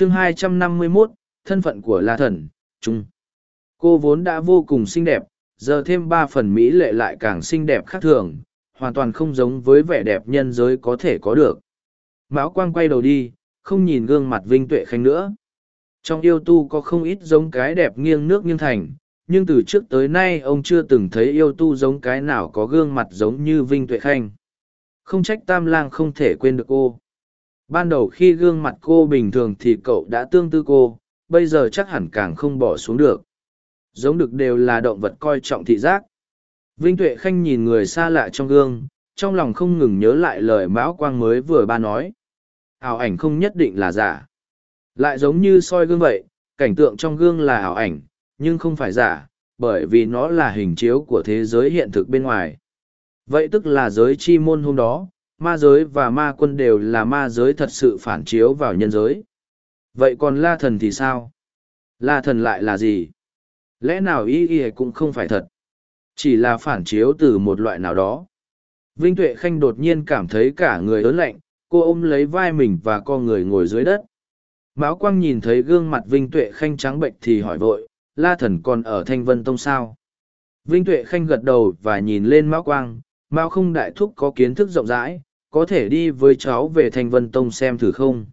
chương 251, thân phận của La Thần, Trung. Cô vốn đã vô cùng xinh đẹp, giờ thêm ba phần mỹ lệ lại càng xinh đẹp khác thường, hoàn toàn không giống với vẻ đẹp nhân giới có thể có được. Mão Quang quay đầu đi, không nhìn gương mặt Vinh Tuệ Khanh nữa. Trong yêu tu có không ít giống cái đẹp nghiêng nước nghiêng thành, nhưng từ trước tới nay ông chưa từng thấy yêu tu giống cái nào có gương mặt giống như Vinh Tuệ Khanh. Không trách Tam Lang không thể quên được cô. Ban đầu khi gương mặt cô bình thường thì cậu đã tương tư cô, bây giờ chắc hẳn càng không bỏ xuống được. Giống được đều là động vật coi trọng thị giác. Vinh Tuệ Khanh nhìn người xa lạ trong gương, trong lòng không ngừng nhớ lại lời Mão Quang mới vừa ba nói. Ảo ảnh không nhất định là giả. Lại giống như soi gương vậy, cảnh tượng trong gương là ảo ảnh, nhưng không phải giả, bởi vì nó là hình chiếu của thế giới hiện thực bên ngoài. Vậy tức là giới chi môn hôm đó, ma giới và ma quân đều là ma giới thật sự phản chiếu vào nhân giới. Vậy còn la thần thì sao? La thần lại là gì? Lẽ nào ý ý cũng không phải thật? Chỉ là phản chiếu từ một loại nào đó. Vinh Tuệ Khanh đột nhiên cảm thấy cả người ớn lạnh, cô ôm lấy vai mình và co người ngồi dưới đất. Mão Quang nhìn thấy gương mặt Vinh Tuệ Khanh trắng bệnh thì hỏi vội, La Thần còn ở Thanh Vân Tông sao? Vinh Tuệ Khanh gật đầu và nhìn lên Mão Quang, Mao không đại thúc có kiến thức rộng rãi, có thể đi với cháu về Thanh Vân Tông xem thử không?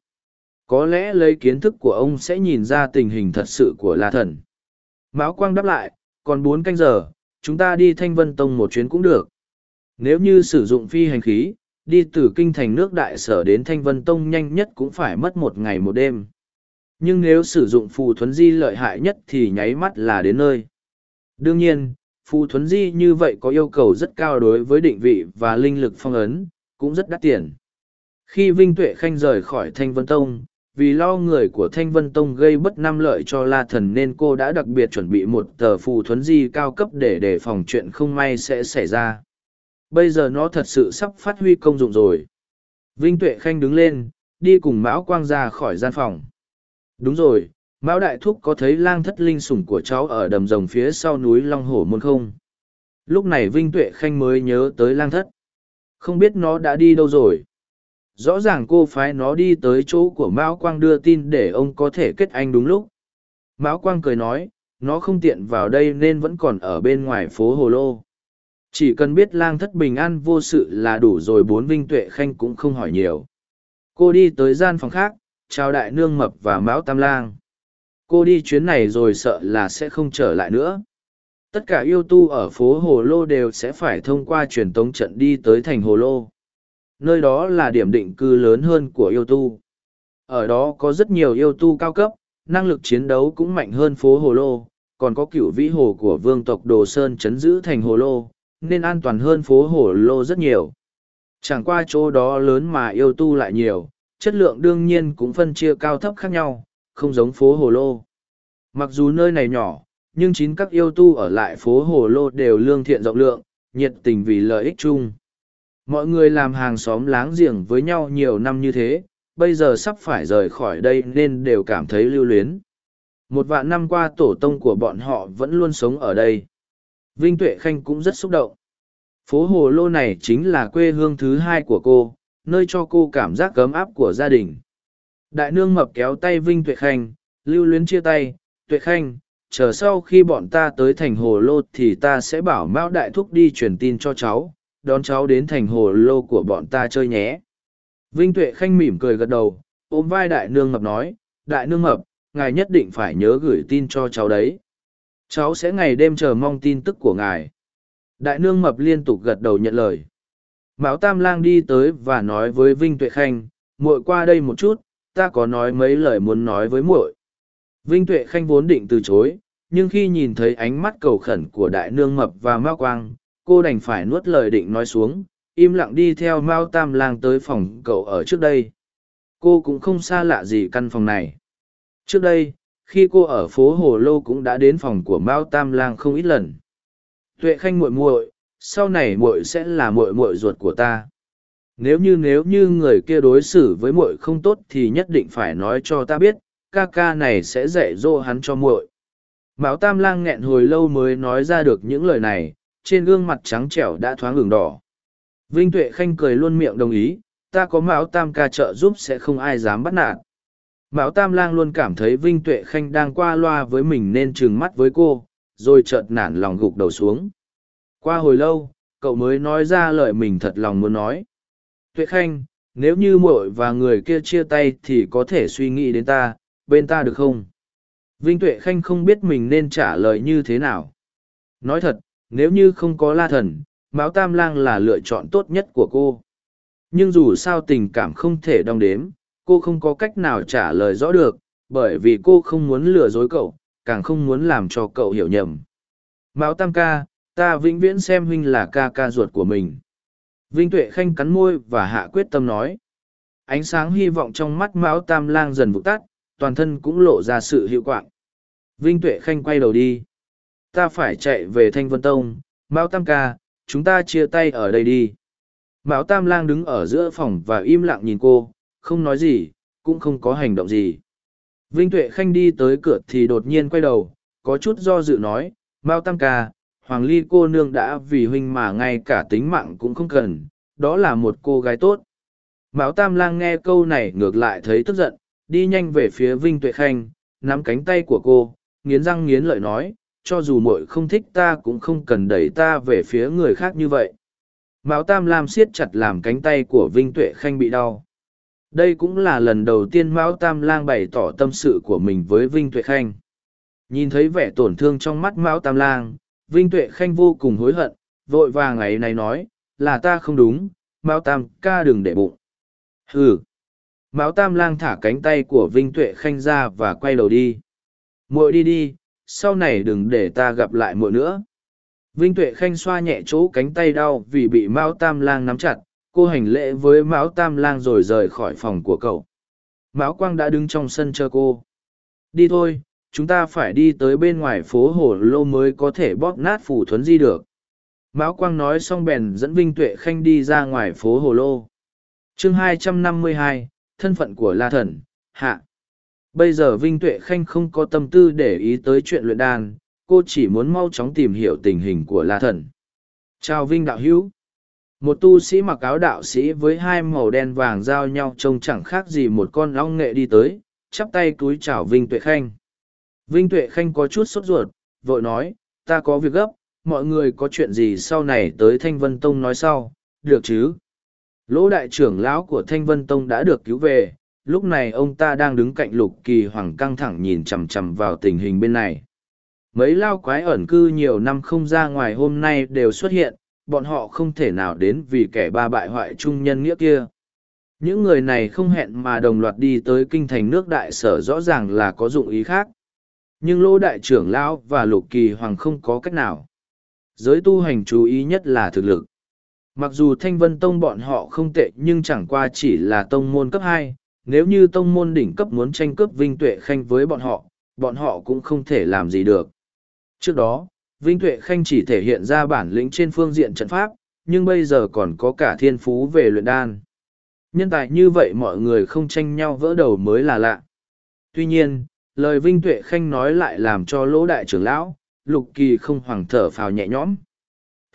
Có lẽ lấy kiến thức của ông sẽ nhìn ra tình hình thật sự của La Thần. Mão Quang đáp lại, còn bốn canh giờ, chúng ta đi Thanh Vân Tông một chuyến cũng được. Nếu như sử dụng phi hành khí, đi từ kinh thành nước đại sở đến Thanh Vân Tông nhanh nhất cũng phải mất một ngày một đêm. Nhưng nếu sử dụng phù thuấn di lợi hại nhất thì nháy mắt là đến nơi. Đương nhiên, phù thuấn di như vậy có yêu cầu rất cao đối với định vị và linh lực phong ấn, cũng rất đắt tiền. Khi Vinh Tuệ Khanh rời khỏi Thanh Vân Tông, vì lo người của Thanh Vân Tông gây bất nam lợi cho La Thần nên cô đã đặc biệt chuẩn bị một tờ phù thuấn di cao cấp để đề phòng chuyện không may sẽ xảy ra. Bây giờ nó thật sự sắp phát huy công dụng rồi. Vinh Tuệ Khanh đứng lên, đi cùng Mão Quang ra khỏi gian phòng. Đúng rồi, Mão Đại Thúc có thấy lang thất linh sủng của cháu ở đầm rồng phía sau núi Long Hổ Môn không? Lúc này Vinh Tuệ Khanh mới nhớ tới lang thất. Không biết nó đã đi đâu rồi. Rõ ràng cô phái nó đi tới chỗ của Mão Quang đưa tin để ông có thể kết anh đúng lúc. Mão Quang cười nói, nó không tiện vào đây nên vẫn còn ở bên ngoài phố Hồ Lô. Chỉ cần biết lang thất bình an vô sự là đủ rồi bốn Vinh Tuệ Khanh cũng không hỏi nhiều. Cô đi tới gian phòng khác, chào đại nương mập và mão tam lang cô đi chuyến này rồi sợ là sẽ không trở lại nữa tất cả yêu tu ở phố hồ lô đều sẽ phải thông qua truyền tống trận đi tới thành hồ lô. Nơi đó là điểm định cư lớn hơn của yêu tu. Ở đó có rất nhiều yêu tu cao cấp năng lực chiến đấu cũng mạnh hơn phố hồ lô còn có cựu vĩ hồ của vương tộc đồ sơn chấn giữ thành hồ lô nên an toàn hơn phố hồ lô rất nhiều. Chẳng qua chỗ đó lớn mà yêu tu lại nhiều chất lượng đương nhiên cũng phân chia cao thấp khác nhau, không giống phố Hồ Lô. Mặc dù nơi này nhỏ, nhưng chín các yêu tu ở lại phố Hồ Lô đều lương thiện rộng lượng, nhiệt tình vì lợi ích chung. Mọi người làm hàng xóm láng giềng với nhau nhiều năm như thế, bây giờ sắp phải rời khỏi đây nên đều cảm thấy lưu luyến. Một vạn năm qua tổ tông của bọn họ vẫn luôn sống ở đây. Vinh Tuệ Khanh cũng rất xúc động. Phố Hồ Lô này chính là quê hương thứ hai của cô, nơi cho cô cảm giác cấm áp của gia đình. Đại nương mập kéo tay Vinh Tuệ Khanh, lưu luyến chia tay, Tuệ Khanh, chờ sau khi bọn ta tới thành hồ lô thì ta sẽ bảo Mão Đại Thúc đi truyền tin cho cháu, đón cháu đến thành hồ lô của bọn ta chơi nhé. Vinh Tuệ Khanh mỉm cười gật đầu, ôm vai đại nương mập nói, đại nương mập, ngài nhất định phải nhớ gửi tin cho cháu đấy. Cháu sẽ ngày đêm chờ mong tin tức của ngài. Đại nương mập liên tục gật đầu nhận lời. Mão Tam Lang đi tới và nói với Vinh Tuệ Khanh, muội qua đây một chút, ta có nói mấy lời muốn nói với muội. Vinh Tuệ Khanh vốn định từ chối, nhưng khi nhìn thấy ánh mắt cầu khẩn của đại nương mập và Mao Quang, cô đành phải nuốt lời định nói xuống, im lặng đi theo Mao Tam Lang tới phòng cậu ở trước đây. Cô cũng không xa lạ gì căn phòng này. Trước đây, khi cô ở phố Hồ Lô cũng đã đến phòng của Mao Tam Lang không ít lần. Tuệ Khanh muội muội, sau này muội sẽ là muội muội ruột của ta nếu như nếu như người kia đối xử với muội không tốt thì nhất định phải nói cho ta biết ca ca này sẽ dạy dỗ hắn cho muội. Mão tam lang nghẹn hồi lâu mới nói ra được những lời này, trên gương mặt trắng trẻo đã thoáng ửng đỏ. Vinh tuệ khanh cười luôn miệng đồng ý, ta có mão tam ca trợ giúp sẽ không ai dám bắt nạt. Mão tam lang luôn cảm thấy vinh tuệ khanh đang qua loa với mình nên trừng mắt với cô, rồi chợt nản lòng gục đầu xuống. Qua hồi lâu, cậu mới nói ra lời mình thật lòng muốn nói. Tuệ khanh, nếu như muội và người kia chia tay thì có thể suy nghĩ đến ta bên ta được không? Vinh tuệ khanh không biết mình nên trả lời như thế nào. Nói thật, nếu như không có la thần, mão tam lang là lựa chọn tốt nhất của cô. Nhưng dù sao tình cảm không thể đong đếm, cô không có cách nào trả lời rõ được, bởi vì cô không muốn lừa dối cậu, càng không muốn làm cho cậu hiểu nhầm. Mão tam ca, ta vĩnh viễn xem huynh là ca ca ruột của mình. Vinh tuệ khanh cắn môi và hạ quyết tâm nói. Ánh sáng hy vọng trong mắt mão tam lang dần vụt tắt toàn thân cũng lộ ra sự hiệu quạng. Vinh tuệ khanh quay đầu đi. Ta phải chạy về thanh vân tông Mao tam ca, chúng ta chia tay ở đây đi. Mão tam lang đứng ở giữa phòng và im lặng nhìn cô, không nói gì, cũng không có hành động gì. Vinh tuệ khanh đi tới cửa thì đột nhiên quay đầu, có chút do dự nói mao tam ca, hoàng ly cô nương đã vì huynh mà ngay cả tính mạng cũng không cần, đó là một cô gái tốt. Mão tam lang nghe câu này ngược lại thấy tức giận đi nhanh về phía vinh tuệ khanh, nắm cánh tay của cô, nghiến răng nghiến lợi nói, cho dù muội không thích ta cũng không cần đẩy ta về phía người khác như vậy. Mão tam lam siết chặt làm cánh tay của vinh tuệ khanh bị đau. Đây cũng là lần đầu tiên mão tam lang bày tỏ tâm sự của mình với vinh tuệ khanh. Nhìn thấy vẻ tổn thương trong mắt mão tam lang, vinh tuệ khanh vô cùng hối hận, vội vàng ấy này nói, là ta không đúng mão tam ca đừng để bụng. Hừ mão tam lang thả cánh tay của vinh tuệ khanh ra và quay đầu đi. Muội đi đi sau này đừng để ta gặp lại muội nữa. Vinh tuệ khanh xoa nhẹ chỗ cánh tay đau vì bị mão tam lang nắm chặt. Cô hành lễ với mão tam lang rồi rời khỏi phòng của cậu. Mão quang đã đứng trong sân chờ cô. Đi thôi chúng ta phải đi tới bên ngoài phố hồ lô mới có thể bóp nát phủ thuấn di được. Mão quang nói xong bèn dẫn vinh tuệ khanh đi ra ngoài phố hồ lô. Chương 252, thân phận của la thần, hạ. Bây giờ vinh tuệ khanh không có tâm tư để ý tới chuyện luyện đan, cô chỉ muốn mau chóng tìm hiểu tình hình của la thần. Chào vinh đạo hữu. Một tu sĩ mặc áo đạo sĩ với hai màu đen vàng giao nhau trông chẳng khác gì một con long nghệ đi tới, chắp tay cúi chào vinh tuệ khanh. Vinh tuệ khanh có chút sốt ruột, vội nói, ta có việc gấp, mọi người có chuyện gì sau này tới thanh vân tông nói sau, được chứ? Lỗ đại trưởng lão của thanh vân tông đã được cứu về, lúc này ông ta đang đứng cạnh lục kỳ hoàng căng thẳng nhìn chằm chằm vào tình hình bên này. Mấy lao quái ẩn cư nhiều năm không ra ngoài hôm nay đều xuất hiện, bọn họ không thể nào đến vì kẻ ba bại hoại trung nhân nghĩa kia. Những người này không hẹn mà đồng loạt đi tới kinh thành nước đại sở rõ ràng là có dụng ý khác. Nhưng lỗ đại trưởng lão và lục kỳ hoàng không có cách nào. Giới tu hành chú ý nhất là thực lực mặc dù thanh vân tông bọn họ không tệ, nhưng chẳng qua chỉ là tông môn cấp hai. Nếu như tông môn đỉnh cấp muốn tranh cướp vinh tuệ khanh với bọn họ bọn họ cũng không thể làm gì được. Trước đó, vinh tuệ khanh chỉ thể hiện ra bản lĩnh trên phương diện trận pháp, nhưng bây giờ còn có cả thiên phú về luyện đan. Nhân tài như vậy mọi người không tranh nhau vỡ đầu mới là lạ. Tuy nhiên, lời vinh tuệ khanh nói lại làm cho lỗ đại trưởng lão, lục kỳ không hoảng thở phào nhẹ nhõm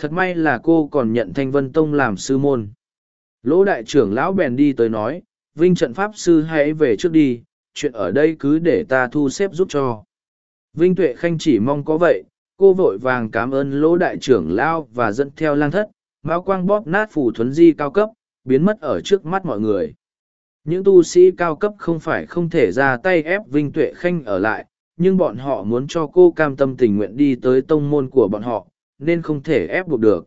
thật may là cô còn nhận thanh vân tông làm sư môn. Lỗ đại trưởng lão bèn đi tới nói, vinh trận pháp sư hãy về trước đi, chuyện ở đây cứ để ta thu xếp giúp cho. Vinh tuệ khanh chỉ mong có vậy, cô vội vàng cảm ơn lỗ đại trưởng lão và dẫn theo lang thất mão quang bóp nát phủ thuấn di cao cấp, biến mất ở trước mắt mọi người. Những tu sĩ cao cấp không phải không thể ra tay ép vinh tuệ khanh ở lại, nhưng bọn họ muốn cho cô cam tâm tình nguyện đi tới tông môn của bọn họ nên không thể ép buộc được.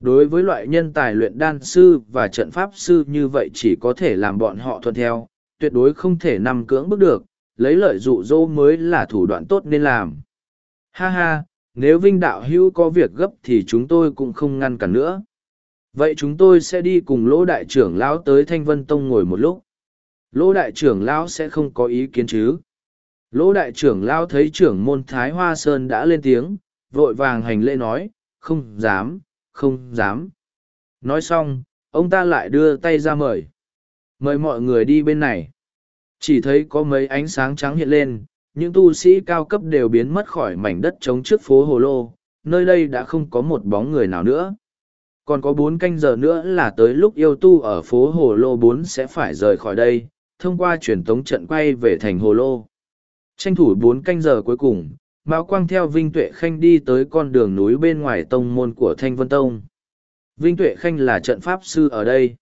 Đối với loại nhân tài luyện đan sư và trận pháp sư như vậy chỉ có thể làm bọn họ thuận theo, tuyệt đối không thể nằm cưỡng bức được, lấy lợi dụ dỗ mới là thủ đoạn tốt nên làm. Ha ha, nếu vinh đạo hữu có việc gấp thì chúng tôi cũng không ngăn cản nữa. Vậy chúng tôi sẽ đi cùng lỗ đại trưởng lão tới thanh vân tông ngồi một lúc. Lỗ đại trưởng lão sẽ không có ý kiến chứ? Lỗ đại trưởng lão thấy trưởng môn thái hoa sơn đã lên tiếng vội vàng hành lễ nói không dám không dám. Nói xong ông ta lại đưa tay ra mời. Mời mọi người đi bên này. Chỉ thấy có mấy ánh sáng trắng hiện lên những tu sĩ cao cấp đều biến mất khỏi mảnh đất trống trước phố hồ lô nơi đây đã không có một bóng người nào nữa. Còn có bốn canh giờ nữa là tới lúc yêu tu ở phố hồ lô bốn sẽ phải rời khỏi đây thông qua truyền tống trận quay về thành hồ lô. Tranh thủ bốn canh giờ cuối cùng, Mão Quang theo Vinh Tuệ Khanh đi tới con đường núi bên ngoài tông môn của Thanh Vân Tông. Vinh Tuệ Khanh là trận pháp sư ở đây.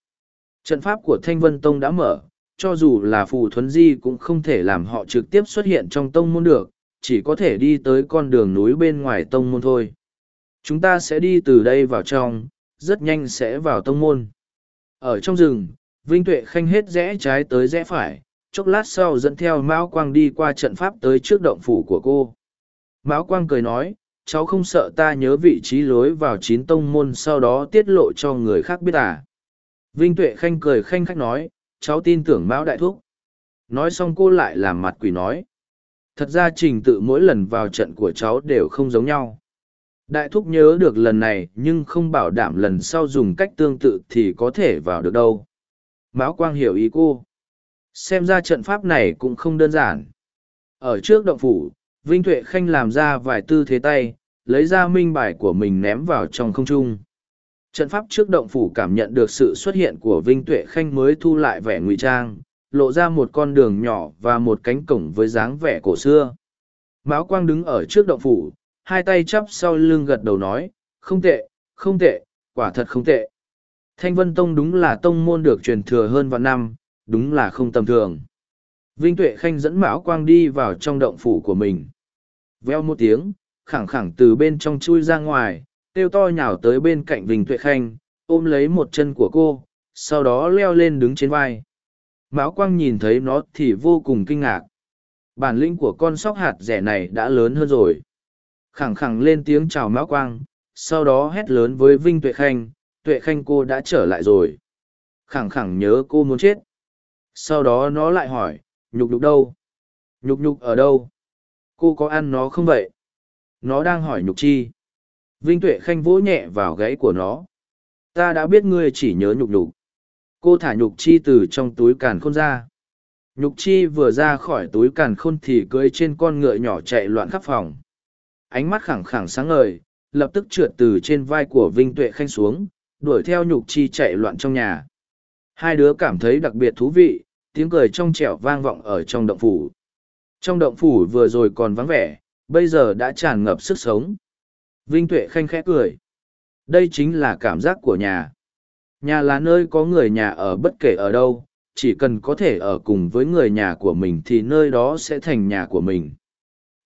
Trận pháp của Thanh Vân Tông đã mở, cho dù là phù thuấn di cũng không thể làm họ trực tiếp xuất hiện trong tông môn được, chỉ có thể đi tới con đường núi bên ngoài tông môn thôi. Chúng ta sẽ đi từ đây vào trong, rất nhanh sẽ vào tông môn. Ở trong rừng, Vinh Tuệ Khanh hết rẽ trái tới rẽ phải, chốc lát sau dẫn theo Mão Quang đi qua trận pháp tới trước động phủ của cô. Mão Quang cười nói, cháu không sợ ta nhớ vị trí lối vào chín tông môn sau đó tiết lộ cho người khác biết à. Vinh Tuệ Khanh cười khanh khách nói, cháu tin tưởng Mão Đại Thúc. Nói xong cô lại làm mặt quỷ nói. Thật ra trình tự mỗi lần vào trận của cháu đều không giống nhau. Đại Thúc nhớ được lần này nhưng không bảo đảm lần sau dùng cách tương tự thì có thể vào được đâu. Mão Quang hiểu ý cô. Xem ra trận pháp này cũng không đơn giản. Ở trước động phủ, Vinh Tuệ Khanh làm ra vài tư thế tay, lấy ra minh bài của mình ném vào trong không trung. Trận pháp trước động phủ cảm nhận được sự xuất hiện của Vinh Tuệ Khanh mới thu lại vẻ ngụy trang, lộ ra một con đường nhỏ và một cánh cổng với dáng vẻ cổ xưa. Mão Quang đứng ở trước động phủ, hai tay chắp sau lưng gật đầu nói, không tệ, không tệ, quả thật không tệ. Thanh Vân Tông đúng là tông môn được truyền thừa hơn vạn năm, đúng là không tầm thường. Vinh Tuệ Khanh dẫn Mão Quang đi vào trong động phủ của mình. Veo một tiếng, khẳng khẳng từ bên trong chui ra ngoài, tiêu to nhào tới bên cạnh Vinh Tuệ Khanh, ôm lấy một chân của cô, sau đó leo lên đứng trên vai. Mão Quang nhìn thấy nó thì vô cùng kinh ngạc. Bản lĩnh của con sóc hạt rẻ này đã lớn hơn rồi. Khẳng khẳng lên tiếng chào Mão Quang, sau đó hét lớn với Vinh Tuệ Khanh, Tuệ Khanh cô đã trở lại rồi. Khẳng khẳng nhớ cô muốn chết. Sau đó nó lại hỏi, nhục nhục đâu? Nhục nhục ở đâu? Cô có ăn nó không vậy? Nó đang hỏi nhục chi. Vinh Tuệ Khanh vỗ nhẹ vào gáy của nó. Ta đã biết ngươi chỉ nhớ nhục nhục. Cô thả nhục chi từ trong túi càn khôn ra. Nhục chi vừa ra khỏi túi càn khôn thì cưỡi trên con ngựa nhỏ chạy loạn khắp phòng. Ánh mắt khẳng khẳng sáng ngời, lập tức trượt từ trên vai của Vinh Tuệ Khanh xuống, đuổi theo nhục chi chạy loạn trong nhà. Hai đứa cảm thấy đặc biệt thú vị, tiếng cười trong trẻo vang vọng ở trong động phủ. Trong động phủ vừa rồi còn vắng vẻ, bây giờ đã tràn ngập sức sống. Vinh Tuệ khanh khẽ cười. Đây chính là cảm giác của nhà. Nhà là nơi có người nhà ở bất kể ở đâu, chỉ cần có thể ở cùng với người nhà của mình thì nơi đó sẽ thành nhà của mình.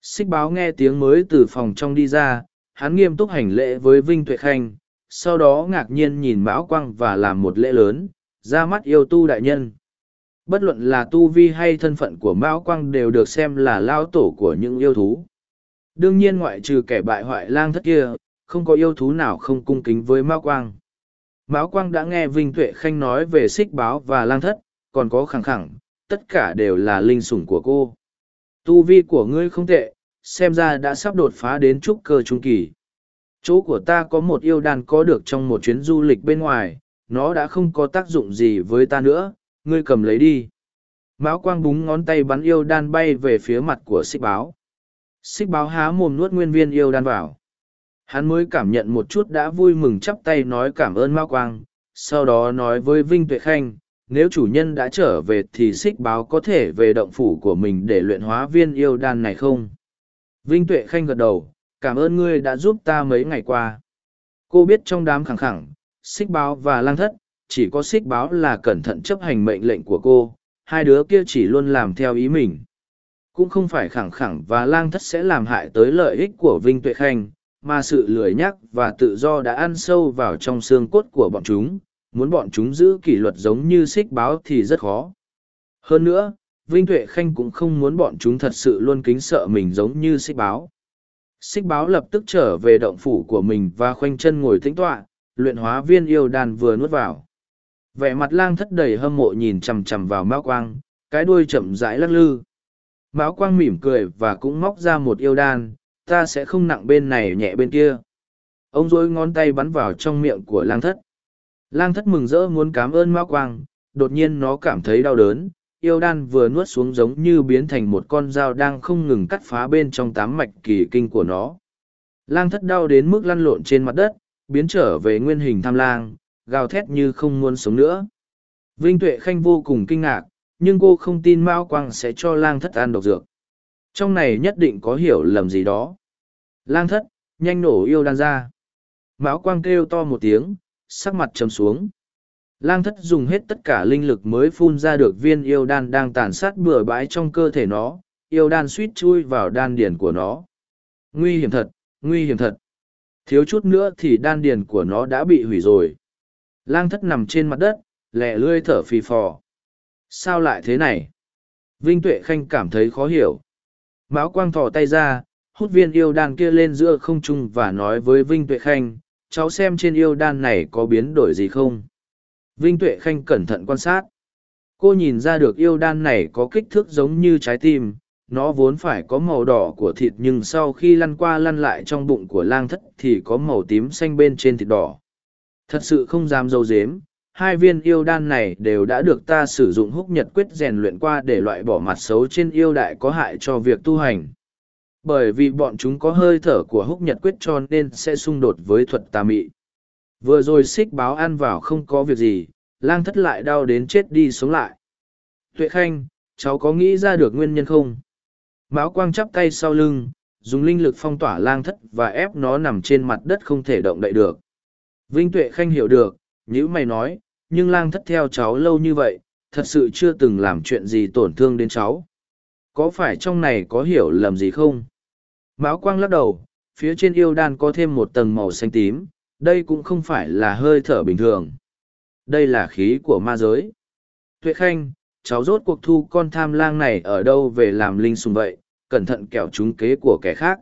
Xích báo nghe tiếng mới từ phòng trong đi ra, hắn nghiêm túc hành lễ với Vinh Tuệ Khanh, sau đó ngạc nhiên nhìn Mão Quang và làm một lễ lớn, ra mắt yêu tu đại nhân. Bất luận là tu vi hay thân phận của mao Quang đều được xem là lao tổ của những yêu thú. Đương nhiên ngoại trừ kẻ bại hoại lang thất kia, không có yêu thú nào không cung kính với Mao Quang. Mao Quang đã nghe Vinh Tuệ Khanh nói về xích báo và lang thất, còn có khẳng khẳng, tất cả đều là linh sủng của cô. Tu vi của ngươi không tệ, xem ra đã sắp đột phá đến trúc cơ trung kỳ. Chỗ của ta có một yêu đan có được trong một chuyến du lịch bên ngoài, nó đã không có tác dụng gì với ta nữa, ngươi cầm lấy đi. Mão quang búng ngón tay bắn yêu đan bay về phía mặt của xích báo. Xích báo há mồm nuốt nguyên viên yêu đan vào. Hắn mới cảm nhận một chút đã vui mừng chắp tay nói cảm ơn Mao Quang, sau đó nói với Vinh Tuệ Khanh, nếu chủ nhân đã trở về thì xích báo có thể về động phủ của mình để luyện hóa viên yêu đan này không? Vinh Tuệ Khanh gật đầu, cảm ơn ngươi đã giúp ta mấy ngày qua. Cô biết trong đám khẳng khẳng, xích báo và lang thất, chỉ có xích báo là cẩn thận chấp hành mệnh lệnh của cô, hai đứa kia chỉ luôn làm theo ý mình. Cũng không phải khẳng khẳng và lang thất sẽ làm hại tới lợi ích của Vinh Tuệ Khanh, mà sự lười nhắc và tự do đã ăn sâu vào trong xương cốt của bọn chúng, muốn bọn chúng giữ kỷ luật giống như xích báo thì rất khó. Hơn nữa, Vinh Tuệ Khanh cũng không muốn bọn chúng thật sự luôn kính sợ mình giống như xích báo. Xích báo lập tức trở về động phủ của mình và khoanh chân ngồi tĩnh tọa, luyện hóa viên yêu đan vừa nuốt vào. Vẻ mặt lang thất đầy hâm mộ nhìn chằm chằm vào Mao Quang, cái đuôi chậm rãi lắc lư. Mao Quang mỉm cười và cũng móc ra một yêu đan, ta sẽ không nặng bên này nhẹ bên kia. Ông dối ngón tay bắn vào trong miệng của lang thất. Lang thất mừng rỡ muốn cảm ơn Mao Quang, đột nhiên nó cảm thấy đau đớn, yêu đan vừa nuốt xuống giống như biến thành một con dao đang không ngừng cắt phá bên trong tám mạch kỳ kinh của nó. Lang thất đau đến mức lăn lộn trên mặt đất, biến trở về nguyên hình tham lang, gào thét như không muốn sống nữa. Vinh Tuệ Khanh vô cùng kinh ngạc, nhưng cô không tin mao quang sẽ cho lang thất ăn độc dược. Trong này nhất định có hiểu lầm gì đó. Lang thất nhanh nổ yêu đan ra. Mão quang kêu to một tiếng sắc mặt chấm xuống. Lang thất dùng hết tất cả linh lực mới phun ra được viên yêu đan đang tàn sát bừa bãi trong cơ thể nó yêu đan suýt chui vào đan điển của nó. Nguy hiểm thật nguy hiểm thật. Thiếu chút nữa thì đan điền của nó đã bị hủy rồi lang thất nằm trên mặt đất lẹ lươi thở phì phò. Sao lại thế này? Vinh tuệ khanh cảm thấy khó hiểu. Mão quang thò tay ra, hút viên yêu đan kia lên giữa không trung và nói với vinh tuệ khanh, cháu xem trên yêu đan này có biến đổi gì không? Vinh tuệ khanh cẩn thận quan sát. Cô nhìn ra được yêu đan này có kích thước giống như trái tim, nó vốn phải có màu đỏ của thịt nhưng sau khi lăn qua lăn lại trong bụng của lang thất thì có màu tím xanh bên trên thịt đỏ thật sự không dám dâu dếm, hai viên yêu đan này đều đã được ta sử dụng húc nhật quyết rèn luyện qua để loại bỏ mặt xấu trên yêu đại có hại cho việc tu hành. Bởi vì bọn chúng có hơi thở của húc nhật quyết cho nên sẽ xung đột với thuật tà mị. Vừa rồi xích báo ăn vào không có việc gì, lang thất lại đau đến chết đi sống lại. Tuệ khanh, cháu có nghĩ ra được nguyên nhân không? Mão quang chắp tay sau lưng, dùng linh lực phong tỏa lang thất và ép nó nằm trên mặt đất không thể động đậy được vinh tuệ khanh hiểu được như mày nói, nhưng lang thất theo cháu lâu như vậy, thật sự chưa từng làm chuyện gì tổn thương đến cháu. Có phải trong này có hiểu lầm gì không? Mão quang lắc đầu, phía trên yêu đan có thêm một tầng màu xanh tím, đây cũng không phải là hơi thở bình thường. Đây là khí của ma giới. Tuệ khanh, cháu rốt cuộc thu con tham lang này ở đâu về làm linh sùng vậy? Cẩn thận kẻo trúng kế của kẻ khác.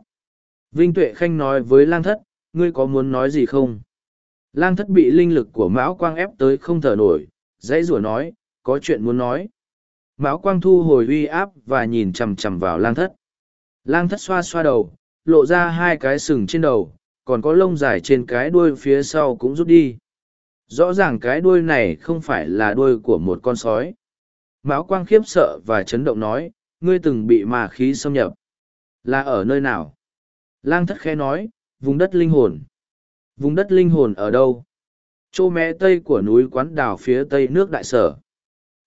Vinh tuệ khanh nói với lang thất, ngươi có muốn nói gì không? Lang thất bị linh lực của mão quang ép tới không thở nổi, dãy rủa nói, có chuyện muốn nói. Mão quang thu hồi uy áp và nhìn chằm chằm vào lang thất. Lang thất xoa xoa đầu, lộ ra hai cái sừng trên đầu, còn có lông dài trên cái đuôi phía sau cũng rút đi. Rõ ràng cái đuôi này không phải là đuôi của một con sói. Mão quang khiếp sợ và chấn động nói, ngươi từng bị mà khí xâm nhập. Là ở nơi nào? Lang thất khẽ nói, vùng đất linh hồn vùng đất linh hồn ở đâu? Chỗ mé tây của núi quán đảo phía tây nước đại sở.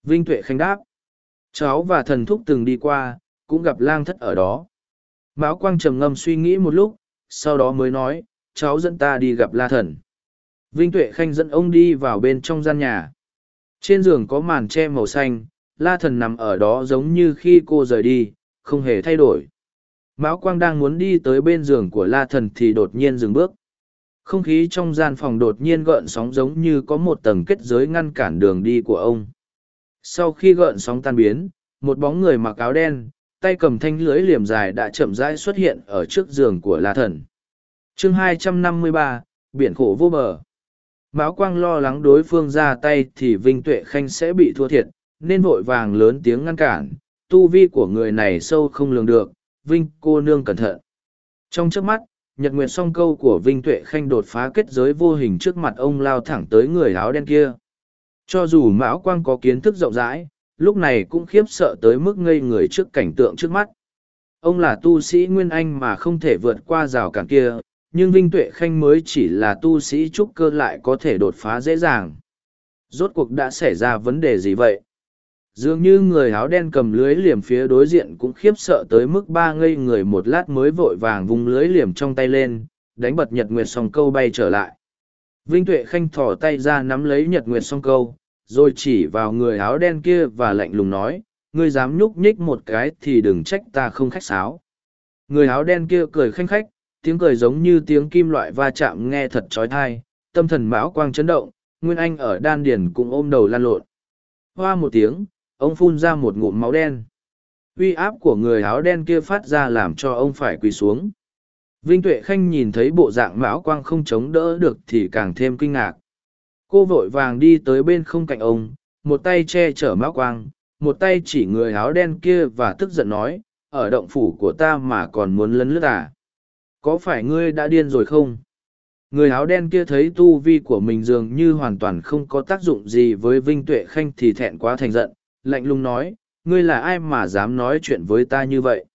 Vinh tuệ khanh đáp. Cháu và thần thúc từng đi qua, cũng gặp lang thất ở đó. Mão quang trầm ngâm suy nghĩ một lúc, sau đó mới nói, cháu dẫn ta đi gặp la thần. Vinh tuệ khanh dẫn ông đi vào bên trong gian nhà. Trên giường có màn tre màu xanh, la thần nằm ở đó giống như khi cô rời đi, không hề thay đổi. Mão quang đang muốn đi tới bên giường của la thần thì đột nhiên dừng bước không khí trong gian phòng đột nhiên gợn sóng giống như có một tầng kết giới ngăn cản đường đi của ông. Sau khi gợn sóng tan biến một bóng người mặc áo đen tay cầm thanh lưới liềm dài đã chậm rãi xuất hiện ở trước giường của la thần. Chương 253, biển khổ vô bờ. Mão quang lo lắng đối phương ra tay thì vinh tuệ khanh sẽ bị thua thiệt nên vội vàng lớn tiếng ngăn cản. Tu vi của người này sâu không lường được vinh cô nương cẩn thận. Trong trước mắt nhật nguyệt song câu của vinh tuệ khanh đột phá kết giới vô hình trước mặt ông lao thẳng tới người áo đen kia. Cho dù mão quang có kiến thức rộng rãi, lúc này cũng khiếp sợ tới mức ngây người trước cảnh tượng trước mắt. Ông là tu sĩ nguyên anh mà không thể vượt qua rào cản kia, nhưng vinh tuệ khanh mới chỉ là tu sĩ trúc cơ lại có thể đột phá dễ dàng. Rốt cuộc đã xảy ra vấn đề gì vậy? Dường như người áo đen cầm lưới liềm phía đối diện cũng khiếp sợ tới mức ba ngây người một lát mới vội vàng vùng lưới liềm trong tay lên, đánh bật nhật nguyệt song câu bay trở lại. Vinh tuệ khanh thỏ tay ra nắm lấy nhật nguyệt song câu, rồi chỉ vào người áo đen kia và lạnh lùng nói, ngươi dám nhúc nhích một cái thì đừng trách ta không khách sáo. Người áo đen kia cười khanh khách, tiếng cười giống như tiếng kim loại va chạm nghe thật trói thai tâm thần mão quang chấn động, nguyên anh ở đan điền cũng ôm đầu lan lộn. Hoa một tiếng ông phun ra một ngụm máu đen. Uy áp của người áo đen kia phát ra làm cho ông phải quỳ xuống. Vinh tuệ khanh nhìn thấy bộ dạng mão quang không chống đỡ được thì càng thêm kinh ngạc. Cô vội vàng đi tới bên không cạnh ông, một tay che chở mão quang, một tay chỉ người áo đen kia và tức giận nói, ở động phủ của ta mà còn muốn lấn lướt à? Có phải ngươi đã điên rồi không? Người áo đen kia thấy tu vi của mình dường như hoàn toàn không có tác dụng gì với vinh tuệ khanh thì thẹn quá thành giận lạnh lùng nói, ngươi là ai mà dám nói chuyện với ta như vậy?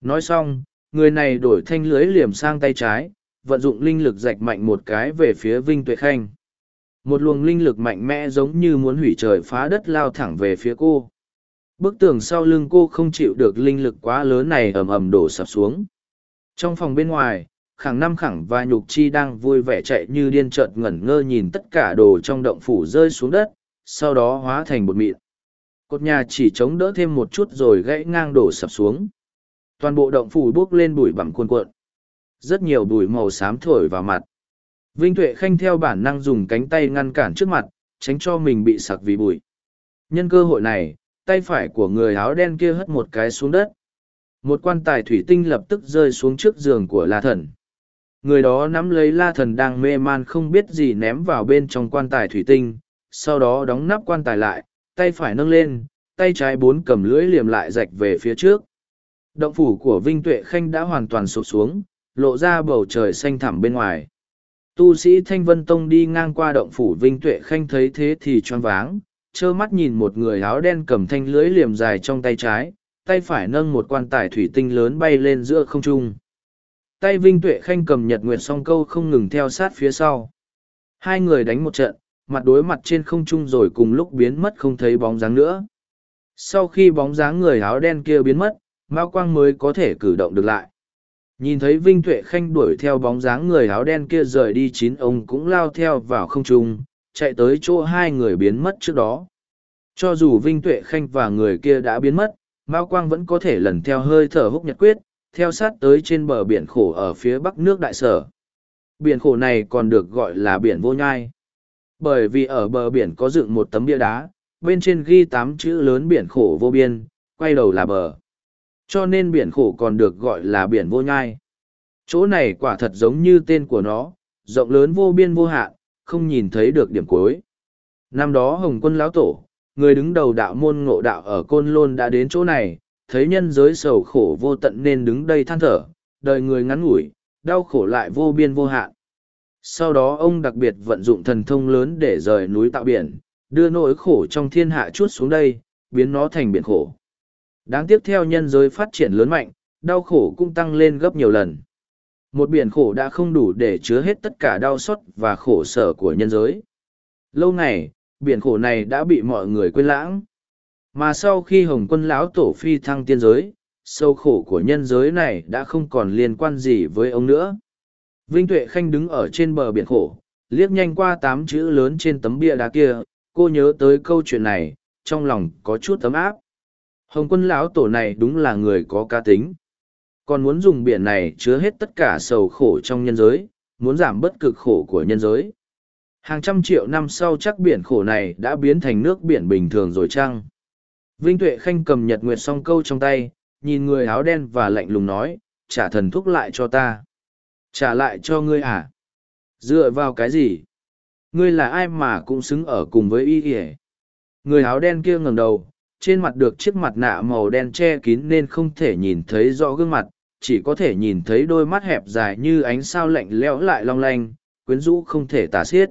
Nói xong, người này đổi thanh lưới liềm sang tay trái, vận dụng linh lực rạch mạnh một cái về phía Vinh Tuệ Khanh. Một luồng linh lực mạnh mẽ giống như muốn hủy trời phá đất lao thẳng về phía cô. bức tường sau lưng cô không chịu được linh lực quá lớn này ầm ầm đổ sập xuống trong phòng bên ngoài khẳng năm khẳng và nhục chi đang vui vẻ chạy như điên chợt ngẩn ngơ nhìn tất cả đồ trong động phủ rơi xuống đất sau đó hóa thành bột mịn cột nhà chỉ chống đỡ thêm một chút rồi gãy ngang đổ sập xuống. Toàn bộ động phủ bốc lên bụi bặm cuồn cuộn. Rất nhiều bụi màu xám thổi vào mặt. Vinh tuệ khanh theo bản năng dùng cánh tay ngăn cản trước mặt, tránh cho mình bị sặc vì bụi. Nhân cơ hội này, tay phải của người áo đen kia hất một cái xuống đất. Một quan tài thủy tinh lập tức rơi xuống trước giường của la thần. Người đó nắm lấy la thần đang mê man không biết gì ném vào bên trong quan tài thủy tinh, sau đó đóng nắp quan tài lại tay phải nâng lên, tay trái bốn cầm lưỡi liềm lại rạch về phía trước. Động phủ của vinh tuệ khanh đã hoàn toàn sụp xuống, lộ ra bầu trời xanh thẳm bên ngoài. Tu sĩ thanh vân tông đi ngang qua động phủ vinh tuệ khanh thấy thế thì choáng váng, trơ mắt nhìn một người áo đen cầm thanh lưỡi liềm dài trong tay trái, tay phải nâng một quan tài thủy tinh lớn bay lên giữa không trung. Tay vinh tuệ khanh cầm nhật nguyệt song câu không ngừng theo sát phía sau. Hai người đánh một trận mặt đối mặt trên không trung rồi cùng lúc biến mất không thấy bóng dáng nữa. Sau khi bóng dáng người áo đen kia biến mất, mao quang mới có thể cử động được lại. Nhìn thấy vinh tuệ khanh đuổi theo bóng dáng người áo đen kia rời đi, chín ông cũng lao theo vào không trung, chạy tới chỗ hai người biến mất trước đó. Cho dù vinh tuệ khanh và người kia đã biến mất, mao quang vẫn có thể lần theo hơi thở húc nhật quyết, theo sát tới trên bờ biển khổ ở phía bắc nước đại sở. Biển khổ này còn được gọi là biển vô nhai bởi vì ở bờ biển có dựng một tấm bia đá, bên trên ghi tám chữ lớn biển khổ vô biên, quay đầu là bờ. Cho nên biển khổ còn được gọi là biển vô nhai. Chỗ này quả thật giống như tên của nó, rộng lớn vô biên vô hạn, không nhìn thấy được điểm cuối. Năm đó hồng quân lão tổ, người đứng đầu đạo môn ngộ đạo ở côn lôn đã đến chỗ này, thấy nhân giới sầu khổ vô tận nên đứng đây than thở, đời người ngắn ngủi, đau khổ lại vô biên vô hạn sau đó ông đặc biệt vận dụng thần thông lớn để rời núi tạo biển, đưa nỗi khổ trong thiên hạ chút xuống đây, biến nó thành biển khổ. Đáng tiếc theo nhân giới phát triển lớn mạnh, đau khổ cũng tăng lên gấp nhiều lần. Một biển khổ đã không đủ để chứa hết tất cả đau xót và khổ sở của nhân giới. Lâu ngày, biển khổ này đã bị mọi người quên lãng. Mà sau khi hồng quân lão tổ phi thăng tiên giới, sâu khổ của nhân giới này đã không còn liên quan gì với ông nữa vinh tuệ khanh đứng ở trên bờ biển khổ, liếc nhanh qua tám chữ lớn trên tấm bia đá kia, cô nhớ tới câu chuyện này, trong lòng có chút tấm áp. Hồng quân lão tổ này đúng là người có cá tính. Còn muốn dùng biển này chứa hết tất cả sầu khổ trong nhân giới, muốn giảm bất cực khổ của nhân giới. Hàng trăm triệu năm sau chắc biển khổ này đã biến thành nước biển bình thường rồi chăng? Vinh tuệ khanh cầm nhật nguyệt song câu trong tay, nhìn người áo đen và lạnh lùng nói, trả thần thúc lại cho ta trả lại cho ngươi à? Dựa vào cái gì? Ngươi là ai mà cũng xứng ở cùng với y ỉa người áo đen kia ngẩng đầu, trên mặt được chiếc mặt nạ màu đen che kín nên không thể nhìn thấy rõ gương mặt, chỉ có thể nhìn thấy đôi mắt hẹp dài như ánh sao lạnh lẽo lại long lanh, quyến rũ không thể tả xiết.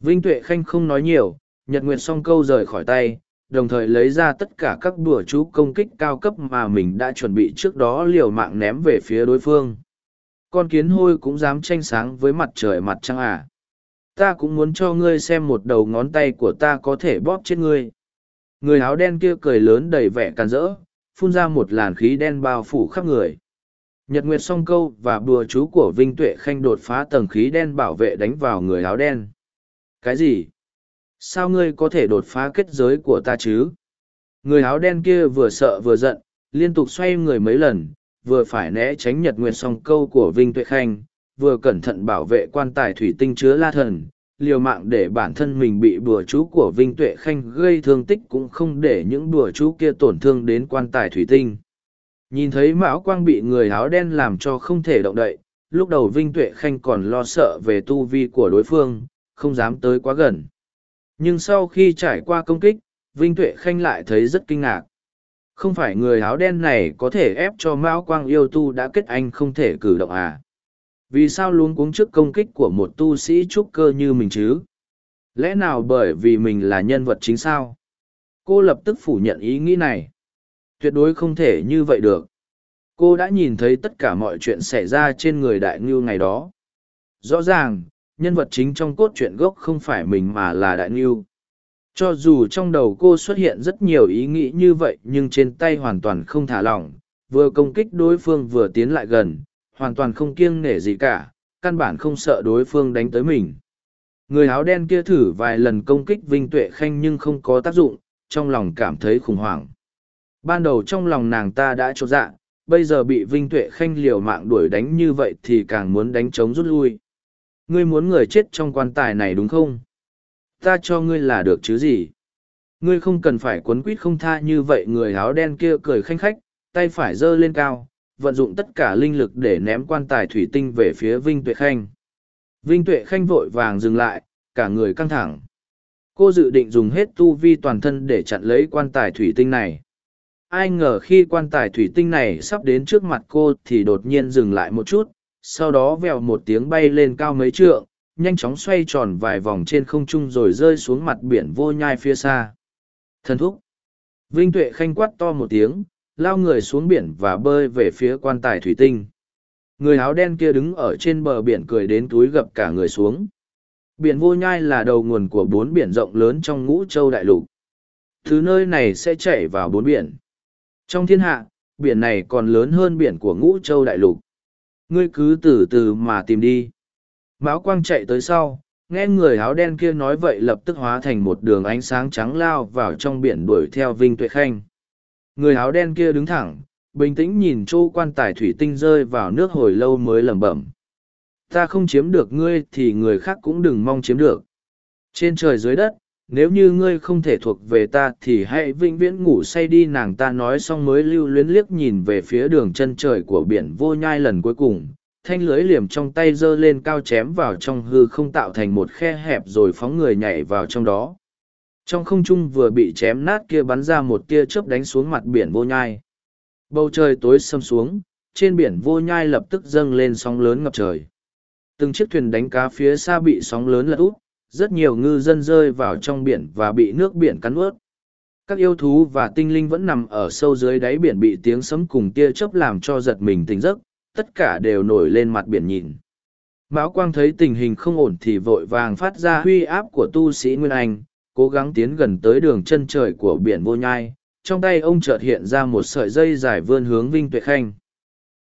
Vinh tuệ khanh không nói nhiều, nhật nguyệt song câu rời khỏi tay, đồng thời lấy ra tất cả các đùa chú công kích cao cấp mà mình đã chuẩn bị trước đó liều mạng ném về phía đối phương con kiến hôi cũng dám tranh sáng với mặt trời mặt trăng à. ta cũng muốn cho ngươi xem một đầu ngón tay của ta có thể bóp chết ngươi. Người áo đen kia cười lớn đầy vẻ càn rỡ, phun ra một làn khí đen bao phủ khắp người. Nhật nguyệt song câu và bùa chú của vinh tuệ khanh đột phá tầng khí đen bảo vệ đánh vào người áo đen. Cái gì? Sao ngươi có thể đột phá kết giới của ta chứ? Người áo đen kia vừa sợ vừa giận, liên tục xoay người mấy lần vừa phải né tránh nhật nguyệt song câu của vinh tuệ khanh vừa cẩn thận bảo vệ quan tài thủy tinh chứa la thần liều mạng để bản thân mình bị bùa chú của Vinh Tuệ Khanh gây thương tích cũng không để những bùa chú kia tổn thương đến quan tài thủy tinh. Nhìn thấy Mão Quang bị người áo đen làm cho không thể động đậy, lúc đầu Vinh Tuệ Khanh còn lo sợ về tu vi của đối phương, không dám tới quá gần. Nhưng sau khi trải qua công kích, Vinh Tuệ Khanh lại thấy rất kinh ngạc. Không phải người áo đen này có thể ép cho Mão Quang yêu tu đã kết anh không thể cử động à? Vì sao luôn cuống trước công kích của một tu sĩ trúc cơ như mình chứ? Lẽ nào bởi vì mình là nhân vật chính sao? Cô lập tức phủ nhận ý nghĩ này. Tuyệt đối không thể như vậy được. Cô đã nhìn thấy tất cả mọi chuyện xảy ra trên người đại ngưu ngày đó. Rõ ràng, nhân vật chính trong cốt truyện gốc không phải mình mà là đại ngưu cho dù trong đầu cô xuất hiện rất nhiều ý nghĩ như vậy nhưng trên tay hoàn toàn không thả lỏng, vừa công kích đối phương vừa tiến lại gần, hoàn toàn không kiêng nể gì cả, căn bản không sợ đối phương đánh tới mình. Người áo đen kia thử vài lần công kích vinh tuệ khanh nhưng không có tác dụng, trong lòng cảm thấy khủng hoảng. Ban đầu trong lòng nàng ta đã chột dạ bây giờ bị vinh tuệ khanh liều mạng đuổi đánh như vậy thì càng muốn đánh trống rút lui. Ngươi muốn người chết trong quan tài này đúng không? Ta cho ngươi là được chứ gì? Ngươi không cần phải quấn quýt không tha như vậy, người áo đen kia cười khanh khách, tay phải giơ lên cao, vận dụng tất cả linh lực để ném quan tài thủy tinh về phía vinh tuệ khanh. Vinh tuệ khanh vội vàng dừng lại, cả người căng thẳng. Cô dự định dùng hết tu vi toàn thân để chặn lấy quan tài thủy tinh này. Ai ngờ khi quan tài thủy tinh này sắp đến trước mặt cô thì đột nhiên dừng lại một chút, sau đó vèo một tiếng bay lên cao mấy trượng nhanh chóng xoay tròn vài vòng trên không trung rồi rơi xuống mặt biển vô nhai phía xa. Thần thúc. Vinh tuệ khanh quát to một tiếng, lao người xuống biển và bơi về phía quan tài thủy tinh. Người áo đen kia đứng ở trên bờ biển cười đến túi gập cả người xuống. Biển vô nhai là đầu nguồn của bốn biển rộng lớn trong ngũ châu đại lục. Thứ nơi này sẽ chảy vào bốn biển. Trong thiên hạ, biển này còn lớn hơn biển của ngũ châu đại lục. Ngươi cứ từ từ mà tìm đi mão quang chạy tới sau, nghe người áo đen kia nói vậy lập tức hóa thành một đường ánh sáng trắng lao vào trong biển đuổi theo vinh tuệ khanh. Người áo đen kia đứng thẳng, bình tĩnh nhìn chỗ quan tài thủy tinh rơi vào nước hồi lâu mới lẩm bẩm. Ta không chiếm được ngươi thì người khác cũng đừng mong chiếm được. Trên trời dưới đất, nếu như ngươi không thể thuộc về ta thì hãy vĩnh viễn ngủ say đi. Nàng ta nói xong mới lưu luyến liếc nhìn về phía đường chân trời của biển vô nhai lần cuối cùng thanh lưới liềm trong tay giơ lên cao chém vào trong hư không tạo thành một khe hẹp rồi phóng người nhảy vào trong đó. Trong không trung vừa bị chém nát kia bắn ra một tia chớp đánh xuống mặt biển vô nhai. Bầu trời tối xâm xuống, trên biển vô nhai lập tức dâng lên sóng lớn ngập trời. Từng chiếc thuyền đánh cá phía xa bị sóng lớn lật úp, rất nhiều ngư dân rơi vào trong biển và bị nước biển cắn ướt. Các yêu thú và tinh linh vẫn nằm ở sâu dưới đáy biển bị tiếng sấm cùng tia chớp làm cho giật mình tỉnh giấc tất cả đều nổi lên mặt biển nhìn. Mão quang thấy tình hình không ổn thì vội vàng phát ra huy áp của tu sĩ nguyên anh, cố gắng tiến gần tới đường chân trời của biển vô nhai. Trong tay ông chợt hiện ra một sợi dây dài vươn hướng vinh tuệ khanh.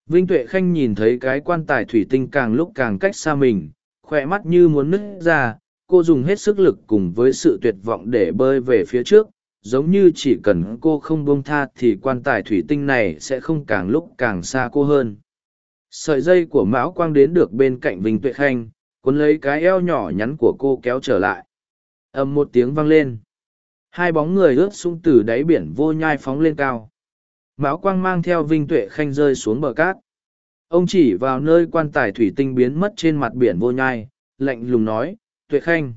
Vinh tuệ khanh nhìn thấy cái quan tài thủy tinh càng lúc càng cách xa mình, khỏe mắt như muốn nứt ra. Cô dùng hết sức lực cùng với sự tuyệt vọng để bơi về phía trước, giống như chỉ cần cô không buông tha thì quan tài thủy tinh này sẽ không càng lúc càng xa cô hơn sợi dây của mão quang đến được bên cạnh vinh tuệ khanh, cuốn lấy cái eo nhỏ nhắn của cô kéo trở lại. Ầm một tiếng vang lên. Hai bóng người ướt sung từ đáy biển vô nhai phóng lên cao. Mão quang mang theo vinh tuệ khanh rơi xuống bờ cát. Ông chỉ vào nơi quan tài thủy tinh biến mất trên mặt biển vô nhai, lạnh lùng nói, tuệ khanh,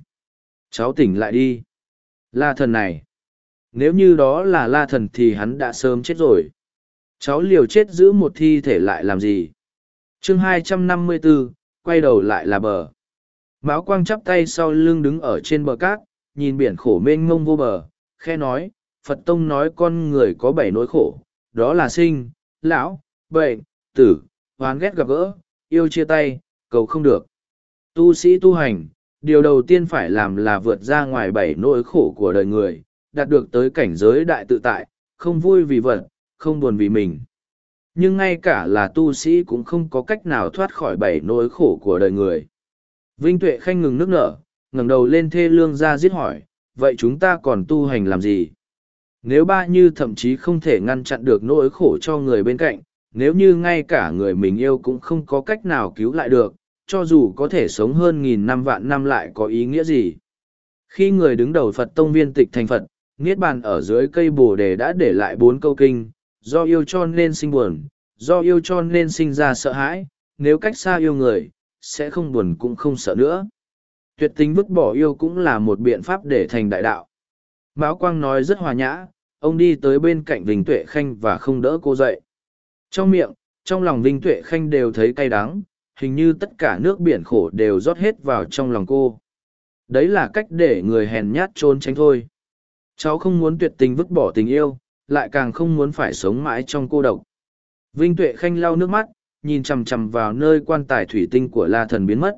cháu tỉnh lại đi. La thần này, nếu như đó là la thần thì hắn đã sớm chết rồi. Cháu liều chết giữ một thi thể lại làm gì? Chương 254, quay đầu lại là bờ. Mão quang chắp tay sau lưng đứng ở trên bờ cát nhìn biển khổ mênh ngông vô bờ khe nói phật tông nói con người có bảy nỗi khổ đó là sinh lão bệnh tử hoán ghét gặp gỡ yêu chia tay cầu không được. Tu sĩ tu hành điều đầu tiên phải làm là vượt ra ngoài bảy nỗi khổ của đời người đạt được tới cảnh giới đại tự tại không vui vì vật không buồn vì mình nhưng ngay cả là tu sĩ cũng không có cách nào thoát khỏi bảy nỗi khổ của đời người. Vinh tuệ khanh ngừng nước nở, ngẩng đầu lên thê lương ra giết hỏi, vậy chúng ta còn tu hành làm gì? Nếu ba như thậm chí không thể ngăn chặn được nỗi khổ cho người bên cạnh, nếu như ngay cả người mình yêu cũng không có cách nào cứu lại được, cho dù có thể sống hơn nghìn năm vạn năm lại có ý nghĩa gì? Khi người đứng đầu phật tông viên tịch thành phật, niết bàn ở dưới cây bồ đề đã để lại bốn câu kinh do yêu cho nên sinh buồn, do yêu cho nên sinh ra sợ hãi, nếu cách xa yêu người, sẽ không buồn cũng không sợ nữa. Tuyệt tình vứt bỏ yêu cũng là một biện pháp để thành đại đạo. Mão quang nói rất hòa nhã, ông đi tới bên cạnh vinh tuệ khanh và không đỡ cô dậy. Trong miệng, trong lòng vinh tuệ khanh đều thấy cay đắng, hình như tất cả nước biển khổ đều rót hết vào trong lòng cô. Đấy là cách để người hèn nhát trốn tránh thôi. Cháu không muốn tuyệt tình vứt bỏ tình yêu lại càng không muốn phải sống mãi trong cô độc. Vinh tuệ khanh lau nước mắt, nhìn chằm chằm vào nơi quan tài thủy tinh của la thần biến mất.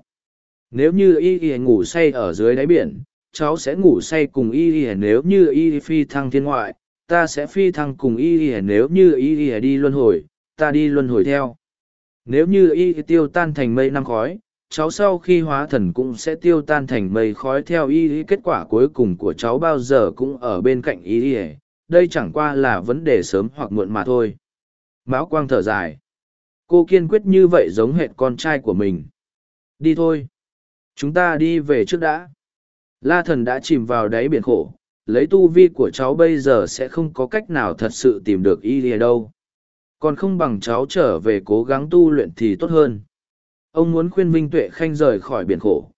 Nếu như y y ngủ say ở dưới đáy biển, cháu sẽ ngủ say cùng y y nếu như y phi thăng thiên ngoại, ta sẽ phi thăng cùng y y nếu như y y đi luân hồi, ta đi luân hồi theo. Nếu như y tiêu tan thành mây năm khói, cháu sau khi hóa thần cũng sẽ tiêu tan thành mây khói theo y kết quả cuối cùng của cháu bao giờ cũng ở bên cạnh y đây chẳng qua là vấn đề sớm hoặc muộn mà thôi. Mão quang thở dài. Cô kiên quyết như vậy giống hệt con trai của mình. Đi thôi. Chúng ta đi về trước đã. La thần đã chìm vào đáy biển khổ. Lấy tu vi của cháu bây giờ sẽ không có cách nào thật sự tìm được y lìa đâu. Còn không bằng cháu trở về cố gắng tu luyện thì tốt hơn. Ông muốn khuyên vinh tuệ khanh rời khỏi biển khổ.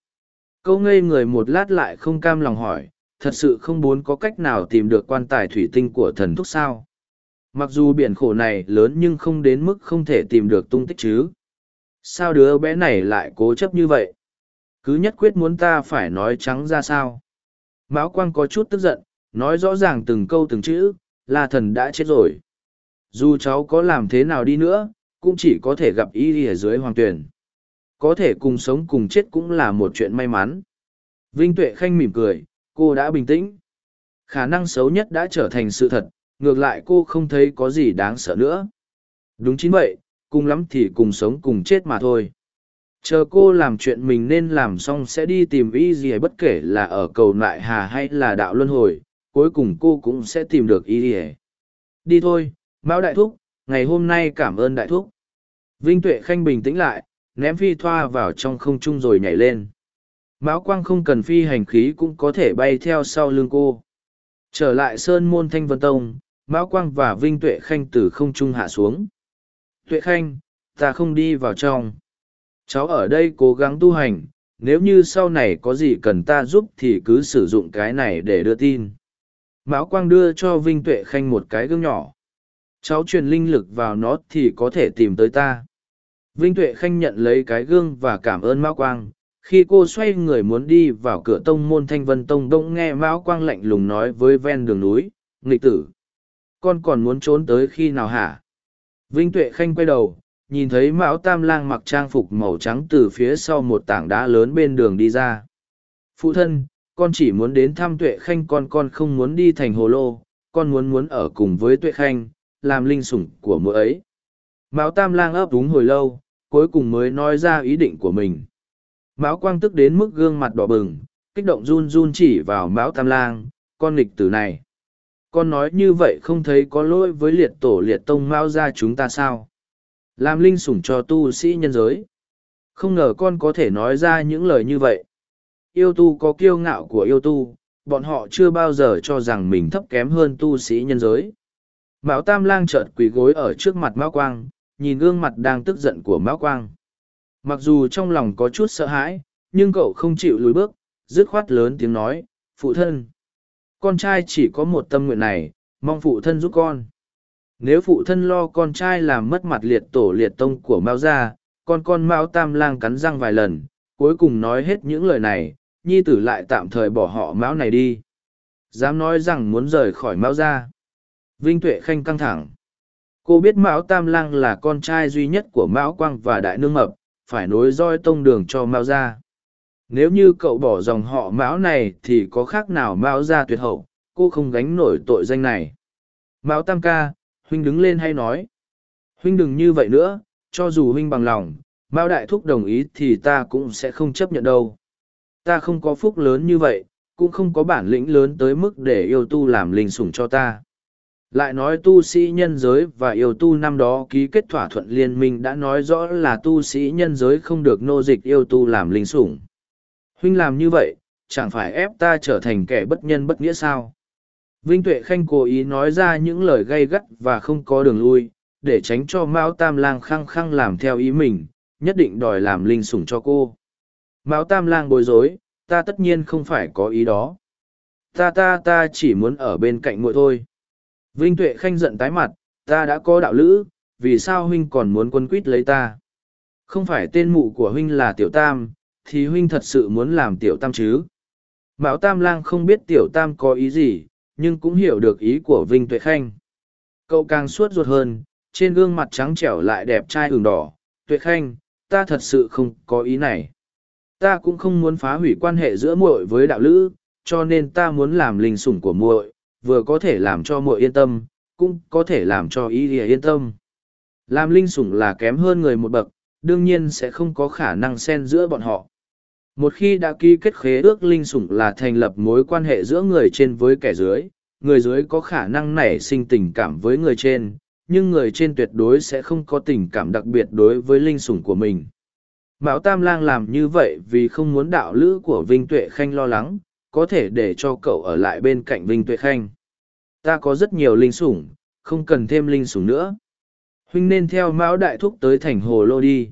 Câu ngây người một lát lại không cam lòng hỏi thật sự không muốn có cách nào tìm được quan tài thủy tinh của thần thúc sao? Mặc dù biển khổ này lớn nhưng không đến mức không thể tìm được tung tích chứ. Sao đứa bé này lại cố chấp như vậy? Cứ nhất quyết muốn ta phải nói trắng ra sao? Mão quang có chút tức giận, nói rõ ràng từng câu từng chữ là thần đã chết rồi. Dù cháu có làm thế nào đi nữa, cũng chỉ có thể gặp y ở dưới hoàng tuyển. Có thể cùng sống cùng chết cũng là một chuyện may mắn. Vinh tuệ khanh mỉm cười cô đã bình tĩnh. Khả năng xấu nhất đã trở thành sự thật, ngược lại cô không thấy có gì đáng sợ nữa. Đúng chính vậy, cùng lắm thì cùng sống cùng chết mà thôi. Chờ cô làm chuyện mình nên làm xong sẽ đi tìm y gì bất kể là ở cầu nại hà hay là đạo luân hồi, cuối cùng cô cũng sẽ tìm được y gì đi thôi, mão đại thúc, ngày hôm nay cảm ơn đại thúc. Vinh tuệ khanh bình tĩnh lại, ném phi thoa vào trong không trung rồi nhảy lên mão quang không cần phi hành khí cũng có thể bay theo sau lưng cô. Trở lại sơn môn thanh vân tông, mão quang và vinh tuệ khanh từ không trung hạ xuống. Tuệ khanh, ta không đi vào trong. Cháu ở đây cố gắng tu hành, nếu như sau này có gì cần ta giúp thì cứ sử dụng cái này để đưa tin. Mão quang đưa cho vinh tuệ khanh một cái gương nhỏ. Cháu truyền linh lực vào nó thì có thể tìm tới ta. Vinh tuệ khanh nhận lấy cái gương và cảm ơn mão quang khi cô xoay người muốn đi vào cửa tông môn thanh vân tông đông nghe mão quang lạnh lùng nói với ven đường núi, nghịch tử, con còn muốn trốn tới khi nào hả? Vinh tuệ khanh quay đầu, nhìn thấy mão tam lang mặc trang phục màu trắng từ phía sau một tảng đá lớn bên đường đi ra. Phụ thân, con chỉ muốn đến thăm tuệ khanh, con con không muốn đi thành hồ lô, con muốn muốn ở cùng với tuệ khanh, làm linh sủng của mỗi ấy. Mão tam lang ấp úng hồi lâu, cuối cùng mới nói ra ý định của mình mão quang tức đến mức gương mặt đỏ bừng, kích động run run chỉ vào mão tam lang, con nghịch tử này, con nói như vậy không thấy có lỗi với liệt tổ liệt tông mao ra chúng ta sao? Làm linh sủng cho tu sĩ nhân giới. Không ngờ con có thể nói ra những lời như vậy. Yêu tu có kiêu ngạo của yêu tu, bọn họ chưa bao giờ cho rằng mình thấp kém hơn tu sĩ nhân giới. Mão tam lang chợt quỳ gối ở trước mặt mão quang, nhìn gương mặt đang tức giận của mão quang mặc dù trong lòng có chút sợ hãi, nhưng cậu không chịu lùi bước, dứt khoát lớn tiếng nói, phụ thân, con trai chỉ có một tâm nguyện này, mong phụ thân giúp con. Nếu phụ thân lo con trai làm mất mặt liệt tổ liệt tông của mao gia, con con mao tam lang cắn răng vài lần, cuối cùng nói hết những lời này, nhi tử lại tạm thời bỏ họ mao này đi. Dám nói rằng muốn rời khỏi mao gia. Vinh tuệ khanh căng thẳng. Cô biết mão tam lang là con trai duy nhất của mão quang và đại nương mập phải nối roi tông đường cho mao gia. Nếu như cậu bỏ dòng họ mão này thì có khác nào mão gia tuyệt hậu, cô không gánh nổi tội danh này. Mão tam ca, huynh đứng lên hay nói? Huynh đừng như vậy nữa, cho dù huynh bằng lòng, mao đại thúc đồng ý thì ta cũng sẽ không chấp nhận đâu. Ta không có phúc lớn như vậy, cũng không có bản lĩnh lớn tới mức để yêu tu làm linh sủng cho ta lại nói tu sĩ nhân giới và yêu tu năm đó ký kết thỏa thuận liên minh đã nói rõ là tu sĩ nhân giới không được nô dịch yêu tu làm linh sủng huynh làm như vậy chẳng phải ép ta trở thành kẻ bất nhân bất nghĩa sao Vinh Tuệ Khanh cố ý nói ra những lời gay gắt và không có đường lui, để tránh cho Mao Tam Lang khăng khăng làm theo ý mình, nhất định đòi làm linh sủng cho cô. Mao Tam Lang bối rối, ta tất nhiên không phải có ý đó. Ta ta ta chỉ muốn ở bên cạnh muội thôi. Vinh Tuệ Khanh giận tái mặt, ta đã có đạo lữ, vì sao huynh còn muốn quân quýt lấy ta? Không phải tên mụ của huynh là Tiểu Tam, thì huynh thật sự muốn làm Tiểu Tam chứ? Mão Tam Lang không biết Tiểu Tam có ý gì, nhưng cũng hiểu được ý của Vinh Tuệ Khanh. Cậu càng suốt ruột hơn, trên gương mặt trắng trẻo lại đẹp trai ửng đỏ. Tuệ Khanh, ta thật sự không có ý này. Ta cũng không muốn phá hủy quan hệ giữa muội với đạo lữ, cho nên ta muốn làm linh sủng của muội, vừa có thể làm cho muội yên tâm, cũng có thể làm cho ý lìa yên tâm. Làm linh sủng là kém hơn người một bậc, đương nhiên sẽ không có khả năng xen giữa bọn họ. Một khi đã ký kết khế ước linh sủng là thành lập mối quan hệ giữa người trên với kẻ dưới, người dưới có khả năng nảy sinh tình cảm với người trên, nhưng người trên tuyệt đối sẽ không có tình cảm đặc biệt đối với linh sủng của mình. Mão Tam Lang làm như vậy vì không muốn đạo lữ của Vinh Tuệ Khanh lo lắng, có thể để cho cậu ở lại bên cạnh Vinh Tuệ Khanh. Ta có rất nhiều linh sủng, không cần thêm linh sủng nữa. Huynh nên theo Mão Đại Thúc tới thành Hồ Lô đi.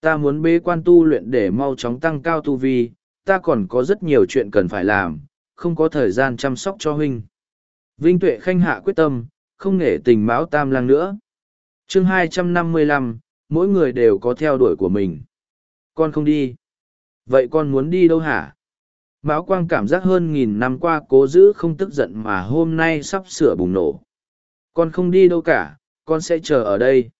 Ta muốn bế quan tu luyện để mau chóng tăng cao tu vi, ta còn có rất nhiều chuyện cần phải làm, không có thời gian chăm sóc cho huynh. Vinh Tuệ Khanh hạ quyết tâm, không nể tình Mão Tam Lang nữa. chương 255, mỗi người đều có theo đuổi của mình. Con không đi. Vậy con muốn đi đâu hả? Mão Quang cảm giác hơn nghìn năm qua cố giữ không tức giận mà hôm nay sắp sửa bùng nổ. Con không đi đâu cả, con sẽ chờ ở đây.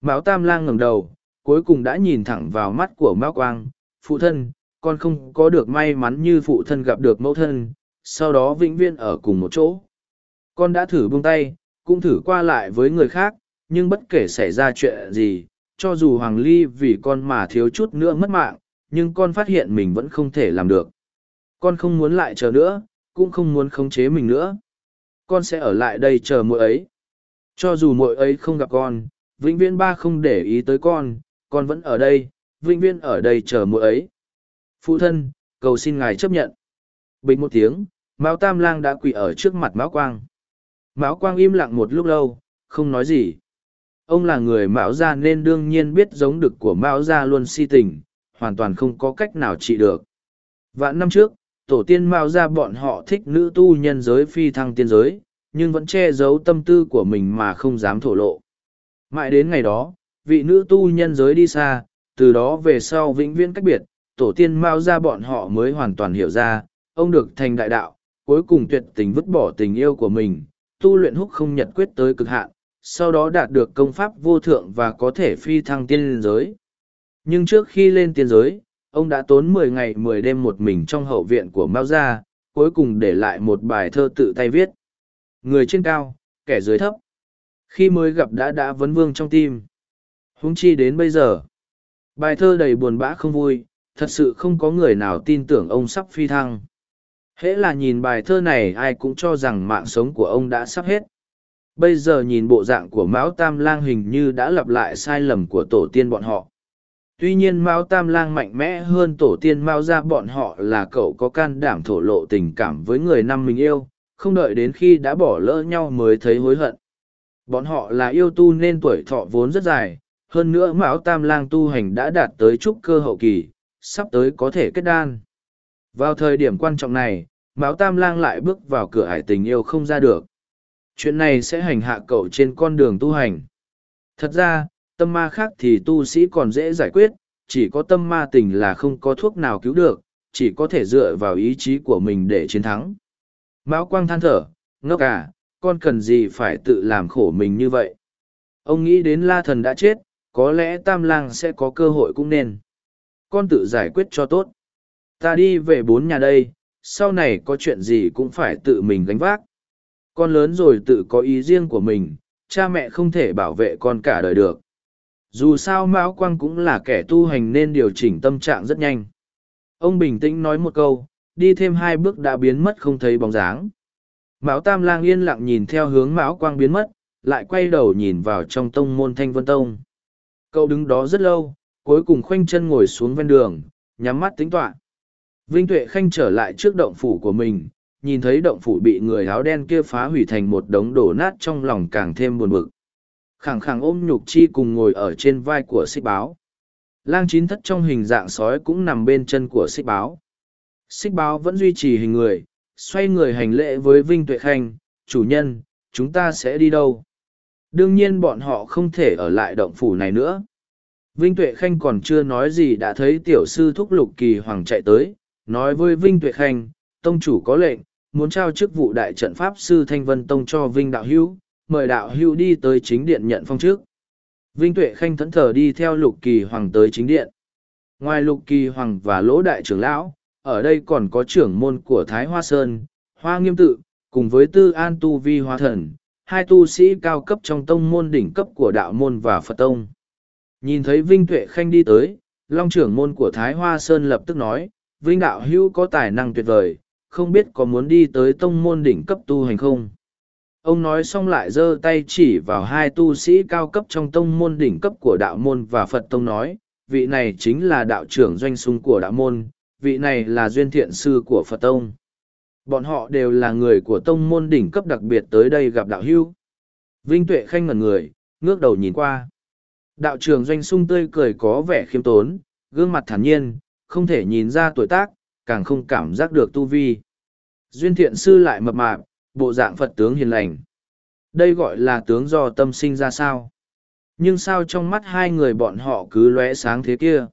Mão Tam Lang ngẩng đầu, cuối cùng đã nhìn thẳng vào mắt của Mão Quang. Phụ thân, con không có được may mắn như phụ thân gặp được mẫu thân, sau đó vĩnh viễn ở cùng một chỗ. Con đã thử buông tay, cũng thử qua lại với người khác, nhưng bất kể xảy ra chuyện gì, cho dù Hoàng Ly vì con mà thiếu chút nữa mất mạng, nhưng con phát hiện mình vẫn không thể làm được. Con không muốn lại chờ nữa, cũng không muốn khống chế mình nữa. Con sẽ ở lại đây chờ muội ấy. Cho dù muội ấy không gặp con, vĩnh viễn ba không để ý tới con, con vẫn ở đây, vĩnh viễn ở đây chờ muội ấy. Phụ thân, cầu xin ngài chấp nhận. Bình một tiếng, Mão Tam Lang đã quỳ ở trước mặt Mão Quang. Mão Quang im lặng một lúc lâu, không nói gì. Ông là người Mão Gia nên đương nhiên biết giống đực của Mão Gia luôn si tình, hoàn toàn không có cách nào trị được. Vạn năm trước, tổ tiên Mao ra bọn họ thích nữ tu nhân giới phi thăng tiên giới, nhưng vẫn che giấu tâm tư của mình mà không dám thổ lộ. Mãi đến ngày đó, vị nữ tu nhân giới đi xa, từ đó về sau vĩnh viễn cách biệt, tổ tiên Mao ra bọn họ mới hoàn toàn hiểu ra, ông được thành đại đạo, cuối cùng tuyệt tình vứt bỏ tình yêu của mình, tu luyện húc không nhật quyết tới cực hạn, sau đó đạt được công pháp vô thượng và có thể phi thăng tiên giới. Nhưng trước khi lên tiên giới, ông đã tốn mười ngày mười đêm một mình trong hậu viện của Mao Gia, cuối cùng để lại một bài thơ tự tay viết. Người trên cao, kẻ dưới thấp. Khi mới gặp đã đã vấn vương trong tim. Húng chi đến bây giờ. Bài thơ đầy buồn bã không vui, thật sự không có người nào tin tưởng ông sắp phi thăng. Hễ là nhìn bài thơ này ai cũng cho rằng mạng sống của ông đã sắp hết. Bây giờ nhìn bộ dạng của Mão Tam Lang hình như đã lặp lại sai lầm của tổ tiên bọn họ. Tuy nhiên Mao Tam Lang mạnh mẽ hơn tổ tiên Mao ra bọn họ là cậu có can đảm thổ lộ tình cảm với người năm mình yêu, không đợi đến khi đã bỏ lỡ nhau mới thấy hối hận. Bọn họ là yêu tu nên tuổi thọ vốn rất dài, hơn nữa Mão Tam Lang tu hành đã đạt tới trúc cơ hậu kỳ, sắp tới có thể kết đan. Vào thời điểm quan trọng này, Mão Tam Lang lại bước vào cửa hải tình yêu không ra được. Chuyện này sẽ hành hạ cậu trên con đường tu hành. Thật ra, tâm ma khác thì tu sĩ còn dễ giải quyết, chỉ có tâm ma tình là không có thuốc nào cứu được, chỉ có thể dựa vào ý chí của mình để chiến thắng. Mão Quang than thở, ngốc à, con cần gì phải tự làm khổ mình như vậy. Ông nghĩ đến la thần đã chết, có lẽ tam lang sẽ có cơ hội cũng nên. Con tự giải quyết cho tốt. Ta đi về bốn nhà đây, sau này có chuyện gì cũng phải tự mình gánh vác. Con lớn rồi tự có ý riêng của mình, cha mẹ không thể bảo vệ con cả đời được dù sao mão quang cũng là kẻ tu hành nên điều chỉnh tâm trạng rất nhanh. Ông bình tĩnh nói một câu, đi thêm hai bước đã biến mất không thấy bóng dáng. Mão tam lang yên lặng nhìn theo hướng mão quang biến mất, lại quay đầu nhìn vào trong tông môn thanh vân tông. Cậu đứng đó rất lâu, cuối cùng khoanh chân ngồi xuống ven đường, nhắm mắt tính toạ vinh tuệ khanh trở lại trước động phủ của mình, nhìn thấy động phủ bị người áo đen kia phá hủy thành một đống đổ nát trong lòng càng thêm buồn bực khẳng khẳng ôm nhục chi cùng ngồi ở trên vai của xích báo. Lang chín thất trong hình dạng sói cũng nằm bên chân của xích báo. Xích báo vẫn duy trì hình người, xoay người hành lễ với vinh tuệ khanh, chủ nhân, chúng ta sẽ đi đâu? Đương nhiên bọn họ không thể ở lại động phủ này nữa. Vinh tuệ khanh còn chưa nói gì đã thấy tiểu sư thúc lục kỳ hoàng chạy tới, nói với vinh tuệ khanh, tông chủ có lệnh, muốn trao chức vụ đại trận pháp sư thanh vân tông cho vinh đạo hữu mời đạo hưu đi tới chính điện nhận phong trước. Vinh Tuệ Khanh thẫn thờ đi theo Lục Kỳ Hoàng tới chính điện. Ngoài Lục Kỳ Hoàng và Lỗ Đại trưởng Lão, ở đây còn có trưởng môn của Thái Hoa Sơn, Hoa Nghiêm Tự, cùng với Tư An Tu Vi Hoa Thần, hai tu sĩ cao cấp trong tông môn đỉnh cấp của đạo môn và Phật Tông. Nhìn thấy Vinh Tuệ Khanh đi tới, Long trưởng môn của Thái Hoa Sơn lập tức nói, Vinh Đạo Hữu có tài năng tuyệt vời, không biết có muốn đi tới tông môn đỉnh cấp tu hành không? Ông nói xong lại giơ tay chỉ vào hai tu sĩ cao cấp trong tông môn đỉnh cấp của đạo môn và Phật Tông nói, vị này chính là đạo trưởng doanh sung của đạo môn, vị này là duyên thiện sư của Phật Tông. Bọn họ đều là người của tông môn đỉnh cấp đặc biệt tới đây gặp đạo hưu. Vinh Tuệ Khanh ngẩn người, ngước đầu nhìn qua. Đạo trưởng doanh sung tươi cười có vẻ khiêm tốn, gương mặt thản nhiên, không thể nhìn ra tuổi tác, càng không cảm giác được tu vi. Duyên thiện sư lại mập mạp, bộ dạng Phật tướng hiền lành. Đây gọi là tướng do tâm sinh ra sao. Nhưng sao trong mắt hai người bọn họ cứ lóe sáng thế kia?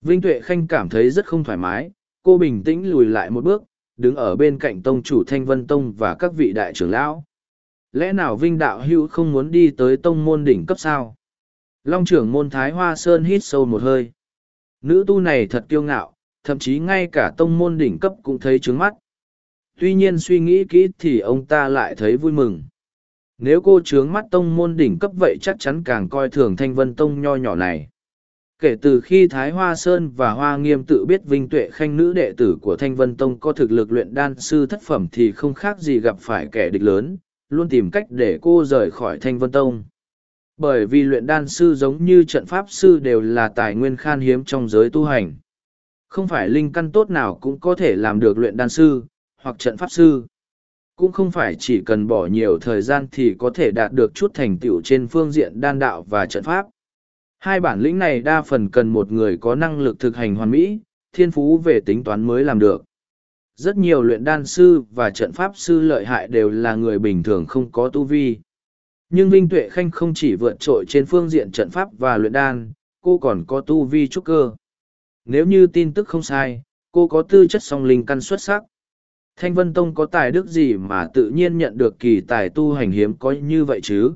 Vinh Tuệ Khanh cảm thấy rất không thoải mái, cô bình tĩnh lùi lại một bước, đứng ở bên cạnh tông chủ Thanh Vân Tông và các vị đại trưởng lão. Lẽ nào Vinh Đạo Hữu không muốn đi tới tông môn đỉnh cấp sao? Long trưởng môn Thái Hoa Sơn hít sâu một hơi. Nữ tu này thật kiêu ngạo, thậm chí ngay cả tông môn đỉnh cấp cũng thấy trướng mắt. Tuy nhiên suy nghĩ kỹ thì ông ta lại thấy vui mừng. Nếu cô trướng mắt tông môn đỉnh cấp vậy chắc chắn càng coi thường thanh vân tông nho nhỏ này. Kể từ khi Thái Hoa Sơn và Hoa Nghiêm tự biết Vinh Tuệ Khanh nữ đệ tử của Thanh Vân Tông có thực lực luyện đan sư thất phẩm thì không khác gì gặp phải kẻ địch lớn, luôn tìm cách để cô rời khỏi Thanh Vân Tông bởi vì luyện đan sư giống như trận pháp sư đều là tài nguyên khan hiếm trong giới tu hành không phải linh căn tốt nào cũng có thể làm được luyện đan sư hoặc trận pháp sư cũng không phải chỉ cần bỏ nhiều thời gian thì có thể đạt được chút thành tựu trên phương diện đan đạo và trận pháp hai bản lĩnh này đa phần cần một người có năng lực thực hành hoàn mỹ thiên phú về tính toán mới làm được rất nhiều luyện đan sư và trận pháp sư lợi hại đều là người bình thường không có tu vi nhưng Vinh Tuệ Khanh không chỉ vượt trội trên phương diện trận pháp và luyện đan, cô còn có tu vi trúc cơ. Nếu như tin tức không sai, cô có tư chất song linh căn xuất sắc. Thanh Vân Tông có tài đức gì mà tự nhiên nhận được kỳ tài tu hành hiếm có như vậy chứ?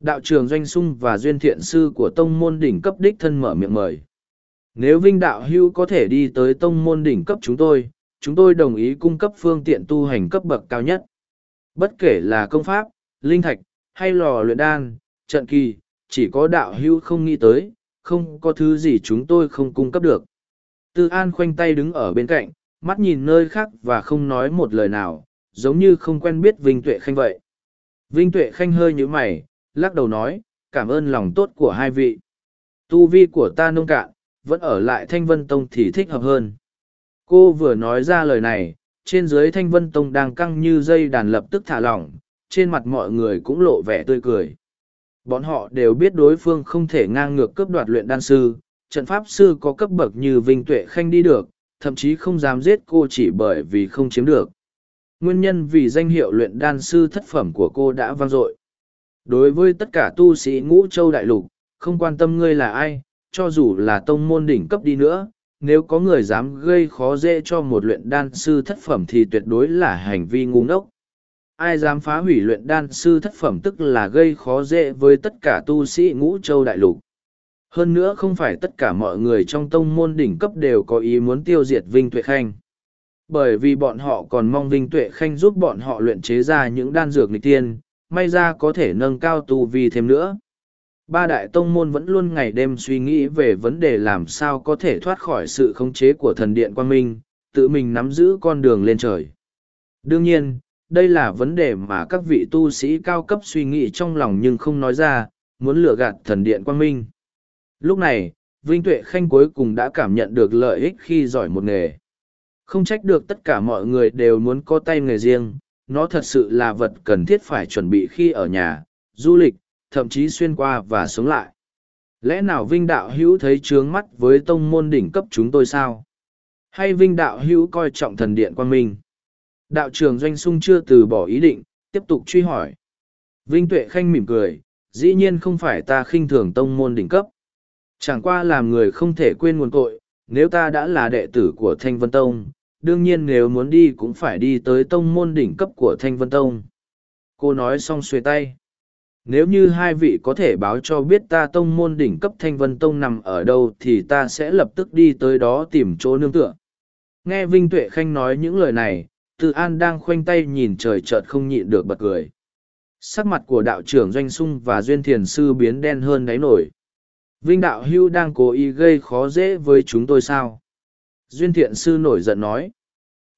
Đạo trường Doanh Sung và Duyên Thiện Sư của Tông Môn Đỉnh cấp đích thân mở miệng mời. Nếu Vinh Đạo Hưu có thể đi tới Tông Môn Đỉnh cấp chúng tôi, chúng tôi đồng ý cung cấp phương tiện tu hành cấp bậc cao nhất. Bất kể là công pháp, linh thạch, hay lò luyện đan, trận kỳ, chỉ có đạo Hưu không nghĩ tới, không có thứ gì chúng tôi không cung cấp được. Tư An khoanh tay đứng ở bên cạnh, mắt nhìn nơi khác và không nói một lời nào, giống như không quen biết Vinh Tuệ Khanh vậy. Vinh Tuệ Khanh hơi như mày, lắc đầu nói, cảm ơn lòng tốt của hai vị. Tu vi của ta nông cạn, vẫn ở lại Thanh Vân Tông thì thích hợp hơn. Cô vừa nói ra lời này, trên dưới Thanh Vân Tông đang căng như dây đàn lập tức thả lỏng, trên mặt mọi người cũng lộ vẻ tươi cười. Bọn họ đều biết đối phương không thể ngang ngược cướp đoạt luyện đan sư, trận pháp sư có cấp bậc như Vinh Tuệ Khanh đi được, thậm chí không dám giết cô chỉ bởi vì không chiếm được. Nguyên nhân vì danh hiệu luyện đan sư thất phẩm của cô đã vang dội. Đối với tất cả tu sĩ ngũ châu đại lục, không quan tâm ngươi là ai, cho dù là tông môn đỉnh cấp đi nữa, nếu có người dám gây khó dễ cho một luyện đan sư thất phẩm thì tuyệt đối là hành vi ngu ngốc ai dám phá hủy luyện đan sư thất phẩm tức là gây khó dễ với tất cả tu sĩ ngũ châu đại lục. Hơn nữa không phải tất cả mọi người trong tông môn đỉnh cấp đều có ý muốn tiêu diệt Vinh Tuệ Khanh. Bởi vì bọn họ còn mong Vinh Tuệ Khanh giúp bọn họ luyện chế ra những đan dược nghịch tiên, may ra có thể nâng cao tu vi thêm nữa. Ba đại tông môn vẫn luôn ngày đêm suy nghĩ về vấn đề làm sao có thể thoát khỏi sự khống chế của thần điện quang minh, tự mình nắm giữ con đường lên trời. Đương nhiên, đây là vấn đề mà các vị tu sĩ cao cấp suy nghĩ trong lòng nhưng không nói ra, muốn lừa gạt thần điện quang minh. Lúc này, Vinh Tuệ Khanh cuối cùng đã cảm nhận được lợi ích khi giỏi một nghề. Không trách được tất cả mọi người đều muốn có tay nghề riêng, nó thật sự là vật cần thiết phải chuẩn bị khi ở nhà, du lịch, thậm chí xuyên qua và sống lại. Lẽ nào Vinh Đạo Hữu thấy trướng mắt với tông môn đỉnh cấp chúng tôi sao? Hay Vinh Đạo Hữu coi trọng thần điện quan minh? Đạo trưởng Doanh Sung chưa từ bỏ ý định, tiếp tục truy hỏi. Vinh Tuệ Khanh mỉm cười, dĩ nhiên không phải ta khinh thường tông môn đỉnh cấp. Chẳng qua làm người không thể quên nguồn cội, nếu ta đã là đệ tử của Thanh Vân Tông, đương nhiên nếu muốn đi cũng phải đi tới tông môn đỉnh cấp của Thanh Vân Tông. Cô nói xong xuề tay. Nếu như hai vị có thể báo cho biết ta tông môn đỉnh cấp Thanh Vân Tông nằm ở đâu thì ta sẽ lập tức đi tới đó tìm chỗ nương tựa. Nghe Vinh Tuệ Khanh nói những lời này, Từ An đang khoanh tay nhìn trời chợt không nhịn được bật cười. Sắc mặt của đạo trưởng Doanh Sung và Duyên Thiền Sư biến đen hơn đáy nổi. Vinh Đạo Hưu đang cố ý gây khó dễ với chúng tôi sao? Duyên Thiện Sư nổi giận nói.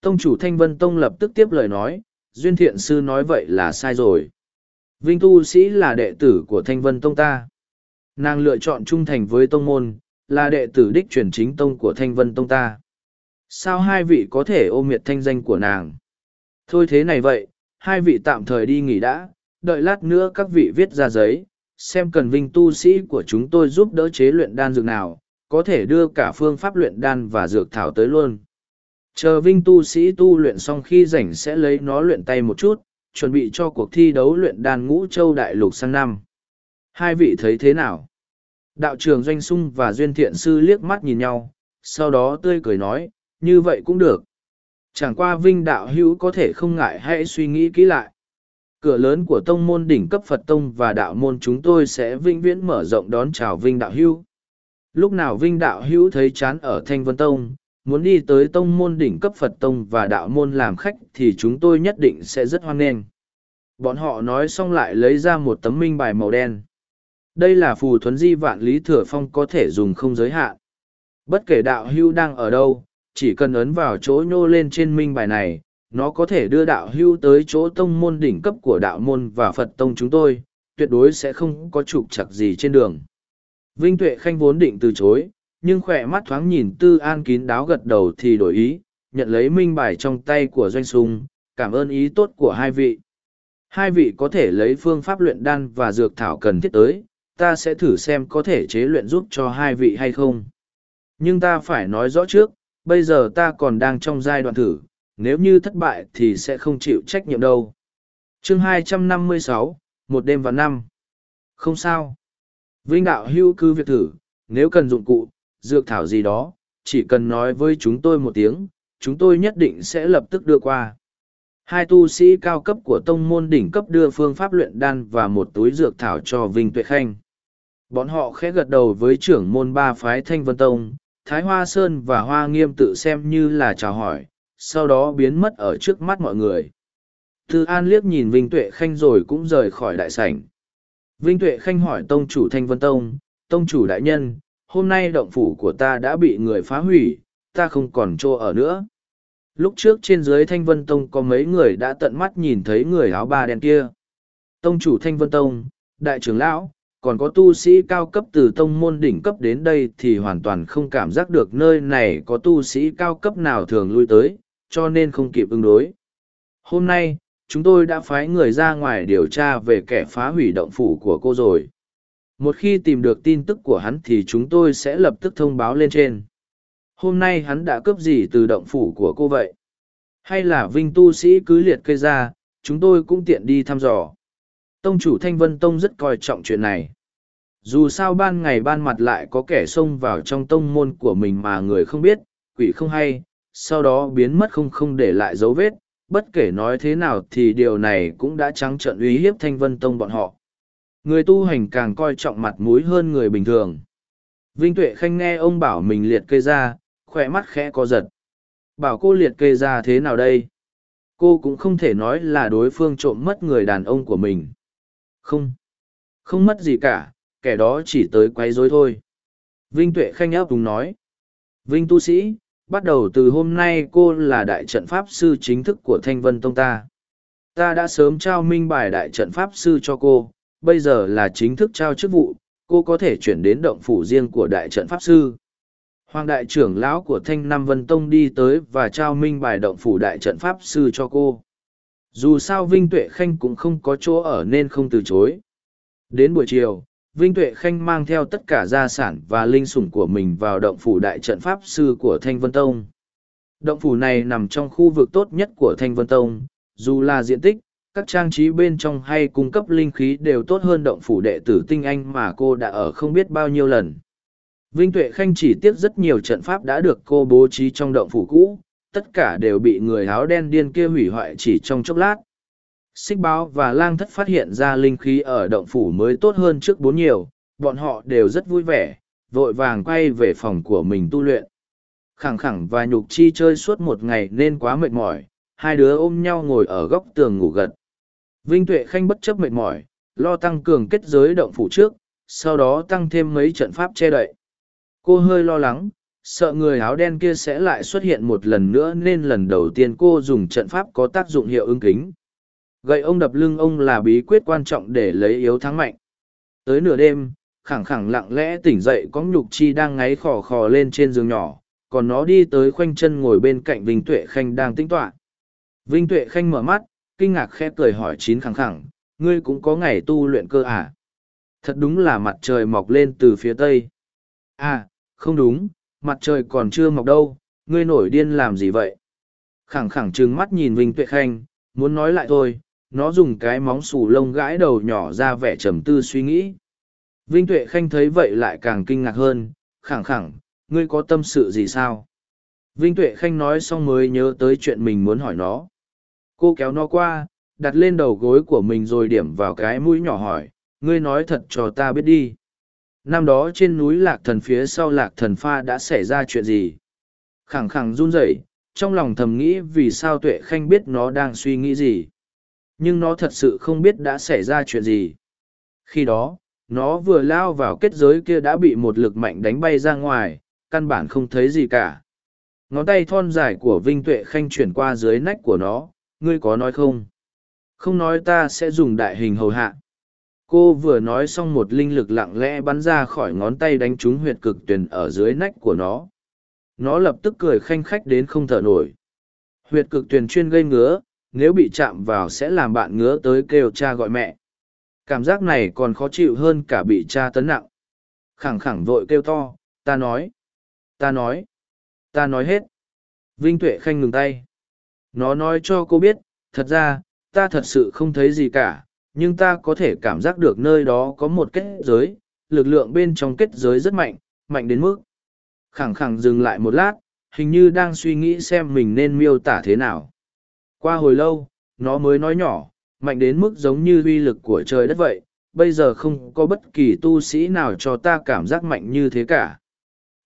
Tông chủ Thanh Vân Tông lập tức tiếp lời nói, Duyên Thiện Sư nói vậy là sai rồi. Vinh Tu Sĩ là đệ tử của Thanh Vân Tông ta. Nàng lựa chọn trung thành với Tông Môn, là đệ tử đích truyền chính Tông của Thanh Vân Tông ta. Sao hai vị có thể ôm miệt thanh danh của nàng? Thôi thế này vậy, hai vị tạm thời đi nghỉ đã, đợi lát nữa các vị viết ra giấy, xem cần vinh tu sĩ của chúng tôi giúp đỡ chế luyện đan dược nào, có thể đưa cả phương pháp luyện đan và dược thảo tới luôn. Chờ vinh tu sĩ tu luyện xong khi rảnh sẽ lấy nó luyện tay một chút, chuẩn bị cho cuộc thi đấu luyện đan ngũ châu đại lục sang năm. Hai vị thấy thế nào? Đạo trưởng Doanh Sung và Duyên Thiện Sư liếc mắt nhìn nhau, sau đó tươi cười nói, như vậy cũng được. Chẳng qua Vinh Đạo Hữu có thể không ngại hãy suy nghĩ kỹ lại. Cửa lớn của tông môn đỉnh cấp Phật Tông và đạo môn chúng tôi sẽ vinh viễn mở rộng đón chào Vinh Đạo Hữu. Lúc nào Vinh Đạo Hữu thấy chán ở Thanh Vân Tông, muốn đi tới tông môn đỉnh cấp Phật Tông và đạo môn làm khách thì chúng tôi nhất định sẽ rất hoan nghênh. Bọn họ nói xong lại lấy ra một tấm minh bài màu đen. Đây là phù thuấn di vạn lý thừa phong có thể dùng không giới hạn. Bất kể đạo hưu đang ở đâu, chỉ cần ấn vào chỗ nhô lên trên minh bài này, nó có thể đưa đạo hưu tới chỗ tông môn đỉnh cấp của đạo môn và Phật tông chúng tôi, tuyệt đối sẽ không có trục chặt gì trên đường. Vinh Tuệ Khanh vốn định từ chối, nhưng khỏe mắt thoáng nhìn Tư An kín đáo gật đầu thì đổi ý, nhận lấy minh bài trong tay của Doanh Sung, cảm ơn ý tốt của hai vị. Hai vị có thể lấy phương pháp luyện đan và dược thảo cần thiết tới, ta sẽ thử xem có thể chế luyện giúp cho hai vị hay không. Nhưng ta phải nói rõ trước, bây giờ ta còn đang trong giai đoạn thử, nếu như thất bại thì sẽ không chịu trách nhiệm đâu. chương 256, một đêm và năm. Không sao. Vinh đạo hưu cứ việc thử, nếu cần dụng cụ, dược thảo gì đó, chỉ cần nói với chúng tôi một tiếng, chúng tôi nhất định sẽ lập tức đưa qua. Hai tu sĩ cao cấp của tông môn đỉnh cấp đưa phương pháp luyện đan và một túi dược thảo cho Vinh Tuệ Khanh. Bọn họ khẽ gật đầu với trưởng môn ba phái Thanh Vân Tông, Thái Hoa Sơn và Hoa Nghiêm tự xem như là chào hỏi, sau đó biến mất ở trước mắt mọi người. Tư An liếc nhìn Vinh Tuệ Khanh rồi cũng rời khỏi đại sảnh. Vinh Tuệ Khanh hỏi Tông chủ Thanh Vân Tông, Tông chủ đại nhân, hôm nay động phủ của ta đã bị người phá hủy, ta không còn chỗ ở nữa. Lúc trước trên dưới Thanh Vân Tông có mấy người đã tận mắt nhìn thấy người áo ba đen kia. Tông chủ Thanh Vân Tông, đại trưởng lão, còn có tu sĩ cao cấp từ tông môn đỉnh cấp đến đây thì hoàn toàn không cảm giác được nơi này có tu sĩ cao cấp nào thường lui tới, cho nên không kịp ứng đối. Hôm nay, chúng tôi đã phái người ra ngoài điều tra về kẻ phá hủy động phủ của cô rồi. Một khi tìm được tin tức của hắn thì chúng tôi sẽ lập tức thông báo lên trên. Hôm nay hắn đã cướp gì từ động phủ của cô vậy? Hay là vinh tu sĩ cứ liệt kê ra, chúng tôi cũng tiện đi thăm dò. Tông chủ Thanh Vân Tông rất coi trọng chuyện này. Dù sao ban ngày ban mặt lại có kẻ xông vào trong tông môn của mình mà người không biết, quỷ không hay, sau đó biến mất không không để lại dấu vết, bất kể nói thế nào thì điều này cũng đã trắng trợn uy hiếp Thanh Vân Tông bọn họ. Người tu hành càng coi trọng mặt mũi hơn người bình thường. Vinh Tuệ Khanh nghe ông bảo mình liệt kê ra, khỏe mắt khẽ co giật. Bảo cô liệt kê ra thế nào đây? Cô cũng không thể nói là đối phương trộm mất người đàn ông của mình. Không. Không mất gì cả, kẻ đó chỉ tới quấy rối thôi. Vinh Tuệ Khanh áp đúng nói. Vinh tu sĩ, bắt đầu từ hôm nay cô là đại trận pháp sư chính thức của Thanh Vân Tông ta. Ta đã sớm trao minh bài đại trận pháp sư cho cô, bây giờ là chính thức trao chức vụ, cô có thể chuyển đến động phủ riêng của đại trận pháp sư. Hoàng đại trưởng lão của Thanh Nam Vân Tông đi tới và trao minh bài động phủ đại trận pháp sư cho cô. Dù sao Vinh Tuệ Khanh cũng không có chỗ ở nên không từ chối. Đến buổi chiều, Vinh Tuệ Khanh mang theo tất cả gia sản và linh sủng của mình vào động phủ đại trận pháp sư của Thanh Vân Tông. Động phủ này nằm trong khu vực tốt nhất của Thanh Vân Tông, dù là diện tích, các trang trí bên trong hay cung cấp linh khí đều tốt hơn động phủ đệ tử tinh anh mà cô đã ở không biết bao nhiêu lần. Vinh Tuệ Khanh chỉ tiếc rất nhiều trận pháp đã được cô bố trí trong động phủ cũ, tất cả đều bị người áo đen điên kia hủy hoại chỉ trong chốc lát. Xích báo và lang thất phát hiện ra linh khí ở động phủ mới tốt hơn trước bốn nhiều, bọn họ đều rất vui vẻ, vội vàng quay về phòng của mình tu luyện. Khẳng khẳng và nhục chi chơi suốt một ngày nên quá mệt mỏi, hai đứa ôm nhau ngồi ở góc tường ngủ gật. Vinh Tuệ Khanh bất chấp mệt mỏi, lo tăng cường kết giới động phủ trước, sau đó tăng thêm mấy trận pháp che đậy. Cô hơi lo lắng, sợ người áo đen kia sẽ lại xuất hiện một lần nữa nên lần đầu tiên cô dùng trận pháp có tác dụng hiệu ứng kính. Gậy ông đập lưng ông là bí quyết quan trọng để lấy yếu thắng mạnh. Tới nửa đêm, khẳng khẳng lặng lẽ tỉnh dậy có nhục chi đang ngáy khò khò lên trên giường nhỏ, còn nó đi tới khoanh chân ngồi bên cạnh Vinh Tuệ Khanh đang tĩnh tọa. Vinh Tuệ Khanh mở mắt, kinh ngạc khẽ cười hỏi chín khẳng khẳng, ngươi cũng có ngày tu luyện cơ à? Thật đúng là mặt trời mọc lên từ phía tây. À, không đúng, mặt trời còn chưa mọc đâu, ngươi nổi điên làm gì vậy? Khẳng khẳng trừng mắt nhìn Vinh Tuệ Khanh, muốn nói lại thôi, nó dùng cái móng xù lông gãi đầu nhỏ ra vẻ trầm tư suy nghĩ. Vinh Tuệ Khanh thấy vậy lại càng kinh ngạc hơn, khẳng khẳng, ngươi có tâm sự gì sao? Vinh Tuệ Khanh nói xong mới nhớ tới chuyện mình muốn hỏi nó. Cô kéo nó qua, đặt lên đầu gối của mình rồi điểm vào cái mũi nhỏ hỏi, ngươi nói thật cho ta biết đi. Năm đó trên núi Lạc Thần phía sau Lạc Thần Pha đã xảy ra chuyện gì? Khẳng khẳng run rẩy, trong lòng thầm nghĩ vì sao Tuệ Khanh biết nó đang suy nghĩ gì. Nhưng nó thật sự không biết đã xảy ra chuyện gì. Khi đó, nó vừa lao vào kết giới kia đã bị một lực mạnh đánh bay ra ngoài, căn bản không thấy gì cả. Ngón tay thon dài của Vinh Tuệ Khanh chuyển qua dưới nách của nó, ngươi có nói không? Không nói ta sẽ dùng đại hình hầu hạ. Cô vừa nói xong một linh lực lặng lẽ bắn ra khỏi ngón tay đánh trúng huyệt cực tuyển ở dưới nách của nó. Nó lập tức cười khanh khách đến không thở nổi. Huyệt cực tuyển chuyên gây ngứa, nếu bị chạm vào sẽ làm bạn ngứa tới kêu cha gọi mẹ. Cảm giác này còn khó chịu hơn cả bị cha tấn nặng. Khẳng khẳng vội kêu to, ta nói, ta nói, ta nói hết. Vinh Tuệ Khanh ngừng tay. Nó nói cho cô biết, thật ra, ta thật sự không thấy gì cả, nhưng ta có thể cảm giác được nơi đó có một kết giới, lực lượng bên trong kết giới rất mạnh, mạnh đến mức. Khẳng khẳng dừng lại một lát, hình như đang suy nghĩ xem mình nên miêu tả thế nào. Qua hồi lâu, nó mới nói nhỏ, mạnh đến mức giống như uy lực của trời đất vậy, bây giờ không có bất kỳ tu sĩ nào cho ta cảm giác mạnh như thế cả.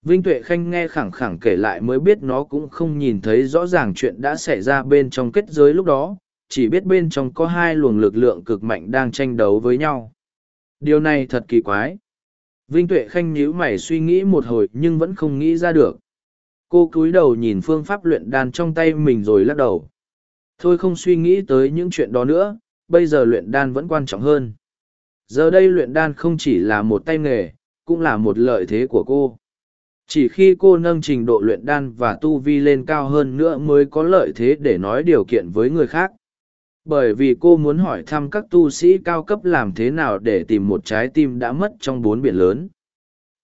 Vinh Tuệ Khanh nghe khẳng khẳng kể lại mới biết nó cũng không nhìn thấy rõ ràng chuyện đã xảy ra bên trong kết giới lúc đó, chỉ biết bên trong có hai luồng lực lượng cực mạnh đang tranh đấu với nhau. Điều này thật kỳ quái. Vinh Tuệ Khanh nhíu mày suy nghĩ một hồi nhưng vẫn không nghĩ ra được. Cô cúi đầu nhìn phương pháp luyện đan trong tay mình rồi lắc đầu. Thôi không suy nghĩ tới những chuyện đó nữa, bây giờ luyện đan vẫn quan trọng hơn. Giờ đây luyện đan không chỉ là một tay nghề, cũng là một lợi thế của cô. Chỉ khi cô nâng trình độ luyện đan và tu vi lên cao hơn nữa mới có lợi thế để nói điều kiện với người khác. Bởi vì cô muốn hỏi thăm các tu sĩ cao cấp làm thế nào để tìm một trái tim đã mất trong bốn biển lớn.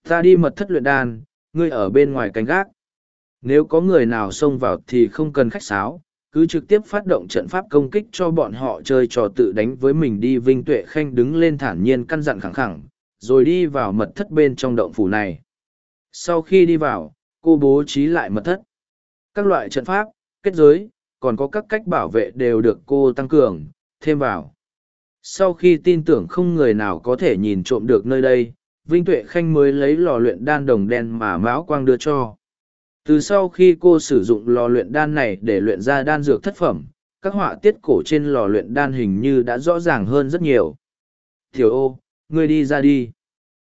Ta đi mật thất luyện đan, ngươi ở bên ngoài canh gác. Nếu có người nào xông vào thì không cần khách sáo, cứ trực tiếp phát động trận pháp công kích cho bọn họ chơi trò tự đánh với mình đi. Vinh tuệ khanh đứng lên thản nhiên căn dặn khẳng khẳng, rồi đi vào mật thất bên trong động phủ này. Sau khi đi vào, cô bố trí lại mật thất. Các loại trận pháp, kết giới, còn có các cách bảo vệ đều được cô tăng cường, thêm vào. Sau khi tin tưởng không người nào có thể nhìn trộm được nơi đây, vinh tuệ khanh mới lấy lò luyện đan đồng đen mà mão quang đưa cho từ sau khi cô sử dụng lò luyện đan này để luyện ra đan dược thất phẩm, các họa tiết cổ trên lò luyện đan hình như đã rõ ràng hơn rất nhiều. Thiểu ô, ngươi đi ra đi.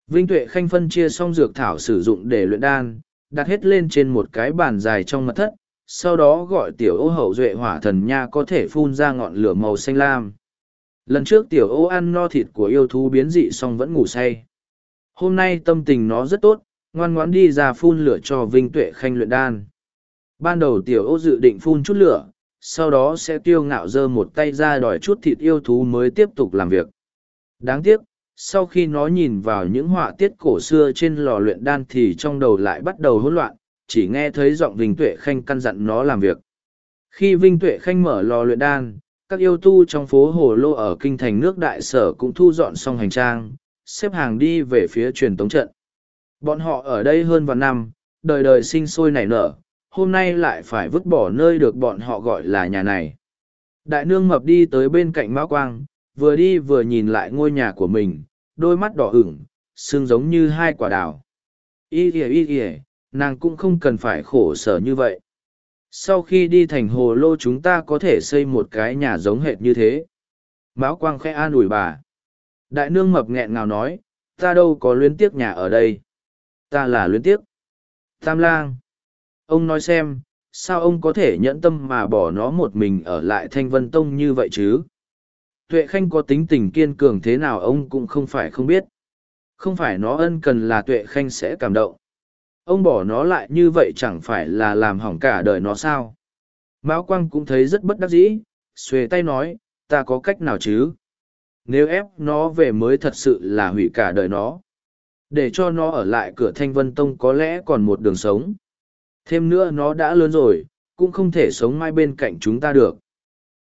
Vinh tuệ khanh phân chia xong dược thảo sử dụng để luyện đan, đặt hết lên trên một cái bàn dài trong mật thất, sau đó gọi tiểu ô hậu duệ hỏa thần nha có thể phun ra ngọn lửa màu xanh lam. Lần trước tiểu ô ăn no thịt của yêu thú biến dị xong vẫn ngủ say. Hôm nay tâm tình nó rất tốt ngoan ngoãn đi ra phun lửa cho Vinh Tuệ Khanh luyện đan. Ban đầu tiểu ô dự định phun chút lửa, sau đó sẽ tiêu ngạo dơ một tay ra đòi chút thịt yêu thú mới tiếp tục làm việc. Đáng tiếc, sau khi nó nhìn vào những họa tiết cổ xưa trên lò luyện đan thì trong đầu lại bắt đầu hỗn loạn, chỉ nghe thấy giọng Vinh Tuệ Khanh căn dặn nó làm việc. Khi Vinh Tuệ Khanh mở lò luyện đan, các yêu tu trong phố Hồ Lô ở kinh thành nước đại sở cũng thu dọn xong hành trang, xếp hàng đi về phía truyền tống trận. Bọn họ ở đây hơn vài năm, đời đời sinh sôi nảy nở, hôm nay lại phải vứt bỏ nơi được bọn họ gọi là nhà này. Đại nương mập đi tới bên cạnh Mão Quang, vừa đi vừa nhìn lại ngôi nhà của mình, đôi mắt đỏ ửng, xương giống như hai quả đào. Y kìa y kìa, nàng cũng không cần phải khổ sở như vậy. Sau khi đi thành hồ lô chúng ta có thể xây một cái nhà giống hệt như thế. Mão quang khẽ an ủi bà. Đại nương mập nghẹn ngào nói, ta đâu có luyến tiếc nhà ở đây. Ta là luyến tiếc. Tam lang. Ông nói xem, sao ông có thể nhẫn tâm mà bỏ nó một mình ở lại thanh vân tông như vậy chứ? Tuệ Khanh có tính tình kiên cường thế nào ông cũng không phải không biết. Không phải nó ân cần là Tuệ Khanh sẽ cảm động. Ông bỏ nó lại như vậy chẳng phải là làm hỏng cả đời nó sao? Mão Quang cũng thấy rất bất đắc dĩ, xuề tay nói, ta có cách nào chứ? Nếu ép nó về mới thật sự là hủy cả đời nó. Để cho nó ở lại cửa Thanh Vân Tông có lẽ còn một đường sống. Thêm nữa nó đã lớn rồi, cũng không thể sống mai bên cạnh chúng ta được.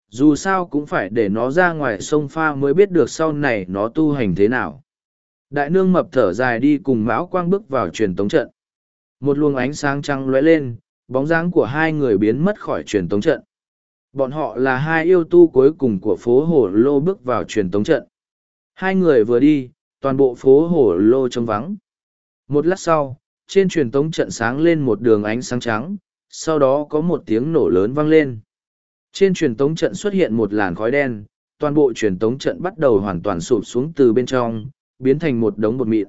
Dù sao cũng phải để nó ra ngoài sông pha mới biết được sau này nó tu hành thế nào. Đại nương mập thở dài đi cùng Mão Quang bước vào truyền tống trận. Một luồng ánh sáng trăng lóe lên, bóng dáng của hai người biến mất khỏi truyền tống trận. Bọn họ là hai yêu tu cuối cùng của phố Hồ Lô bước vào truyền tống trận. Hai người vừa đi, toàn bộ phố Hồ Lô trống vắng. Một lát sau, trên truyền tống trận sáng lên một đường ánh sáng trắng, sau đó có một tiếng nổ lớn vang lên. Trên truyền tống trận xuất hiện một làn khói đen, toàn bộ truyền tống trận bắt đầu hoàn toàn sụp xuống từ bên trong, biến thành một đống bột mịn.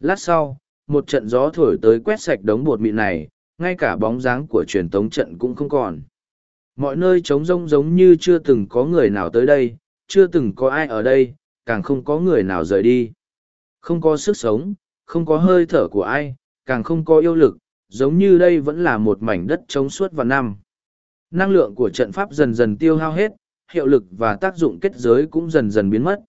Lát sau, một trận gió thổi tới quét sạch đống bột mịn này, ngay cả bóng dáng của truyền tống trận cũng không còn. Mọi nơi trống rông giống như chưa từng có người nào tới đây, chưa từng có ai ở đây, càng không có người nào rời đi. Không có sức sống, không có hơi thở của ai, càng không có yêu lực, giống như đây vẫn là một mảnh đất trống suốt vào năm. Năng lượng của trận pháp dần dần tiêu hao hết, hiệu lực và tác dụng kết giới cũng dần dần biến mất.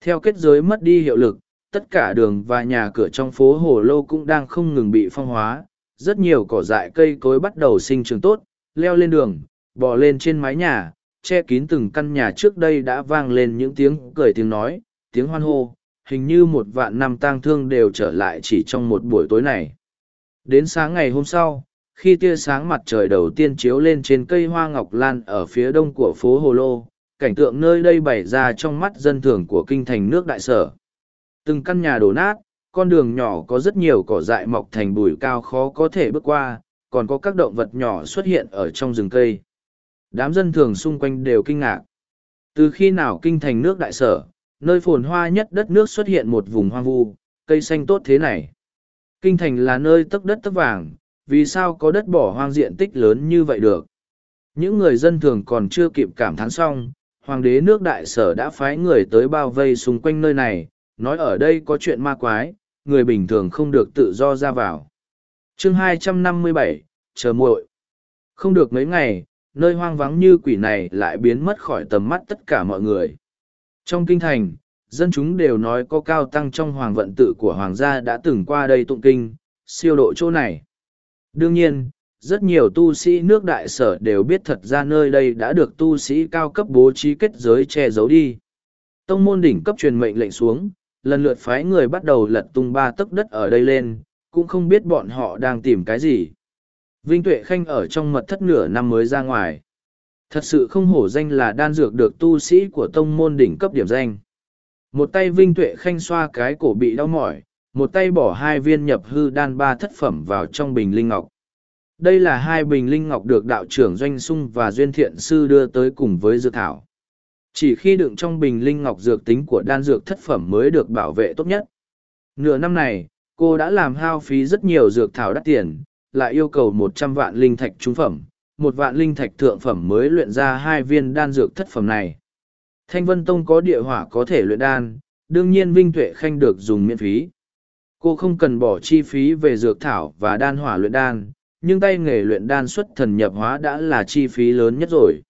Theo kết giới mất đi hiệu lực, tất cả đường và nhà cửa trong phố Hồ Lô cũng đang không ngừng bị phong hóa. Rất nhiều cỏ dại cây cối bắt đầu sinh trưởng tốt, leo lên đường, bò lên trên mái nhà, che kín từng căn nhà trước đây đã vang lên những tiếng cười tiếng nói, tiếng hoan hô, hình như một vạn năm tang thương đều trở lại chỉ trong một buổi tối này. Đến sáng ngày hôm sau, khi tia sáng mặt trời đầu tiên chiếu lên trên cây hoa ngọc lan ở phía đông của phố Hồ Lô, cảnh tượng nơi đây bày ra trong mắt dân thường của kinh thành nước đại sở. Từng căn nhà đổ nát, con đường nhỏ có rất nhiều cỏ dại mọc thành bụi cao khó có thể bước qua, còn có các động vật nhỏ xuất hiện ở trong rừng cây. Đám dân thường xung quanh đều kinh ngạc. Từ khi nào kinh thành nước đại sở, nơi phồn hoa nhất đất nước xuất hiện một vùng hoang vu, cây xanh tốt thế này. Kinh thành là nơi tấc đất tấc vàng, vì sao có đất bỏ hoang diện tích lớn như vậy được? Những người dân thường còn chưa kịp cảm thán xong, hoàng đế nước đại sở đã phái người tới bao vây xung quanh nơi này, nói ở đây có chuyện ma quái, người bình thường không được tự do ra vào. chương 257, chờ muội Không được mấy ngày, nơi hoang vắng như quỷ này lại biến mất khỏi tầm mắt tất cả mọi người. Trong kinh thành, dân chúng đều nói có cao tăng trong hoàng vận tự của hoàng gia đã từng qua đây tụng kinh, siêu độ chỗ này. Đương nhiên, rất nhiều tu sĩ nước đại sở đều biết thật ra nơi đây đã được tu sĩ cao cấp bố trí kết giới che giấu đi. Tông môn đỉnh cấp truyền mệnh lệnh xuống, lần lượt phái người bắt đầu lật tung ba tấc đất ở đây lên, cũng không biết bọn họ đang tìm cái gì. Vinh Tuệ Khanh ở trong mật thất nửa năm mới ra ngoài. Thật sự không hổ danh là đan dược được tu sĩ của tông môn đỉnh cấp điểm danh. Một tay Vinh Tuệ Khanh xoa cái cổ bị đau mỏi, một tay bỏ hai viên nhập hư đan ba thất phẩm vào trong bình linh ngọc. Đây là hai bình linh ngọc được đạo trưởng Doanh Sung và Duyên Thiện Sư đưa tới cùng với dược thảo. Chỉ khi đựng trong bình linh ngọc dược tính của đan dược thất phẩm mới được bảo vệ tốt nhất. Nửa năm này, cô đã làm hao phí rất nhiều dược thảo đắt tiền, lại yêu cầu một trăm vạn linh thạch trung phẩm, một vạn linh thạch thượng phẩm mới luyện ra hai viên đan dược thất phẩm này. Thanh Vân Tông có địa hỏa có thể luyện đan, đương nhiên Vinh Tuệ Khanh được dùng miễn phí. Cô không cần bỏ chi phí về dược thảo và đan hỏa luyện đan, nhưng tay nghề luyện đan xuất thần nhập hóa đã là chi phí lớn nhất rồi.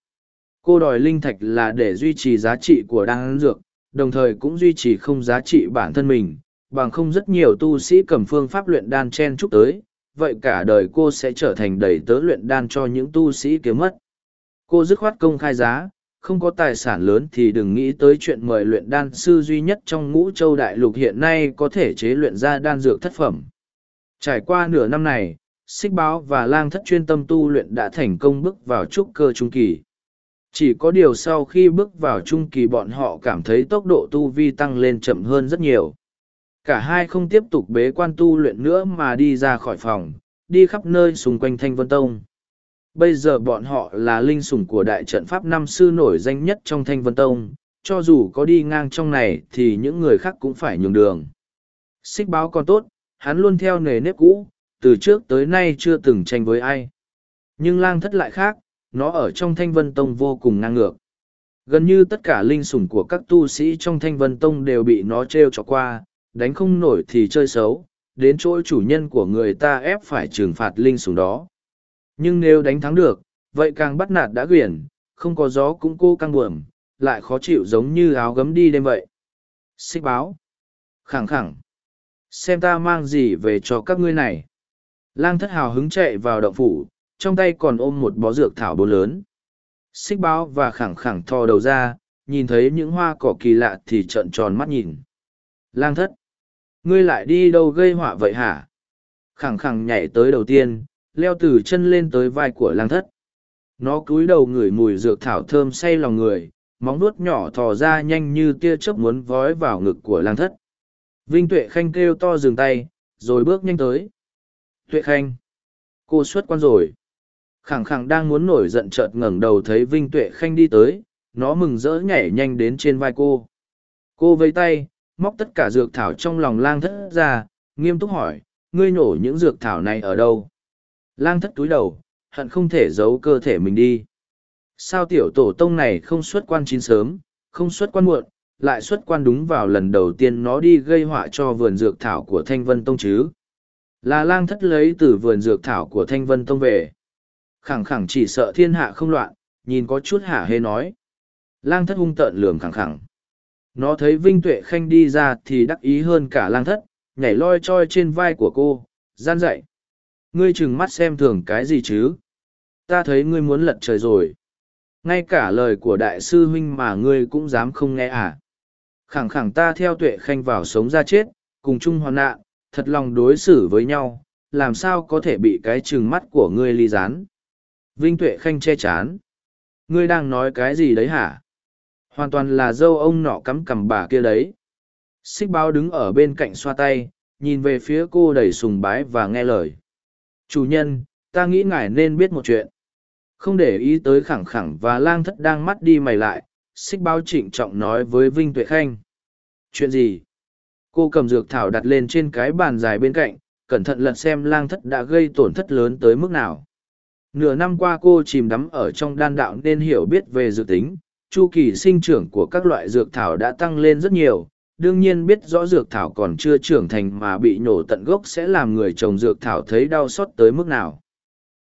Cô đòi linh thạch là để duy trì giá trị của đan dược, đồng thời cũng duy trì không giá trị bản thân mình, bằng không rất nhiều tu sĩ cầm phương pháp luyện đan chen chúc tới, vậy cả đời cô sẽ trở thành đầy tớ luyện đan cho những tu sĩ kiếm mất. Cô dứt khoát công khai giá, không có tài sản lớn thì đừng nghĩ tới chuyện mời luyện đan sư duy nhất trong ngũ châu đại lục hiện nay có thể chế luyện ra đan dược thất phẩm. Trải qua nửa năm này, xích báo và lang thất chuyên tâm tu luyện đã thành công bước vào trúc cơ trung kỳ. Chỉ có điều sau khi bước vào trung kỳ bọn họ cảm thấy tốc độ tu vi tăng lên chậm hơn rất nhiều. Cả hai không tiếp tục bế quan tu luyện nữa mà đi ra khỏi phòng, đi khắp nơi xung quanh thanh vân tông. Bây giờ bọn họ là linh sủng của đại trận pháp năm sư nổi danh nhất trong thanh vân tông cho dù có đi ngang trong này thì những người khác cũng phải nhường đường. Xích báo còn tốt hắn luôn theo nề nếp cũ từ trước tới nay chưa từng tranh với ai. Nhưng lang thất lại khác nó ở trong thanh vân tông vô cùng ngang ngược. Gần như tất cả linh sủng của các tu sĩ trong thanh vân tông đều bị nó t r e o trọc qua đánh không nổi thì chơi xấu, đến chỗ chủ nhân của người ta ép phải trừng phạt linh sủng đó. Nhưng nếu đánh thắng được, vậy càng bắt nạt đã quyển, không có gió cũng cô căng buồm, lại khó chịu giống như áo gấm đi đêm vậy. Xích báo. Khẳng khẳng. Xem ta mang gì về cho các ngươi này. Lang thất hào hứng chạy vào động phủ, trong tay còn ôm một bó dược thảo bố lớn. Xích báo và khẳng khẳng thò đầu ra, nhìn thấy những hoa cỏ kỳ lạ thì trợn tròn mắt nhìn. Lang thất ngươi lại đi đâu gây họa vậy hả? Khẳng khẳng nhảy tới đầu tiên, leo từ chân lên tới vai của lang thất. Nó cúi đầu ngửi mùi dược thảo thơm say lòng người, móng nuốt nhỏ thò ra nhanh như tia chớp muốn vói vào ngực của lang thất. Vinh tuệ khanh kêu to dừng tay, rồi bước nhanh tới. Tuệ khanh, cô xuất quan rồi. Khẳng khẳng đang muốn nổi giận chợt ngẩng đầu thấy vinh tuệ khanh đi tới, nó mừng rỡ nhảy nhanh đến trên vai cô. Cô vây tay móc tất cả dược thảo trong lòng lang thất ra, nghiêm túc hỏi, ngươi nổ những dược thảo này ở đâu? Lang thất túi đầu, hận không thể giấu cơ thể mình đi. Sao tiểu tổ tông này không xuất quan chín sớm, không xuất quan muộn, lại xuất quan đúng vào lần đầu tiên nó đi gây họa cho vườn dược thảo của thanh vân tông chứ? Là lang thất lấy từ vườn dược thảo của thanh vân tông về. Khẳng khẳng chỉ sợ thiên hạ không loạn, nhìn có chút hả hê nói. Lang thất hung tợn lường khẳng khẳng nó thấy vinh tuệ khanh đi ra thì đắc ý hơn cả lang thất, nhảy loi choi trên vai của cô, gian dậy ngươi chừng mắt xem thường cái gì chứ? Ta thấy ngươi muốn lật trời rồi. Ngay cả lời của đại sư huynh mà ngươi cũng dám không nghe à? Khẳng khẳng ta theo tuệ khanh vào sống ra chết, cùng chung hoạn nạn, thật lòng đối xử với nhau, làm sao có thể bị cái chừng mắt của ngươi ly dán vinh tuệ khanh che chán. Ngươi đang nói cái gì đấy hả? Hoàn toàn là dâu ông nọ cắm cằm bà kia đấy. Xích báo đứng ở bên cạnh xoa tay, nhìn về phía cô đầy sùng bái và nghe lời. Chủ nhân, ta nghĩ ngài nên biết một chuyện. Không để ý tới khẳng khẳng và lang thất đang mắt đi mày lại, xích báo trịnh trọng nói với vinh tuệ khanh. Chuyện gì? Cô cầm dược thảo đặt lên trên cái bàn dài bên cạnh, cẩn thận lật xem lang thất đã gây tổn thất lớn tới mức nào. Nửa năm qua cô chìm đắm ở trong đan đạo nên hiểu biết về dự tính chu kỳ sinh trưởng của các loại dược thảo đã tăng lên rất nhiều, đương nhiên biết rõ dược thảo còn chưa trưởng thành mà bị nổ tận gốc sẽ làm người trồng dược thảo thấy đau xót tới mức nào.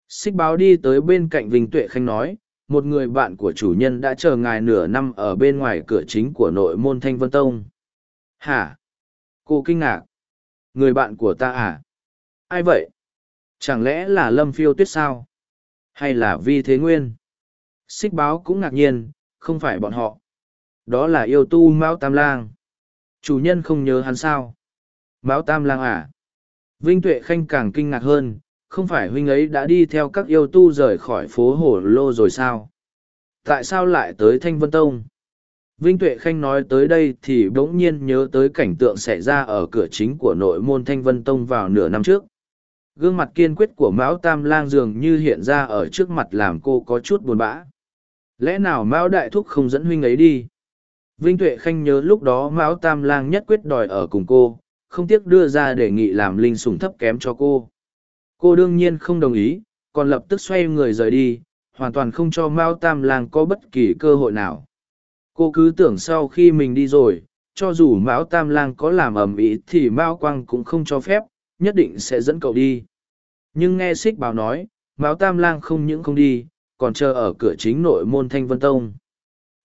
Xích báo đi tới bên cạnh vinh tuệ khanh nói, một người bạn của chủ nhân đã chờ ngài nửa năm ở bên ngoài cửa chính của nội môn thanh vân tông. Hả? Cô kinh ngạc. Người bạn của ta à? Ai vậy? Chẳng lẽ là lâm phiêu tuyết sao? Hay là vi thế nguyên? Xích báo cũng ngạc nhiên không phải bọn họ. Đó là yêu tu Mão Tam Lang. Chủ nhân không nhớ hắn sao? Mão Tam Lang à? Vinh Tuệ Khanh càng kinh ngạc hơn, không phải huynh ấy đã đi theo các yêu tu rời khỏi phố Hổ Lô rồi sao? Tại sao lại tới Thanh Vân Tông? Vinh Tuệ Khanh nói tới đây thì bỗng nhiên nhớ tới cảnh tượng xảy ra ở cửa chính của nội môn Thanh Vân Tông vào nửa năm trước. Gương mặt kiên quyết của Mão Tam Lang dường như hiện ra ở trước mặt làm cô có chút buồn bã lẽ nào mão đại thúc không dẫn huynh ấy đi? Vinh tuệ khanh nhớ lúc đó mão tam lang nhất quyết đòi ở cùng cô, không tiếc đưa ra đề nghị làm linh sủng thấp kém cho cô. Cô đương nhiên không đồng ý, còn lập tức xoay người rời đi, hoàn toàn không cho mao tam lang có bất kỳ cơ hội nào. Cô cứ tưởng sau khi mình đi rồi, cho dù mão tam lang có làm ầm ĩ thì mao quang cũng không cho phép, nhất định sẽ dẫn cậu đi. Nhưng nghe xích báo nói, mão tam lang không những không đi còn chờ ở cửa chính nội môn Thanh Vân Tông.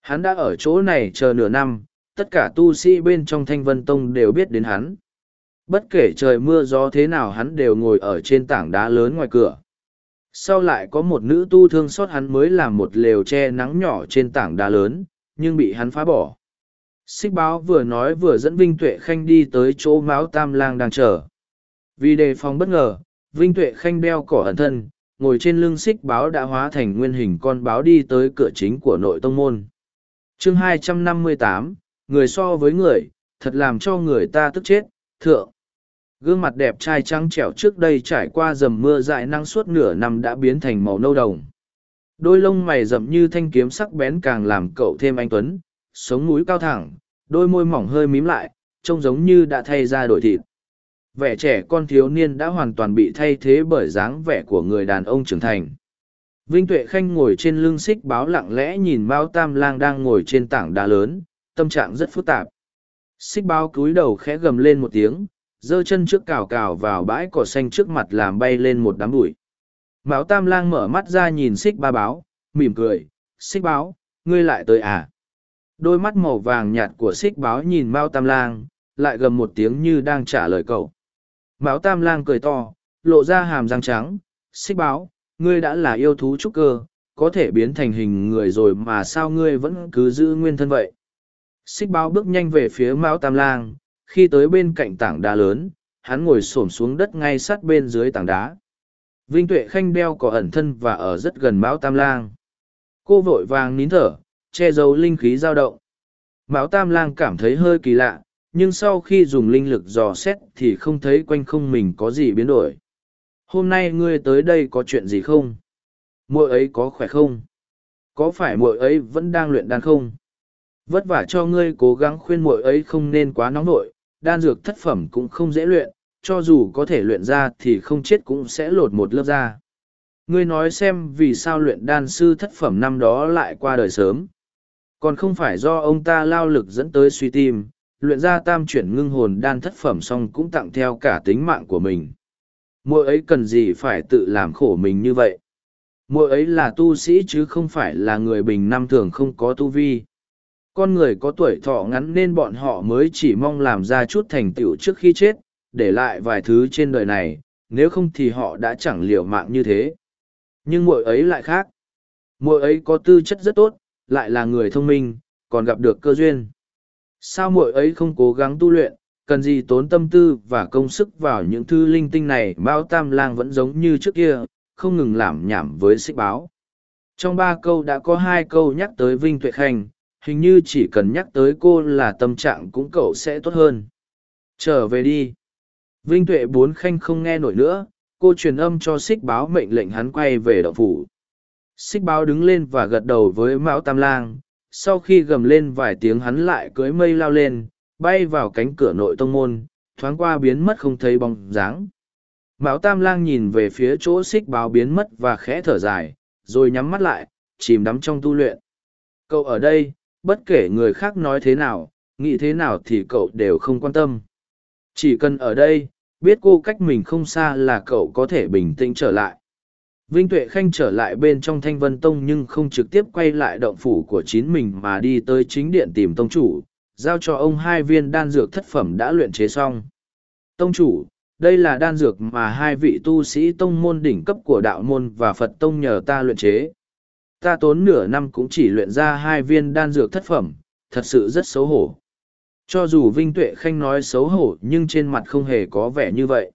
Hắn đã ở chỗ này chờ nửa năm, tất cả tu sĩ bên trong Thanh Vân Tông đều biết đến hắn. Bất kể trời mưa gió thế nào hắn đều ngồi ở trên tảng đá lớn ngoài cửa. Sau lại có một nữ tu thương xót hắn mới làm một lều che nắng nhỏ trên tảng đá lớn, nhưng bị hắn phá bỏ. Xích báo vừa nói vừa dẫn Vinh Tuệ Khanh đi tới chỗ máu Tam Lang đang chờ. Vì đề phòng bất ngờ, Vinh Tuệ Khanh đeo cỏ ẩn thân, ngồi trên lưng xích báo đã hóa thành nguyên hình con báo đi tới cửa chính của nội tông môn. chương 258, người so với người, thật làm cho người ta tức chết, thượng. Gương mặt đẹp trai trắng trẻo trước đây trải qua dầm mưa dại năng suốt nửa năm đã biến thành màu nâu đồng. Đôi lông mày rậm như thanh kiếm sắc bén càng làm cậu thêm anh Tuấn, sống mũi cao thẳng, đôi môi mỏng hơi mím lại, trông giống như đã thay ra đổi thịt. Vẻ trẻ con thiếu niên đã hoàn toàn bị thay thế bởi dáng vẻ của người đàn ông trưởng thành. Vinh Tuệ Khanh ngồi trên lưng xích báo lặng lẽ nhìn Mao Tam Lang đang ngồi trên tảng đá lớn, tâm trạng rất phức tạp. Xích báo cúi đầu khẽ gầm lên một tiếng, giơ chân trước cào cào vào bãi cỏ xanh trước mặt làm bay lên một đám bụi. Mão Tam Lang mở mắt ra nhìn xích ba báo, mỉm cười, xích báo, ngươi lại tới à? Đôi mắt màu vàng nhạt của xích báo nhìn Mao Tam Lang, lại gầm một tiếng như đang trả lời cậu. Mão Tam Lang cười to, lộ ra hàm răng trắng, xích báo, ngươi đã là yêu thú trúc cơ, có thể biến thành hình người rồi mà sao ngươi vẫn cứ giữ nguyên thân vậy. Xích báo bước nhanh về phía Mão Tam Lang, khi tới bên cạnh tảng đá lớn, hắn ngồi xổm xuống đất ngay sát bên dưới tảng đá. Vinh Tuệ Khanh đeo có ẩn thân và ở rất gần Mão Tam Lang. Cô vội vàng nín thở, che giấu linh khí dao động. Mão Tam Lang cảm thấy hơi kỳ lạ, nhưng sau khi dùng linh lực dò xét thì không thấy quanh không mình có gì biến đổi. Hôm nay ngươi tới đây có chuyện gì không? Muội ấy có khỏe không? Có phải muội ấy vẫn đang luyện đan không? Vất vả cho ngươi cố gắng khuyên muội ấy không nên quá nóng nổi, đan dược thất phẩm cũng không dễ luyện, cho dù có thể luyện ra thì không chết cũng sẽ lột một lớp da. Ngươi nói xem vì sao luyện đan sư thất phẩm năm đó lại qua đời sớm. Còn không phải do ông ta lao lực dẫn tới suy tim, luyện ra tam chuyển ngưng hồn đan thất phẩm xong cũng tặng theo cả tính mạng của mình. Mỗi ấy cần gì phải tự làm khổ mình như vậy. Mỗi ấy là tu sĩ chứ không phải là người bình năm thường không có tu vi. Con người có tuổi thọ ngắn nên bọn họ mới chỉ mong làm ra chút thành tựu trước khi chết, để lại vài thứ trên đời này, nếu không thì họ đã chẳng liều mạng như thế. Nhưng muội ấy lại khác. Muội ấy có tư chất rất tốt, lại là người thông minh, còn gặp được cơ duyên. Sao muội ấy không cố gắng tu luyện, cần gì tốn tâm tư và công sức vào những thư linh tinh này Mao Tam Lang vẫn giống như trước kia, không ngừng làm nhảm với xích báo. Trong ba câu đã có hai câu nhắc tới Vinh Tuệ Khanh, hình như chỉ cần nhắc tới cô là tâm trạng cũng cậu sẽ tốt hơn. Trở về đi. Vinh Tuệ bốn khanh không nghe nổi nữa, cô truyền âm cho xích báo mệnh lệnh hắn quay về đậu phủ. Xích báo đứng lên và gật đầu với Mão Tam Lang, sau khi gầm lên vài tiếng hắn lại cưới mây lao lên, bay vào cánh cửa nội tông môn, thoáng qua biến mất không thấy bóng dáng. Mão Tam Lang nhìn về phía chỗ xích báo biến mất và khẽ thở dài, rồi nhắm mắt lại, chìm đắm trong tu luyện. Cậu ở đây, bất kể người khác nói thế nào, nghĩ thế nào thì cậu đều không quan tâm. Chỉ cần ở đây, biết cô cách mình không xa là cậu có thể bình tĩnh trở lại. Vinh Tuệ Khanh trở lại bên trong Thanh Vân Tông nhưng không trực tiếp quay lại động phủ của chính mình mà đi tới chính điện tìm tông chủ, giao cho ông hai viên đan dược thất phẩm đã luyện chế xong. Tông chủ, đây là đan dược mà hai vị tu sĩ tông môn đỉnh cấp của đạo môn và Phật tông nhờ ta luyện chế. Ta tốn nửa năm cũng chỉ luyện ra hai viên đan dược thất phẩm, thật sự rất xấu hổ. Cho dù Vinh Tuệ Khanh nói xấu hổ nhưng trên mặt không hề có vẻ như vậy.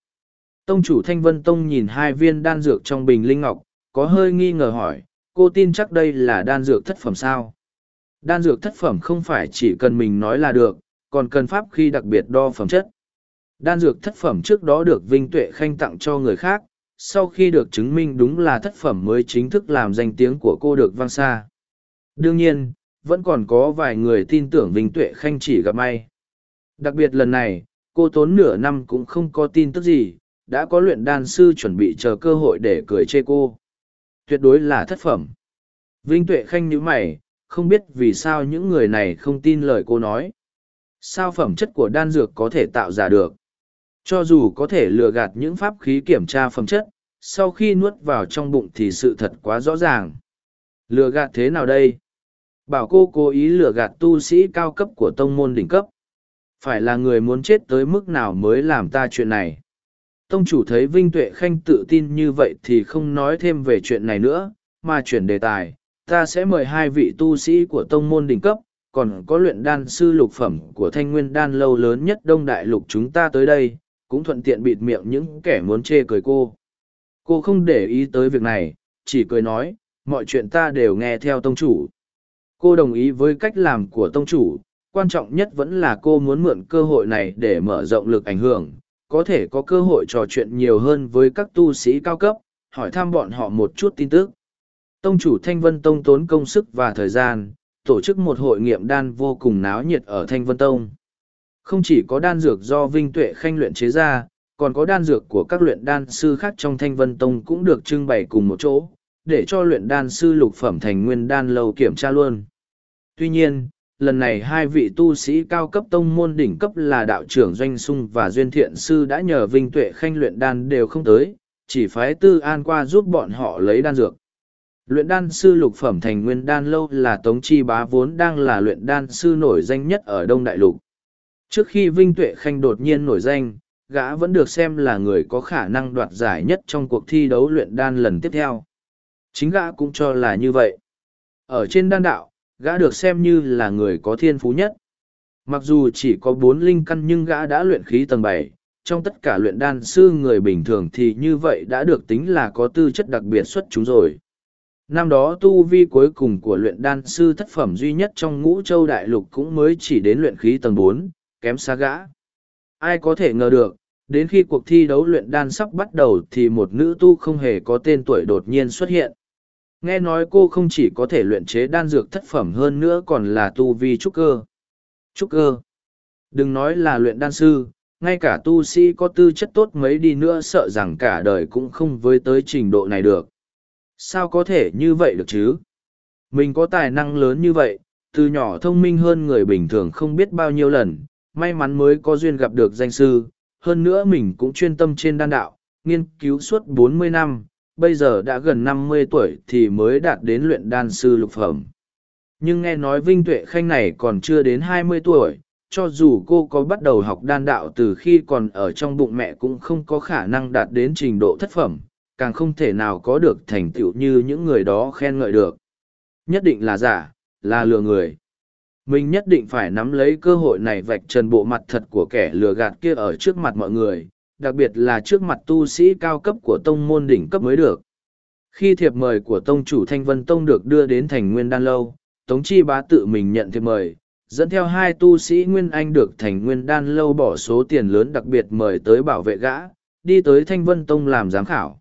Tông chủ Thanh Vân Tông nhìn hai viên đan dược trong bình linh ngọc, có hơi nghi ngờ hỏi, cô tin chắc đây là đan dược thất phẩm sao? Đan dược thất phẩm không phải chỉ cần mình nói là được, còn cần pháp khi đặc biệt đo phẩm chất. Đan dược thất phẩm trước đó được Vinh Tuệ Khanh tặng cho người khác, sau khi được chứng minh đúng là thất phẩm mới chính thức làm danh tiếng của cô được vang xa. Đương nhiên, vẫn còn có vài người tin tưởng Vinh Tuệ Khanh chỉ gặp may. Đặc biệt lần này, cô tốn nửa năm cũng không có tin tức gì, đã có luyện đan sư chuẩn bị chờ cơ hội để cười chê cô. Tuyệt đối là thất phẩm. Vinh Tuệ Khanh nhíu mày, không biết vì sao những người này không tin lời cô nói. Sao phẩm chất của đan dược có thể tạo ra được? Cho dù có thể lừa gạt những pháp khí kiểm tra phẩm chất, sau khi nuốt vào trong bụng thì sự thật quá rõ ràng. Lừa gạt thế nào đây? Bảo cô cố ý lừa gạt tu sĩ cao cấp của tông môn đỉnh cấp. Phải là người muốn chết tới mức nào mới làm ta chuyện này. Tông chủ thấy Vinh Tuệ Khanh tự tin như vậy thì không nói thêm về chuyện này nữa, mà chuyển đề tài. Ta sẽ mời hai vị tu sĩ của tông môn đỉnh cấp, còn có luyện đan sư lục phẩm của thanh nguyên đan lâu lớn nhất đông đại lục chúng ta tới đây, cũng thuận tiện bịt miệng những kẻ muốn chê cười cô. Cô không để ý tới việc này, chỉ cười nói, mọi chuyện ta đều nghe theo tông chủ. Cô đồng ý với cách làm của tông chủ, quan trọng nhất vẫn là cô muốn mượn cơ hội này để mở rộng lực ảnh hưởng, có thể có cơ hội trò chuyện nhiều hơn với các tu sĩ cao cấp, hỏi thăm bọn họ một chút tin tức. Tông chủ Thanh Vân Tông tốn công sức và thời gian, tổ chức một hội nghiệm đan vô cùng náo nhiệt ở Thanh Vân Tông. Không chỉ có đan dược do Vinh Tuệ Khanh luyện chế ra, còn có đan dược của các luyện đan sư khác trong Thanh Vân Tông cũng được trưng bày cùng một chỗ, để cho luyện đan sư lục phẩm thành nguyên đan lâu kiểm tra luôn. Tuy nhiên, lần này hai vị tu sĩ cao cấp tông môn đỉnh cấp là đạo trưởng Doanh Sung và Duyên Thiện Sư đã nhờ Vinh Tuệ Khanh luyện đan đều không tới, chỉ phái Tư An qua giúp bọn họ lấy đan dược. Luyện đan sư lục phẩm thành nguyên đan lâu là Tống Chi Bá vốn đang là luyện đan sư nổi danh nhất ở Đông Đại Lục. Trước khi Vinh Tuệ Khanh đột nhiên nổi danh, gã vẫn được xem là người có khả năng đoạt giải nhất trong cuộc thi đấu luyện đan lần tiếp theo. Chính gã cũng cho là như vậy. Ở trên đan đạo, gã được xem như là người có thiên phú nhất. Mặc dù chỉ có bốn linh căn nhưng gã đã luyện khí tầng bảy, trong tất cả luyện đan sư người bình thường thì như vậy đã được tính là có tư chất đặc biệt xuất chúng rồi. Năm đó tu vi cuối cùng của luyện đan sư thất phẩm duy nhất trong ngũ châu đại lục cũng mới chỉ đến luyện khí tầng bốn, kém xa gã. Ai có thể ngờ được, đến khi cuộc thi đấu luyện đan sắp bắt đầu thì một nữ tu không hề có tên tuổi đột nhiên xuất hiện. Nghe nói cô không chỉ có thể luyện chế đan dược thất phẩm hơn nữa còn là tu vi trúc cơ. Trúc cơ. Đừng nói là luyện đan sư, ngay cả tu sĩ có tư chất tốt mấy đi nữa sợ rằng cả đời cũng không với tới trình độ này được. Sao có thể như vậy được chứ? Mình có tài năng lớn như vậy, từ nhỏ thông minh hơn người bình thường không biết bao nhiêu lần, may mắn mới có duyên gặp được danh sư, hơn nữa mình cũng chuyên tâm trên đan đạo, nghiên cứu suốt bốn mươi năm, bây giờ đã gần năm mươi tuổi thì mới đạt đến luyện đan sư lục phẩm. Nhưng nghe nói Vinh Tuệ Khanh này còn chưa đến hai mươi tuổi, cho dù cô có bắt đầu học đan đạo từ khi còn ở trong bụng mẹ cũng không có khả năng đạt đến trình độ thất phẩm, càng không thể nào có được thành tựu như những người đó khen ngợi được. Nhất định là giả, là lừa người. Mình nhất định phải nắm lấy cơ hội này vạch trần bộ mặt thật của kẻ lừa gạt kia ở trước mặt mọi người, đặc biệt là trước mặt tu sĩ cao cấp của tông môn đỉnh cấp mới được. Khi thiệp mời của tông chủ Thanh Vân Tông được đưa đến thành Nguyên Đan Lâu, Tống Chi Bá tự mình nhận thiệp mời, dẫn theo hai tu sĩ Nguyên Anh được thành Nguyên Đan Lâu bỏ số tiền lớn đặc biệt mời tới bảo vệ gã, đi tới Thanh Vân Tông làm giám khảo.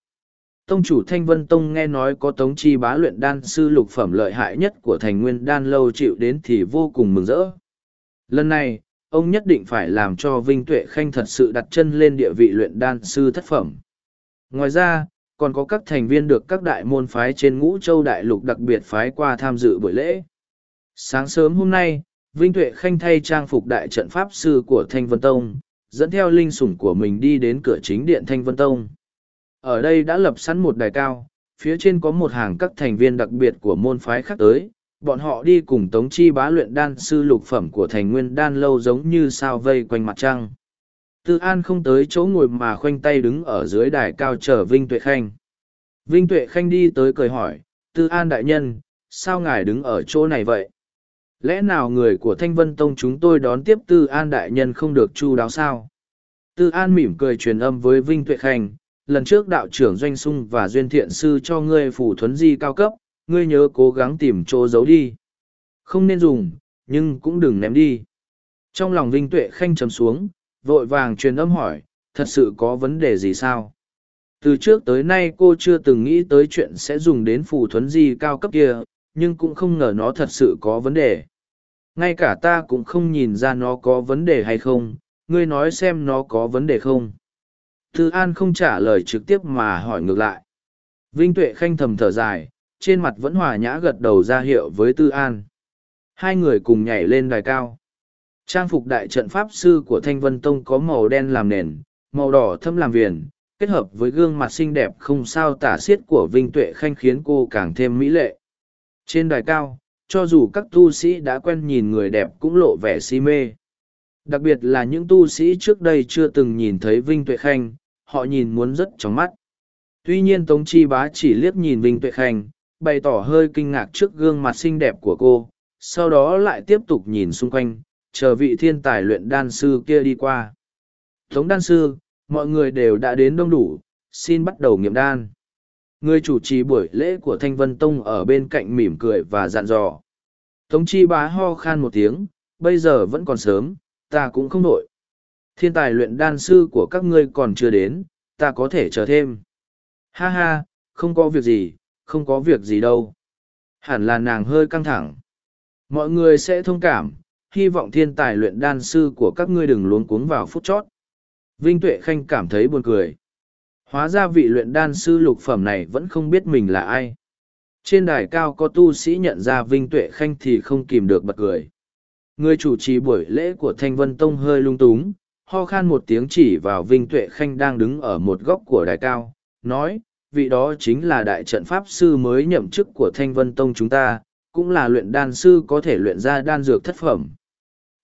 Tông chủ Thanh Vân Tông nghe nói có Tống Chi Bá luyện đan sư lục phẩm lợi hại nhất của thành Nguyên Đan Lâu chịu đến thì vô cùng mừng rỡ. Lần này, ông nhất định phải làm cho Vinh Tuệ Khanh thật sự đặt chân lên địa vị luyện đan sư thất phẩm. Ngoài ra, còn có các thành viên được các đại môn phái trên ngũ châu đại lục đặc biệt phái qua tham dự buổi lễ. Sáng sớm hôm nay, Vinh Tuệ Khanh thay trang phục đại trận pháp sư của Thanh Vân Tông, dẫn theo linh sủng của mình đi đến cửa chính điện Thanh Vân Tông. Ở đây đã lập sẵn một đài cao, phía trên có một hàng các thành viên đặc biệt của môn phái khác tới, bọn họ đi cùng tống chi bá luyện đan sư lục phẩm của thành nguyên đan lâu giống như sao vây quanh mặt trăng. Tư an không tới chỗ ngồi mà khoanh tay đứng ở dưới đài cao chờ vinh tuệ khanh. Vinh tuệ khanh đi tới cười hỏi, tư an đại nhân, sao ngài đứng ở chỗ này vậy? Lẽ nào người của thanh vân tông chúng tôi đón tiếp tư an đại nhân không được chu đáo sao? Tư an mỉm cười truyền âm với vinh tuệ khanh, lần trước đạo trưởng doanh sung và duyên thiện sư cho ngươi phủ thuấn di cao cấp ngươi nhớ cố gắng tìm chỗ giấu đi. Không nên dùng, nhưng cũng đừng ném đi. Trong lòng Vinh Tuệ Khanh trầm xuống, vội vàng truyền âm hỏi, thật sự có vấn đề gì sao? Từ trước tới nay cô chưa từng nghĩ tới chuyện sẽ dùng đến phù thuấn di cao cấp kia, nhưng cũng không ngờ nó thật sự có vấn đề. Ngay cả ta cũng không nhìn ra nó có vấn đề hay không, ngươi nói xem nó có vấn đề không. Thư An không trả lời trực tiếp mà hỏi ngược lại. Vinh Tuệ Khanh thầm thở dài, trên mặt vẫn hòa nhã gật đầu ra hiệu với tư an. Hai người cùng nhảy lên đài cao. Trang phục đại trận pháp sư của thanh vân tông có màu đen làm nền, màu đỏ thâm làm viền, kết hợp với gương mặt xinh đẹp không sao tả xiết của vinh tuệ khanh khiến cô càng thêm mỹ lệ. Trên đài cao, cho dù các tu sĩ đã quen nhìn người đẹp cũng lộ vẻ si mê. Đặc biệt là những tu sĩ trước đây chưa từng nhìn thấy vinh tuệ khanh, họ nhìn muốn rất chóng mắt. Tuy nhiên tống chi bá chỉ liếc nhìn vinh tuệ khanh bày tỏ hơi kinh ngạc trước gương mặt xinh đẹp của cô sau đó lại tiếp tục nhìn xung quanh chờ vị thiên tài luyện đan sư kia đi qua. Tống đan sư mọi người đều đã đến đông đủ xin bắt đầu nghiệm đan. Người chủ trì buổi lễ của thanh vân tông ở bên cạnh mỉm cười và dặn dò. Tống chi bá ho khan một tiếng bây giờ vẫn còn sớm ta cũng không nội Thiên tài luyện đan sư của các ngươi còn chưa đến, ta có thể chờ thêm. Ha ha, không có việc gì, không có việc gì đâu. Hẳn là nàng hơi căng thẳng. Mọi người sẽ thông cảm, hy vọng thiên tài luyện đan sư của các ngươi đừng luống cuống vào phút chót. Vinh Tuệ Khanh cảm thấy buồn cười. Hóa ra vị luyện đan sư lục phẩm này vẫn không biết mình là ai. Trên đài cao có tu sĩ nhận ra Vinh Tuệ Khanh thì không kìm được bật cười. Người chủ trì buổi lễ của Thanh Vân Tông hơi lung túng, ho khan một tiếng chỉ vào Vinh Tuệ Khanh đang đứng ở một góc của đài cao, nói, vị đó chính là đại trận pháp sư mới nhậm chức của Thanh Vân Tông chúng ta, cũng là luyện đan sư có thể luyện ra đan dược thất phẩm.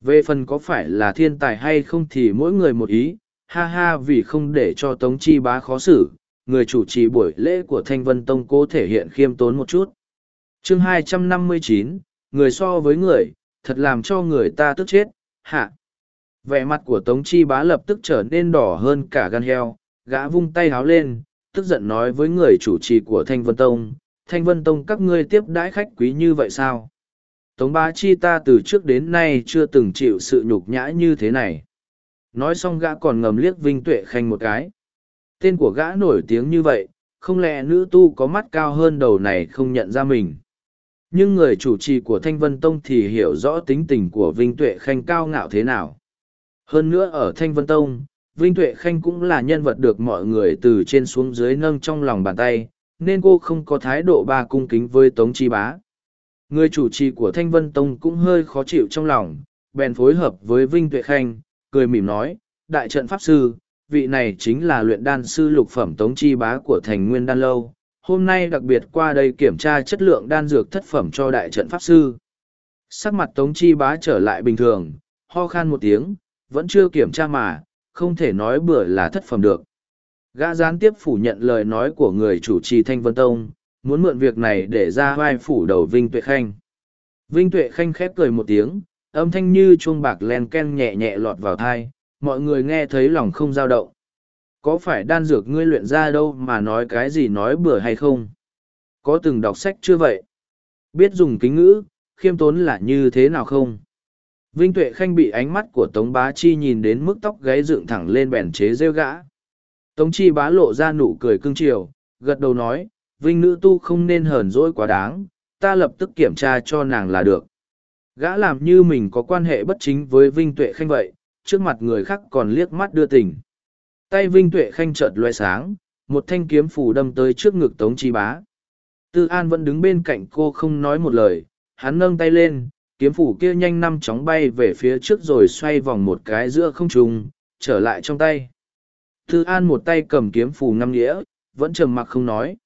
Về phần có phải là thiên tài hay không thì mỗi người một ý, ha ha vì không để cho Tống Chi Bá khó xử, người chủ trì buổi lễ của Thanh Vân Tông cố thể hiện khiêm tốn một chút. chương 259, người so với người, thật làm cho người ta tức chết, hạ. Vẻ mặt của Tống Chi Bá lập tức trở nên đỏ hơn cả gan heo, gã vung tay háo lên, tức giận nói với người chủ trì của Thanh Vân Tông, Thanh Vân Tông các ngươi tiếp đãi khách quý như vậy sao? Tống Bá Chi ta từ trước đến nay chưa từng chịu sự nhục nhã như thế này. Nói xong gã còn ngầm liếc Vinh Tuệ Khanh một cái. Tên của gã nổi tiếng như vậy, không lẽ nữ tu có mắt cao hơn đầu này không nhận ra mình. Nhưng người chủ trì của Thanh Vân Tông thì hiểu rõ tính tình của Vinh Tuệ Khanh cao ngạo thế nào. Hơn nữa ở Thanh Vân Tông, Vinh Tuệ Khanh cũng là nhân vật được mọi người từ trên xuống dưới nâng trong lòng bàn tay, nên cô không có thái độ ba cung kính với Tống Chi Bá. Người chủ trì của Thanh Vân Tông cũng hơi khó chịu trong lòng, bèn phối hợp với Vinh Tuệ Khanh, cười mỉm nói, đại trận pháp sư, vị này chính là luyện đan sư lục phẩm Tống Chi Bá của Thành Nguyên Đan Lâu. Hôm nay đặc biệt qua đây kiểm tra chất lượng đan dược thất phẩm cho đại trận pháp sư. Sắc mặt Tống Chi Bá trở lại bình thường, ho khan một tiếng, vẫn chưa kiểm tra mà, không thể nói bừa là thất phẩm được. Gã gián tiếp phủ nhận lời nói của người chủ trì Thanh Vân Tông, muốn mượn việc này để ra vai phủ đầu Vinh Tuệ Khanh. Vinh Tuệ Khanh khép cười một tiếng, âm thanh như chuông bạc len ken nhẹ nhẹ lọt vào thai, mọi người nghe thấy lòng không dao động. Có phải đan dược ngươi luyện ra đâu mà nói cái gì nói bừa hay không? Có từng đọc sách chưa vậy? Biết dùng kính ngữ, khiêm tốn là như thế nào không? Vinh Tuệ Khanh bị ánh mắt của Tống Bá Chi nhìn đến mức tóc gáy dựng thẳng lên bèn chế rêu gã. Tống Chi bá lộ ra nụ cười cưng chiều, gật đầu nói, Vinh nữ tu không nên hờn dỗi quá đáng, ta lập tức kiểm tra cho nàng là được. Gã làm như mình có quan hệ bất chính với Vinh Tuệ Khanh vậy, trước mặt người khác còn liếc mắt đưa tình. Tay Vinh Tuệ Khanh chợt loe sáng, một thanh kiếm phủ đâm tới trước ngực Tống Chi bá. Tư An vẫn đứng bên cạnh cô không nói một lời, hắn nâng tay lên, kiếm phủ kia nhanh năm chóng bay về phía trước rồi xoay vòng một cái giữa không trung, trở lại trong tay. Thư An một tay cầm kiếm phủ ngâm nghĩa, vẫn trầm mặc không nói.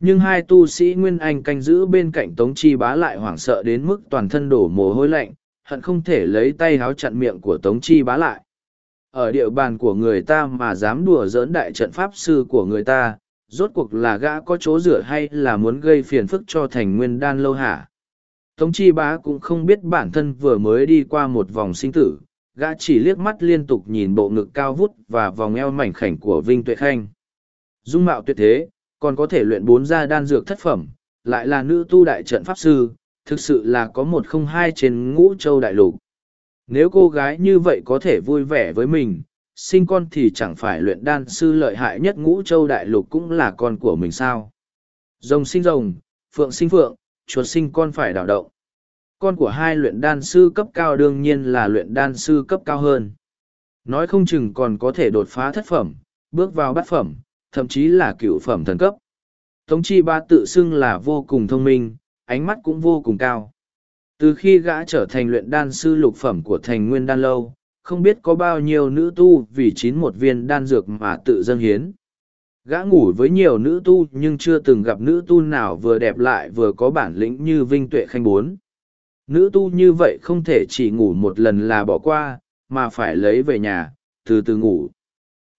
Nhưng hai tu sĩ Nguyên Anh canh giữ bên cạnh Tống Chi Bá lại hoảng sợ đến mức toàn thân đổ mồ hôi lạnh, hận không thể lấy tay háo chặn miệng của Tống Chi Bá lại. Ở địa bàn của người ta mà dám đùa giỡn đại trận pháp sư của người ta, rốt cuộc là gã có chỗ rửa hay là muốn gây phiền phức cho thành nguyên đan lâu hả? Tống Chi Bá cũng không biết bản thân vừa mới đi qua một vòng sinh tử, gã chỉ liếc mắt liên tục nhìn bộ ngực cao vút và vòng eo mảnh khảnh của Vinh Tuệ Khanh. Dung mạo tuyệt thế, còn có thể luyện bốn gia đan dược thất phẩm, lại là nữ tu đại trận pháp sư, thực sự là có một không hai trên ngũ châu đại lục. Nếu cô gái như vậy có thể vui vẻ với mình, sinh con thì chẳng phải luyện đan sư lợi hại nhất ngũ châu đại lục cũng là con của mình sao. Rồng sinh rồng, phượng sinh phượng, chuột sinh con phải đảo động. Con của hai luyện đan sư cấp cao đương nhiên là luyện đan sư cấp cao hơn. Nói không chừng còn có thể đột phá thất phẩm, bước vào bát phẩm, thậm chí là cựu phẩm thần cấp. Tống chi ba tự xưng là vô cùng thông minh, ánh mắt cũng vô cùng cao. Từ khi gã trở thành luyện đan sư lục phẩm của thành nguyên đan lâu, không biết có bao nhiêu nữ tu vì chín một viên đan dược mà tự dâng hiến. Gã ngủ với nhiều nữ tu nhưng chưa từng gặp nữ tu nào vừa đẹp lại vừa có bản lĩnh như Vinh Tuệ Khanh bốn. Nữ tu như vậy không thể chỉ ngủ một lần là bỏ qua, mà phải lấy về nhà, từ từ ngủ.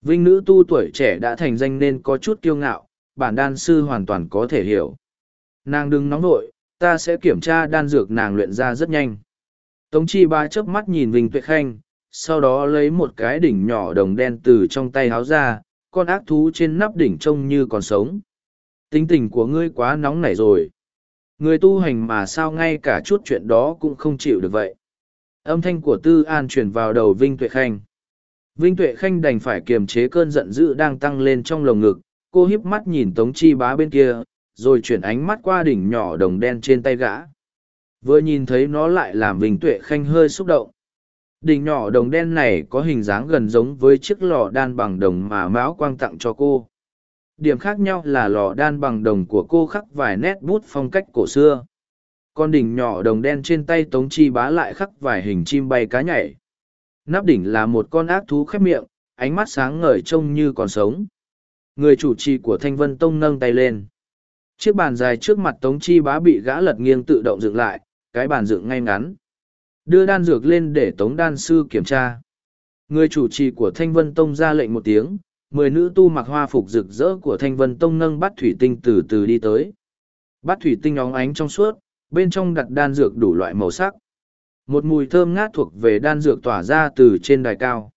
Vinh nữ tu tuổi trẻ đã thành danh nên có chút kiêu ngạo, bản đan sư hoàn toàn có thể hiểu. Nàng đừng nóng nội, ta sẽ kiểm tra đan dược nàng luyện ra rất nhanh. Tống chi ba chớp mắt nhìn Vinh Tuệ Khanh, sau đó lấy một cái đỉnh nhỏ đồng đen từ trong tay háo ra, con ác thú trên nắp đỉnh trông như còn sống. Tính tình của ngươi quá nóng nảy rồi. Người tu hành mà sao ngay cả chút chuyện đó cũng không chịu được vậy. Âm thanh của Tư An truyền vào đầu Vinh Tuệ Khanh. Vinh Tuệ Khanh đành phải kiềm chế cơn giận dữ đang tăng lên trong lồng ngực, cô híp mắt nhìn Tống Chi Bá bên kia, rồi chuyển ánh mắt qua đỉnh nhỏ đồng đen trên tay gã. Vừa nhìn thấy nó lại làm Vinh Tuệ Khanh hơi xúc động. Đỉnh nhỏ đồng đen này có hình dáng gần giống với chiếc lò đan bằng đồng mà Mão Quang tặng cho cô. Điểm khác nhau là lò đan bằng đồng của cô khắc vài nét bút phong cách cổ xưa. Con đỉnh nhỏ đồng đen trên tay Tống Chi Bá lại khắc vài hình chim bay cá nhảy. Nắp đỉnh là một con ác thú khép miệng, ánh mắt sáng ngời trông như còn sống. Người chủ trì của Thanh Vân Tông nâng tay lên. Chiếc bàn dài trước mặt Tống Chi Bá bị gã lật nghiêng tự động dựng lại, cái bàn dựng ngay ngắn. Đưa đan dược lên để Tống Đan Sư kiểm tra. Người chủ trì của Thanh Vân Tông ra lệnh một tiếng, mười nữ tu mặc hoa phục rực rỡ của Thanh Vân Tông nâng bát thủy tinh từ từ đi tới. Bát thủy tinh óng ánh trong suốt, bên trong đặt đan dược đủ loại màu sắc. Một mùi thơm ngát thuộc về đan dược tỏa ra từ trên đài cao.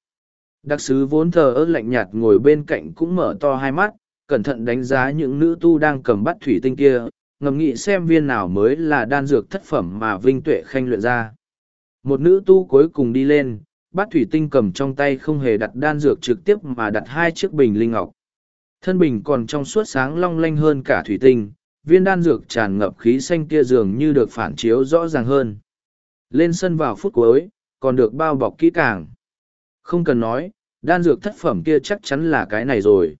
Đặc sứ vốn thờ ơ lạnh nhạt ngồi bên cạnh cũng mở to hai mắt, cẩn thận đánh giá những nữ tu đang cầm bắt thủy tinh kia, ngầm nghĩ xem viên nào mới là đan dược thất phẩm mà Vinh Tuệ Khanh luyện ra. Một nữ tu cuối cùng đi lên, bắt thủy tinh cầm trong tay không hề đặt đan dược trực tiếp mà đặt hai chiếc bình linh ngọc. Thân bình còn trong suốt sáng long lanh hơn cả thủy tinh, viên đan dược tràn ngập khí xanh kia dường như được phản chiếu rõ ràng hơn. Lên sân vào phút cuối, còn được bao bọc kỹ càng. Không cần nói, đan dược thất phẩm kia chắc chắn là cái này rồi.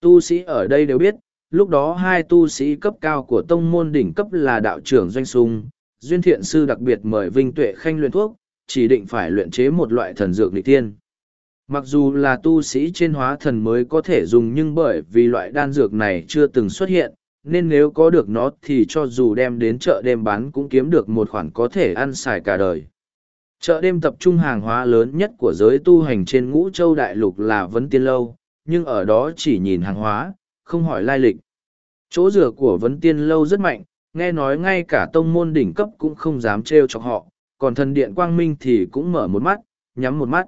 Tu sĩ ở đây đều biết, lúc đó hai tu sĩ cấp cao của tông môn đỉnh cấp là đạo trưởng Doanh Sung, Duyên Thiện Sư đặc biệt mời Vinh Tuệ Khanh luyện thuốc, chỉ định phải luyện chế một loại thần dược lịch tiên. Mặc dù là tu sĩ trên hóa thần mới có thể dùng nhưng bởi vì loại đan dược này chưa từng xuất hiện, nên nếu có được nó thì cho dù đem đến chợ đêm bán cũng kiếm được một khoản có thể ăn xài cả đời. Chợ đêm tập trung hàng hóa lớn nhất của giới tu hành trên ngũ châu đại lục là Vấn Tiên Lâu, nhưng ở đó chỉ nhìn hàng hóa, không hỏi lai lịch. Chỗ rửa của Vấn Tiên Lâu rất mạnh, nghe nói ngay cả tông môn đỉnh cấp cũng không dám trêu chọc họ, còn thần điện Quang Minh thì cũng mở một mắt, nhắm một mắt.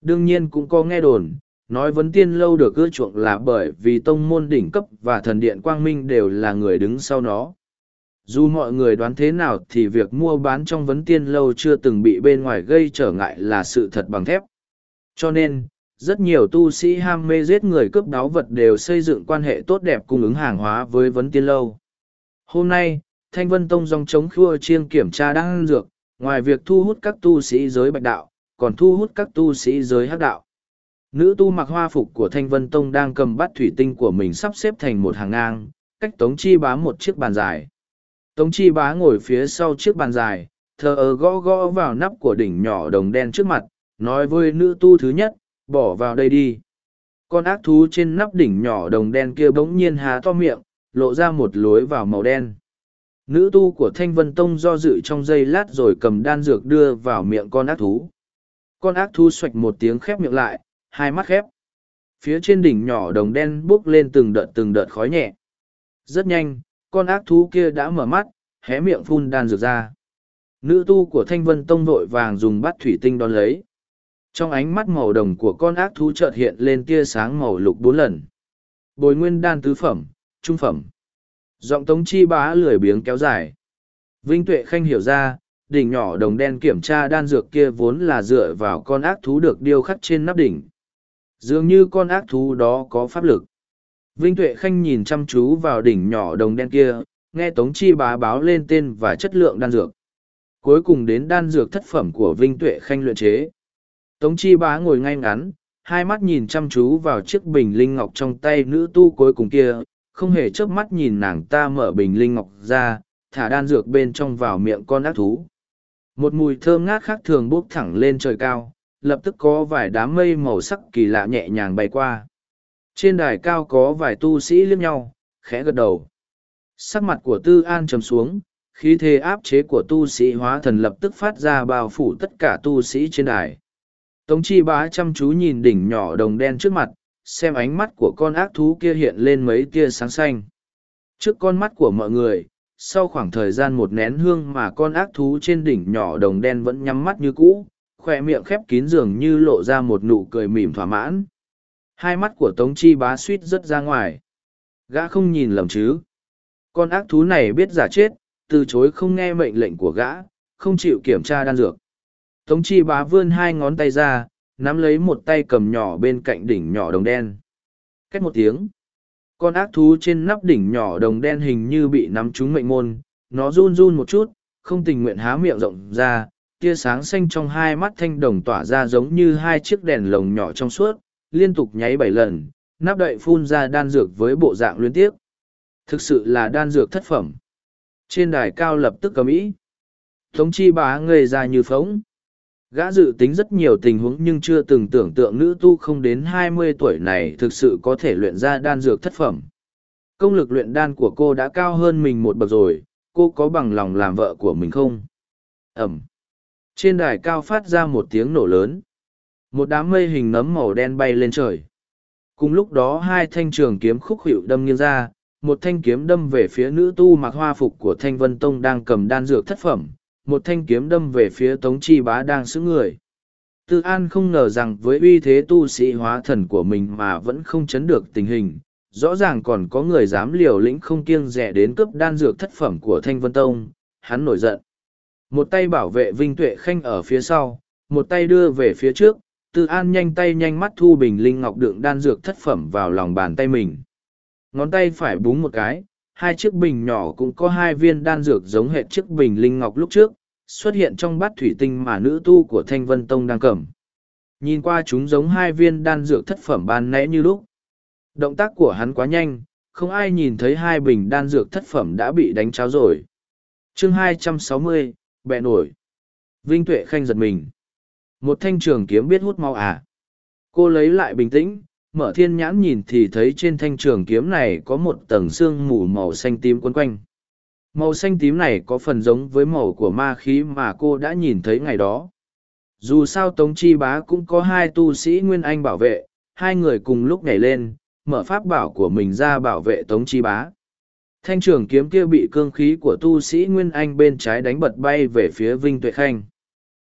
Đương nhiên cũng có nghe đồn, nói vấn tiên lâu được ưa chuộng là bởi vì tông môn đỉnh cấp và thần điện quang minh đều là người đứng sau nó. Dù mọi người đoán thế nào thì việc mua bán trong vấn tiên lâu chưa từng bị bên ngoài gây trở ngại là sự thật bằng thép. Cho nên rất nhiều tu sĩ ham mê giết người cướp đáo vật đều xây dựng quan hệ tốt đẹp cung ứng hàng hóa với vấn tiên lâu hôm nay thanh vân tông dòng chống khua chiêng kiểm tra đang dược ngoài việc thu hút các tu sĩ giới bạch đạo còn thu hút các tu sĩ giới hắc đạo Nữ tu mặc hoa phục của Thanh Vân Tông đang cầm bát thủy tinh của mình sắp xếp thành một hàng ngang, cách Tống Chi bá một chiếc bàn dài. Tống Chi bá ngồi phía sau chiếc bàn dài, thờ ơ gõ gõ vào nắp của đỉnh nhỏ đồng đen trước mặt, nói với nữ tu thứ nhất, bỏ vào đây đi. Con ác thú trên nắp đỉnh nhỏ đồng đen kia bỗng nhiên há to miệng, lộ ra một lối vào màu đen. Nữ tu của Thanh Vân Tông do dự trong giây lát rồi cầm đan dược đưa vào miệng con ác thú. Con ác thú xoạch một tiếng khép miệng lại, hai mắt khép. Phía trên đỉnh nhỏ đồng đen bốc lên từng đợt từng đợt khói nhẹ. Rất nhanh, con ác thú kia đã mở mắt, hé miệng phun đan dược ra. Nữ tu của Thanh Vân Tông vội vàng dùng bát thủy tinh đón lấy. Trong ánh mắt màu đồng của con ác thú chợt hiện lên tia sáng màu lục bốn lần. Bồi nguyên đan tứ phẩm, trung phẩm. Giọng tống chi bá lười biếng kéo dài. Vinh Tuệ Khanh hiểu ra, đỉnh nhỏ đồng đen kiểm tra đan dược kia vốn là dựa vào con ác thú được điêu khắc trên nắp đỉnh. Dường như con ác thú đó có pháp lực. Vinh Tuệ Khanh nhìn chăm chú vào đỉnh nhỏ đồng đen kia, nghe Tống Chi bá báo lên tên và chất lượng đan dược. Cuối cùng đến đan dược thất phẩm của Vinh Tuệ Khanh luyện chế. Tống Chi bá ngồi ngay ngắn, hai mắt nhìn chăm chú vào chiếc bình linh ngọc trong tay nữ tu cuối cùng kia, không hề chớp mắt nhìn nàng ta mở bình linh ngọc ra, thả đan dược bên trong vào miệng con ác thú. Một mùi thơm ngát khác thường bốc thẳng lên trời cao, lập tức có vài đám mây màu sắc kỳ lạ nhẹ nhàng bay qua. Trên đài cao có vài tu sĩ liếc nhau, khẽ gật đầu. Sắc mặt của Tư An trầm xuống, khí thế áp chế của tu sĩ hóa thần lập tức phát ra bao phủ tất cả tu sĩ trên đài. Tống chi bá chăm chú nhìn đỉnh nhỏ đồng đen trước mặt, xem ánh mắt của con ác thú kia hiện lên mấy tia sáng xanh. Trước con mắt của mọi người, sau khoảng thời gian một nén hương mà con ác thú trên đỉnh nhỏ đồng đen vẫn nhắm mắt như cũ, khoe miệng khép kín dường như lộ ra một nụ cười mỉm thỏa mãn. Hai mắt của Tống Chi bá suýt rất ra ngoài. Gã không nhìn lầm chứ. Con ác thú này biết giả chết, từ chối không nghe mệnh lệnh của gã, không chịu kiểm tra đan dược. Tống Chi bá vươn hai ngón tay ra, nắm lấy một tay cầm nhỏ bên cạnh đỉnh nhỏ đồng đen. Cách một tiếng, con ác thú trên nắp đỉnh nhỏ đồng đen hình như bị nắm trúng mệnh môn, nó run run một chút, không tình nguyện há miệng rộng ra, tia sáng xanh trong hai mắt thanh đồng tỏa ra giống như hai chiếc đèn lồng nhỏ trong suốt, liên tục nháy bảy lần, nắp đậy phun ra đan dược với bộ dạng liên tiếp. Thực sự là đan dược thất phẩm. Trên đài cao lập tức cầm ý. Tống chi bá ngây ra như phóng. Gã dự tính rất nhiều tình huống nhưng chưa từng tưởng tượng nữ tu không đến hai mươi tuổi này thực sự có thể luyện ra đan dược thất phẩm. Công lực luyện đan của cô đã cao hơn mình một bậc rồi, cô có bằng lòng làm vợ của mình không? Ẩm. Trên đài cao phát ra một tiếng nổ lớn. Một đám mây hình nấm màu đen bay lên trời. Cùng lúc đó hai thanh trường kiếm khúc hiệu đâm nghiêng ra, một thanh kiếm đâm về phía nữ tu mặc hoa phục của Thanh Vân Tông đang cầm đan dược thất phẩm, một thanh kiếm đâm về phía Tống Chi Bá đang giữ người. Tư An không ngờ rằng với uy thế tu sĩ hóa thần của mình mà vẫn không chấn được tình hình, rõ ràng còn có người dám liều lĩnh không kiêng rẻ đến cướp đan dược thất phẩm của Thanh Vân Tông, hắn nổi giận. Một tay bảo vệ Vinh Tuệ Khanh ở phía sau, một tay đưa về phía trước, Tư An nhanh tay nhanh mắt thu bình linh ngọc đựng đan dược thất phẩm vào lòng bàn tay mình. Ngón tay phải búng một cái, hai chiếc bình nhỏ cũng có hai viên đan dược giống hệ chiếc bình linh ngọc lúc trước, xuất hiện trong bát thủy tinh mà nữ tu của Thanh Vân Tông đang cầm. Nhìn qua chúng giống hai viên đan dược thất phẩm ban nãy như lúc. Động tác của hắn quá nhanh, không ai nhìn thấy hai bình đan dược thất phẩm đã bị đánh cháo rồi. chương 260, bẹ nổi. Vinh Tuệ Khanh giật mình. Một thanh trường kiếm biết hút mau à. Cô lấy lại bình tĩnh, mở thiên nhãn nhìn thì thấy trên thanh trường kiếm này có một tầng xương mù màu xanh tím quấn quanh. Màu xanh tím này có phần giống với màu của ma khí mà cô đã nhìn thấy ngày đó. Dù sao Tống Chi Bá cũng có hai tu sĩ Nguyên Anh bảo vệ, hai người cùng lúc nhảy lên, mở pháp bảo của mình ra bảo vệ Tống Chi Bá. Thanh trường kiếm kia bị cương khí của tu sĩ Nguyên Anh bên trái đánh bật bay về phía Vinh Tuệ Khanh.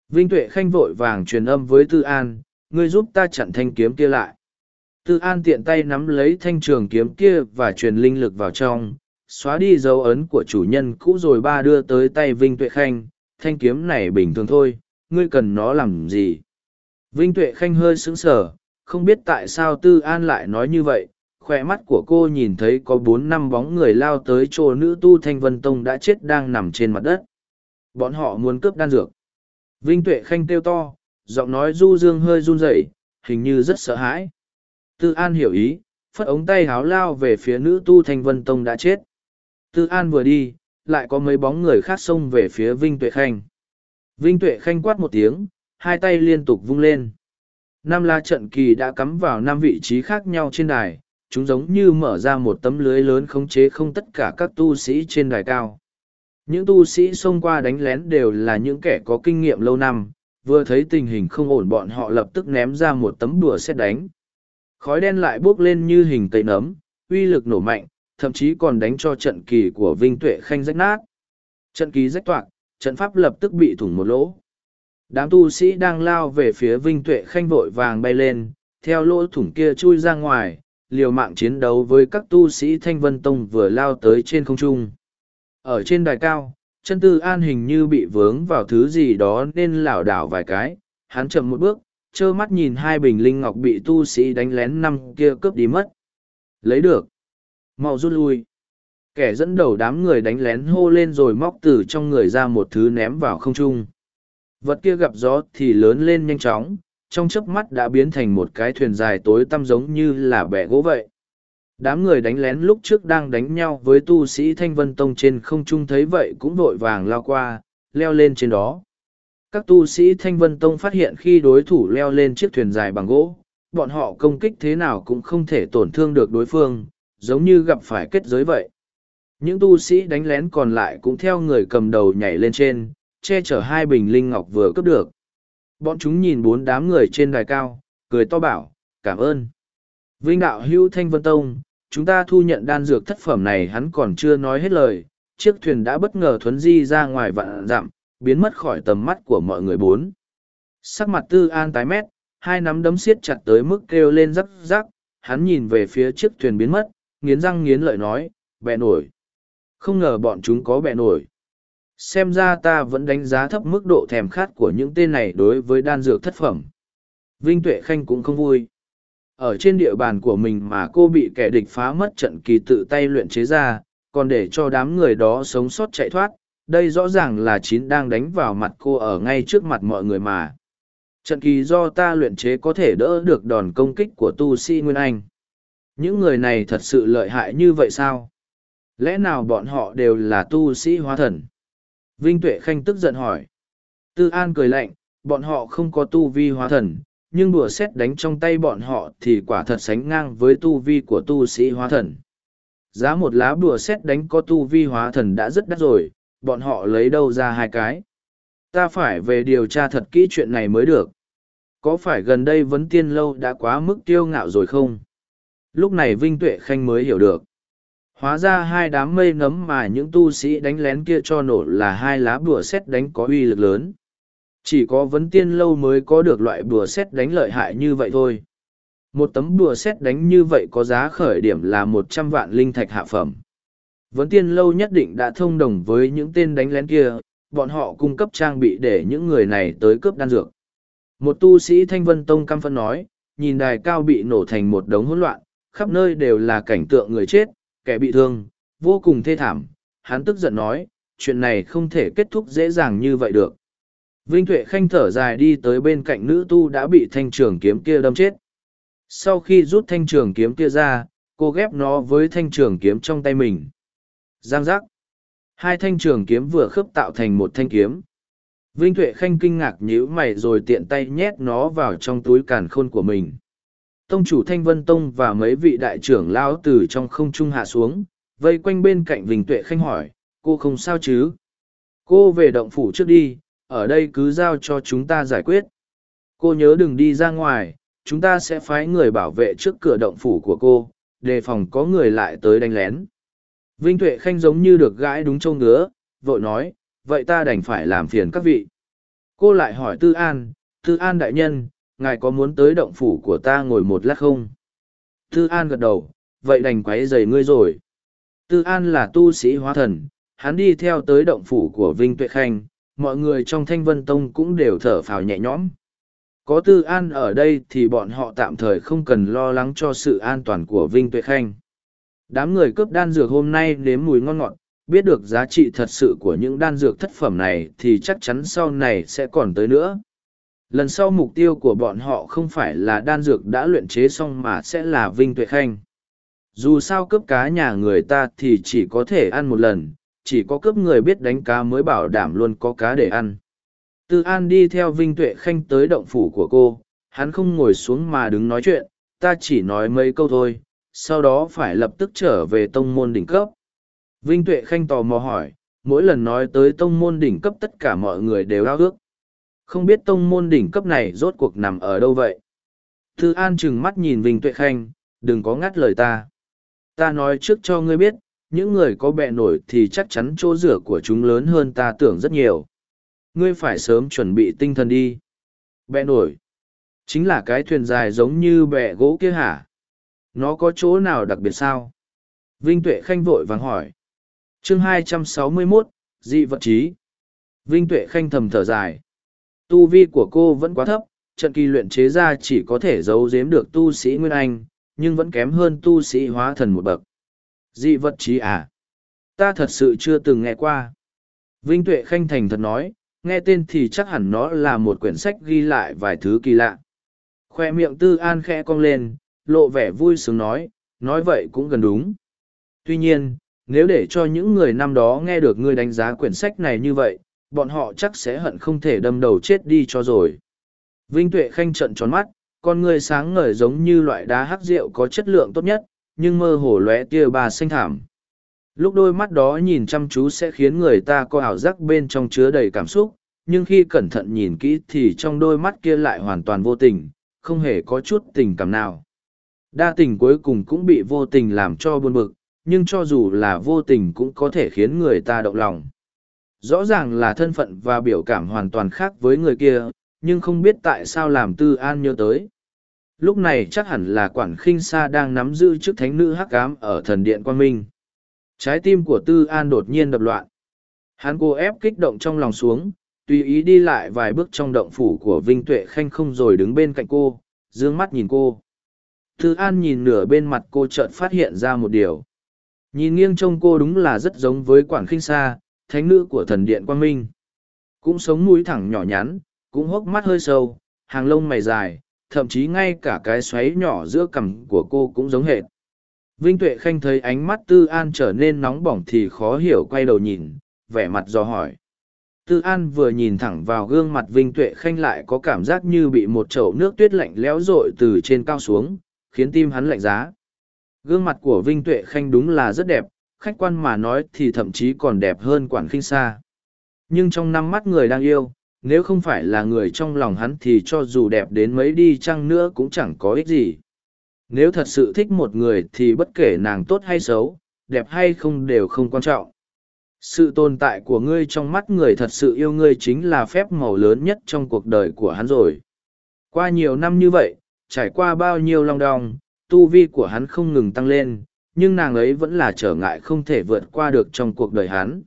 Vinh Tuệ Khanh vội vàng truyền âm với Tư An, ngươi giúp ta chặn thanh kiếm kia lại. Tư An tiện tay nắm lấy thanh trường kiếm kia và truyền linh lực vào trong, xóa đi dấu ấn của chủ nhân cũ rồi ba đưa tới tay Vinh Tuệ Khanh, thanh kiếm này bình thường thôi, ngươi cần nó làm gì? Vinh Tuệ Khanh hơi sững sờ, không biết tại sao Tư An lại nói như vậy, khoe mắt của cô nhìn thấy có bốn năm bóng người lao tới chỗ nữ tu Thanh Vân Tông đã chết đang nằm trên mặt đất. Bọn họ muốn cướp đan dược. Vinh Tuệ Khanh kêu to, giọng nói du dương hơi run rẩy, hình như rất sợ hãi. Tư An hiểu ý, phất ống tay háo lao về phía nữ tu Thanh Vân Tông đã chết. Tư An vừa đi, lại có mấy bóng người khác xông về phía Vinh Tuệ Khanh. Vinh Tuệ Khanh quát một tiếng, hai tay liên tục vung lên. Năm la trận kỳ đã cắm vào năm vị trí khác nhau trên đài, chúng giống như mở ra một tấm lưới lớn khống chế không tất cả các tu sĩ trên đài cao. Những tu sĩ xông qua đánh lén đều là những kẻ có kinh nghiệm lâu năm, vừa thấy tình hình không ổn bọn họ lập tức ném ra một tấm đùa xét đánh. Khói đen lại bốc lên như hình cây nấm, uy lực nổ mạnh, thậm chí còn đánh cho trận kỳ của Vinh Tuệ Khanh rách nát. Trận kỳ rách toạc, trận pháp lập tức bị thủng một lỗ. Đám tu sĩ đang lao về phía Vinh Tuệ Khanh vội vàng bay lên, theo lỗ thủng kia chui ra ngoài, liều mạng chiến đấu với các tu sĩ Thanh Vân Tông vừa lao tới trên không trung. Ở trên đài cao, chân tư an hình như bị vướng vào thứ gì đó nên lảo đảo vài cái, hắn chậm một bước, trơ mắt nhìn hai bình linh ngọc bị tu sĩ đánh lén năm kia cướp đi mất. Lấy được. mau rút lui. Kẻ dẫn đầu đám người đánh lén hô lên rồi móc từ trong người ra một thứ ném vào không trung. Vật kia gặp gió thì lớn lên nhanh chóng, trong chớp mắt đã biến thành một cái thuyền dài tối tăm giống như là bẻ gỗ vậy. Đám người đánh lén lúc trước đang đánh nhau với tu sĩ Thanh Vân Tông trên không trung thấy vậy cũng vội vàng lao qua, leo lên trên đó. Các tu sĩ Thanh Vân Tông phát hiện khi đối thủ leo lên chiếc thuyền dài bằng gỗ, bọn họ công kích thế nào cũng không thể tổn thương được đối phương, giống như gặp phải kết giới vậy. Những tu sĩ đánh lén còn lại cũng theo người cầm đầu nhảy lên trên, che chở hai bình linh ngọc vừa cướp được. Bọn chúng nhìn bốn đám người trên đài cao, cười to bảo, cảm ơn. Vinh đạo hữu Thanh Vân Tông, chúng ta thu nhận đan dược thất phẩm này hắn còn chưa nói hết lời, chiếc thuyền đã bất ngờ thuấn di ra ngoài vạn dặm, biến mất khỏi tầm mắt của mọi người bốn. Sắc mặt tư an tái mét, hai nắm đấm siết chặt tới mức kêu lên rắc rắc, hắn nhìn về phía chiếc thuyền biến mất, nghiến răng nghiến lợi nói, bẹ nổi. Không ngờ bọn chúng có bẹ nổi. Xem ra ta vẫn đánh giá thấp mức độ thèm khát của những tên này đối với đan dược thất phẩm. Vinh Tuệ Khanh cũng không vui. Ở trên địa bàn của mình mà cô bị kẻ địch phá mất trận kỳ tự tay luyện chế ra, còn để cho đám người đó sống sót chạy thoát, đây rõ ràng là chín đang đánh vào mặt cô ở ngay trước mặt mọi người mà. Trận kỳ do ta luyện chế có thể đỡ được đòn công kích của tu sĩ Nguyên Anh. Những người này thật sự lợi hại như vậy sao? Lẽ nào bọn họ đều là tu sĩ hóa thần? Vinh Tuệ Khanh tức giận hỏi. Tư An cười lạnh, bọn họ không có tu vi hóa thần, nhưng đùa xét đánh trong tay bọn họ thì quả thật sánh ngang với tu vi của tu sĩ hóa thần. Giá một lá bùa xét đánh có tu vi hóa thần đã rất đắt rồi, bọn họ lấy đâu ra hai cái. Ta phải về điều tra thật kỹ chuyện này mới được. Có phải gần đây vấn tiên lâu đã quá mức tiêu ngạo rồi không? Lúc này Vinh Tuệ Khanh mới hiểu được. Hóa ra hai đám mây nấm mà những tu sĩ đánh lén kia cho nổ là hai lá bùa xét đánh có uy lực lớn. Chỉ có vấn tiên lâu mới có được loại bùa xét đánh lợi hại như vậy thôi. Một tấm bùa xét đánh như vậy có giá khởi điểm là một trăm vạn linh thạch hạ phẩm. Vấn tiên lâu nhất định đã thông đồng với những tên đánh lén kia, bọn họ cung cấp trang bị để những người này tới cướp đan dược. Một tu sĩ Thanh Vân Tông căm phân nói, nhìn đài cao bị nổ thành một đống hỗn loạn, khắp nơi đều là cảnh tượng người chết, kẻ bị thương, vô cùng thê thảm. Hắn tức giận nói, chuyện này không thể kết thúc dễ dàng như vậy được. Vinh Tuệ Khanh thở dài đi tới bên cạnh nữ tu đã bị thanh trường kiếm kia đâm chết. Sau khi rút thanh trường kiếm kia ra, cô ghép nó với thanh trường kiếm trong tay mình. Giang giác. Hai thanh trường kiếm vừa khớp tạo thành một thanh kiếm. Vinh Tuệ Khanh kinh ngạc nhíu mày rồi tiện tay nhét nó vào trong túi càn khôn của mình. Tông chủ Thanh Vân Tông và mấy vị đại trưởng lao từ trong không trung hạ xuống, vây quanh bên cạnh Vinh Tuệ Khanh hỏi, cô không sao chứ? Cô về động phủ trước đi, ở đây cứ giao cho chúng ta giải quyết. Cô nhớ đừng đi ra ngoài, chúng ta sẽ phái người bảo vệ trước cửa động phủ của cô, đề phòng có người lại tới đánh lén. Vinh Tuệ Khanh giống như được gãi đúng châu ngứa, vội nói, vậy ta đành phải làm phiền các vị. Cô lại hỏi Tư An, Tư An đại nhân, ngài có muốn tới động phủ của ta ngồi một lát không? Tư An gật đầu, vậy đành quấy giày ngươi rồi. Tư An là tu sĩ hóa thần, hắn đi theo tới động phủ của Vinh Tuệ Khanh, mọi người trong Thanh Vân Tông cũng đều thở phào nhẹ nhõm. Có Tư An ở đây thì bọn họ tạm thời không cần lo lắng cho sự an toàn của Vinh Tuệ Khanh. Đám người cướp đan dược hôm nay nếm mùi ngon ngọt, biết được giá trị thật sự của những đan dược thất phẩm này thì chắc chắn sau này sẽ còn tới nữa. Lần sau mục tiêu của bọn họ không phải là đan dược đã luyện chế xong mà sẽ là Vinh Tuệ Khanh. Dù sao cướp cá nhà người ta thì chỉ có thể ăn một lần, chỉ có cướp người biết đánh cá mới bảo đảm luôn có cá để ăn. Tư An đi theo Vinh Tuệ Khanh tới động phủ của cô, hắn không ngồi xuống mà đứng nói chuyện, ta chỉ nói mấy câu thôi, sau đó phải lập tức trở về tông môn đỉnh cấp. Vinh Tuệ Khanh tò mò hỏi, mỗi lần nói tới tông môn đỉnh cấp tất cả mọi người đều ao ước. Không biết tông môn đỉnh cấp này rốt cuộc nằm ở đâu vậy? Thư An chừng mắt nhìn Vinh Tuệ Khanh, đừng có ngắt lời ta. Ta nói trước cho ngươi biết, những người có bẹ nổi thì chắc chắn chỗ rửa của chúng lớn hơn ta tưởng rất nhiều. Ngươi phải sớm chuẩn bị tinh thần đi. Bẹ nổi. Chính là cái thuyền dài giống như bẹ gỗ kia hả? Nó có chỗ nào đặc biệt sao? Vinh Tuệ Khanh vội vàng hỏi. chương 261, dị vật trí. Vinh Tuệ Khanh thầm thở dài. Tu vi của cô vẫn quá thấp, trận kỳ luyện chế ra chỉ có thể giấu giếm được tu sĩ Nguyên Anh, nhưng vẫn kém hơn tu sĩ hóa thần một bậc. Dị vật trí à? Ta thật sự chưa từng nghe qua. Vinh Tuệ Khanh thành thật nói, nghe tên thì chắc hẳn nó là một quyển sách ghi lại vài thứ kỳ lạ. Khoe miệng tư an khẽ cong lên, lộ vẻ vui sướng nói, nói vậy cũng gần đúng. Tuy nhiên, nếu để cho những người năm đó nghe được ngươi đánh giá quyển sách này như vậy, bọn họ chắc sẽ hận không thể đâm đầu chết đi cho rồi. Vinh Tuệ Khanh trận tròn mắt, con người sáng ngời giống như loại đá hắc rượu có chất lượng tốt nhất, nhưng mơ hồ lóe tia bà xanh thảm. Lúc đôi mắt đó nhìn chăm chú sẽ khiến người ta có ảo giác bên trong chứa đầy cảm xúc, nhưng khi cẩn thận nhìn kỹ thì trong đôi mắt kia lại hoàn toàn vô tình, không hề có chút tình cảm nào. Đa tình cuối cùng cũng bị vô tình làm cho buồn bực, nhưng cho dù là vô tình cũng có thể khiến người ta động lòng. Rõ ràng là thân phận và biểu cảm hoàn toàn khác với người kia, nhưng không biết tại sao làm tư an nhớ tới. Lúc này chắc hẳn là quản khinh sa đang nắm giữ chức thánh nữ hắc ám ở thần điện quan minh. Trái tim của tư an đột nhiên đập loạn. Hắn cô ép kích động trong lòng xuống, tùy ý đi lại vài bước trong động phủ của Vinh Tuệ Khanh không rồi đứng bên cạnh cô, dương mắt nhìn cô. Thư An nhìn nửa bên mặt cô chợt phát hiện ra một điều. Nhìn nghiêng trông cô đúng là rất giống với Quản Khinh Sa, thánh nữ của thần điện Quang Minh. Cũng sống mũi thẳng nhỏ nhắn, cũng hốc mắt hơi sâu, hàng lông mày dài, thậm chí ngay cả cái xoáy nhỏ giữa cằm của cô cũng giống hệt. Vinh Tuệ Khanh thấy ánh mắt Tư An trở nên nóng bỏng thì khó hiểu quay đầu nhìn, vẻ mặt do hỏi. Tư An vừa nhìn thẳng vào gương mặt Vinh Tuệ Khanh lại có cảm giác như bị một chậu nước tuyết lạnh lẽo rội từ trên cao xuống, khiến tim hắn lạnh giá. Gương mặt của Vinh Tuệ Khanh đúng là rất đẹp, khách quan mà nói thì thậm chí còn đẹp hơn quản khinh xa. Nhưng trong năm mắt người đang yêu, nếu không phải là người trong lòng hắn thì cho dù đẹp đến mấy đi chăng nữa cũng chẳng có ích gì. Nếu thật sự thích một người thì bất kể nàng tốt hay xấu, đẹp hay không đều không quan trọng. Sự tồn tại của ngươi trong mắt người thật sự yêu ngươi chính là phép màu lớn nhất trong cuộc đời của hắn rồi. Qua nhiều năm như vậy, trải qua bao nhiêu long đong, tu vi của hắn không ngừng tăng lên, nhưng nàng ấy vẫn là trở ngại không thể vượt qua được trong cuộc đời hắn.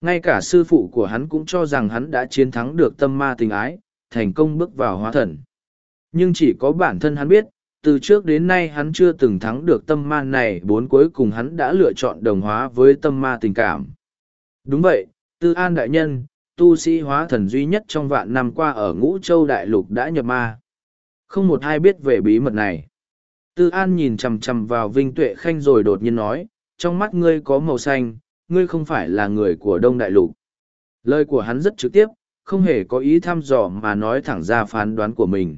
Ngay cả sư phụ của hắn cũng cho rằng hắn đã chiến thắng được tâm ma tình ái, thành công bước vào hóa thần. Nhưng chỉ có bản thân hắn biết, từ trước đến nay hắn chưa từng thắng được tâm ma này bốn cuối cùng hắn đã lựa chọn đồng hóa với tâm ma tình cảm. Đúng vậy, Tư An Đại Nhân, tu sĩ hóa thần duy nhất trong vạn năm qua ở Ngũ Châu Đại Lục đã nhập ma. Không một ai biết về bí mật này. Tư An nhìn chằm chằm vào Vinh Tuệ Khanh rồi đột nhiên nói, trong mắt ngươi có màu xanh, ngươi không phải là người của Đông Đại Lục. Lời của hắn rất trực tiếp, không hề có ý thăm dò mà nói thẳng ra phán đoán của mình.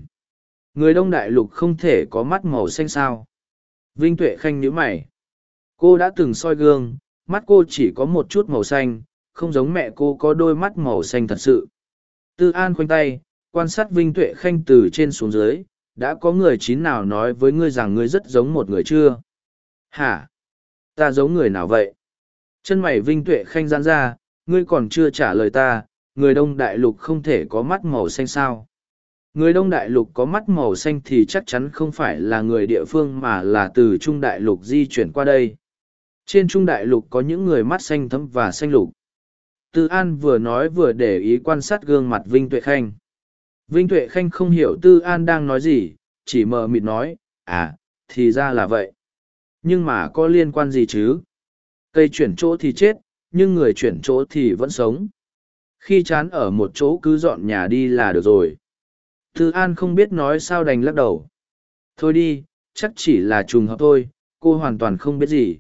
Người Đông Đại Lục không thể có mắt màu xanh sao. Vinh Tuệ Khanh nhíu mày. Cô đã từng soi gương, mắt cô chỉ có một chút màu xanh, không giống mẹ cô có đôi mắt màu xanh thật sự. Tư An khoanh tay, quan sát Vinh Tuệ Khanh từ trên xuống dưới, đã có người chín nào nói với ngươi rằng ngươi rất giống một người chưa? Hả? Ta giống người nào vậy? Chân mày Vinh Tuệ Khanh giãn ra, ngươi còn chưa trả lời ta, người Đông Đại Lục không thể có mắt màu xanh sao? Người Đông Đại Lục có mắt màu xanh thì chắc chắn không phải là người địa phương mà là từ Trung Đại Lục di chuyển qua đây. Trên Trung Đại Lục có những người mắt xanh thấm và xanh lục. Tư An vừa nói vừa để ý quan sát gương mặt Vinh Tuệ Khanh. Vinh Tuệ Khanh không hiểu Tư An đang nói gì, chỉ mờ mịt nói, à, thì ra là vậy. Nhưng mà có liên quan gì chứ? Cây chuyển chỗ thì chết, nhưng người chuyển chỗ thì vẫn sống. Khi chán ở một chỗ cứ dọn nhà đi là được rồi. Tư An không biết nói sao đành lắc đầu. Thôi đi, chắc chỉ là trùng hợp thôi, cô hoàn toàn không biết gì.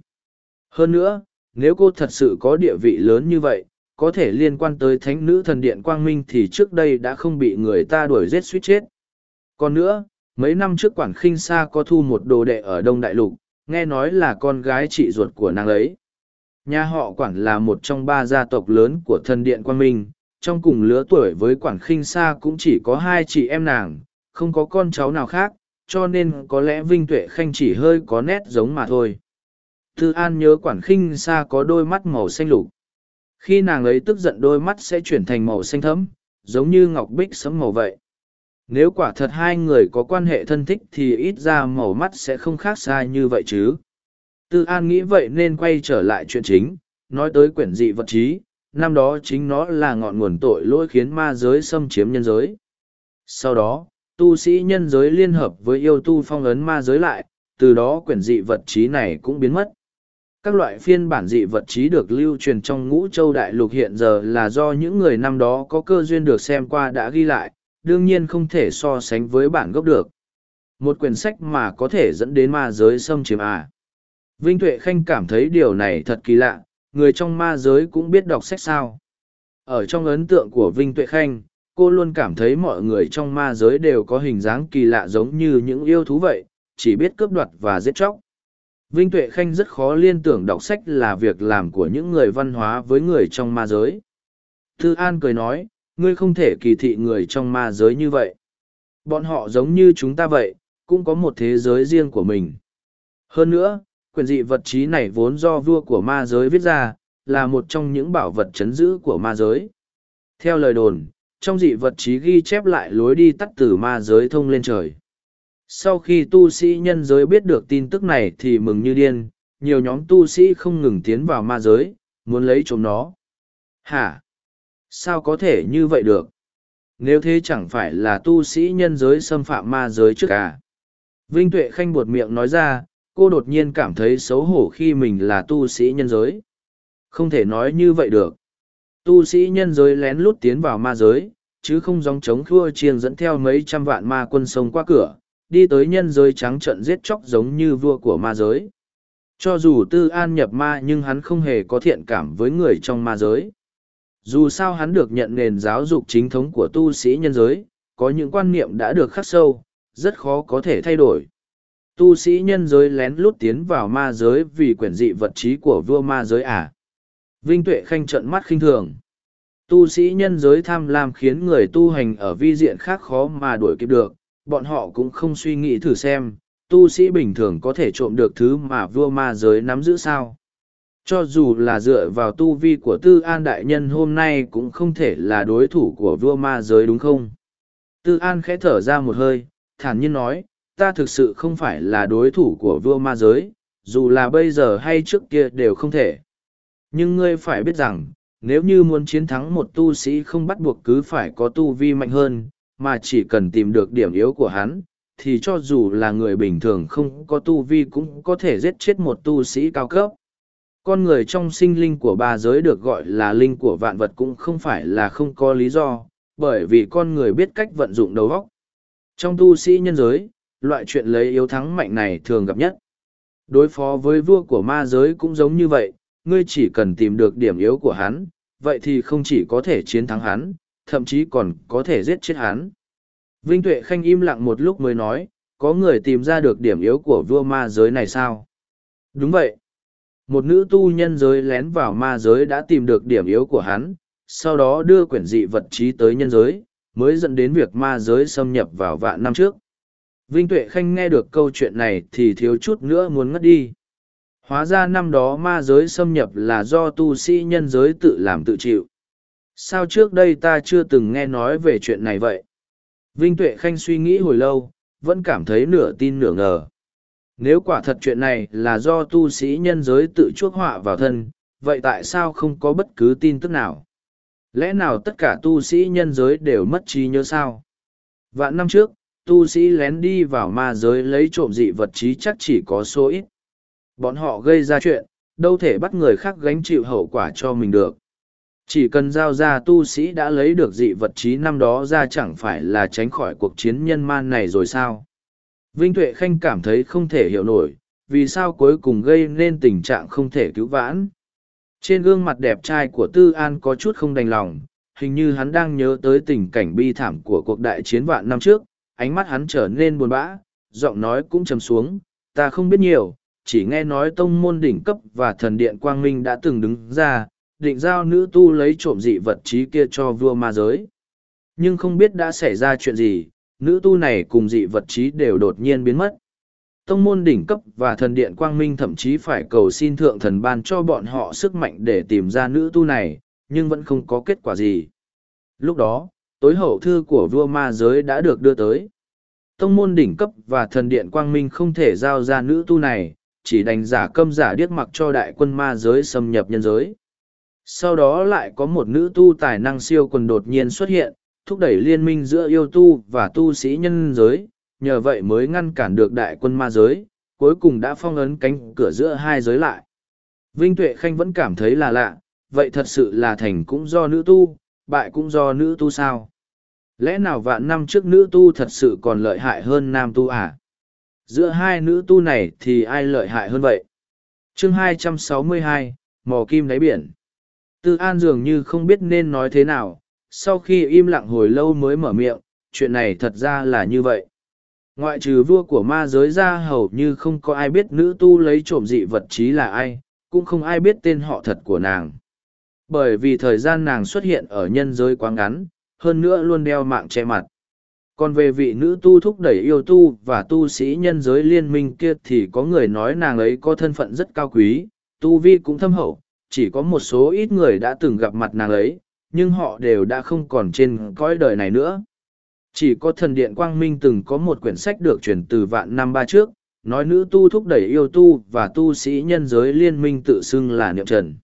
Hơn nữa, nếu cô thật sự có địa vị lớn như vậy, có thể liên quan tới thánh nữ thần điện Quang Minh thì trước đây đã không bị người ta đuổi giết suýt chết. Còn nữa, mấy năm trước Quản khinh Sa có thu một đồ đệ ở Đông Đại Lục, nghe nói là con gái chị ruột của nàng ấy. Nhà họ Quản là một trong ba gia tộc lớn của thần điện Quang Minh, trong cùng lứa tuổi với Quản khinh Sa cũng chỉ có hai chị em nàng, không có con cháu nào khác, cho nên có lẽ Vinh Tuệ Khanh chỉ hơi có nét giống mà thôi. Thư An nhớ Quản khinh Sa có đôi mắt màu xanh lục khi nàng ấy tức giận đôi mắt sẽ chuyển thành màu xanh thẫm, giống như ngọc bích sẫm màu vậy. Nếu quả thật hai người có quan hệ thân thích thì ít ra màu mắt sẽ không khác xa như vậy chứ. Tư an nghĩ vậy nên quay trở lại chuyện chính, nói tới quyển dị vật trí, năm đó chính nó là ngọn nguồn tội lỗi khiến ma giới xâm chiếm nhân giới. Sau đó, tu sĩ nhân giới liên hợp với yêu tu phong ấn ma giới lại, từ đó quyển dị vật trí này cũng biến mất các loại phiên bản dị vật trí được lưu truyền trong ngũ châu đại lục hiện giờ là do những người năm đó có cơ duyên được xem qua đã ghi lại, đương nhiên không thể so sánh với bản gốc được. Một quyển sách mà có thể dẫn đến ma giới xâm chiếm à. Vinh Tuệ Khanh cảm thấy điều này thật kỳ lạ, người trong ma giới cũng biết đọc sách sao. Ở trong ấn tượng của Vinh Tuệ Khanh, cô luôn cảm thấy mọi người trong ma giới đều có hình dáng kỳ lạ giống như những yêu thú vậy, chỉ biết cướp đoạt và giết chóc. Vinh Tuệ Khanh rất khó liên tưởng đọc sách là việc làm của những người văn hóa với người trong ma giới. Thư An cười nói, ngươi không thể kỳ thị người trong ma giới như vậy. Bọn họ giống như chúng ta vậy, cũng có một thế giới riêng của mình. Hơn nữa, quyền dị vật trí này vốn do vua của ma giới viết ra, là một trong những bảo vật chấn giữ của ma giới. Theo lời đồn, trong dị vật trí ghi chép lại lối đi tắt từ ma giới thông lên trời. Sau khi tu sĩ nhân giới biết được tin tức này thì mừng như điên, nhiều nhóm tu sĩ không ngừng tiến vào ma giới, muốn lấy trộm nó. Hả? sao có thể như vậy được nếu thế chẳng phải là tu sĩ nhân giới xâm phạm ma giới trước cả vinh tuệ khanh buột miệng nói ra cô đột nhiên cảm thấy xấu hổ khi mình là tu sĩ nhân giới không thể nói như vậy được tu sĩ nhân giới lén lút tiến vào ma giới chứ không dòng chống khua chiêng dẫn theo mấy trăm vạn ma quân sông qua cửa đi tới nhân giới trắng trận giết chóc giống như vua của ma giới cho dù tư an nhập ma nhưng hắn không hề có thiện cảm với người trong ma giới dù sao hắn được nhận nền giáo dục chính thống của tu sĩ nhân giới có những quan niệm đã được khắc sâu rất khó có thể thay đổi tu sĩ nhân giới lén lút tiến vào ma giới vì quyển dị vật trí của vua ma giới à. Vinh Tuệ Khanh trận mắt khinh thường. Tu sĩ nhân giới tham lam khiến người tu hành ở vi diện khác khó mà đuổi kịp được, bọn họ cũng không suy nghĩ thử xem, tu sĩ bình thường có thể trộm được thứ mà vua ma giới nắm giữ sao. Cho dù là dựa vào tu vi của Tư An Đại Nhân hôm nay cũng không thể là đối thủ của vua ma giới đúng không? Tư An khẽ thở ra một hơi, thản nhiên nói, ta thực sự không phải là đối thủ của vua ma giới, dù là bây giờ hay trước kia đều không thể. Nhưng ngươi phải biết rằng, nếu như muốn chiến thắng một tu sĩ không bắt buộc cứ phải có tu vi mạnh hơn, mà chỉ cần tìm được điểm yếu của hắn, thì cho dù là người bình thường không có tu vi cũng có thể giết chết một tu sĩ cao cấp. Con người trong sinh linh của ba giới được gọi là linh của vạn vật cũng không phải là không có lý do, bởi vì con người biết cách vận dụng đầu óc. Trong tu sĩ nhân giới, loại chuyện lấy yếu thắng mạnh này thường gặp nhất. Đối phó với vua của ma giới cũng giống như vậy, ngươi chỉ cần tìm được điểm yếu của hắn, vậy thì không chỉ có thể chiến thắng hắn, thậm chí còn có thể giết chết hắn. Vinh Tuệ Khanh im lặng một lúc mới nói, có người tìm ra được điểm yếu của vua ma giới này sao? Đúng vậy. Một nữ tu nhân giới lén vào ma giới đã tìm được điểm yếu của hắn, sau đó đưa quyển dị vật trí tới nhân giới, mới dẫn đến việc ma giới xâm nhập vào vạn năm trước. Vinh Tuệ Khanh nghe được câu chuyện này thì thiếu chút nữa muốn ngất đi. Hóa ra năm đó ma giới xâm nhập là do tu sĩ nhân giới tự làm tự chịu. Sao trước đây ta chưa từng nghe nói về chuyện này vậy? Vinh Tuệ Khanh suy nghĩ hồi lâu, vẫn cảm thấy nửa tin nửa ngờ. Nếu quả thật chuyện này là do tu sĩ nhân giới tự chuốc họa vào thân, vậy tại sao không có bất cứ tin tức nào? Lẽ nào tất cả tu sĩ nhân giới đều mất trí nhớ sao? Vạn năm trước, tu sĩ lén đi vào ma giới lấy trộm dị vật trí chắc chỉ có số ít. Bọn họ gây ra chuyện, đâu thể bắt người khác gánh chịu hậu quả cho mình được. Chỉ cần giao ra tu sĩ đã lấy được dị vật trí năm đó ra chẳng phải là tránh khỏi cuộc chiến nhân man này rồi sao. Vinh Tuệ Khanh cảm thấy không thể hiểu nổi, vì sao cuối cùng gây nên tình trạng không thể cứu vãn. Trên gương mặt đẹp trai của Tư An có chút không đành lòng, hình như hắn đang nhớ tới tình cảnh bi thảm của cuộc đại chiến vạn năm trước, ánh mắt hắn trở nên buồn bã, giọng nói cũng trầm xuống, ta không biết nhiều, chỉ nghe nói tông môn đỉnh cấp và thần điện quang minh đã từng đứng ra, định giao nữ tu lấy trộm dị vật trí kia cho vua ma giới. Nhưng không biết đã xảy ra chuyện gì, nữ tu này cùng dị vật trí đều đột nhiên biến mất. Tông môn đỉnh cấp và thần điện quang minh thậm chí phải cầu xin thượng thần ban cho bọn họ sức mạnh để tìm ra nữ tu này, nhưng vẫn không có kết quả gì. Lúc đó, tối hậu thư của vua ma giới đã được đưa tới. Tông môn đỉnh cấp và thần điện quang minh không thể giao ra nữ tu này, chỉ đành giả câm giả điếc mặc cho đại quân ma giới xâm nhập nhân giới. Sau đó lại có một nữ tu tài năng siêu quần đột nhiên xuất hiện, thúc đẩy liên minh giữa yêu tu và tu sĩ nhân giới, nhờ vậy mới ngăn cản được đại quân ma giới, cuối cùng đã phong ấn cánh cửa giữa hai giới lại. Vinh Tuệ Khanh vẫn cảm thấy là lạ, vậy thật sự là thành cũng do nữ tu, bại cũng do nữ tu sao? Lẽ nào vạn năm trước nữ tu thật sự còn lợi hại hơn nam tu à? Giữa hai nữ tu này thì ai lợi hại hơn vậy? chương 262, Mò Kim đáy biển. Tư An dường như không biết nên nói thế nào, sau khi im lặng hồi lâu mới mở miệng, chuyện này thật ra là như vậy. Ngoại trừ vua của ma giới ra hầu như không có ai biết nữ tu lấy trộm dị vật trí là ai, cũng không ai biết tên họ thật của nàng. Bởi vì thời gian nàng xuất hiện ở nhân giới quá ngắn, hơn nữa luôn đeo mạng che mặt. Còn về vị nữ tu thúc đẩy yêu tu và tu sĩ nhân giới liên minh kia thì có người nói nàng ấy có thân phận rất cao quý, tu vi cũng thâm hậu, chỉ có một số ít người đã từng gặp mặt nàng ấy, nhưng họ đều đã không còn trên cõi đời này nữa. Chỉ có thần điện Quang Minh từng có một quyển sách được truyền từ vạn năm ba trước, nói nữ tu thúc đẩy yêu tu và tu sĩ nhân giới liên minh tự xưng là niệm trần.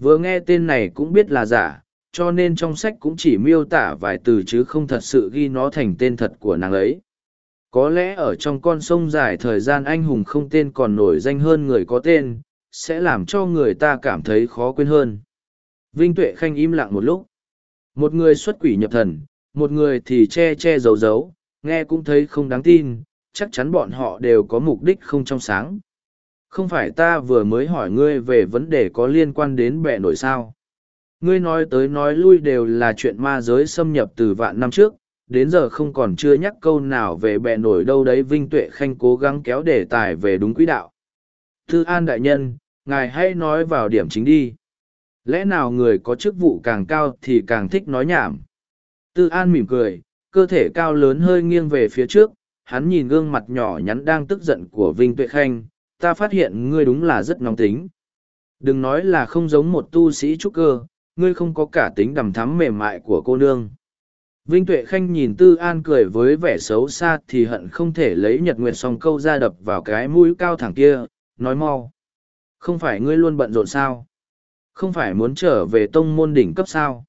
Vừa nghe tên này cũng biết là giả, cho nên trong sách cũng chỉ miêu tả vài từ chứ không thật sự ghi nó thành tên thật của nàng ấy có lẽ ở trong con sông dài thời gian anh hùng không tên còn nổi danh hơn người có tên sẽ làm cho người ta cảm thấy khó quên hơn. Vinh tuệ khanh im lặng một lúc. Một người xuất quỷ nhập thần, một người thì che che giấu giấu, nghe cũng thấy không đáng tin, chắc chắn bọn họ đều có mục đích không trong sáng. Không phải ta vừa mới hỏi ngươi về vấn đề có liên quan đến bệ nổi sao? Ngươi nói tới nói lui đều là chuyện ma giới xâm nhập từ vạn năm trước, đến giờ không còn chưa nhắc câu nào về bệ nổi đâu đấy, vinh tuệ khanh cố gắng kéo đề tài về đúng quỹ đạo. Thư an đại nhân ngài hãy nói vào điểm chính đi. Lẽ nào người có chức vụ càng cao thì càng thích nói nhảm? Tư an mỉm cười, cơ thể cao lớn hơi nghiêng về phía trước, hắn nhìn gương mặt nhỏ nhắn đang tức giận của vinh tuệ khanh, ta phát hiện ngươi đúng là rất nóng tính. Đừng nói là không giống một tu sĩ trúc cơ, ngươi không có cả tính đằm thắm mềm mại của cô nương. Vinh tuệ khanh nhìn tư an cười với vẻ xấu xa thì hận không thể lấy nhật nguyệt song câu ra đập vào cái mũi cao thẳng kia, nói mau không phải ngươi luôn bận rộn sao? Không phải muốn trở về tông môn đỉnh cấp sao?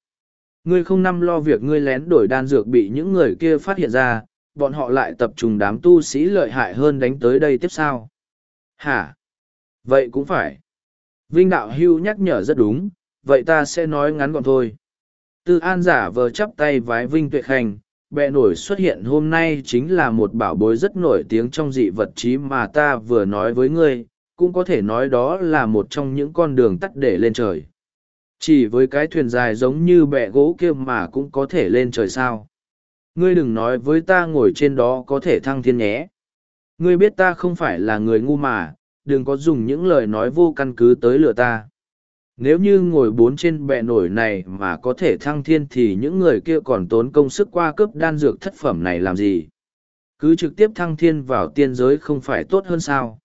Ngươi không năm lo việc ngươi lén đổi đan dược bị những người kia phát hiện ra, bọn họ lại tập trung đám tu sĩ lợi hại hơn đánh tới đây tiếp sao? Hả? Vậy cũng phải. Vinh đạo hưu nhắc nhở rất đúng, vậy ta sẽ nói ngắn gọn thôi. Tư an giả vờ chắp tay vái vinh tuệ khanh, bệ nổi xuất hiện hôm nay chính là một bảo bối rất nổi tiếng trong dị vật trí mà ta vừa nói với ngươi cũng có thể nói đó là một trong những con đường tắt để lên trời. Chỉ với cái thuyền dài giống như bẹ gỗ kia mà cũng có thể lên trời sao? Ngươi đừng nói với ta ngồi trên đó có thể thăng thiên nhé. Ngươi biết ta không phải là người ngu mà, đừng có dùng những lời nói vô căn cứ tới lừa ta. Nếu như ngồi bốn trên bệ nổi này mà có thể thăng thiên thì những người kia còn tốn công sức qua cướp đan dược thất phẩm này làm gì? Cứ trực tiếp thăng thiên vào tiên giới không phải tốt hơn sao?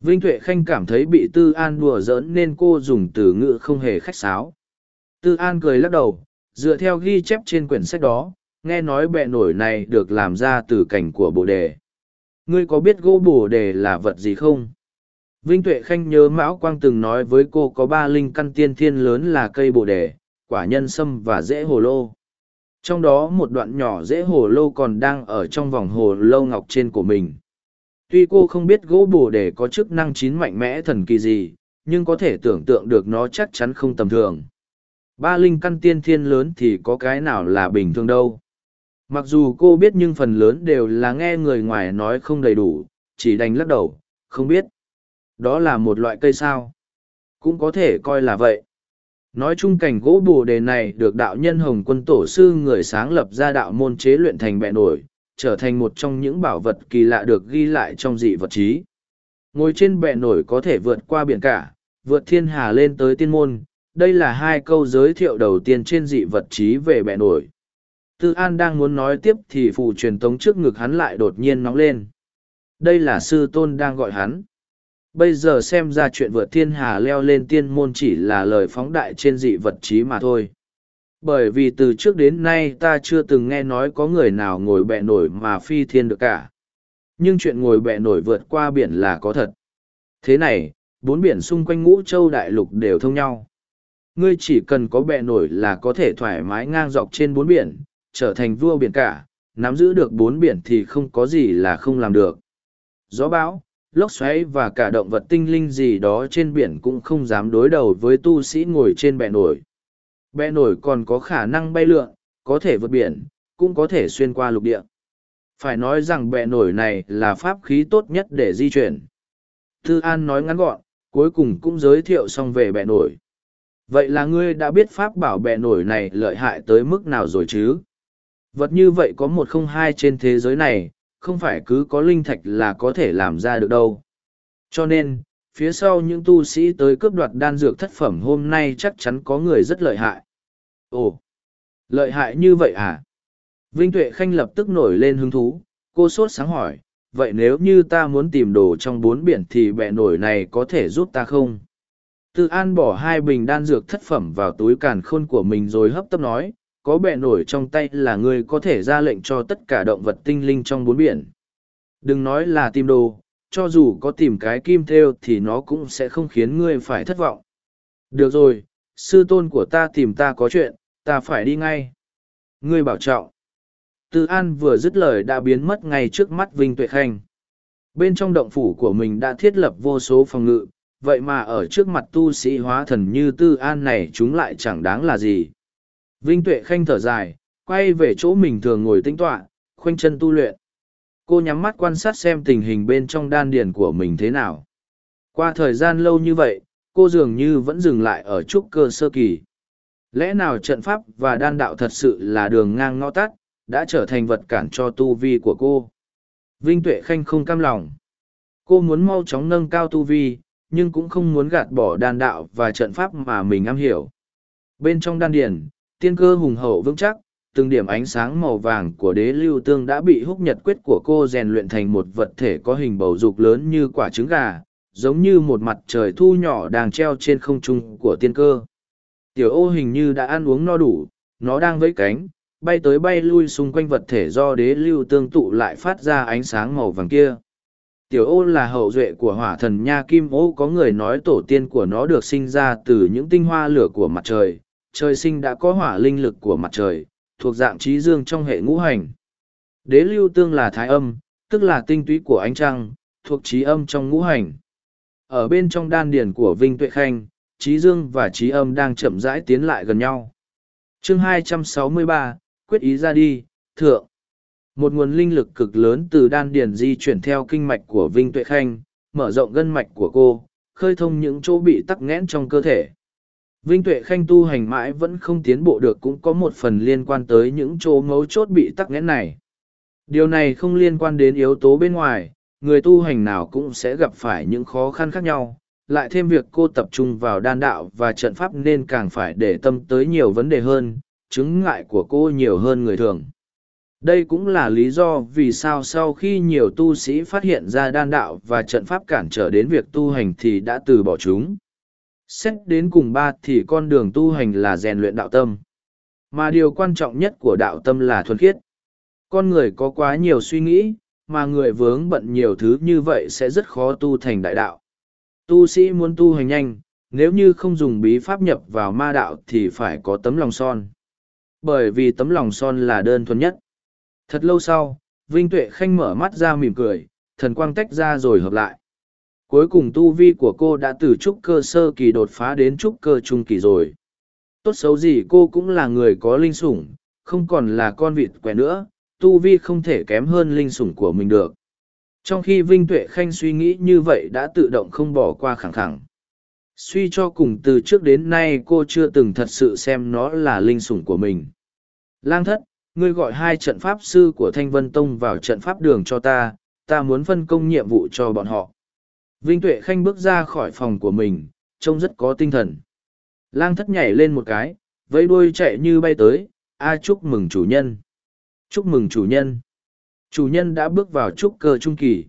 Vinh tuệ khanh cảm thấy bị tư an đùa giỡn nên cô dùng từ ngữ không hề khách sáo. Tư an cười lắc đầu, dựa theo ghi chép trên quyển sách đó, nghe nói bẹ nổi này được làm ra từ cảnh của bồ đề. Ngươi có biết gỗ bồ đề là vật gì không? Vinh tuệ khanh nhớ mão quang từng nói với cô có ba linh căn tiên thiên lớn là cây bồ đề, quả nhân sâm và rễ hồ lô. Trong đó một đoạn nhỏ rễ hồ lô còn đang ở trong vòng hồ lô ngọc trên của mình tuy cô không biết gỗ bồ đề có chức năng chín mạnh mẽ thần kỳ gì, nhưng có thể tưởng tượng được nó chắc chắn không tầm thường. Ba linh căn tiên thiên lớn thì có cái nào là bình thường đâu. Mặc dù cô biết nhưng phần lớn đều là nghe người ngoài nói không đầy đủ, chỉ đành lắc đầu, không biết. Đó là một loại cây sao? Cũng có thể coi là vậy. Nói chung cảnh gỗ bồ đề này được đạo nhân hồng quân tổ sư người sáng lập ra đạo môn chế luyện thành bẹ nổi trở thành một trong những bảo vật kỳ lạ được ghi lại trong dị vật trí. Ngồi trên bệ nổi có thể vượt qua biển cả, vượt thiên hà lên tới tiên môn, đây là hai câu giới thiệu đầu tiên trên dị vật trí về bệ nổi. Tư an đang muốn nói tiếp thì phù truyền tống trước ngực hắn lại đột nhiên nóng lên. Đây là sư tôn đang gọi hắn. Bây giờ xem ra chuyện vượt thiên hà leo lên tiên môn chỉ là lời phóng đại trên dị vật trí mà thôi bởi vì từ trước đến nay ta chưa từng nghe nói có người nào ngồi bẹ nổi mà phi thiên được cả. Nhưng chuyện ngồi bẹ nổi vượt qua biển là có thật. Thế này, bốn biển xung quanh ngũ châu đại lục đều thông nhau. Ngươi chỉ cần có bẹ nổi là có thể thoải mái ngang dọc trên bốn biển, trở thành vua biển cả, nắm giữ được bốn biển thì không có gì là không làm được. Gió bão, lốc xoáy và cả động vật tinh linh gì đó trên biển cũng không dám đối đầu với tu sĩ ngồi trên bệ nổi. Bè nổi còn có khả năng bay lượn, có thể vượt biển, cũng có thể xuyên qua lục địa. Phải nói rằng bè nổi này là pháp khí tốt nhất để di chuyển. Tư An nói ngắn gọn, cuối cùng cũng giới thiệu xong về bè nổi. Vậy là ngươi đã biết pháp bảo bè nổi này lợi hại tới mức nào rồi chứ? Vật như vậy có một không hai trên thế giới này, không phải cứ có linh thạch là có thể làm ra được đâu. Cho nên, phía sau những tu sĩ tới cướp đoạt đan dược thất phẩm hôm nay chắc chắn có người rất lợi hại. Ồ, lợi hại như vậy à? Vinh Tuệ Khanh lập tức nổi lên hứng thú, cô sốt sáng hỏi, vậy nếu như ta muốn tìm đồ trong bốn biển thì bẹ nổi này có thể giúp ta không? Tư An bỏ hai bình đan dược thất phẩm vào túi càn khôn của mình rồi hấp tấp nói, có bẹ nổi trong tay là người có thể ra lệnh cho tất cả động vật tinh linh trong bốn biển. Đừng nói là tìm đồ, cho dù có tìm cái kim theo thì nó cũng sẽ không khiến ngươi phải thất vọng. Được rồi, sư tôn của ta tìm ta có chuyện, ta phải đi ngay. Ngươi bảo trọng. Tư An vừa dứt lời đã biến mất ngay trước mắt Vinh Tuệ Khanh. Bên trong động phủ của mình đã thiết lập vô số phòng ngự, vậy mà ở trước mặt tu sĩ hóa thần như Tư An này chúng lại chẳng đáng là gì. Vinh Tuệ Khanh thở dài, quay về chỗ mình thường ngồi tĩnh tọa, khoanh chân tu luyện. Cô nhắm mắt quan sát xem tình hình bên trong đan điền của mình thế nào. Qua thời gian lâu như vậy, cô dường như vẫn dừng lại ở trúc cơ sơ kỳ. Lẽ nào trận pháp và đan đạo thật sự là đường ngang ngõ tắt, đã trở thành vật cản cho tu vi của cô? Vinh Tuệ Khanh không cam lòng. Cô muốn mau chóng nâng cao tu vi, nhưng cũng không muốn gạt bỏ đan đạo và trận pháp mà mình am hiểu. Bên trong đan điển, tiên cơ hùng hậu vững chắc, từng điểm ánh sáng màu vàng của đế lưu tương đã bị húc nhật quyết của cô rèn luyện thành một vật thể có hình bầu dục lớn như quả trứng gà, giống như một mặt trời thu nhỏ đang treo trên không trung của tiên cơ. Tiểu ô hình như đã ăn uống no đủ, nó đang vẫy cánh, bay tới bay lui xung quanh vật thể do đế lưu tương tụ lại phát ra ánh sáng màu vàng kia. Tiểu ô là hậu duệ của hỏa thần nha kim ô có người nói tổ tiên của nó được sinh ra từ những tinh hoa lửa của mặt trời, trời sinh đã có hỏa linh lực của mặt trời, thuộc dạng trí dương trong hệ ngũ hành. Đế lưu tương là thái âm, tức là tinh túy của ánh trăng, thuộc trí âm trong ngũ hành. Ở bên trong đan điển của Vinh Tuệ Khanh, trí dương và trí âm đang chậm rãi tiến lại gần nhau. chương 263, quyết ý ra đi, thượng. Một nguồn linh lực cực lớn từ đan điển di chuyển theo kinh mạch của Vinh Tuệ Khanh, mở rộng gân mạch của cô, khơi thông những chỗ bị tắc nghẽn trong cơ thể. Vinh Tuệ Khanh tu hành mãi vẫn không tiến bộ được cũng có một phần liên quan tới những chỗ mấu chốt bị tắc nghẽn này. Điều này không liên quan đến yếu tố bên ngoài, người tu hành nào cũng sẽ gặp phải những khó khăn khác nhau. Lại thêm việc cô tập trung vào đan đạo và trận pháp nên càng phải để tâm tới nhiều vấn đề hơn, chứng ngại của cô nhiều hơn người thường. Đây cũng là lý do vì sao sau khi nhiều tu sĩ phát hiện ra đan đạo và trận pháp cản trở đến việc tu hành thì đã từ bỏ chúng. Xét đến cùng ba thì con đường tu hành là rèn luyện đạo tâm. Mà điều quan trọng nhất của đạo tâm là thuần khiết. Con người có quá nhiều suy nghĩ, mà người vướng bận nhiều thứ như vậy sẽ rất khó tu thành đại đạo. Tu sĩ muốn tu hành nhanh, nếu như không dùng bí pháp nhập vào ma đạo thì phải có tấm lòng son. Bởi vì tấm lòng son là đơn thuần nhất. Thật lâu sau, Vinh Tuệ Khanh mở mắt ra mỉm cười, thần quang tách ra rồi hợp lại. Cuối cùng tu vi của cô đã từ trúc cơ sơ kỳ đột phá đến trúc cơ trung kỳ rồi. Tốt xấu gì cô cũng là người có linh sủng, không còn là con vịt quẻ nữa, tu vi không thể kém hơn linh sủng của mình được. Trong khi Vinh Tuệ Khanh suy nghĩ như vậy đã tự động không bỏ qua khẳng khẳng. Suy cho cùng từ trước đến nay cô chưa từng thật sự xem nó là linh sủng của mình. Lang thất, ngươi gọi hai trận pháp sư của Thanh Vân Tông vào trận pháp đường cho ta, ta muốn phân công nhiệm vụ cho bọn họ. Vinh Tuệ Khanh bước ra khỏi phòng của mình, trông rất có tinh thần. Lang thất nhảy lên một cái, vẫy đuôi chạy như bay tới, a chúc mừng chủ nhân. Chúc mừng chủ nhân. Chủ nhân đã bước vào trúc cơ trung kỳ.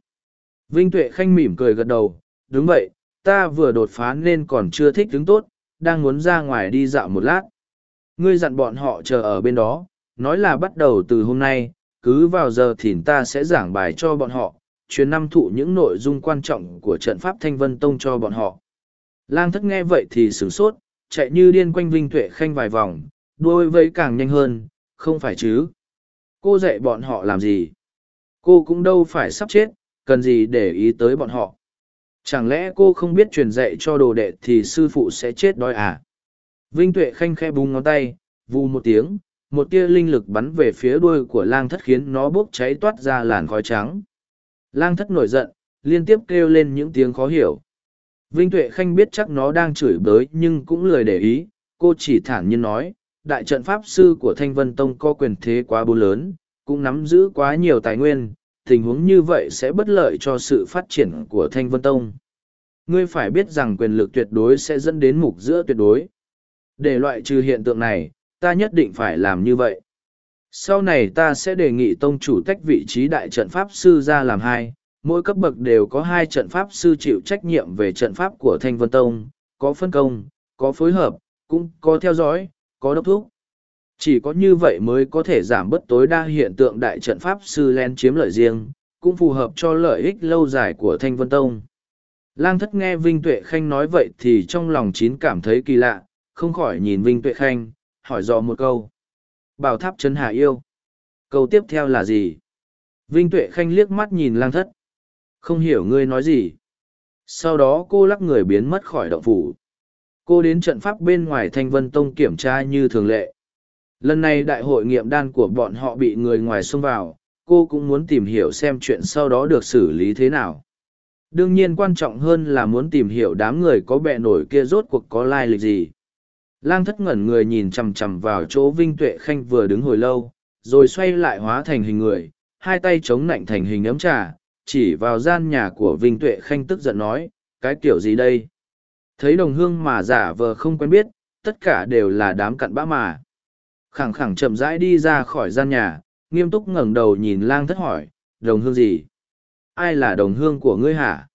Vinh Tuệ Khanh mỉm cười gật đầu, đúng vậy, ta vừa đột phá nên còn chưa thích đứng tốt, đang muốn ra ngoài đi dạo một lát. Ngươi dặn bọn họ chờ ở bên đó, nói là bắt đầu từ hôm nay, cứ vào giờ thìn ta sẽ giảng bài cho bọn họ, truyền năm thụ những nội dung quan trọng của trận pháp Thanh Vân Tông cho bọn họ. Lang thất nghe vậy thì sửng sốt, chạy như điên quanh Vinh Tuệ Khanh vài vòng, đuôi vẫy càng nhanh hơn, không phải chứ. Cô dạy bọn họ làm gì? Cô cũng đâu phải sắp chết, cần gì để ý tới bọn họ. Chẳng lẽ cô không biết truyền dạy cho đồ đệ thì sư phụ sẽ chết đói à? Vinh Tuệ Khanh khe búng ngón tay, vù một tiếng, một tia linh lực bắn về phía đuôi của lang thất khiến nó bốc cháy toát ra làn khói trắng. Lang thất nổi giận, liên tiếp kêu lên những tiếng khó hiểu. Vinh Tuệ Khanh biết chắc nó đang chửi bới nhưng cũng lười để ý, cô chỉ thản nhiên nói, đại trận pháp sư của Thanh Vân Tông có quyền thế quá bố lớn, cũng nắm giữ quá nhiều tài nguyên, tình huống như vậy sẽ bất lợi cho sự phát triển của Thanh Vân Tông. Ngươi phải biết rằng quyền lực tuyệt đối sẽ dẫn đến mục giữa tuyệt đối. Để loại trừ hiện tượng này, ta nhất định phải làm như vậy. Sau này ta sẽ đề nghị tông chủ tách vị trí đại trận pháp sư ra làm hai, mỗi cấp bậc đều có hai trận pháp sư chịu trách nhiệm về trận pháp của Thanh Vân Tông, có phân công, có phối hợp, cũng có theo dõi, có đốc thúc. Chỉ có như vậy mới có thể giảm bớt tối đa hiện tượng đại trận pháp sư len chiếm lợi riêng, cũng phù hợp cho lợi ích lâu dài của Thanh Vân Tông. Lang thất nghe Vinh Tuệ Khanh nói vậy thì trong lòng chín cảm thấy kỳ lạ, không khỏi nhìn Vinh Tuệ Khanh, hỏi dò một câu. Bảo tháp chân hà yêu. Câu tiếp theo là gì? Vinh Tuệ Khanh liếc mắt nhìn lang thất. Không hiểu ngươi nói gì. Sau đó cô lắc người biến mất khỏi động phủ. Cô đến trận pháp bên ngoài Thanh Vân Tông kiểm tra như thường lệ. Lần này đại hội nghiệm đan của bọn họ bị người ngoài xông vào, cô cũng muốn tìm hiểu xem chuyện sau đó được xử lý thế nào. Đương nhiên quan trọng hơn là muốn tìm hiểu đám người có bẹ nổi kia rốt cuộc có lai lịch gì. Lang thất ngẩn người nhìn chằm chằm vào chỗ Vinh Tuệ Khanh vừa đứng hồi lâu, rồi xoay lại hóa thành hình người, hai tay chống nạnh thành hình ấm trà, chỉ vào gian nhà của Vinh Tuệ Khanh tức giận nói, cái kiểu gì đây? Thấy đồng hương mà giả vờ không quen biết, tất cả đều là đám cặn bã mà. Khẳng khẳng chậm rãi đi ra khỏi gian nhà, nghiêm túc ngẩng đầu nhìn lang thất hỏi, đồng hương gì? Ai là đồng hương của ngươi hả?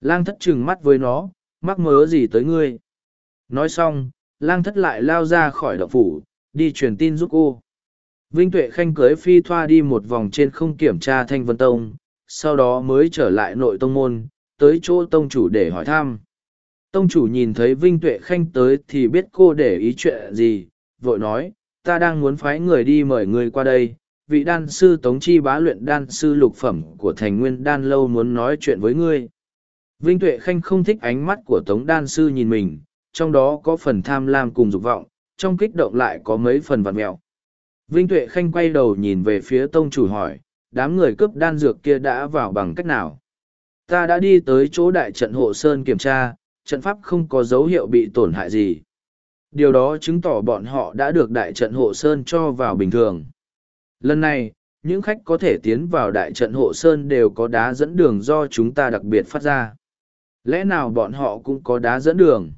Lang thất trừng mắt với nó, mắc mớ gì tới ngươi? Nói xong, lang thất lại lao ra khỏi động phủ, đi truyền tin giúp cô. Vinh Tuệ Khanh cưới phi thoa đi một vòng trên không kiểm tra Thanh Vân Tông, sau đó mới trở lại nội tông môn, tới chỗ tông chủ để hỏi thăm. Tông chủ nhìn thấy Vinh Tuệ Khanh tới thì biết cô để ý chuyện gì, vội nói, ta đang muốn phái người đi mời người qua đây. Vị đan sư Tống Chi bá luyện đan sư lục phẩm của thành nguyên đan lâu muốn nói chuyện với ngươi. Vinh Tuệ Khanh không thích ánh mắt của Tống đan sư nhìn mình, trong đó có phần tham lam cùng dục vọng, trong kích động lại có mấy phần vặt mẹo. Vinh Tuệ Khanh quay đầu nhìn về phía tông chủ hỏi, đám người cướp đan dược kia đã vào bằng cách nào? Ta đã đi tới chỗ đại trận hộ sơn kiểm tra, trận pháp không có dấu hiệu bị tổn hại gì. Điều đó chứng tỏ bọn họ đã được đại trận hộ sơn cho vào bình thường. Lần này, những khách có thể tiến vào đại trận hộ sơn đều có đá dẫn đường do chúng ta đặc biệt phát ra. Lẽ nào bọn họ cũng có đá dẫn đường?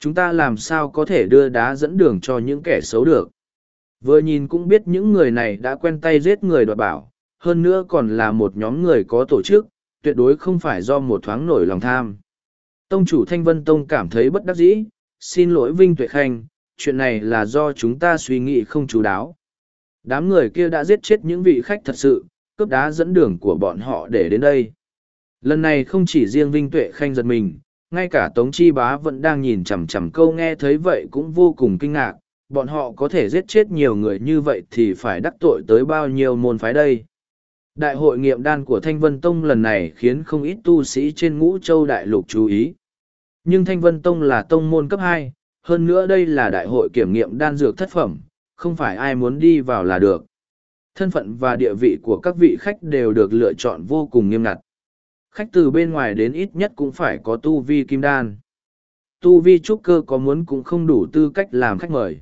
Chúng ta làm sao có thể đưa đá dẫn đường cho những kẻ xấu được? Vừa nhìn cũng biết những người này đã quen tay giết người đoạt bảo, hơn nữa còn là một nhóm người có tổ chức, tuyệt đối không phải do một thoáng nổi lòng tham. Tông chủ Thanh Vân Tông cảm thấy bất đắc dĩ, xin lỗi Vinh Tuệ Khanh, chuyện này là do chúng ta suy nghĩ không chú đáo. Đám người kia đã giết chết những vị khách thật sự, cướp đá dẫn đường của bọn họ để đến đây. Lần này không chỉ riêng Vinh Tuệ Khanh giật mình, ngay cả Tống Chi Bá vẫn đang nhìn chằm chằm câu nghe thấy vậy cũng vô cùng kinh ngạc, bọn họ có thể giết chết nhiều người như vậy thì phải đắc tội tới bao nhiêu môn phái đây. Đại hội nghiệm đan của Thanh Vân Tông lần này khiến không ít tu sĩ trên ngũ châu đại lục chú ý. Nhưng Thanh Vân Tông là tông môn cấp hai, hơn nữa đây là đại hội kiểm nghiệm đan dược thất phẩm, không phải ai muốn đi vào là được. Thân phận và địa vị của các vị khách đều được lựa chọn vô cùng nghiêm ngặt. Khách từ bên ngoài đến ít nhất cũng phải có tu vi kim đan. Tu vi trúc cơ có muốn cũng không đủ tư cách làm khách mời.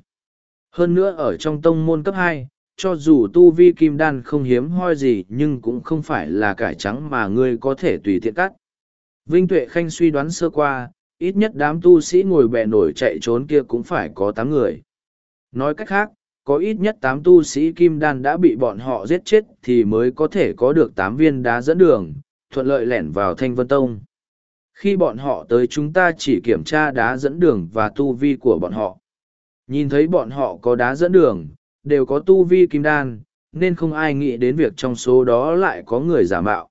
Hơn nữa ở trong tông môn cấp hai, cho dù tu vi kim đan không hiếm hoi gì nhưng cũng không phải là cải trắng mà ngươi có thể tùy tiện cắt. Vinh Tuệ Khanh suy đoán sơ qua, ít nhất đám tu sĩ ngồi bè nổi chạy trốn kia cũng phải có tám người. Nói cách khác, có ít nhất tám tu sĩ kim đan đã bị bọn họ giết chết thì mới có thể có được tám viên đá dẫn đường, thuận lợi lẻn vào Thanh Vân Tông. Khi bọn họ tới chúng ta chỉ kiểm tra đá dẫn đường và tu vi của bọn họ. Nhìn thấy bọn họ có đá dẫn đường, đều có tu vi kim đan, nên không ai nghĩ đến việc trong số đó lại có người giả mạo.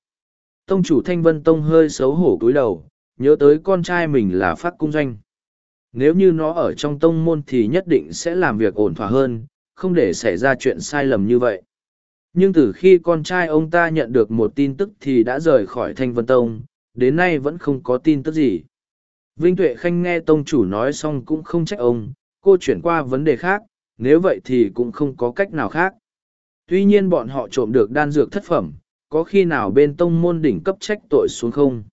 Tông chủ Thanh Vân Tông hơi xấu hổ cúi đầu, nhớ tới con trai mình là phát cung doanh. Nếu như nó ở trong tông môn thì nhất định sẽ làm việc ổn thỏa hơn, không để xảy ra chuyện sai lầm như vậy. Nhưng từ khi con trai ông ta nhận được một tin tức thì đã rời khỏi Thanh Vân Tông, đến nay vẫn không có tin tức gì. Vinh Tuệ Khanh nghe tông chủ nói xong cũng không trách ông, cô chuyển qua vấn đề khác, nếu vậy thì cũng không có cách nào khác. Tuy nhiên bọn họ trộm được đan dược thất phẩm, có khi nào bên tông môn đỉnh cấp trách tội xuống không?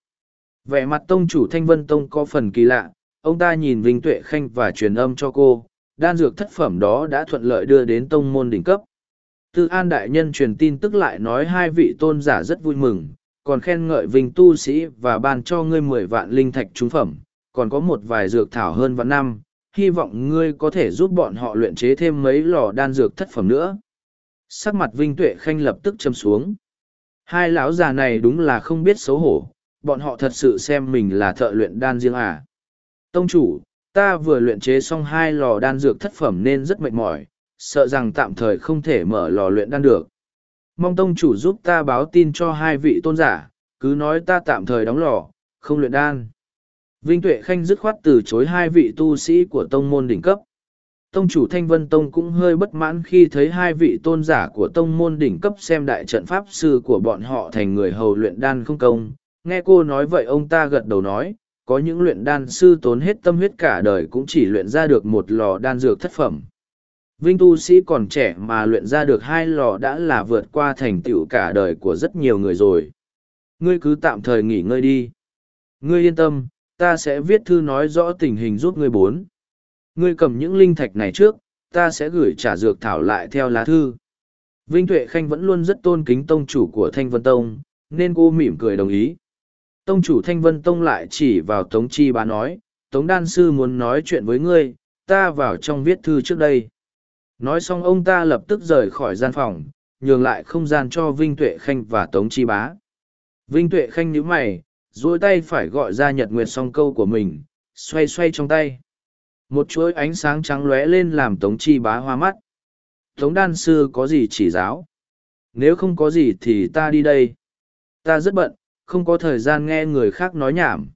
Vẻ mặt tông chủ Thanh Vân Tông có phần kỳ lạ, ông ta nhìn Vinh Tuệ Khanh và truyền âm cho cô, đan dược thất phẩm đó đã thuận lợi đưa đến tông môn đỉnh cấp. Tư An Đại Nhân truyền tin tức lại nói hai vị tôn giả rất vui mừng, còn khen ngợi Vinh Tu Sĩ và ban cho ngươi mười vạn linh thạch trúng phẩm, còn có một vài dược thảo hơn vạn năm, hy vọng ngươi có thể giúp bọn họ luyện chế thêm mấy lò đan dược thất phẩm nữa. Sắc mặt Vinh Tuệ Khanh lập tức châm xuống. Hai lão già này đúng là không biết xấu hổ, bọn họ thật sự xem mình là thợ luyện đan riêng à. Tông chủ, ta vừa luyện chế xong hai lò đan dược thất phẩm nên rất mệt mỏi, sợ rằng tạm thời không thể mở lò luyện đan được. Mong tông chủ giúp ta báo tin cho hai vị tôn giả, cứ nói ta tạm thời đóng lò, không luyện đan. Vinh Tuệ Khanh dứt khoát từ chối hai vị tu sĩ của tông môn đỉnh cấp. tông chủ Thanh Vân Tông cũng hơi bất mãn khi thấy hai vị tôn giả của tông môn đỉnh cấp xem đại trận pháp sư của bọn họ thành người hầu luyện đan không công. Nghe cô nói vậy ông ta gật đầu nói, có những luyện đan sư tốn hết tâm huyết cả đời cũng chỉ luyện ra được một lò đan dược thất phẩm. Vinh tu sĩ còn trẻ mà luyện ra được hai lò đã là vượt qua thành tựu cả đời của rất nhiều người rồi. Ngươi cứ tạm thời nghỉ ngơi đi. Ngươi yên tâm, ta sẽ viết thư nói rõ tình hình giúp ngươi bốn. Ngươi cầm những linh thạch này trước, ta sẽ gửi trả dược thảo lại theo lá thư. Vinh Tuệ Khanh vẫn luôn rất tôn kính tông chủ của Thanh Vân Tông, nên cô mỉm cười đồng ý. Tông chủ Thanh Vân Tông lại chỉ vào Tống Chi Bá nói, Tống Đan Sư muốn nói chuyện với ngươi, ta vào trong viết thư trước đây. Nói xong ông ta lập tức rời khỏi gian phòng, nhường lại không gian cho Vinh Tuệ Khanh và Tống Chi Bá. Vinh Tuệ Khanh nhíu mày, duỗi tay phải gọi ra nhật nguyệt song câu của mình, xoay xoay trong tay. Một chuỗi ánh sáng trắng lóe lên làm Tống Chi Bá hoa mắt. Tống Đan Sư có gì chỉ giáo? Nếu không có gì thì ta đi đây. Ta rất bận, không có thời gian nghe người khác nói nhảm.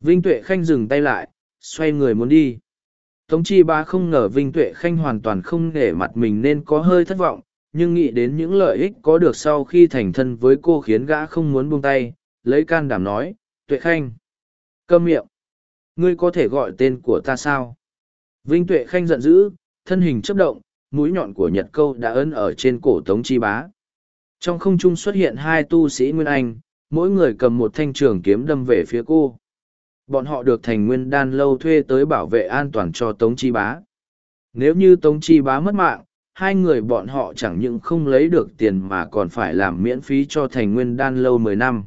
Vinh Tuệ Khanh dừng tay lại, xoay người muốn đi. Tống Chi bá không ngờ Vinh Tuệ Khanh hoàn toàn không để mặt mình nên có hơi thất vọng, nhưng nghĩ đến những lợi ích có được sau khi thành thân với cô khiến gã không muốn buông tay, lấy can đảm nói, Tuệ Khanh. Câm miệng. Ngươi có thể gọi tên của ta sao? Vinh Tuệ Khanh giận dữ, thân hình chấp động, mũi nhọn của Nhật Câu đã ấn ở trên cổ Tống Chi Bá. Trong không trung xuất hiện hai tu sĩ Nguyên Anh, mỗi người cầm một thanh trường kiếm đâm về phía cô bọn họ được thành nguyên đan lâu thuê tới bảo vệ an toàn cho tống chi bá nếu như tống chi bá mất mạng hai người bọn họ chẳng những không lấy được tiền mà còn phải làm miễn phí cho thành nguyên đan lâu mười năm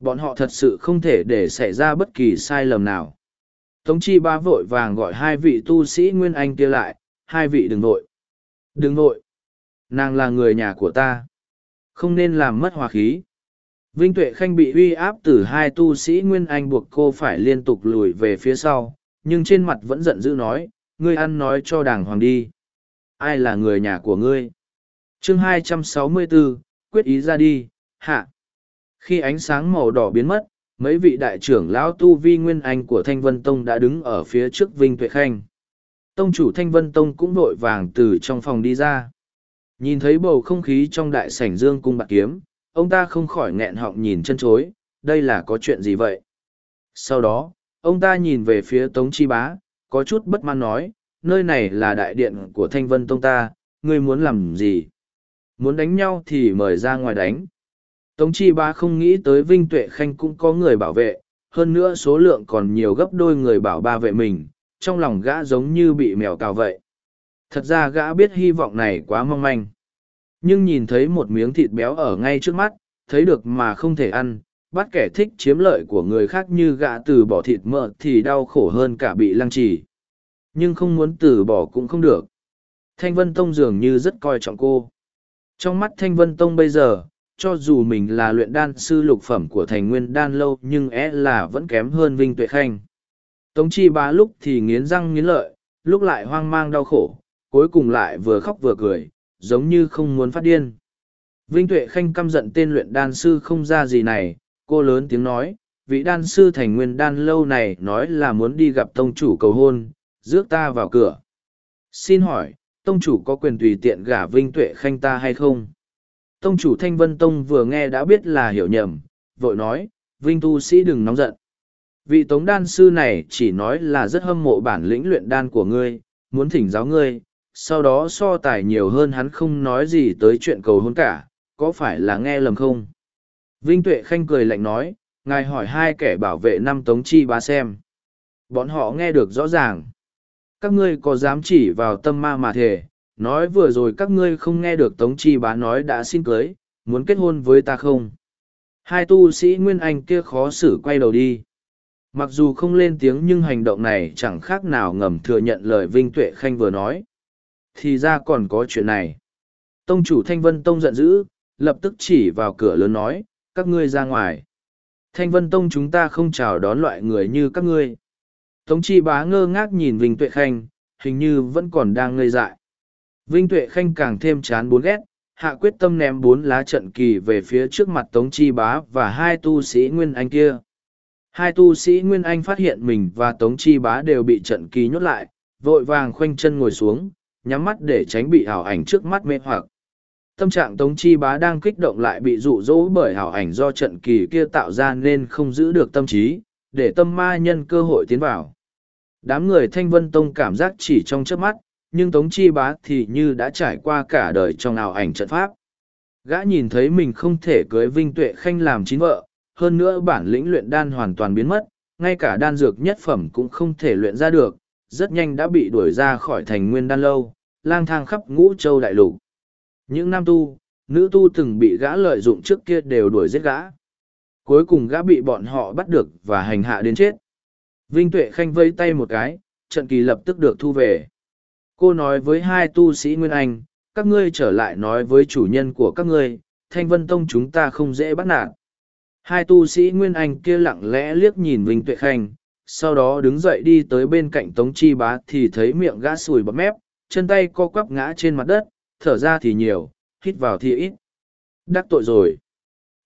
bọn họ thật sự không thể để xảy ra bất kỳ sai lầm nào tống chi ba vội vàng gọi hai vị tu sĩ nguyên anh kia lại hai vị đừng vội đừng vội nàng là người nhà của ta không nên làm mất hòa khí Vinh Tuệ Khanh bị uy áp từ hai tu sĩ Nguyên Anh buộc cô phải liên tục lùi về phía sau, nhưng trên mặt vẫn giận dữ nói, ngươi ăn nói cho đàng hoàng đi. Ai là người nhà của ngươi? chương 264, quyết ý ra đi, hạ. Khi ánh sáng màu đỏ biến mất, mấy vị đại trưởng lão tu vi Nguyên Anh của Thanh Vân Tông đã đứng ở phía trước Vinh Tuệ Khanh. Tông chủ Thanh Vân Tông cũng vội vàng từ trong phòng đi ra. Nhìn thấy bầu không khí trong đại sảnh dương cung bạc kiếm, ông ta không khỏi nghẹn họng nhìn chân chối, đây là có chuyện gì vậy? Sau đó, ông ta nhìn về phía Tống Chi Bá, có chút bất mãn nói, nơi này là đại điện của Thanh Vân Tông ta, ngươi muốn làm gì? Muốn đánh nhau thì mời ra ngoài đánh. Tống Chi ba không nghĩ tới Vinh Tuệ Khanh cũng có người bảo vệ, hơn nữa số lượng còn nhiều gấp đôi người bảo ba vệ mình, trong lòng gã giống như bị mèo cào vậy. Thật ra gã biết hy vọng này quá mong manh. Nhưng nhìn thấy một miếng thịt béo ở ngay trước mắt, thấy được mà không thể ăn, bắt kẻ thích chiếm lợi của người khác như gã từ bỏ thịt mỡ thì đau khổ hơn cả bị lăng trì. Nhưng không muốn từ bỏ cũng không được. Thanh Vân Tông dường như rất coi trọng cô. Trong mắt Thanh Vân Tông bây giờ, cho dù mình là luyện đan sư lục phẩm của thành nguyên đan lâu nhưng é là vẫn kém hơn Vinh Tuệ Khanh. Tống chi bá lúc thì nghiến răng nghiến lợi, lúc lại hoang mang đau khổ, cuối cùng lại vừa khóc vừa cười, giống như không muốn phát điên. Vinh Tuệ Khanh căm giận tên luyện đan sư không ra gì này, cô lớn tiếng nói, vị đan sư thành nguyên đan lâu này nói là muốn đi gặp tông chủ cầu hôn, rước ta vào cửa. Xin hỏi, tông chủ có quyền tùy tiện gả Vinh Tuệ Khanh ta hay không? Tông chủ Thanh Vân Tông vừa nghe đã biết là hiểu nhầm, vội nói, Vinh tu sĩ đừng nóng giận. Vị tống đan sư này chỉ nói là rất hâm mộ bản lĩnh luyện đan của ngươi, muốn thỉnh giáo ngươi, sau đó so tài nhiều hơn hắn không nói gì tới chuyện cầu hôn cả, có phải là nghe lầm không? Vinh Tuệ Khanh cười lạnh nói, ngài hỏi hai kẻ bảo vệ năm tống chi bá xem. Bọn họ nghe được rõ ràng. Các ngươi có dám chỉ vào tâm ma mà thề, nói vừa rồi các ngươi không nghe được tống chi bá nói đã xin cưới, muốn kết hôn với ta không? Hai tu sĩ Nguyên Anh kia khó xử quay đầu đi. Mặc dù không lên tiếng nhưng hành động này chẳng khác nào ngầm thừa nhận lời Vinh Tuệ Khanh vừa nói thì ra còn có chuyện này. Tông chủ Thanh Vân Tông giận dữ, lập tức chỉ vào cửa lớn nói, các ngươi ra ngoài. Thanh Vân Tông chúng ta không chào đón loại người như các ngươi. Tống chi bá ngơ ngác nhìn Vinh Tuệ Khanh, hình như vẫn còn đang ngây dại. Vinh Tuệ Khanh càng thêm chán bốn ghét, hạ quyết tâm ném bốn lá trận kỳ về phía trước mặt Tống Chi Bá và hai tu sĩ Nguyên Anh kia. Hai tu sĩ Nguyên Anh phát hiện mình và Tống Chi Bá đều bị trận kỳ nhốt lại, vội vàng khoanh chân ngồi xuống, nhắm mắt để tránh bị hảo ảnh trước mắt mê hoặc. Tâm trạng Tống Chi Bá đang kích động lại bị dụ dỗ bởi hảo ảnh do trận kỳ kia tạo ra nên không giữ được tâm trí, để tâm ma nhân cơ hội tiến vào. Đám người Thanh Vân Tông cảm giác chỉ trong chớp mắt, nhưng Tống Chi Bá thì như đã trải qua cả đời trong ảo ảnh trận pháp. Gã nhìn thấy mình không thể cưới Vinh Tuệ Khanh làm chính vợ, hơn nữa bản lĩnh luyện đan hoàn toàn biến mất, ngay cả đan dược nhất phẩm cũng không thể luyện ra được, rất nhanh đã bị đuổi ra khỏi thành nguyên đan lâu, lang thang khắp ngũ châu đại lục. Những nam tu, nữ tu từng bị gã lợi dụng trước kia đều đuổi giết gã. Cuối cùng gã bị bọn họ bắt được và hành hạ đến chết. Vinh Tuệ Khanh vây tay một cái, trận kỳ lập tức được thu về. Cô nói với hai tu sĩ Nguyên Anh, các ngươi trở lại nói với chủ nhân của các ngươi, Thanh Vân Tông chúng ta không dễ bắt nạt. Hai tu sĩ Nguyên Anh kia lặng lẽ liếc nhìn Vinh Tuệ Khanh, sau đó đứng dậy đi tới bên cạnh Tống Chi Bá thì thấy miệng gã sùi bọt mép, chân tay co quắp ngã trên mặt đất, thở ra thì nhiều, hít vào thì ít. Đắc tội rồi.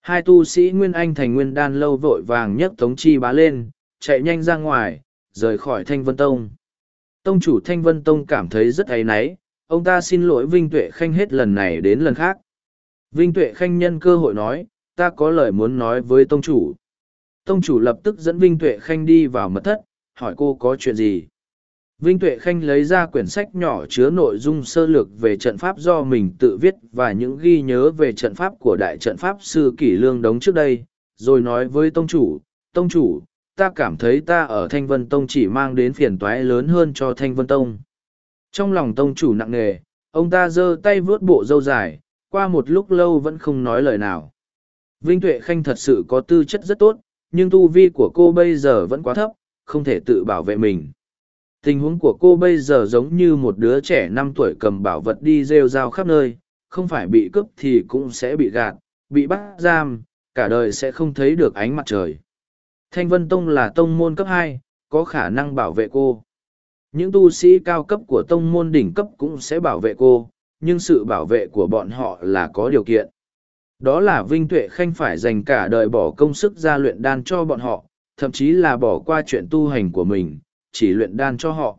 Hai tu sĩ Nguyên Anh thành Nguyên Đan lâu vội vàng nhấc Tống Chi Bá lên, chạy nhanh ra ngoài, rời khỏi Thanh Vân Tông. Tông chủ Thanh Vân Tông cảm thấy rất áy náy, ông ta xin lỗi Vinh Tuệ Khanh hết lần này đến lần khác. Vinh Tuệ Khanh nhân cơ hội nói, ta có lời muốn nói với tông chủ. Tông chủ lập tức dẫn Vinh Tuệ Khanh đi vào mật thất, hỏi cô có chuyện gì. Vinh Tuệ Khanh lấy ra quyển sách nhỏ chứa nội dung sơ lược về trận pháp do mình tự viết và những ghi nhớ về trận pháp của đại trận pháp sư Kỷ Lương Đống trước đây, rồi nói với Tông Chủ, Tông Chủ, ta cảm thấy ta ở Thanh Vân Tông chỉ mang đến phiền toái lớn hơn cho Thanh Vân Tông. Trong lòng Tông Chủ nặng nề, ông ta giơ tay vướt bộ râu dài, qua một lúc lâu vẫn không nói lời nào. Vinh Tuệ Khanh thật sự có tư chất rất tốt, nhưng tu vi của cô bây giờ vẫn quá thấp, không thể tự bảo vệ mình. Tình huống của cô bây giờ giống như một đứa trẻ năm tuổi cầm bảo vật đi rêu rao khắp nơi, không phải bị cướp thì cũng sẽ bị gạt, bị bắt giam, cả đời sẽ không thấy được ánh mặt trời. Thanh Vân Tông là tông môn cấp hai, có khả năng bảo vệ cô. Những tu sĩ cao cấp của tông môn đỉnh cấp cũng sẽ bảo vệ cô, nhưng sự bảo vệ của bọn họ là có điều kiện. Đó là Vinh Tuệ Khanh phải dành cả đời bỏ công sức ra luyện đan cho bọn họ, thậm chí là bỏ qua chuyện tu hành của mình, chỉ luyện đan cho họ.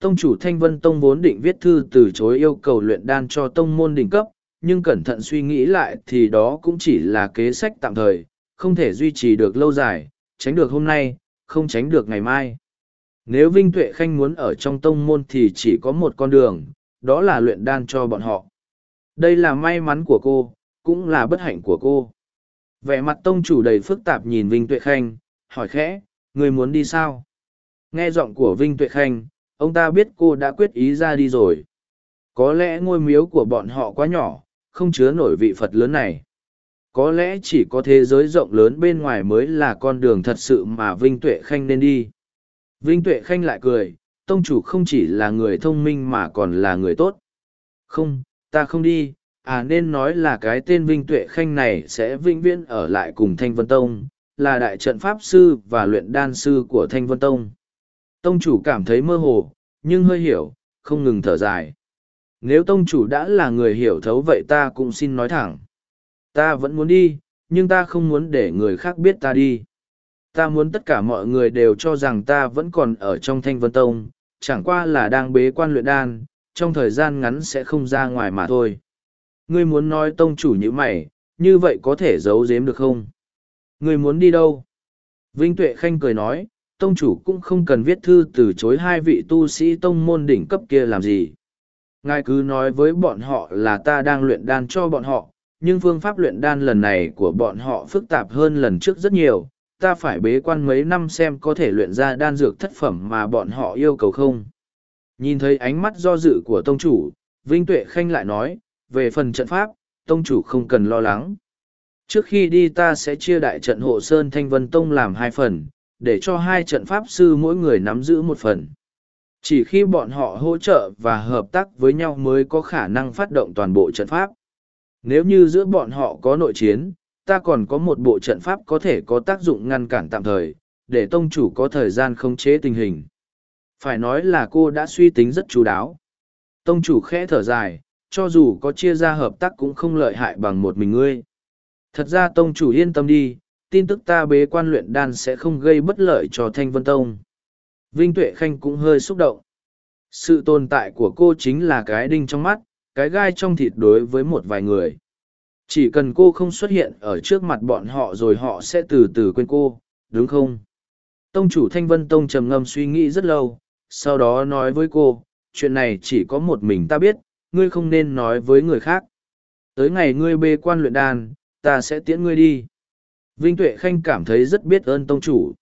Tông chủ Thanh Vân Tông vốn định viết thư từ chối yêu cầu luyện đan cho tông môn đỉnh cấp, nhưng cẩn thận suy nghĩ lại thì đó cũng chỉ là kế sách tạm thời, không thể duy trì được lâu dài, tránh được hôm nay, không tránh được ngày mai. Nếu Vinh Tuệ Khanh muốn ở trong tông môn thì chỉ có một con đường, đó là luyện đan cho bọn họ. Đây là may mắn của cô, cũng là bất hạnh của cô. Vẻ mặt tông chủ đầy phức tạp nhìn Vinh Tuệ Khanh, hỏi khẽ, người muốn đi sao? Nghe giọng của Vinh Tuệ Khanh, ông ta biết cô đã quyết ý ra đi rồi. Có lẽ ngôi miếu của bọn họ quá nhỏ, không chứa nổi vị Phật lớn này. Có lẽ chỉ có thế giới rộng lớn bên ngoài mới là con đường thật sự mà Vinh Tuệ Khanh nên đi. Vinh Tuệ Khanh lại cười, tông chủ không chỉ là người thông minh mà còn là người tốt. Không, ta không đi, à nên nói là cái tên Vinh Tuệ Khanh này sẽ vinh viễn ở lại cùng Thanh Vân Tông, là đại trận pháp sư và luyện đan sư của Thanh Vân Tông. Tông chủ cảm thấy mơ hồ, nhưng hơi hiểu, không ngừng thở dài. Nếu tông chủ đã là người hiểu thấu vậy ta cũng xin nói thẳng. Ta vẫn muốn đi, nhưng ta không muốn để người khác biết ta đi. Ta muốn tất cả mọi người đều cho rằng ta vẫn còn ở trong thanh vân tông, chẳng qua là đang bế quan luyện đan, trong thời gian ngắn sẽ không ra ngoài mà thôi. Ngươi muốn nói tông chủ như mày, như vậy có thể giấu giếm được không? Ngươi muốn đi đâu? Vinh Tuệ Khanh cười nói, tông chủ cũng không cần viết thư từ chối hai vị tu sĩ tông môn đỉnh cấp kia làm gì. Ngài cứ nói với bọn họ là ta đang luyện đan cho bọn họ, nhưng phương pháp luyện đan lần này của bọn họ phức tạp hơn lần trước rất nhiều, ta phải bế quan mấy năm xem có thể luyện ra đan dược thất phẩm mà bọn họ yêu cầu không. Nhìn thấy ánh mắt do dự của tông chủ, Vinh Tuệ Khanh lại nói, về phần trận pháp, tông chủ không cần lo lắng. Trước khi đi ta sẽ chia đại trận hộ Sơn Thanh Vân Tông làm hai phần, để cho hai trận pháp sư mỗi người nắm giữ một phần. Chỉ khi bọn họ hỗ trợ và hợp tác với nhau mới có khả năng phát động toàn bộ trận pháp. Nếu như giữa bọn họ có nội chiến, ta còn có một bộ trận pháp có thể có tác dụng ngăn cản tạm thời, để tông chủ có thời gian khống chế tình hình. Phải nói là cô đã suy tính rất chú đáo. Tông chủ khẽ thở dài, cho dù có chia ra hợp tác cũng không lợi hại bằng một mình ngươi. Thật ra tông chủ yên tâm đi, tin tức ta bế quan luyện đan sẽ không gây bất lợi cho Thanh Vân Tông. Vinh Tuệ Khanh cũng hơi xúc động. sự tồn tại của cô chính là cái đinh trong mắt cái gai trong thịt đối với một vài người. Chỉ cần cô không xuất hiện ở trước mặt bọn họ rồi họ sẽ từ từ quên cô, đúng không? Tông chủ thanh vân tông trầm ngâm suy nghĩ rất lâu, sau đó nói với cô, chuyện này chỉ có một mình ta biết, ngươi không nên nói với người khác. Tới ngày ngươi bê quan luyện đan, ta sẽ tiễn ngươi đi. Vinh tuệ khanh cảm thấy rất biết ơn tông chủ.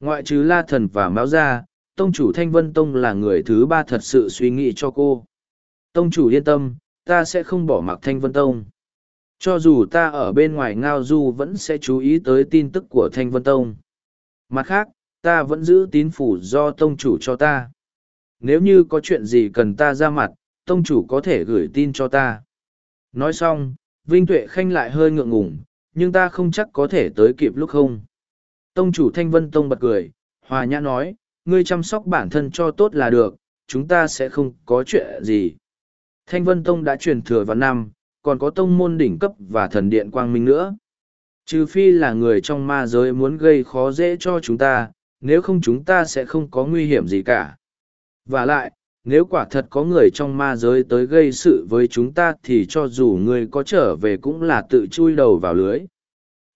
Ngoại trừ la thần và mão gia, tông chủ thanh vân tông là người thứ ba thật sự suy nghĩ cho cô tông chủ yên tâm, ta sẽ không bỏ mặc thanh vân tông. Cho dù ta ở bên ngoài ngao du vẫn sẽ chú ý tới tin tức của thanh vân tông. Mặt khác, ta vẫn giữ tín phủ do tông chủ cho ta. Nếu như có chuyện gì cần ta ra mặt, tông chủ có thể gửi tin cho ta. Nói xong, vinh tuệ khanh lại hơi ngượng ngùng, nhưng ta không chắc có thể tới kịp lúc không. Tông chủ thanh vân tông bật cười, hòa nhã nói, ngươi chăm sóc bản thân cho tốt là được, chúng ta sẽ không có chuyện gì thanh vân tông đã truyền thừa vào năm, còn có tông môn đỉnh cấp và thần điện quang minh nữa. Trừ phi là người trong ma giới muốn gây khó dễ cho chúng ta, nếu không chúng ta sẽ không có nguy hiểm gì cả. Và lại, nếu quả thật có người trong ma giới tới gây sự với chúng ta thì cho dù người có trở về cũng là tự chui đầu vào lưới.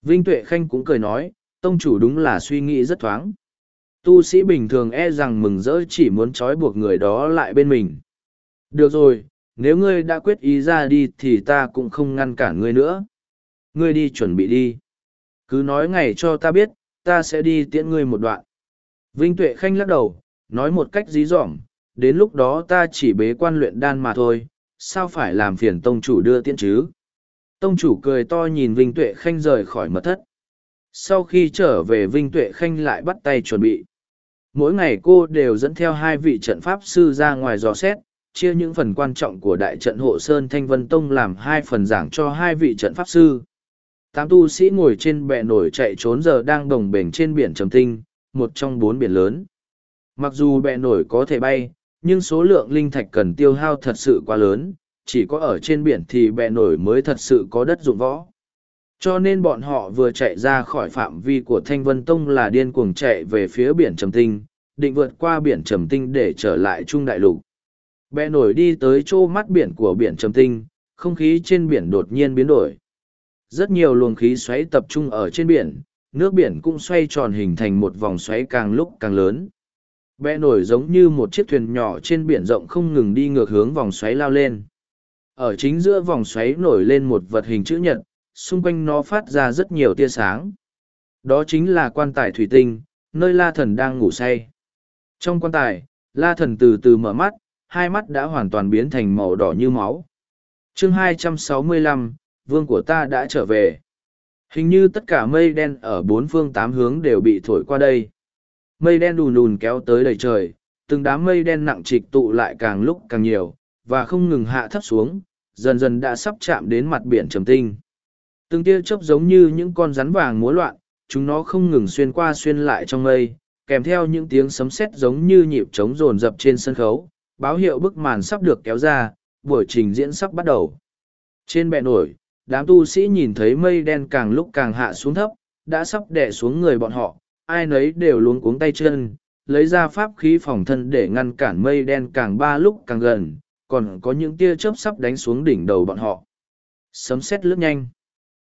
Vinh tuệ khanh cũng cười nói, tông chủ đúng là suy nghĩ rất thoáng. Tu sĩ bình thường e rằng mừng rỡ chỉ muốn trói buộc người đó lại bên mình. Được rồi nếu ngươi đã quyết ý ra đi thì ta cũng không ngăn cản ngươi nữa. Ngươi đi chuẩn bị đi. Cứ nói ngày cho ta biết, ta sẽ đi tiễn ngươi một đoạn. Vinh tuệ khanh lắc đầu, nói một cách dí dỏm, đến lúc đó ta chỉ bế quan luyện đan mà thôi, sao phải làm phiền tông chủ đưa tiễn chứ? Tông chủ cười to nhìn vinh tuệ khanh rời khỏi mật thất. Sau khi trở về, vinh tuệ khanh lại bắt tay chuẩn bị. Mỗi ngày cô đều dẫn theo hai vị trận pháp sư ra ngoài dò xét chia những phần quan trọng của đại trận hộ sơn thanh vân tông làm hai phần giảng cho hai vị trận pháp sư. Tám tu sĩ ngồi trên bệ nổi chạy trốn giờ đang đồng bềnh trên biển trầm tinh, một trong bốn biển lớn. Mặc dù bệ nổi có thể bay, nhưng số lượng linh thạch cần tiêu hao thật sự quá lớn, chỉ có ở trên biển thì bệ nổi mới thật sự có đất dụng võ. Cho nên bọn họ vừa chạy ra khỏi phạm vi của thanh vân tông là điên cuồng chạy về phía biển trầm tinh, định vượt qua biển trầm tinh để trở lại trung đại lục bệ nổi đi tới chỗ mắt biển của biển trầm tinh, không khí trên biển đột nhiên biến đổi. Rất nhiều luồng khí xoáy tập trung ở trên biển, nước biển cũng xoay tròn hình thành một vòng xoáy càng lúc càng lớn. Bệ nổi giống như một chiếc thuyền nhỏ trên biển rộng không ngừng đi ngược hướng vòng xoáy lao lên. Ở chính giữa vòng xoáy nổi lên một vật hình chữ nhật, xung quanh nó phát ra rất nhiều tia sáng. Đó chính là quan tài thủy tinh, nơi la thần đang ngủ say. Trong quan tài, la thần từ từ mở mắt hai mắt đã hoàn toàn biến thành màu đỏ như máu. Chương 265, vương của ta đã trở về. Hình như tất cả mây đen ở bốn phương tám hướng đều bị thổi qua đây. Mây đen đùn đùn kéo tới đầy trời từng đám mây đen nặng trịch tụ lại càng lúc càng nhiều và không ngừng hạ thấp xuống dần dần đã sắp chạm đến mặt biển trầm tinh. Từng tia chớp giống như những con rắn vàng múa loạn chúng nó không ngừng xuyên qua xuyên lại trong mây kèm theo những tiếng sấm sét giống như nhịp trống rồn rập trên sân khấu báo hiệu bức màn sắp được kéo ra, buổi trình diễn sắp bắt đầu. Trên bệ nổi, đám tu sĩ nhìn thấy mây đen càng lúc càng hạ xuống thấp, đã sắp đè xuống người bọn họ, ai nấy đều luống cuống tay chân, lấy ra pháp khí phòng thân để ngăn cản mây đen càng ba lúc càng gần, còn có những tia chớp sắp đánh xuống đỉnh đầu bọn họ. Sấm sét lướt nhanh.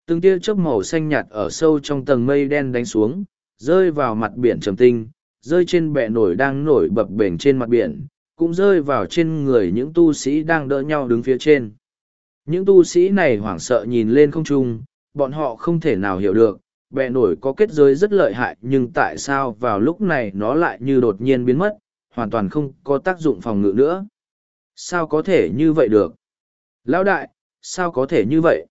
Từng tia chớp màu xanh nhạt ở sâu trong tầng mây đen đánh xuống, rơi vào mặt biển trầm tinh, rơi trên bệ nổi đang nổi bập bềnh trên mặt biển cũng rơi vào trên người những tu sĩ đang đỡ nhau đứng phía trên. Những tu sĩ này hoảng sợ nhìn lên không trung, bọn họ không thể nào hiểu được bệ nổi có kết giới rất lợi hại nhưng tại sao vào lúc này nó lại như đột nhiên biến mất, hoàn toàn không có tác dụng phòng ngự nữa. Sao có thể như vậy được? Lão đại, sao có thể như vậy?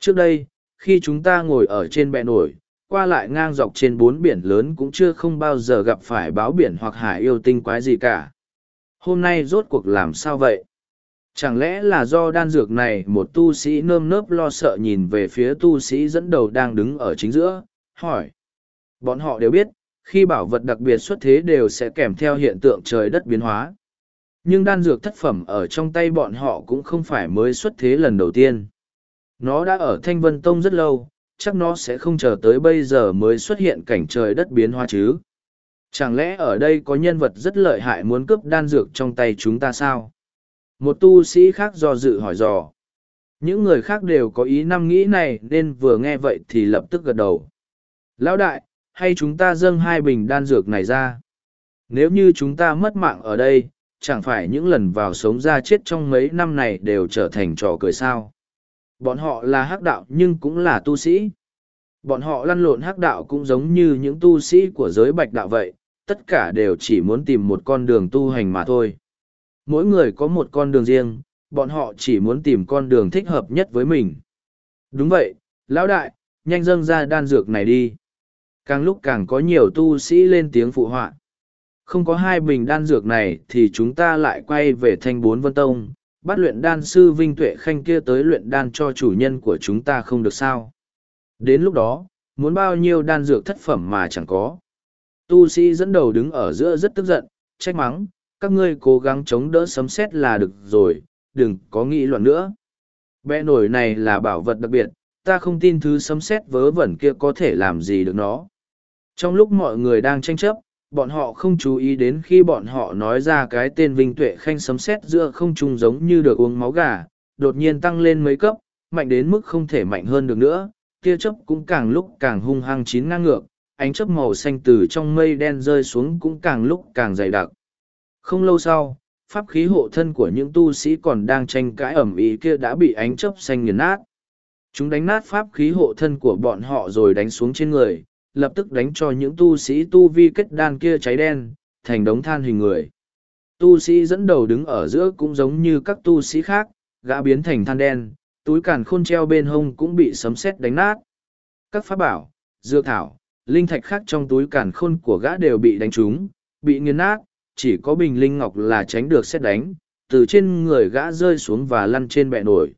Trước đây, khi chúng ta ngồi ở trên bệ nổi, qua lại ngang dọc trên bốn biển lớn cũng chưa không bao giờ gặp phải báo biển hoặc hải yêu tinh quái gì cả hôm nay rốt cuộc làm sao vậy? Chẳng lẽ là do đan dược này một tu sĩ nơm nớp lo sợ nhìn về phía tu sĩ dẫn đầu đang đứng ở chính giữa, hỏi. Bọn họ đều biết, khi bảo vật đặc biệt xuất thế đều sẽ kèm theo hiện tượng trời đất biến hóa. Nhưng đan dược thất phẩm ở trong tay bọn họ cũng không phải mới xuất thế lần đầu tiên. Nó đã ở thanh vân tông rất lâu, chắc nó sẽ không chờ tới bây giờ mới xuất hiện cảnh trời đất biến hóa chứ. Chẳng lẽ ở đây có nhân vật rất lợi hại muốn cướp đan dược trong tay chúng ta sao? Một tu sĩ khác do dự hỏi dò. Những người khác đều có ý năm nghĩ này nên vừa nghe vậy thì lập tức gật đầu. Lão đại, hay chúng ta dâng hai bình đan dược này ra? Nếu như chúng ta mất mạng ở đây, chẳng phải những lần vào sống ra chết trong mấy năm này đều trở thành trò cười sao? Bọn họ là hắc đạo nhưng cũng là tu sĩ. Bọn họ lăn lộn hắc đạo cũng giống như những tu sĩ của giới bạch đạo vậy, tất cả đều chỉ muốn tìm một con đường tu hành mà thôi. Mỗi người có một con đường riêng, bọn họ chỉ muốn tìm con đường thích hợp nhất với mình. Đúng vậy, lão đại, nhanh dâng ra đan dược này đi. Càng lúc càng có nhiều tu sĩ lên tiếng phụ họa. Không có hai bình đan dược này thì chúng ta lại quay về thanh bốn vân tông, bắt luyện đan sư Vinh Tuệ Khanh kia tới luyện đan cho chủ nhân của chúng ta không được sao. Đến lúc đó, muốn bao nhiêu đan dược thất phẩm mà chẳng có. Tu sĩ dẫn đầu đứng ở giữa rất tức giận, trách mắng, các ngươi cố gắng chống đỡ sấm sét là được rồi, đừng có nghĩ loạn nữa. Bẽ nổi này là bảo vật đặc biệt, ta không tin thứ sấm sét vớ vẩn kia có thể làm gì được nó. Trong lúc mọi người đang tranh chấp, bọn họ không chú ý đến khi bọn họ nói ra cái tên Vinh Tuệ Khanh sấm sét giữa không trung giống như được uống máu gà, đột nhiên tăng lên mấy cấp, mạnh đến mức không thể mạnh hơn được nữa, tia chớp cũng càng lúc càng hung hăng chín ngang ngược, ánh chớp màu xanh từ trong mây đen rơi xuống cũng càng lúc càng dày đặc. Không lâu sau, pháp khí hộ thân của những tu sĩ còn đang tranh cãi ẩm ý kia đã bị ánh chớp xanh nghiền nát. Chúng đánh nát pháp khí hộ thân của bọn họ rồi đánh xuống trên người, lập tức đánh cho những tu sĩ tu vi kết đan kia cháy đen, thành đống than hình người. Tu sĩ dẫn đầu đứng ở giữa cũng giống như các tu sĩ khác, gã biến thành than đen, túi càn khôn treo bên hông cũng bị sấm sét đánh nát. Các pháp bảo, dược thảo, linh thạch khác trong túi càn khôn của gã đều bị đánh trúng, bị nghiền nát, chỉ có bình linh ngọc là tránh được xét đánh, từ trên người gã rơi xuống và lăn trên bệ nổi.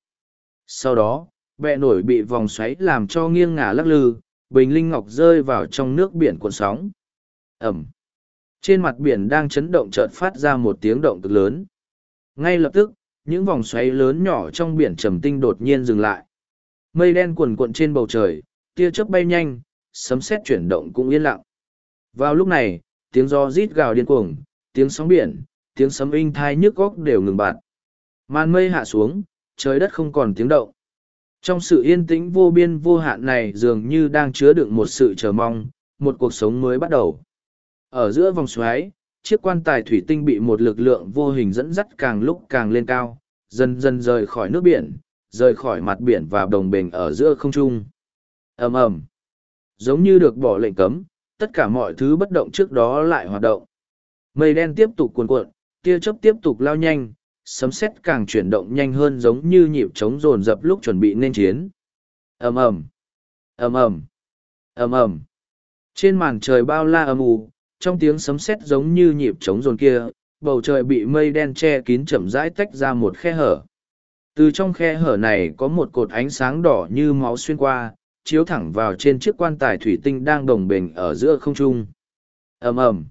Sau đó, bệ nổi bị vòng xoáy làm cho nghiêng ngả lắc lư, bình linh ngọc rơi vào trong nước biển cuộn sóng. Ẩm. Trên mặt biển đang chấn động chợt phát ra một tiếng động cực lớn. Ngay lập tức, những vòng xoáy lớn nhỏ trong biển trầm tinh đột nhiên dừng lại. Mây đen cuồn cuộn trên bầu trời, tia chớp bay nhanh, sấm sét chuyển động cũng yên lặng. Vào lúc này, tiếng gió rít gào điên cuồng, tiếng sóng biển, tiếng sấm inh thai nhức góc đều ngừng bạt. Màn mây hạ xuống, trời đất không còn tiếng động. Trong sự yên tĩnh vô biên vô hạn này dường như đang chứa đựng một sự chờ mong, một cuộc sống mới bắt đầu. Ở giữa vòng xoáy, chiếc quan tài thủy tinh bị một lực lượng vô hình dẫn dắt càng lúc càng lên cao, dần dần rời khỏi nước biển, rời khỏi mặt biển và đồng bình ở giữa không trung. ầm ầm, Giống như được bỏ lệnh cấm, tất cả mọi thứ bất động trước đó lại hoạt động. Mây đen tiếp tục cuồn cuộn, tia chớp tiếp tục lao nhanh, sấm sét càng chuyển động nhanh hơn giống như nhịp trống dồn rập lúc chuẩn bị nên chiến. ầm ầm, ầm ầm, ầm ầm. Trên màn trời bao la âm u, trong tiếng sấm sét giống như nhịp trống dồn kia, bầu trời bị mây đen che kín chậm rãi tách ra một khe hở. Từ trong khe hở này có một cột ánh sáng đỏ như máu xuyên qua, chiếu thẳng vào trên chiếc quan tài thủy tinh đang đồng bình ở giữa không trung. ầm ầm,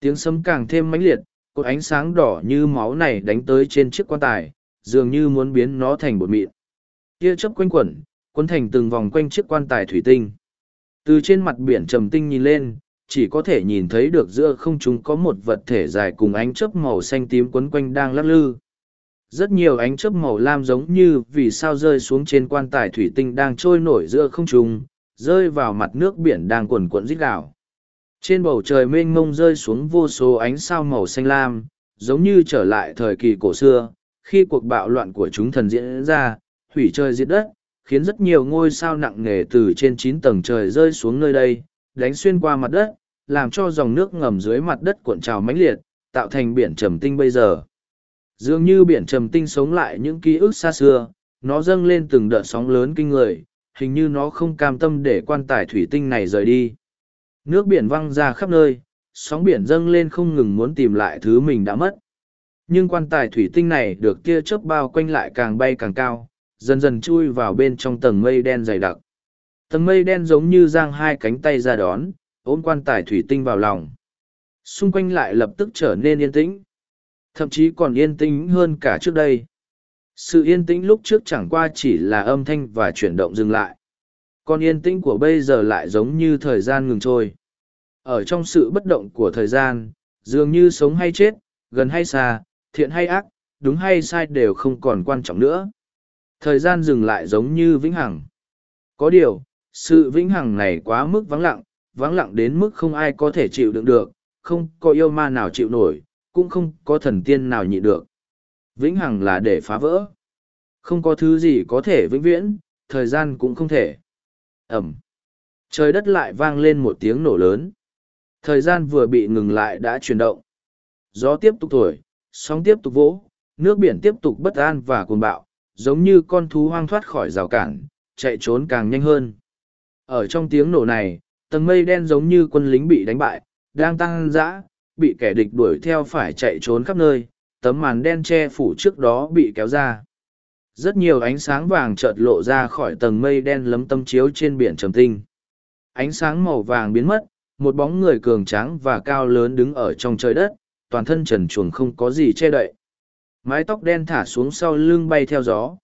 tiếng sấm càng thêm mãnh liệt, cột ánh sáng đỏ như máu này đánh tới trên chiếc quan tài, dường như muốn biến nó thành bột mịn. Tia chớp quanh quẩn, cuốn thành từng vòng quanh chiếc quan tài thủy tinh. Từ trên mặt biển trầm tinh nhìn lên, chỉ có thể nhìn thấy được giữa không trung có một vật thể dài cùng ánh chớp màu xanh tím quấn quanh đang lắc lư. Rất nhiều ánh chớp màu lam giống như vì sao rơi xuống trên quan tài thủy tinh đang trôi nổi giữa không trung, rơi vào mặt nước biển đang cuồn cuộn rít đảo. Trên bầu trời mênh mông rơi xuống vô số ánh sao màu xanh lam, giống như trở lại thời kỳ cổ xưa, khi cuộc bạo loạn của chúng thần diễn ra, hủy trời diệt đất, khiến rất nhiều ngôi sao nặng nề từ trên chín tầng trời rơi xuống nơi đây, đánh xuyên qua mặt đất, làm cho dòng nước ngầm dưới mặt đất cuộn trào mãnh liệt, tạo thành biển trầm tinh bây giờ. Dường như biển trầm tinh sống lại những ký ức xa xưa, nó dâng lên từng đợt sóng lớn kinh người, hình như nó không cam tâm để quan tài thủy tinh này rời đi. Nước biển văng ra khắp nơi, sóng biển dâng lên không ngừng muốn tìm lại thứ mình đã mất. Nhưng quan tài thủy tinh này được tia chớp bao quanh lại càng bay càng cao, dần dần chui vào bên trong tầng mây đen dày đặc. Tầng mây đen giống như giang hai cánh tay ra đón, ôm quan tài thủy tinh vào lòng. Xung quanh lại lập tức trở nên yên tĩnh. Thậm chí còn yên tĩnh hơn cả trước đây. Sự yên tĩnh lúc trước chẳng qua chỉ là âm thanh và chuyển động dừng lại. Còn yên tĩnh của bây giờ lại giống như thời gian ngừng trôi. ở trong sự bất động của thời gian, dường như sống hay chết, gần hay xa, thiện hay ác, đúng hay sai đều không còn quan trọng nữa thời gian dừng lại giống như vĩnh hằng có điều, sự vĩnh hằng này quá mức vắng lặng vắng lặng đến mức không ai có thể chịu đựng được, không có yêu ma nào chịu nổi cũng không có thần tiên nào nhịn được. Vĩnh hằng là để phá vỡ. Không có thứ gì có thể vĩnh viễn, thời gian cũng không thể. Ẩm. Trời đất lại vang lên một tiếng nổ lớn. Thời gian vừa bị ngừng lại đã chuyển động. Gió tiếp tục thổi, sóng tiếp tục vỗ, nước biển tiếp tục bất an và cuồng bạo, giống như con thú hoang thoát khỏi rào cản, chạy trốn càng nhanh hơn. Ở trong tiếng nổ này, tầng mây đen giống như quân lính bị đánh bại, đang tăng dã bị kẻ địch đuổi theo phải chạy trốn khắp nơi, tấm màn đen che phủ trước đó bị kéo ra. Rất nhiều ánh sáng vàng chợt lộ ra khỏi tầng mây đen lấm tâm chiếu trên biển trầm tinh. Ánh sáng màu vàng biến mất, một bóng người cường tráng và cao lớn đứng ở trong trời đất, toàn thân trần chuồng không có gì che đậy. Mái tóc đen thả xuống sau lưng bay theo gió.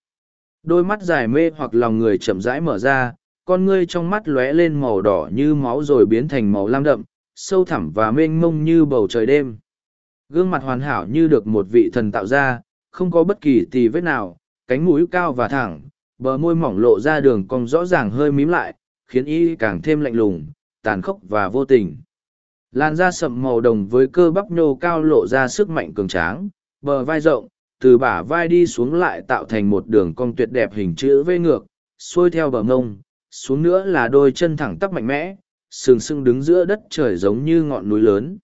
Đôi mắt dài mê hoặc lòng người chậm rãi mở ra, con ngươi trong mắt lóe lên màu đỏ như máu rồi biến thành màu lam đậm sâu thẳm và mênh mông như bầu trời đêm. Gương mặt hoàn hảo như được một vị thần tạo ra, không có bất kỳ tì vết nào, cánh mũi cao và thẳng, bờ môi mỏng lộ ra đường cong rõ ràng hơi mím lại, khiến y càng thêm lạnh lùng, tàn khốc và vô tình. Làn da sậm màu đồng với cơ bắp nhô cao lộ ra sức mạnh cường tráng, bờ vai rộng, từ bả vai đi xuống lại tạo thành một đường cong tuyệt đẹp hình chữ V ngược, xuôi theo bờ ngông xuống nữa là đôi chân thẳng tắp mạnh mẽ sừng sững đứng giữa đất trời giống như ngọn núi lớn.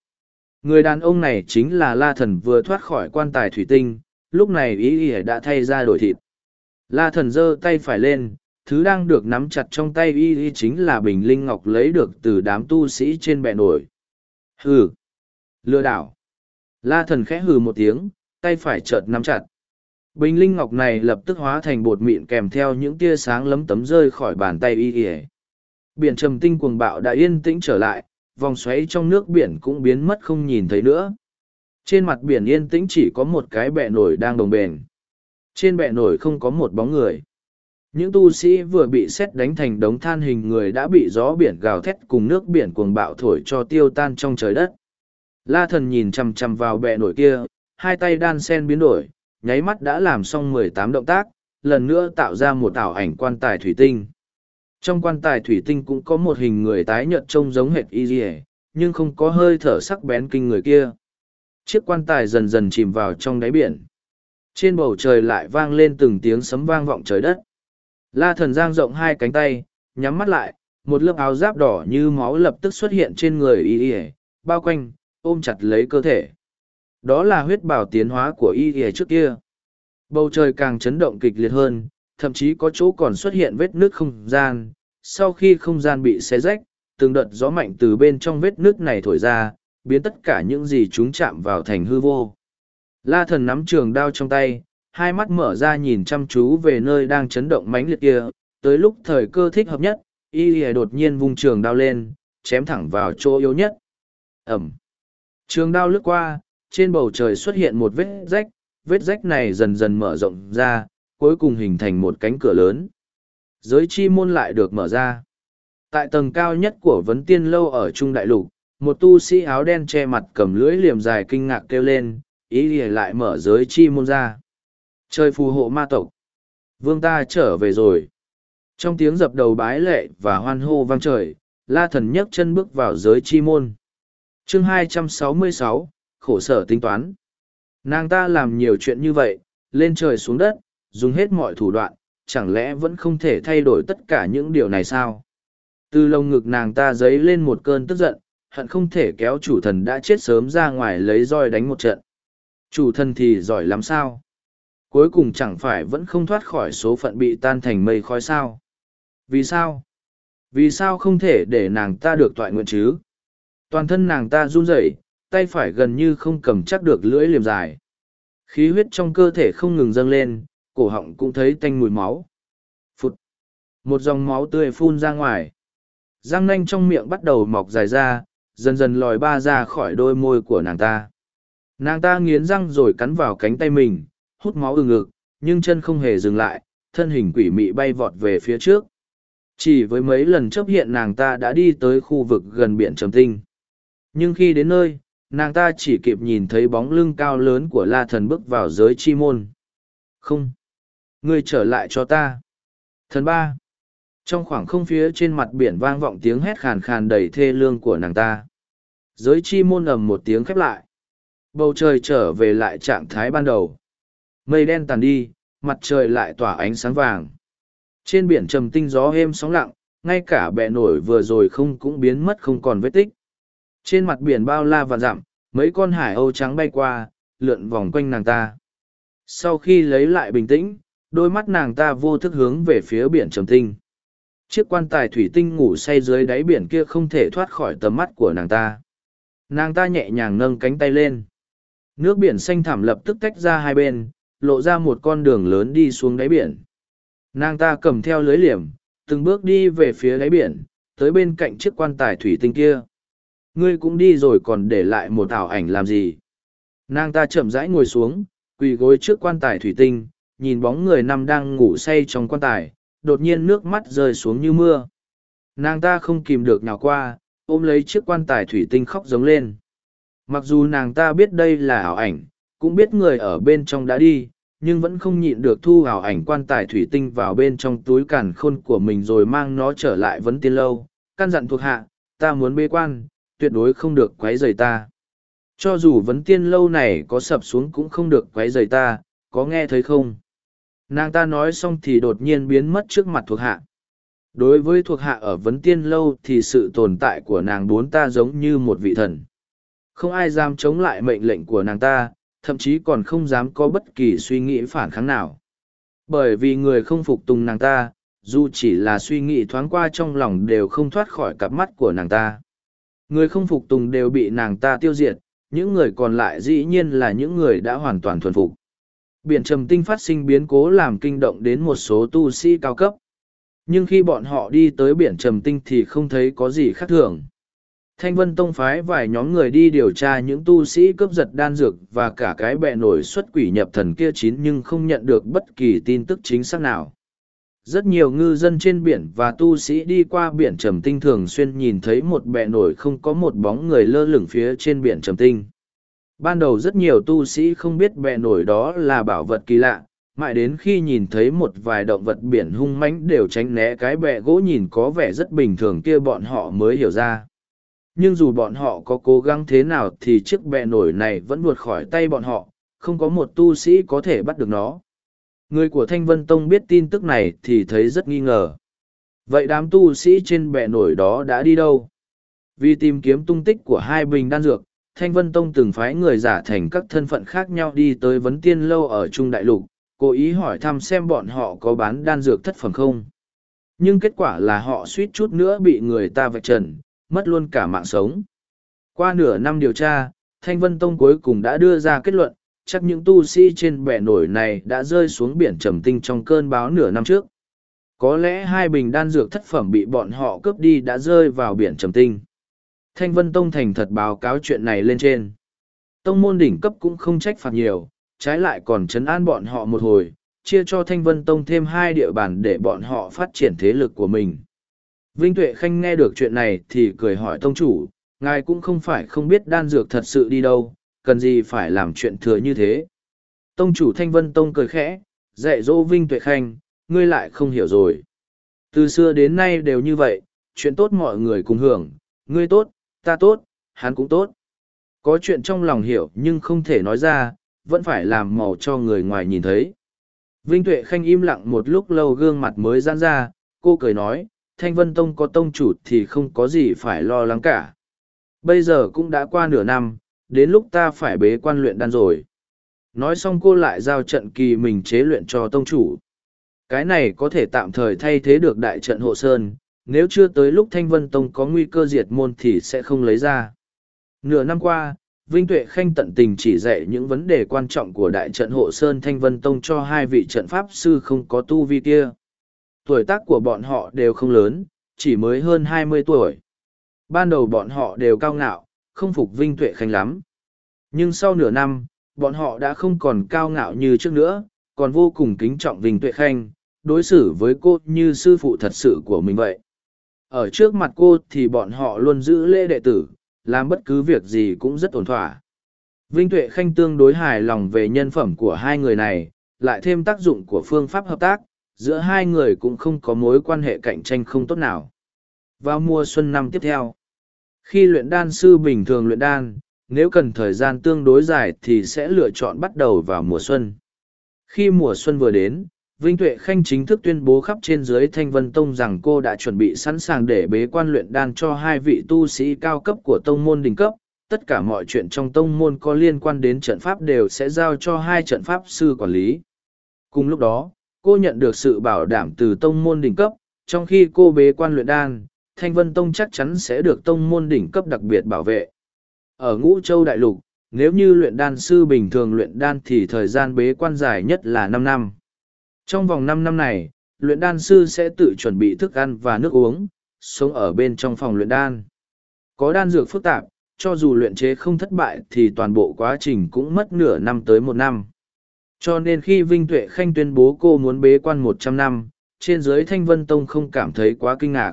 Người đàn ông này chính là la thần vừa thoát khỏi quan tài thủy tinh, lúc này ý ỉa đã thay ra đổi thịt. La thần giơ tay phải lên, thứ đang được nắm chặt trong tay y y chính là bình linh ngọc lấy được từ đám tu sĩ trên bệ nổi. Hừ! Lừa đảo! La thần khẽ hừ một tiếng, tay phải chợt nắm chặt. Bình linh ngọc này lập tức hóa thành bột mịn kèm theo những tia sáng lấm tấm rơi khỏi bàn tay y y biển trầm tinh cuồng bạo đã yên tĩnh trở lại, vòng xoáy trong nước biển cũng biến mất không nhìn thấy nữa. Trên mặt biển yên tĩnh chỉ có một cái bệ nổi đang đồng bền. Trên bệ nổi không có một bóng người. Những tu sĩ vừa bị xét đánh thành đống than hình người đã bị gió biển gào thét cùng nước biển cuồng bạo thổi cho tiêu tan trong trời đất. La thần nhìn chằm chằm vào bệ nổi kia, hai tay đan sen biến đổi, nháy mắt đã làm xong mười tám động tác, lần nữa tạo ra một ảo ảnh quan tài thủy tinh trong quan tài thủy tinh cũng có một hình người tái nhợt trông giống hệt y dì nhưng không có hơi thở sắc bén kinh người kia. Chiếc quan tài dần dần chìm vào trong đáy biển. Trên bầu trời lại vang lên từng tiếng sấm vang vọng trời đất. La thần giang rộng hai cánh tay, nhắm mắt lại, một lớp áo giáp đỏ như máu lập tức xuất hiện trên người y ỉa bao quanh, ôm chặt lấy cơ thể. Đó là huyết bảo tiến hóa của y ỉa trước kia. Bầu trời càng chấn động kịch liệt hơn thậm chí có chỗ còn xuất hiện vết nước không gian. Sau khi không gian bị xé rách, từng đợt gió mạnh từ bên trong vết nước này thổi ra, biến tất cả những gì chúng chạm vào thành hư vô. La thần nắm trường đao trong tay, hai mắt mở ra nhìn chăm chú về nơi đang chấn động mãnh liệt kia. Tới lúc thời cơ thích hợp nhất, y lìa đột nhiên vung trường đao lên, chém thẳng vào chỗ yếu nhất. Ẩm. Trường đao lướt qua, trên bầu trời xuất hiện một vết rách. Vết rách này dần dần mở rộng ra cuối cùng hình thành một cánh cửa lớn. Giới chi môn lại được mở ra. Tại tầng cao nhất của vấn tiên lâu ở trung đại lục một tu sĩ áo đen che mặt cầm lưỡi liềm dài kinh ngạc kêu lên ý lìa lại mở giới chi môn ra. Trời phù hộ ma tộc. Vương ta trở về rồi. Trong tiếng dập đầu bái lệ và hoan hô vang trời la thần nhấc chân bước vào giới chi môn. Chương 266, khổ sở tính toán. Nàng ta làm nhiều chuyện như vậy lên trời xuống đất dùng hết mọi thủ đoạn, chẳng lẽ vẫn không thể thay đổi tất cả những điều này sao? Từ lồng ngực nàng ta dấy lên một cơn tức giận, hận không thể kéo chủ thần đã chết sớm ra ngoài lấy roi đánh một trận. Chủ thần thì giỏi lắm sao? Cuối cùng chẳng phải vẫn không thoát khỏi số phận bị tan thành mây khói sao? Vì sao? Vì sao không thể để nàng ta được toại nguyện chứ? Toàn thân nàng ta run rẩy, tay phải gần như không cầm chắc được lưỡi liềm dài. Khí huyết trong cơ thể không ngừng dâng lên cổ họng cũng thấy tanh mùi máu. Phụt. Một dòng máu tươi phun ra ngoài. Răng nanh trong miệng bắt đầu mọc dài ra dần dần lòi ba ra khỏi đôi môi của nàng ta. Nàng ta nghiến răng rồi cắn vào cánh tay mình hút máu ừng ngực nhưng chân không hề dừng lại thân hình quỷ mị bay vọt về phía trước. Chỉ với mấy lần chấp hiện nàng ta đã đi tới khu vực gần biển trầm tinh. Nhưng khi đến nơi, nàng ta chỉ kịp nhìn thấy bóng lưng cao lớn của la thần bước vào giới chi môn. Không. Ngươi trở lại cho ta. Thần ba. Trong khoảng không phía trên mặt biển vang vọng tiếng hét khàn khàn đầy thê lương của nàng ta. Giới chi môn ầm một tiếng khép lại. Bầu trời trở về lại trạng thái ban đầu. Mây đen tàn đi, mặt trời lại tỏa ánh sáng vàng. Trên biển trầm tinh gió êm sóng lặng, ngay cả bẹ nổi vừa rồi không cũng biến mất không còn vết tích. Trên mặt biển bao la và dặm, mấy con hải âu trắng bay qua, lượn vòng quanh nàng ta. Sau khi lấy lại bình tĩnh, đôi mắt nàng ta vô thức hướng về phía biển trầm tinh. Chiếc quan tài thủy tinh ngủ say dưới đáy biển kia không thể thoát khỏi tầm mắt của nàng ta. Nàng ta nhẹ nhàng nâng cánh tay lên. Nước biển xanh thảm lập tức tách ra hai bên, lộ ra một con đường lớn đi xuống đáy biển. Nàng ta cầm theo lưới liềm, từng bước đi về phía đáy biển, tới bên cạnh chiếc quan tài thủy tinh kia. Ngươi cũng đi rồi còn để lại một ảo ảnh làm gì? Nàng ta chậm rãi ngồi xuống, quỳ gối trước quan tài thủy tinh, nhìn bóng người nằm đang ngủ say trong quan tài, đột nhiên nước mắt rơi xuống như mưa. Nàng ta không kìm được nào qua, ôm lấy chiếc quan tài thủy tinh khóc giống lên. Mặc dù nàng ta biết đây là ảo ảnh, cũng biết người ở bên trong đã đi, nhưng vẫn không nhịn được thu ảo ảnh quan tài thủy tinh vào bên trong túi càn khôn của mình rồi mang nó trở lại vấn tiên lâu. Căn dặn thuộc hạ, ta muốn bế quan, tuyệt đối không được quấy rầy ta. Cho dù vấn tiên lâu này có sập xuống cũng không được quấy rầy ta, có nghe thấy không? Nàng ta nói xong thì đột nhiên biến mất trước mặt thuộc hạ. Đối với thuộc hạ ở vấn tiên lâu thì sự tồn tại của nàng bốn ta giống như một vị thần. Không ai dám chống lại mệnh lệnh của nàng ta, thậm chí còn không dám có bất kỳ suy nghĩ phản kháng nào. Bởi vì người không phục tùng nàng ta, dù chỉ là suy nghĩ thoáng qua trong lòng đều không thoát khỏi cặp mắt của nàng ta. Người không phục tùng đều bị nàng ta tiêu diệt, những người còn lại dĩ nhiên là những người đã hoàn toàn thuần phục. Biển trầm tinh phát sinh biến cố làm kinh động đến một số tu sĩ cao cấp. Nhưng khi bọn họ đi tới biển trầm tinh thì không thấy có gì khác thường. Thanh Vân Tông phái vài nhóm người đi điều tra những tu sĩ cướp giật đan dược và cả cái bệ nổi xuất quỷ nhập thần kia chín nhưng không nhận được bất kỳ tin tức chính xác nào. Rất nhiều ngư dân trên biển và tu sĩ đi qua biển trầm tinh thường xuyên nhìn thấy một bệ nổi không có một bóng người lơ lửng phía trên biển trầm tinh. Ban đầu rất nhiều tu sĩ không biết bệ nổi đó là bảo vật kỳ lạ, mãi đến khi nhìn thấy một vài động vật biển hung mãnh đều tránh né cái bệ gỗ nhìn có vẻ rất bình thường kia bọn họ mới hiểu ra. Nhưng dù bọn họ có cố gắng thế nào thì chiếc bẹ nổi này vẫn vượt khỏi tay bọn họ không có một tu sĩ có thể bắt được nó. Người của thanh vân tông biết tin tức này thì thấy rất nghi ngờ. Vậy đám tu sĩ trên bẹ nổi đó đã đi đâu? Vì tìm kiếm tung tích của hai bình đan dược thanh vân tông từng phái người giả thành các thân phận khác nhau đi tới vấn tiên lâu ở trung đại lục cố ý hỏi thăm xem bọn họ có bán đan dược thất phẩm không nhưng kết quả là họ suýt chút nữa bị người ta vạch trần mất luôn cả mạng sống. Qua nửa năm điều tra, Thanh Vân Tông cuối cùng đã đưa ra kết luận, chắc những tu sĩ trên bẻ nổi này đã rơi xuống biển trầm tinh trong cơn báo nửa năm trước. Có lẽ hai bình đan dược thất phẩm bị bọn họ cướp đi đã rơi vào biển trầm tinh. Thanh Vân Tông thành thật báo cáo chuyện này lên trên. Tông môn đỉnh cấp cũng không trách phạt nhiều, trái lại còn chấn an bọn họ một hồi, chia cho Thanh Vân Tông thêm hai địa bàn để bọn họ phát triển thế lực của mình. Vinh Tuệ Khanh nghe được chuyện này thì cười hỏi tông chủ, ngài cũng không phải không biết đan dược thật sự đi đâu, cần gì phải làm chuyện thừa như thế. Tông chủ Thanh Vân Tông cười khẽ, dạy dỗ Vinh Tuệ Khanh, ngươi lại không hiểu rồi. Từ xưa đến nay đều như vậy, chuyện tốt mọi người cùng hưởng, ngươi tốt, ta tốt, hắn cũng tốt. Có chuyện trong lòng hiểu nhưng không thể nói ra, vẫn phải làm màu cho người ngoài nhìn thấy. Vinh Tuệ Khanh im lặng một lúc lâu gương mặt mới giãn ra, cô cười nói, Thanh Vân Tông có tông chủ thì không có gì phải lo lắng cả. Bây giờ cũng đã qua nửa năm, đến lúc ta phải bế quan luyện đan rồi. Nói xong cô lại giao trận kỳ mình chế luyện cho tông chủ. Cái này có thể tạm thời thay thế được đại trận hộ sơn, nếu chưa tới lúc Thanh Vân Tông có nguy cơ diệt môn thì sẽ không lấy ra. Nửa năm qua, Vinh Tuệ Khanh tận tình chỉ dạy những vấn đề quan trọng của đại trận hộ sơn Thanh Vân Tông cho hai vị trận pháp sư không có tu vi kia tuổi tác của bọn họ đều không lớn, chỉ mới hơn hai mươi tuổi. Ban đầu bọn họ đều cao ngạo, không phục Vinh Tuệ Khanh lắm. Nhưng sau nửa năm, bọn họ đã không còn cao ngạo như trước nữa, còn vô cùng kính trọng Vinh Tuệ Khanh, đối xử với cô như sư phụ thật sự của mình vậy. Ở trước mặt cô thì bọn họ luôn giữ lễ đệ tử, làm bất cứ việc gì cũng rất ổn thỏa. Vinh Tuệ Khanh tương đối hài lòng về nhân phẩm của hai người này, lại thêm tác dụng của phương pháp hợp tác, giữa hai người cũng không có mối quan hệ cạnh tranh không tốt nào. Vào mùa xuân năm tiếp theo, khi luyện đan sư bình thường luyện đan, nếu cần thời gian tương đối dài thì sẽ lựa chọn bắt đầu vào mùa xuân. Khi mùa xuân vừa đến, Vinh Tuệ Khanh chính thức tuyên bố khắp trên dưới Thanh Vân Tông rằng cô đã chuẩn bị sẵn sàng để bế quan luyện đan cho hai vị tu sĩ cao cấp của tông môn đỉnh cấp. Tất cả mọi chuyện trong tông môn có liên quan đến trận pháp đều sẽ giao cho hai trận pháp sư quản lý. Cùng lúc đó, cô nhận được sự bảo đảm từ tông môn đỉnh cấp, trong khi cô bế quan luyện đan, Thanh Vân Tông chắc chắn sẽ được tông môn đỉnh cấp đặc biệt bảo vệ. Ở Ngũ Châu Đại Lục, nếu như luyện đan sư bình thường luyện đan thì thời gian bế quan dài nhất là năm năm. Trong vòng năm năm này, luyện đan sư sẽ tự chuẩn bị thức ăn và nước uống, sống ở bên trong phòng luyện đan. Có đan dược phức tạp, cho dù luyện chế không thất bại thì toàn bộ quá trình cũng mất nửa năm tới một năm. Cho nên khi Vinh Tuệ Khanh tuyên bố cô muốn bế quan một trăm năm, trên dưới Thanh Vân Tông không cảm thấy quá kinh ngạc.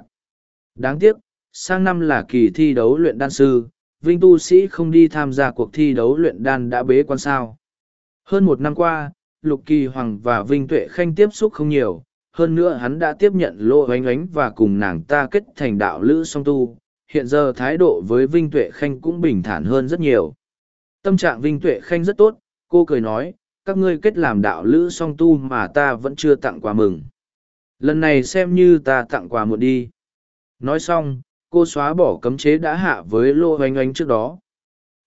Đáng tiếc, sang năm là kỳ thi đấu luyện đan sư, Vinh tu sĩ không đi tham gia cuộc thi đấu luyện đan đã bế quan sao. Hơn một năm qua, Lục Kỳ Hoàng và Vinh Tuệ Khanh tiếp xúc không nhiều, hơn nữa hắn đã tiếp nhận lô oánh oánh và cùng nàng ta kết thành đạo lữ song tu. Hiện giờ thái độ với Vinh Tuệ Khanh cũng bình thản hơn rất nhiều. Tâm trạng Vinh Tuệ Khanh rất tốt, cô cười nói, các ngươi kết làm đạo lữ song tu mà ta vẫn chưa tặng quà mừng. Lần này xem như ta tặng quà một đi. Nói xong, cô xóa bỏ cấm chế đã hạ với lô oanh Ánh trước đó.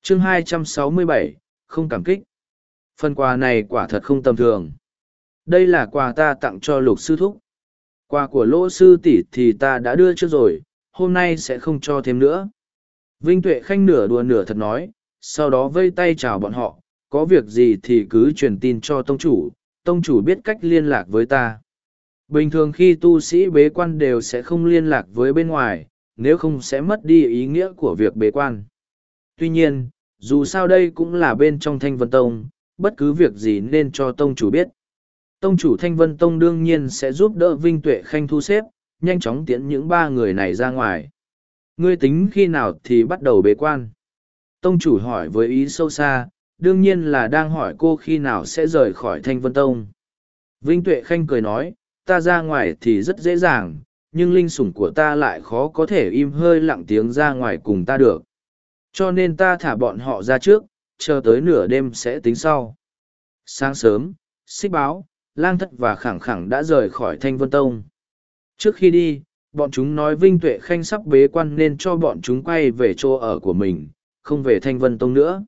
chương 267, không cảm kích. Phần quà này quả thật không tầm thường. Đây là quà ta tặng cho lục sư thúc. Quà của lỗ sư tỷ thì ta đã đưa trước rồi, hôm nay sẽ không cho thêm nữa. Vinh Tuệ Khanh nửa đùa nửa thật nói, sau đó vây tay chào bọn họ, có việc gì thì cứ truyền tin cho tông chủ, tông chủ biết cách liên lạc với ta. Bình thường khi tu sĩ bế quan đều sẽ không liên lạc với bên ngoài, nếu không sẽ mất đi ý nghĩa của việc bế quan. Tuy nhiên, dù sao đây cũng là bên trong thanh vân tông, bất cứ việc gì nên cho tông chủ biết. Tông chủ thanh vân tông đương nhiên sẽ giúp đỡ Vinh Tuệ Khanh thu xếp, nhanh chóng tiễn những ba người này ra ngoài. Ngươi tính khi nào thì bắt đầu bế quan? Tông chủ hỏi với ý sâu xa, đương nhiên là đang hỏi cô khi nào sẽ rời khỏi thanh vân tông. Vinh Tuệ Khanh cười nói, ta ra ngoài thì rất dễ dàng, nhưng linh sủng của ta lại khó có thể im hơi lặng tiếng ra ngoài cùng ta được. Cho nên ta thả bọn họ ra trước, chờ tới nửa đêm sẽ tính sau. Sáng sớm, xích báo, lang thất và khẳng khẳng đã rời khỏi thanh vân tông. Trước khi đi, bọn chúng nói Vinh Tuệ Khanh sắp bế quan nên cho bọn chúng quay về chỗ ở của mình, không về thanh vân tông nữa.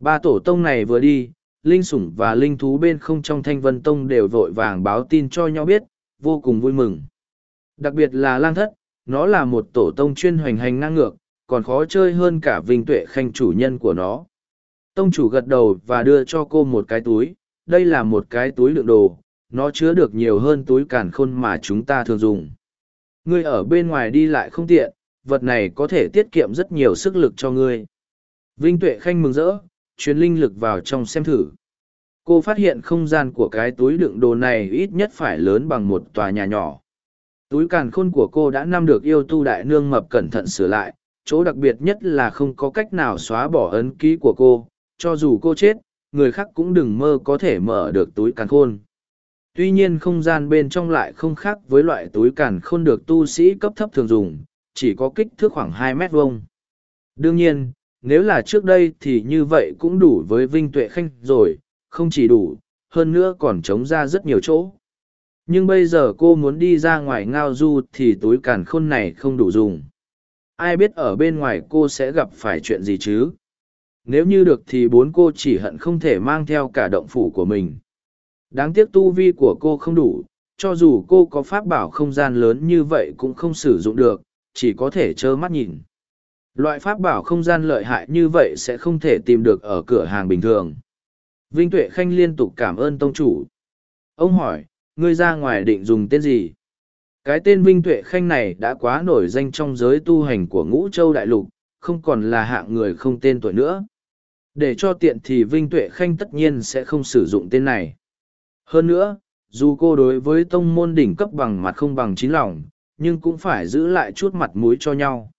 Ba tổ tông này vừa đi, linh sủng và linh thú bên không trong thanh vân tông đều vội vàng báo tin cho nhau biết, vô cùng vui mừng. Đặc biệt là lang thất, nó là một tổ tông chuyên hoành hành ngang ngược, còn khó chơi hơn cả Vinh Tuệ Khanh chủ nhân của nó. Tông chủ gật đầu và đưa cho cô một cái túi, đây là một cái túi lượng đồ, nó chứa được nhiều hơn túi càn khôn mà chúng ta thường dùng. Ngươi ở bên ngoài đi lại không tiện, vật này có thể tiết kiệm rất nhiều sức lực cho ngươi. Vinh Tuệ Khanh mừng rỡ, truyền linh lực vào trong xem thử. Cô phát hiện không gian của cái túi đựng đồ này ít nhất phải lớn bằng một tòa nhà nhỏ. Túi càn khôn của cô đã năm được yêu tu đại nương mập cẩn thận sửa lại, chỗ đặc biệt nhất là không có cách nào xóa bỏ ấn ký của cô, cho dù cô chết, người khác cũng đừng mơ có thể mở được túi càn khôn. Tuy nhiên không gian bên trong lại không khác với loại túi càn khôn được tu sĩ cấp thấp thường dùng, chỉ có kích thước khoảng hai mét vuông. Đương nhiên, nếu là trước đây thì như vậy cũng đủ với Vinh Tuệ Khanh rồi, không chỉ đủ, hơn nữa còn chống ra rất nhiều chỗ. Nhưng bây giờ cô muốn đi ra ngoài ngao du thì túi càn khôn này không đủ dùng. Ai biết ở bên ngoài cô sẽ gặp phải chuyện gì chứ? Nếu như được thì bốn cô chỉ hận không thể mang theo cả động phủ của mình. Đáng tiếc tu vi của cô không đủ, cho dù cô có pháp bảo không gian lớn như vậy cũng không sử dụng được, chỉ có thể trơ mắt nhìn. Loại pháp bảo không gian lợi hại như vậy sẽ không thể tìm được ở cửa hàng bình thường. Vinh Tuệ Khanh liên tục cảm ơn tông chủ. Ông hỏi, ngươi ra ngoài định dùng tên gì? Cái tên Vinh Tuệ Khanh này đã quá nổi danh trong giới tu hành của ngũ châu đại lục, không còn là hạng người không tên tuổi nữa. Để cho tiện thì Vinh Tuệ Khanh tất nhiên sẽ không sử dụng tên này. Hơn nữa, dù cô đối với tông môn đỉnh cấp bằng mặt không bằng chín lòng, nhưng cũng phải giữ lại chút mặt mũi cho nhau.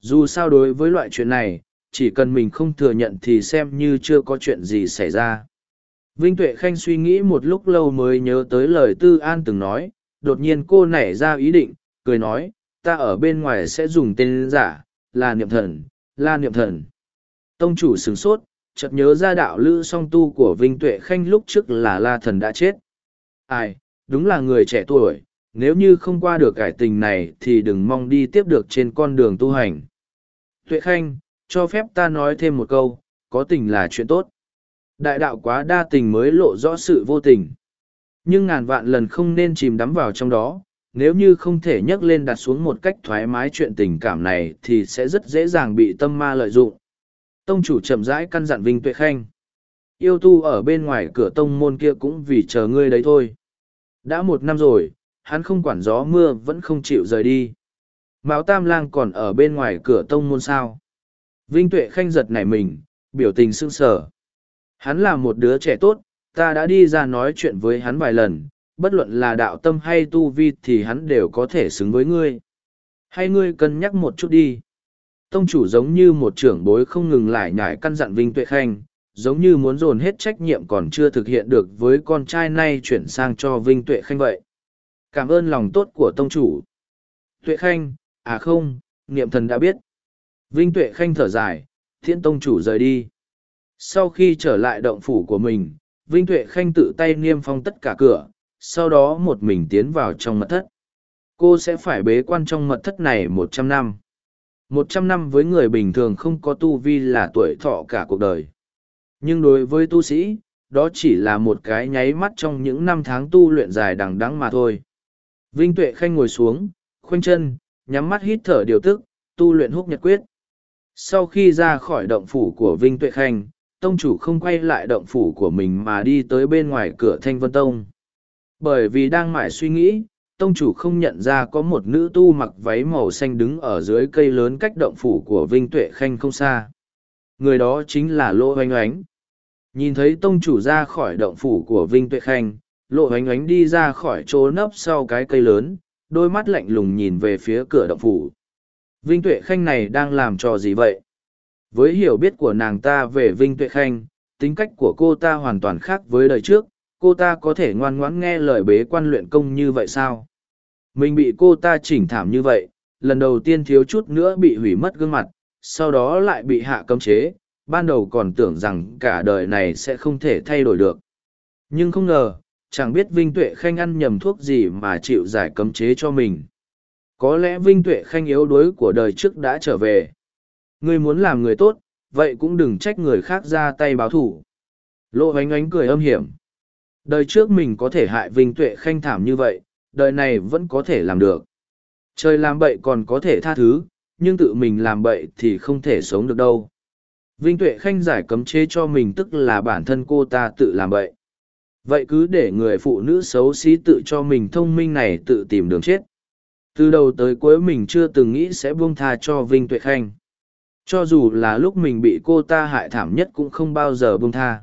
Dù sao đối với loại chuyện này, chỉ cần mình không thừa nhận thì xem như chưa có chuyện gì xảy ra. Vinh Tuệ Khanh suy nghĩ một lúc lâu mới nhớ tới lời Tư An từng nói, đột nhiên cô nảy ra ý định, cười nói, ta ở bên ngoài sẽ dùng tên giả, là niệm thần, là niệm thần. Tông chủ sửng sốt, chợt nhớ ra đạo lữ song tu của Vinh Tuệ Khanh lúc trước là La Thần đã chết. Ai, đúng là người trẻ tuổi, nếu như không qua được cải tình này thì đừng mong đi tiếp được trên con đường tu hành. Tuệ Khanh, cho phép ta nói thêm một câu, có tình là chuyện tốt. Đại đạo quá đa tình mới lộ rõ sự vô tình. Nhưng ngàn vạn lần không nên chìm đắm vào trong đó, nếu như không thể nhấc lên đặt xuống một cách thoải mái chuyện tình cảm này thì sẽ rất dễ dàng bị tâm ma lợi dụng. Tông chủ chậm rãi căn dặn Vinh Tuệ Khanh. Yêu tu ở bên ngoài cửa tông môn kia cũng vì chờ ngươi đấy thôi. Đã một năm rồi, hắn không quản gió mưa vẫn không chịu rời đi. Mão Tam Lang còn ở bên ngoài cửa tông môn sao. Vinh Tuệ Khanh giật nảy mình, biểu tình sưng sở. Hắn là một đứa trẻ tốt, ta đã đi ra nói chuyện với hắn vài lần, bất luận là đạo tâm hay tu vi thì hắn đều có thể xứng với ngươi. Hay ngươi cân nhắc một chút đi. Tông chủ giống như một trưởng bối không ngừng lại nhải căn dặn Vinh Tuệ Khanh, giống như muốn dồn hết trách nhiệm còn chưa thực hiện được với con trai nay chuyển sang cho Vinh Tuệ Khanh vậy. Cảm ơn lòng tốt của tông chủ. Tuệ Khanh, à không, niệm thần đã biết. Vinh Tuệ Khanh thở dài, thiên tông chủ rời đi. Sau khi trở lại động phủ của mình, Vinh Tuệ Khanh tự tay niêm phong tất cả cửa, sau đó một mình tiến vào trong mật thất. Cô sẽ phải bế quan trong mật thất này một trăm năm. Một trăm năm với người bình thường không có tu vi là tuổi thọ cả cuộc đời. Nhưng đối với tu sĩ, đó chỉ là một cái nháy mắt trong những năm tháng tu luyện dài đằng đẵng mà thôi. Vinh Tuệ Khanh ngồi xuống, khoanh chân, nhắm mắt hít thở điều tức, tu luyện húc nhật quyết. Sau khi ra khỏi động phủ của Vinh Tuệ Khanh, tông chủ không quay lại động phủ của mình mà đi tới bên ngoài cửa Thanh Vân Tông. Bởi vì đang mải suy nghĩ, tông chủ không nhận ra có một nữ tu mặc váy màu xanh đứng ở dưới cây lớn cách động phủ của Vinh Tuệ Khanh không xa. Người đó chính là Lô Hoánh Oánh. Nhìn thấy tông chủ ra khỏi động phủ của Vinh Tuệ Khanh, Lộ Hoánh Oánh đi ra khỏi chỗ nấp sau cái cây lớn, đôi mắt lạnh lùng nhìn về phía cửa động phủ. Vinh Tuệ Khanh này đang làm trò gì vậy? Với hiểu biết của nàng ta về Vinh Tuệ Khanh, tính cách của cô ta hoàn toàn khác với đời trước, cô ta có thể ngoan ngoãn nghe lời bế quan luyện công như vậy sao? Mình bị cô ta chỉnh thảm như vậy, lần đầu tiên thiếu chút nữa bị hủy mất gương mặt, sau đó lại bị hạ cấm chế, ban đầu còn tưởng rằng cả đời này sẽ không thể thay đổi được. Nhưng không ngờ, chẳng biết Vinh Tuệ Khanh ăn nhầm thuốc gì mà chịu giải cấm chế cho mình. Có lẽ Vinh Tuệ Khanh yếu đuối của đời trước đã trở về. Ngươi muốn làm người tốt, vậy cũng đừng trách người khác ra tay báo thủ. Lộ ánh ánh cười âm hiểm. Đời trước mình có thể hại Vinh Tuệ Khanh thảm như vậy, đời này vẫn có thể làm được. Trời làm bậy còn có thể tha thứ, nhưng tự mình làm bậy thì không thể sống được đâu. Vinh Tuệ Khanh giải cấm chế cho mình tức là bản thân cô ta tự làm bậy. Vậy cứ để người phụ nữ xấu xí tự cho mình thông minh này tự tìm đường chết. Từ đầu tới cuối mình chưa từng nghĩ sẽ buông tha cho Vinh Tuệ Khanh. Cho dù là lúc mình bị cô ta hại thảm nhất cũng không bao giờ buông tha.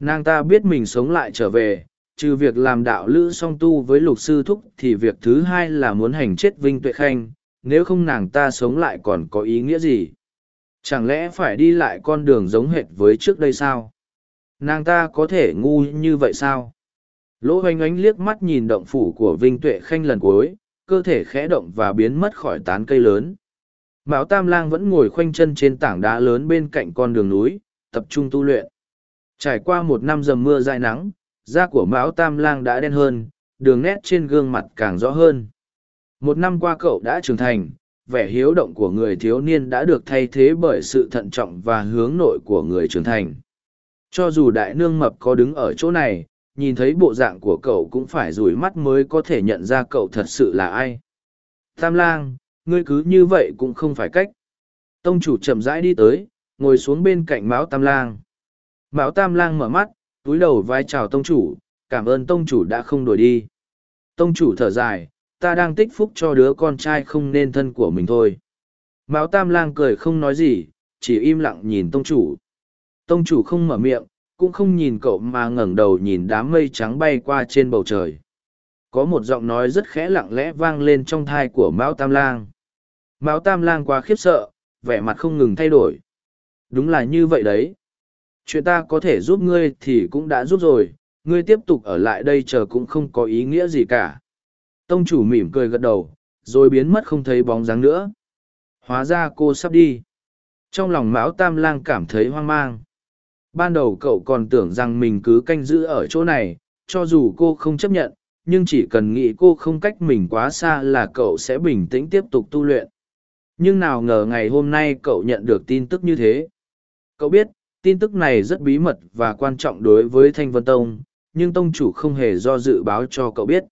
Nàng ta biết mình sống lại trở về, trừ việc làm đạo lữ song tu với lục sư thúc thì việc thứ hai là muốn hành chết Vinh Tuệ Khanh, nếu không nàng ta sống lại còn có ý nghĩa gì? Chẳng lẽ phải đi lại con đường giống hệt với trước đây sao? Nàng ta có thể ngu như vậy sao? Lỗ oanh ánh liếc mắt nhìn động phủ của Vinh Tuệ Khanh lần cuối, cơ thể khẽ động và biến mất khỏi tán cây lớn. Mão Tam Lang vẫn ngồi khoanh chân trên tảng đá lớn bên cạnh con đường núi, tập trung tu luyện. Trải qua một năm dầm mưa dài nắng, da của Mão Tam Lang đã đen hơn, đường nét trên gương mặt càng rõ hơn. Một năm qua cậu đã trưởng thành, vẻ hiếu động của người thiếu niên đã được thay thế bởi sự thận trọng và hướng nội của người trưởng thành. Cho dù đại nương mập có đứng ở chỗ này, nhìn thấy bộ dạng của cậu cũng phải rủi mắt mới có thể nhận ra cậu thật sự là ai. Tam lang, ngươi cứ như vậy cũng không phải cách. Tông chủ chậm rãi đi tới, ngồi xuống bên cạnh Mão Tam lang. Mão Tam lang mở mắt, túi đầu vai chào tông chủ, cảm ơn tông chủ đã không đổi đi. Tông chủ thở dài, ta đang tích phúc cho đứa con trai không nên thân của mình thôi. Mão Tam lang cười không nói gì, chỉ im lặng nhìn tông chủ. Tông chủ không mở miệng, cũng không nhìn cậu mà ngẩng đầu nhìn đám mây trắng bay qua trên bầu trời. Có một giọng nói rất khẽ lặng lẽ vang lên trong thai của Mão Tam Lang. Mão Tam Lang quá khiếp sợ, vẻ mặt không ngừng thay đổi. Đúng là như vậy đấy. Chuyện ta có thể giúp ngươi thì cũng đã giúp rồi, ngươi tiếp tục ở lại đây chờ cũng không có ý nghĩa gì cả. Tông chủ mỉm cười gật đầu, rồi biến mất không thấy bóng dáng nữa. Hóa ra cô sắp đi. Trong lòng Mão Tam Lang cảm thấy hoang mang. Ban đầu cậu còn tưởng rằng mình cứ canh giữ ở chỗ này, cho dù cô không chấp nhận, nhưng chỉ cần nghĩ cô không cách mình quá xa là cậu sẽ bình tĩnh tiếp tục tu luyện. Nhưng nào ngờ ngày hôm nay cậu nhận được tin tức như thế. Cậu biết, tin tức này rất bí mật và quan trọng đối với Thanh Vân Tông, nhưng Tông chủ không hề do dự báo cho cậu biết.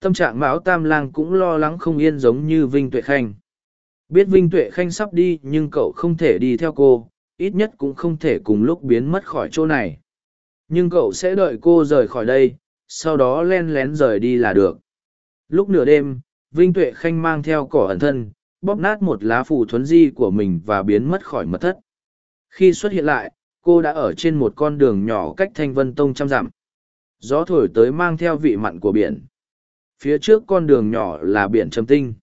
Tâm trạng Mão Tam Lang cũng lo lắng không yên giống như Vinh Tuệ Khanh. Biết Vinh Tuệ Khanh sắp đi nhưng cậu không thể đi theo cô, ít nhất cũng không thể cùng lúc biến mất khỏi chỗ này. Nhưng cậu sẽ đợi cô rời khỏi đây, sau đó len lén rời đi là được. Lúc nửa đêm, Vinh Tuệ Khanh mang theo cỏ ẩn thân, bóp nát một lá phù thuấn di của mình và biến mất khỏi mật thất. Khi xuất hiện lại, cô đã ở trên một con đường nhỏ cách Thanh Vân Tông trăm dặm. Gió thổi tới mang theo vị mặn của biển. Phía trước con đường nhỏ là biển trầm tinh.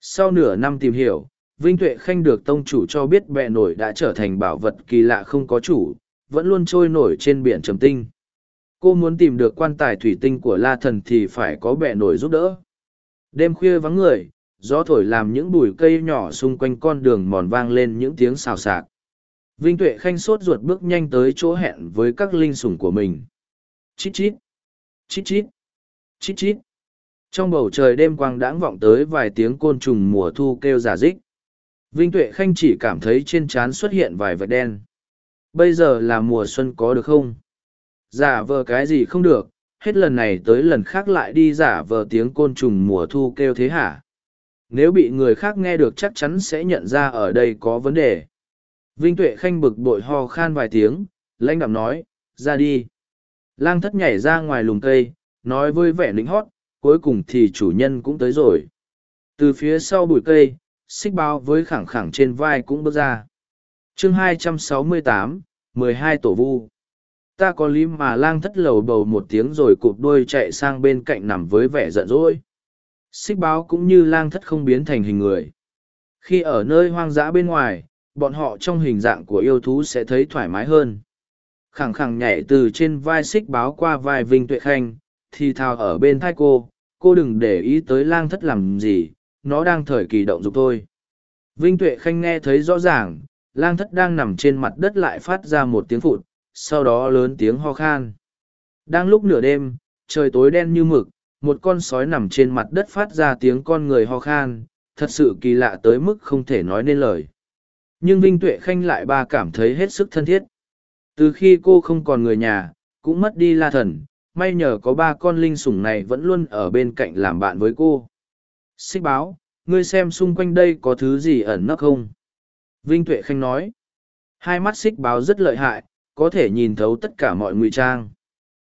Sau nửa năm tìm hiểu, Vinh Tuệ Khanh được tông chủ cho biết bẹ nổi đã trở thành bảo vật kỳ lạ không có chủ, vẫn luôn trôi nổi trên biển trầm tinh. Cô muốn tìm được quan tài thủy tinh của La Thần thì phải có bẹ nổi giúp đỡ. Đêm khuya vắng người, gió thổi làm những bụi cây nhỏ xung quanh con đường mòn vang lên những tiếng xào xạc. Vinh Tuệ Khanh sốt ruột bước nhanh tới chỗ hẹn với các linh sủng của mình. Chít chít, chít chít, chít chít. Trong bầu trời đêm quang đãng vọng tới vài tiếng côn trùng mùa thu kêu giả dích. Vinh Tuệ Khanh chỉ cảm thấy trên trán xuất hiện vài vệt đen. Bây giờ là mùa xuân có được không? Giả vờ cái gì không được, hết lần này tới lần khác lại đi giả vờ tiếng côn trùng mùa thu kêu thế hả? Nếu bị người khác nghe được chắc chắn sẽ nhận ra ở đây có vấn đề. Vinh Tuệ Khanh bực bội ho khan vài tiếng, lãnh đạm nói, ra đi. Lang thất nhảy ra ngoài lùm cây, nói với vẻ lính hót, cuối cùng thì chủ nhân cũng tới rồi. Từ phía sau bụi cây, xích bao với khẳng khẳng trên vai cũng bước ra. chương 268, 12 tổ vu. Ta có lý mà lang thất lầu bầu một tiếng rồi cụp đuôi chạy sang bên cạnh nằm với vẻ giận dỗi. Xích báo cũng như lang thất không biến thành hình người. Khi ở nơi hoang dã bên ngoài, bọn họ trong hình dạng của yêu thú sẽ thấy thoải mái hơn. Khẳng khẳng nhảy từ trên vai xích báo qua vai Vinh Tuệ Khanh, thì thào ở bên thai cô, cô đừng để ý tới lang thất làm gì, nó đang thời kỳ động dục thôi. Vinh Tuệ Khanh nghe thấy rõ ràng, lang thất đang nằm trên mặt đất lại phát ra một tiếng phụt, sau đó lớn tiếng ho khan. Đang lúc nửa đêm, trời tối đen như mực, một con sói nằm trên mặt đất phát ra tiếng con người ho khan, thật sự kỳ lạ tới mức không thể nói nên lời. Nhưng Vinh Tuệ Khanh lại ba cảm thấy hết sức thân thiết. Từ khi cô không còn người nhà, cũng mất đi la thần, may nhờ có ba con linh sủng này vẫn luôn ở bên cạnh làm bạn với cô. Xích báo, ngươi xem xung quanh đây có thứ gì ẩn nấp không? Vinh Tuệ Khanh nói. Hai mắt xích báo rất lợi hại, có thể nhìn thấu tất cả mọi ngụy trang.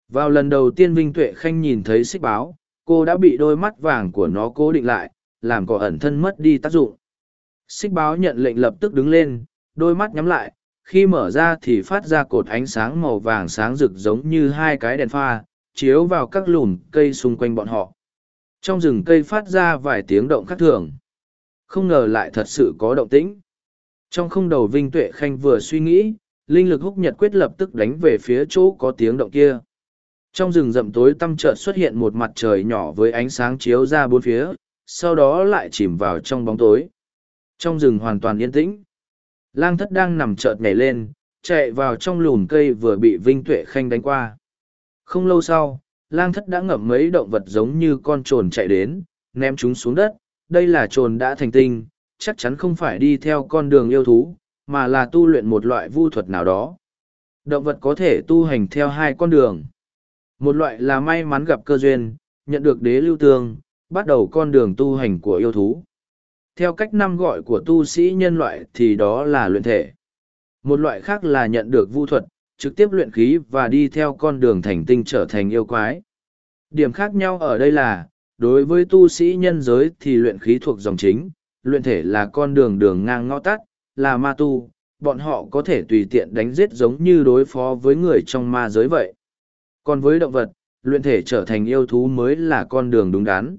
Vào lần đầu tiên Vinh Tuệ Khanh nhìn thấy xích báo, cô đã bị đôi mắt vàng của nó cố định lại, làm cỏ ẩn thân mất đi tác dụng. Xích báo nhận lệnh lập tức đứng lên, đôi mắt nhắm lại, khi mở ra thì phát ra cột ánh sáng màu vàng sáng rực giống như hai cái đèn pha, chiếu vào các lùm cây xung quanh bọn họ. Trong rừng cây phát ra vài tiếng động khác thường. Không ngờ lại thật sự có động tĩnh. Trong không đầu Vinh Tuệ Khanh vừa suy nghĩ, linh lực húc nhật quyết lập tức đánh về phía chỗ có tiếng động kia. Trong rừng rậm tối tăm chợt xuất hiện một mặt trời nhỏ với ánh sáng chiếu ra bốn phía, sau đó lại chìm vào trong bóng tối. Trong rừng hoàn toàn yên tĩnh. Lang thất đang nằm chợt nhảy lên, chạy vào trong lùn cây vừa bị Vinh Tuệ Khanh đánh qua. Không lâu sau, lang thất đã ngậm mấy động vật giống như con trồn chạy đến, ném chúng xuống đất. Đây là trồn đã thành tinh, chắc chắn không phải đi theo con đường yêu thú, mà là tu luyện một loại vu thuật nào đó. Động vật có thể tu hành theo hai con đường. Một loại là may mắn gặp cơ duyên, nhận được đế lưu tương, bắt đầu con đường tu hành của yêu thú. Theo cách năm gọi của tu sĩ nhân loại thì đó là luyện thể. Một loại khác là nhận được vu thuật, trực tiếp luyện khí và đi theo con đường thành tinh trở thành yêu quái. Điểm khác nhau ở đây là, đối với tu sĩ nhân giới thì luyện khí thuộc dòng chính, luyện thể là con đường đường ngang ngõ tắt, là ma tu, bọn họ có thể tùy tiện đánh giết giống như đối phó với người trong ma giới vậy. Còn với động vật, luyện thể trở thành yêu thú mới là con đường đúng đắn.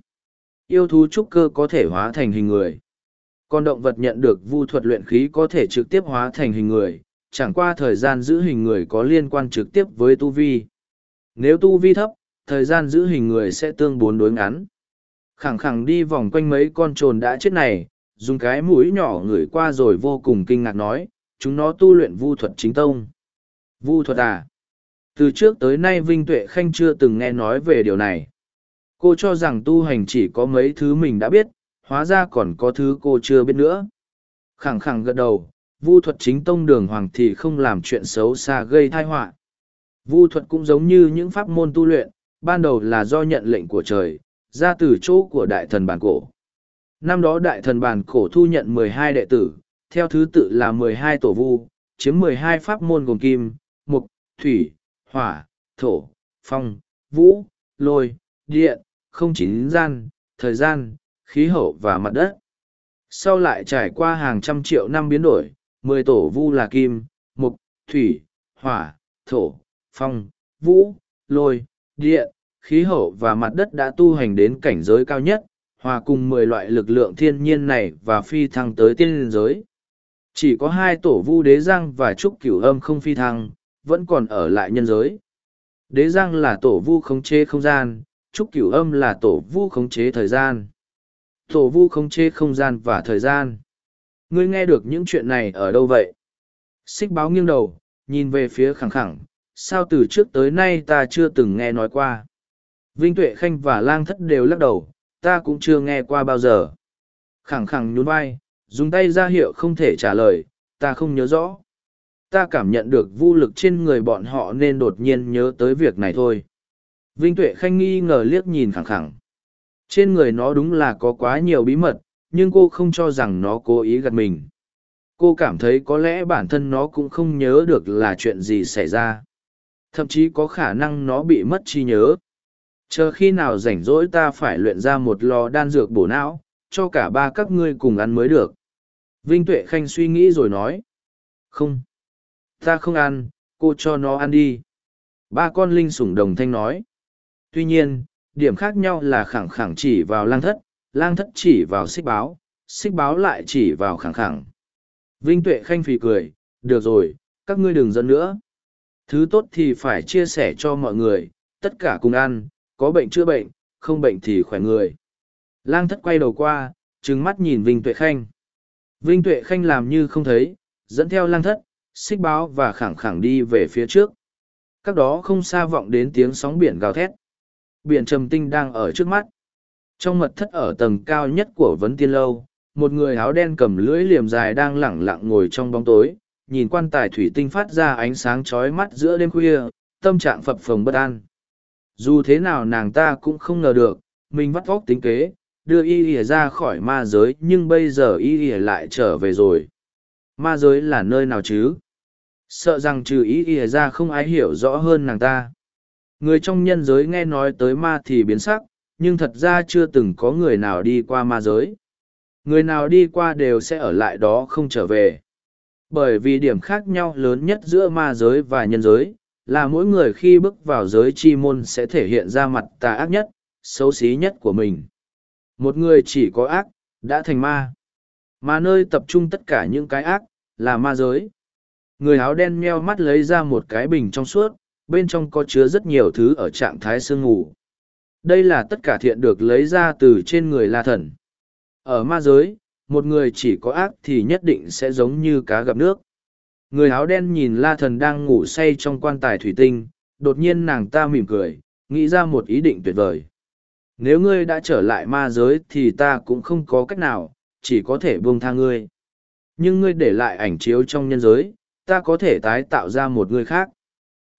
Yêu thú trúc cơ có thể hóa thành hình người. Còn động vật nhận được vu thuật luyện khí có thể trực tiếp hóa thành hình người, chẳng qua thời gian giữ hình người có liên quan trực tiếp với tu vi. Nếu tu vi thấp, thời gian giữ hình người sẽ tương bốn đối ngắn. Khẳng khẳng đi vòng quanh mấy con trồn đã chết này, dùng cái mũi nhỏ ngửi qua rồi vô cùng kinh ngạc nói, chúng nó tu luyện vu thuật chính tông. Vu thuật à? Từ trước tới nay Vinh Tuệ Khanh chưa từng nghe nói về điều này. Cô cho rằng tu hành chỉ có mấy thứ mình đã biết, hóa ra còn có thứ cô chưa biết nữa. Khẳng khẳng gật đầu, vu thuật chính tông đường hoàng thì không làm chuyện xấu xa gây thai họa vu thuật cũng giống như những pháp môn tu luyện ban đầu là do nhận lệnh của trời ra từ chỗ của đại thần bản cổ năm đó đại thần bản cổ thu nhận mười hai đệ tử theo thứ tự là mười hai tổ vu chiếm mười hai pháp môn gồm kim mục thủy hỏa thổ phong vũ lôi điện không chín gian thời gian khí hậu và mặt đất sau lại trải qua hàng trăm triệu năm biến đổi mười tổ vu là kim, mục, thủy, hỏa, thổ, phong, vũ, lôi, điện, khí hậu và mặt đất đã tu hành đến cảnh giới cao nhất, hòa cùng mười loại lực lượng thiên nhiên này và phi thăng tới tiên giới. Chỉ có hai tổ vu đế giang và trúc cửu âm không phi thăng, vẫn còn ở lại nhân giới. Đế giang là tổ vu khống chế không gian, trúc cửu âm là tổ vu khống chế thời gian. Tổ vu không chê không gian và thời gian. Ngươi nghe được những chuyện này ở đâu vậy? Xích báo nghiêng đầu, nhìn về phía khẳng khẳng, sao từ trước tới nay ta chưa từng nghe nói qua? Vinh tuệ khanh và lang thất đều lắc đầu, ta cũng chưa nghe qua bao giờ. Khẳng khẳng nhún vai, dùng tay ra hiệu không thể trả lời, ta không nhớ rõ. Ta cảm nhận được vô lực trên người bọn họ nên đột nhiên nhớ tới việc này thôi. Vinh tuệ khanh nghi ngờ liếc nhìn khẳng khẳng trên người nó đúng là có quá nhiều bí mật, nhưng cô không cho rằng nó cố ý gạt mình. Cô cảm thấy có lẽ bản thân nó cũng không nhớ được là chuyện gì xảy ra. Thậm chí có khả năng nó bị mất trí nhớ. Chờ khi nào rảnh rỗi ta phải luyện ra một lò đan dược bổ não, cho cả ba các ngươi cùng ăn mới được. Vinh tuệ khanh suy nghĩ rồi nói. Không. Ta không ăn, cô cho nó ăn đi. Ba con linh sủng đồng thanh nói. Tuy nhiên điểm khác nhau là khẳng khẳng chỉ vào lang thất lang thất chỉ vào xích báo, xích báo lại chỉ vào khẳng khẳng. Vinh Tuệ Khanh phì cười, được rồi, các ngươi đừng dẫn nữa. Thứ tốt thì phải chia sẻ cho mọi người, tất cả cùng ăn, có bệnh chữa bệnh, không bệnh thì khỏe người. Lang thất quay đầu qua, trừng mắt nhìn Vinh Tuệ Khanh. Vinh Tuệ Khanh làm như không thấy, dẫn theo lang thất, xích báo và khẳng khẳng đi về phía trước. Các đó không xa vọng đến tiếng sóng biển gào thét. Biển trầm tinh đang ở trước mắt. Trong mật thất ở tầng cao nhất của vấn tiên lâu, một người áo đen cầm lưỡi liềm dài đang lẳng lặng ngồi trong bóng tối, nhìn quan tài thủy tinh phát ra ánh sáng chói mắt giữa đêm khuya, tâm trạng phập phồng bất an. Dù thế nào nàng ta cũng không ngờ được, mình vắt vóc tính kế, đưa y ỉa ra khỏi ma giới nhưng bây giờ y ỉa lại trở về rồi. Ma giới là nơi nào chứ? Sợ rằng trừ y ỉa ra không ai hiểu rõ hơn nàng ta. Người trong nhân giới nghe nói tới ma thì biến sắc, nhưng thật ra chưa từng có người nào đi qua ma giới. Người nào đi qua đều sẽ ở lại đó không trở về. Bởi vì điểm khác nhau lớn nhất giữa ma giới và nhân giới, là mỗi người khi bước vào giới chi môn sẽ thể hiện ra mặt tà ác nhất, xấu xí nhất của mình. Một người chỉ có ác, đã thành ma. Mà nơi tập trung tất cả những cái ác, là ma giới. Người áo đen meo mắt lấy ra một cái bình trong suốt, bên trong có chứa rất nhiều thứ ở trạng thái sương ngủ. Đây là tất cả thiện được lấy ra từ trên người la thần. Ở ma giới, một người chỉ có ác thì nhất định sẽ giống như cá gặp nước. Người áo đen nhìn la thần đang ngủ say trong quan tài thủy tinh, đột nhiên nàng ta mỉm cười, nghĩ ra một ý định tuyệt vời. Nếu ngươi đã trở lại ma giới thì ta cũng không có cách nào, chỉ có thể buông tha ngươi. Nhưng ngươi để lại ảnh chiếu trong nhân giới, ta có thể tái tạo ra một người khác.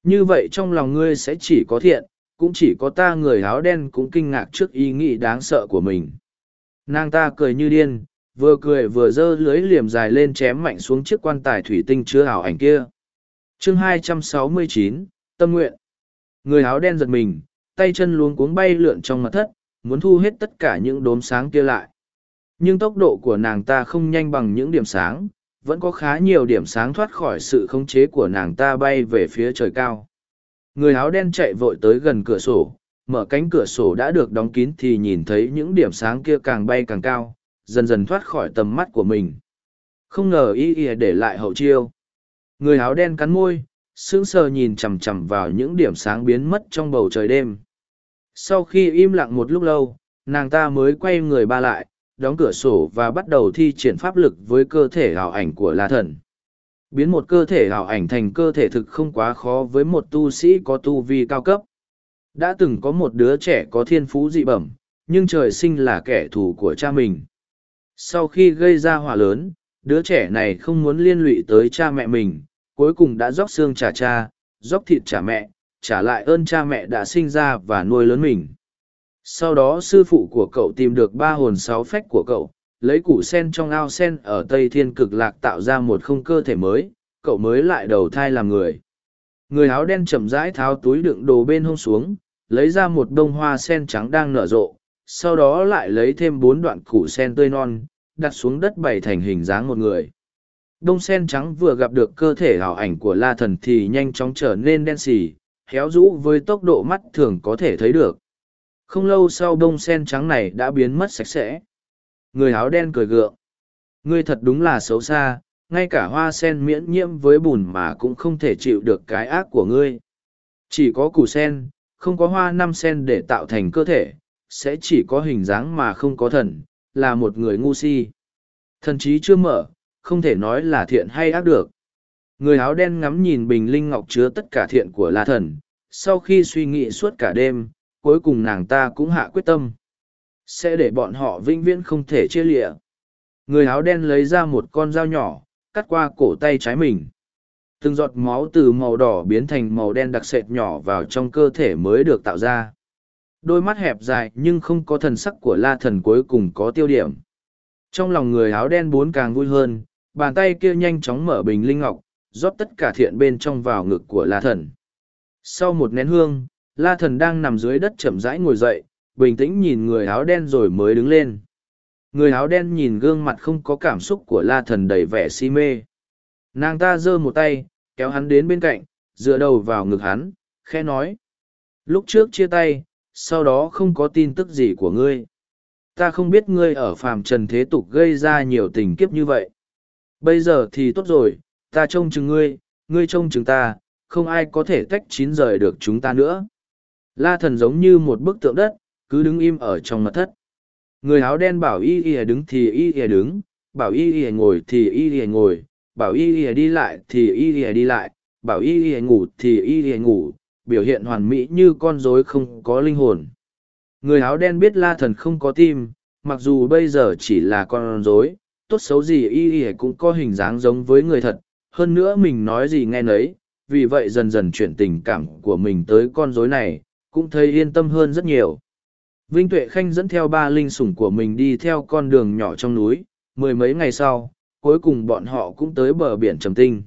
Như vậy trong lòng ngươi sẽ chỉ có thiện, cũng chỉ có ta người áo đen cũng kinh ngạc trước ý nghĩ đáng sợ của mình. Nàng ta cười như điên vừa cười vừa giơ lưới liềm dài lên chém mạnh xuống chiếc quan tài thủy tinh chứa ảo ảnh kia. Chương 269, tâm nguyện. Người áo đen giật mình tay chân luống cuống bay lượn trong mặt thất muốn thu hết tất cả những đốm sáng kia lại. Nhưng tốc độ của nàng ta không nhanh bằng những điểm sáng vẫn có khá nhiều điểm sáng thoát khỏi sự khống chế của nàng ta bay về phía trời cao Người áo đen chạy vội tới gần cửa sổ, mở cánh cửa sổ đã được đóng kín thì nhìn thấy những điểm sáng kia càng bay càng cao, dần dần thoát khỏi tầm mắt của mình. Không ngờ y y để lại hậu chiêu. Người áo đen cắn môi, sững sờ nhìn chằm chằm vào những điểm sáng biến mất trong bầu trời đêm. Sau khi im lặng một lúc lâu, nàng ta mới quay người ba lại, đóng cửa sổ và bắt đầu thi triển pháp lực với cơ thể ảo ảnh của la thần. Biến một cơ thể ảo ảnh thành cơ thể thực không quá khó với một tu sĩ có tu vi cao cấp. Đã từng có một đứa trẻ có thiên phú dị bẩm, nhưng trời sinh là kẻ thù của cha mình. Sau khi gây ra hỏa lớn, đứa trẻ này không muốn liên lụy tới cha mẹ mình, cuối cùng đã róc xương trả cha, róc thịt trả mẹ, trả lại ơn cha mẹ đã sinh ra và nuôi lớn mình. Sau đó sư phụ của cậu tìm được ba hồn sáu phách của cậu, lấy củ sen trong ao sen ở Tây Thiên Cực Lạc tạo ra một không cơ thể mới, cậu mới lại đầu thai làm người. Người áo đen chậm rãi tháo túi đựng đồ bên hông xuống, lấy ra một bông hoa sen trắng đang nở rộ, sau đó lại lấy thêm bốn đoạn củ sen tươi non, đặt xuống đất bày thành hình dáng một người. Đông sen trắng vừa gặp được cơ thể ảo ảnh của la thần thì nhanh chóng trở nên đen xì, héo rũ với tốc độ mắt thường có thể thấy được. Không lâu sau đông sen trắng này đã biến mất sạch sẽ. Người áo đen cười gượng. Ngươi thật đúng là xấu xa, ngay cả hoa sen miễn nhiễm với bùn mà cũng không thể chịu được cái ác của ngươi. Chỉ có củ sen, không có hoa năm sen để tạo thành cơ thể, sẽ chỉ có hình dáng mà không có thần, là một người ngu si. Thần trí chưa mở, không thể nói là thiện hay ác được. Người áo đen ngắm nhìn bình linh ngọc chứa tất cả thiện của la thần, sau khi suy nghĩ suốt cả đêm, cuối cùng nàng ta cũng hạ quyết tâm. Sẽ để bọn họ vĩnh viễn không thể chia lịa. Người áo đen lấy ra một con dao nhỏ, cắt qua cổ tay trái mình. Từng giọt máu từ màu đỏ biến thành màu đen đặc sệt nhỏ vào trong cơ thể mới được tạo ra. Đôi mắt hẹp dài nhưng không có thần sắc của la thần cuối cùng có tiêu điểm. Trong lòng người áo đen bốn càng vui hơn, bàn tay kia nhanh chóng mở bình linh ngọc, rót tất cả thiện bên trong vào ngực của la thần. Sau một nén hương, la thần đang nằm dưới đất chậm rãi ngồi dậy, bình tĩnh nhìn người áo đen rồi mới đứng lên. Người áo đen nhìn gương mặt không có cảm xúc của la thần đầy vẻ si mê. Nàng ta giơ một tay, kéo hắn đến bên cạnh, dựa đầu vào ngực hắn, khe nói. Lúc trước chia tay, sau đó không có tin tức gì của ngươi. Ta không biết ngươi ở phàm trần thế tục gây ra nhiều tình kiếp như vậy. Bây giờ thì tốt rồi, ta trông chừng ngươi, ngươi trông chừng ta, không ai có thể tách chín rời được chúng ta nữa. La thần giống như một bức tượng đất, cứ đứng im ở trong mật thất. Người áo đen bảo y y đứng thì y y đứng, bảo y y ngồi thì y y ngồi, bảo y y đi lại thì y y đi lại, bảo y y ngủ thì y y ngủ, biểu hiện hoàn mỹ như con rối không có linh hồn. Người áo đen biết la thần không có tim, mặc dù bây giờ chỉ là con rối, tốt xấu gì y y cũng có hình dáng giống với người thật, hơn nữa mình nói gì nghe nấy, vì vậy dần dần chuyển tình cảm của mình tới con rối này, cũng thấy yên tâm hơn rất nhiều. Vinh Tuệ Khanh dẫn theo ba linh sủng của mình đi theo con đường nhỏ trong núi, mười mấy ngày sau, cuối cùng bọn họ cũng tới bờ biển Trầm Tinh.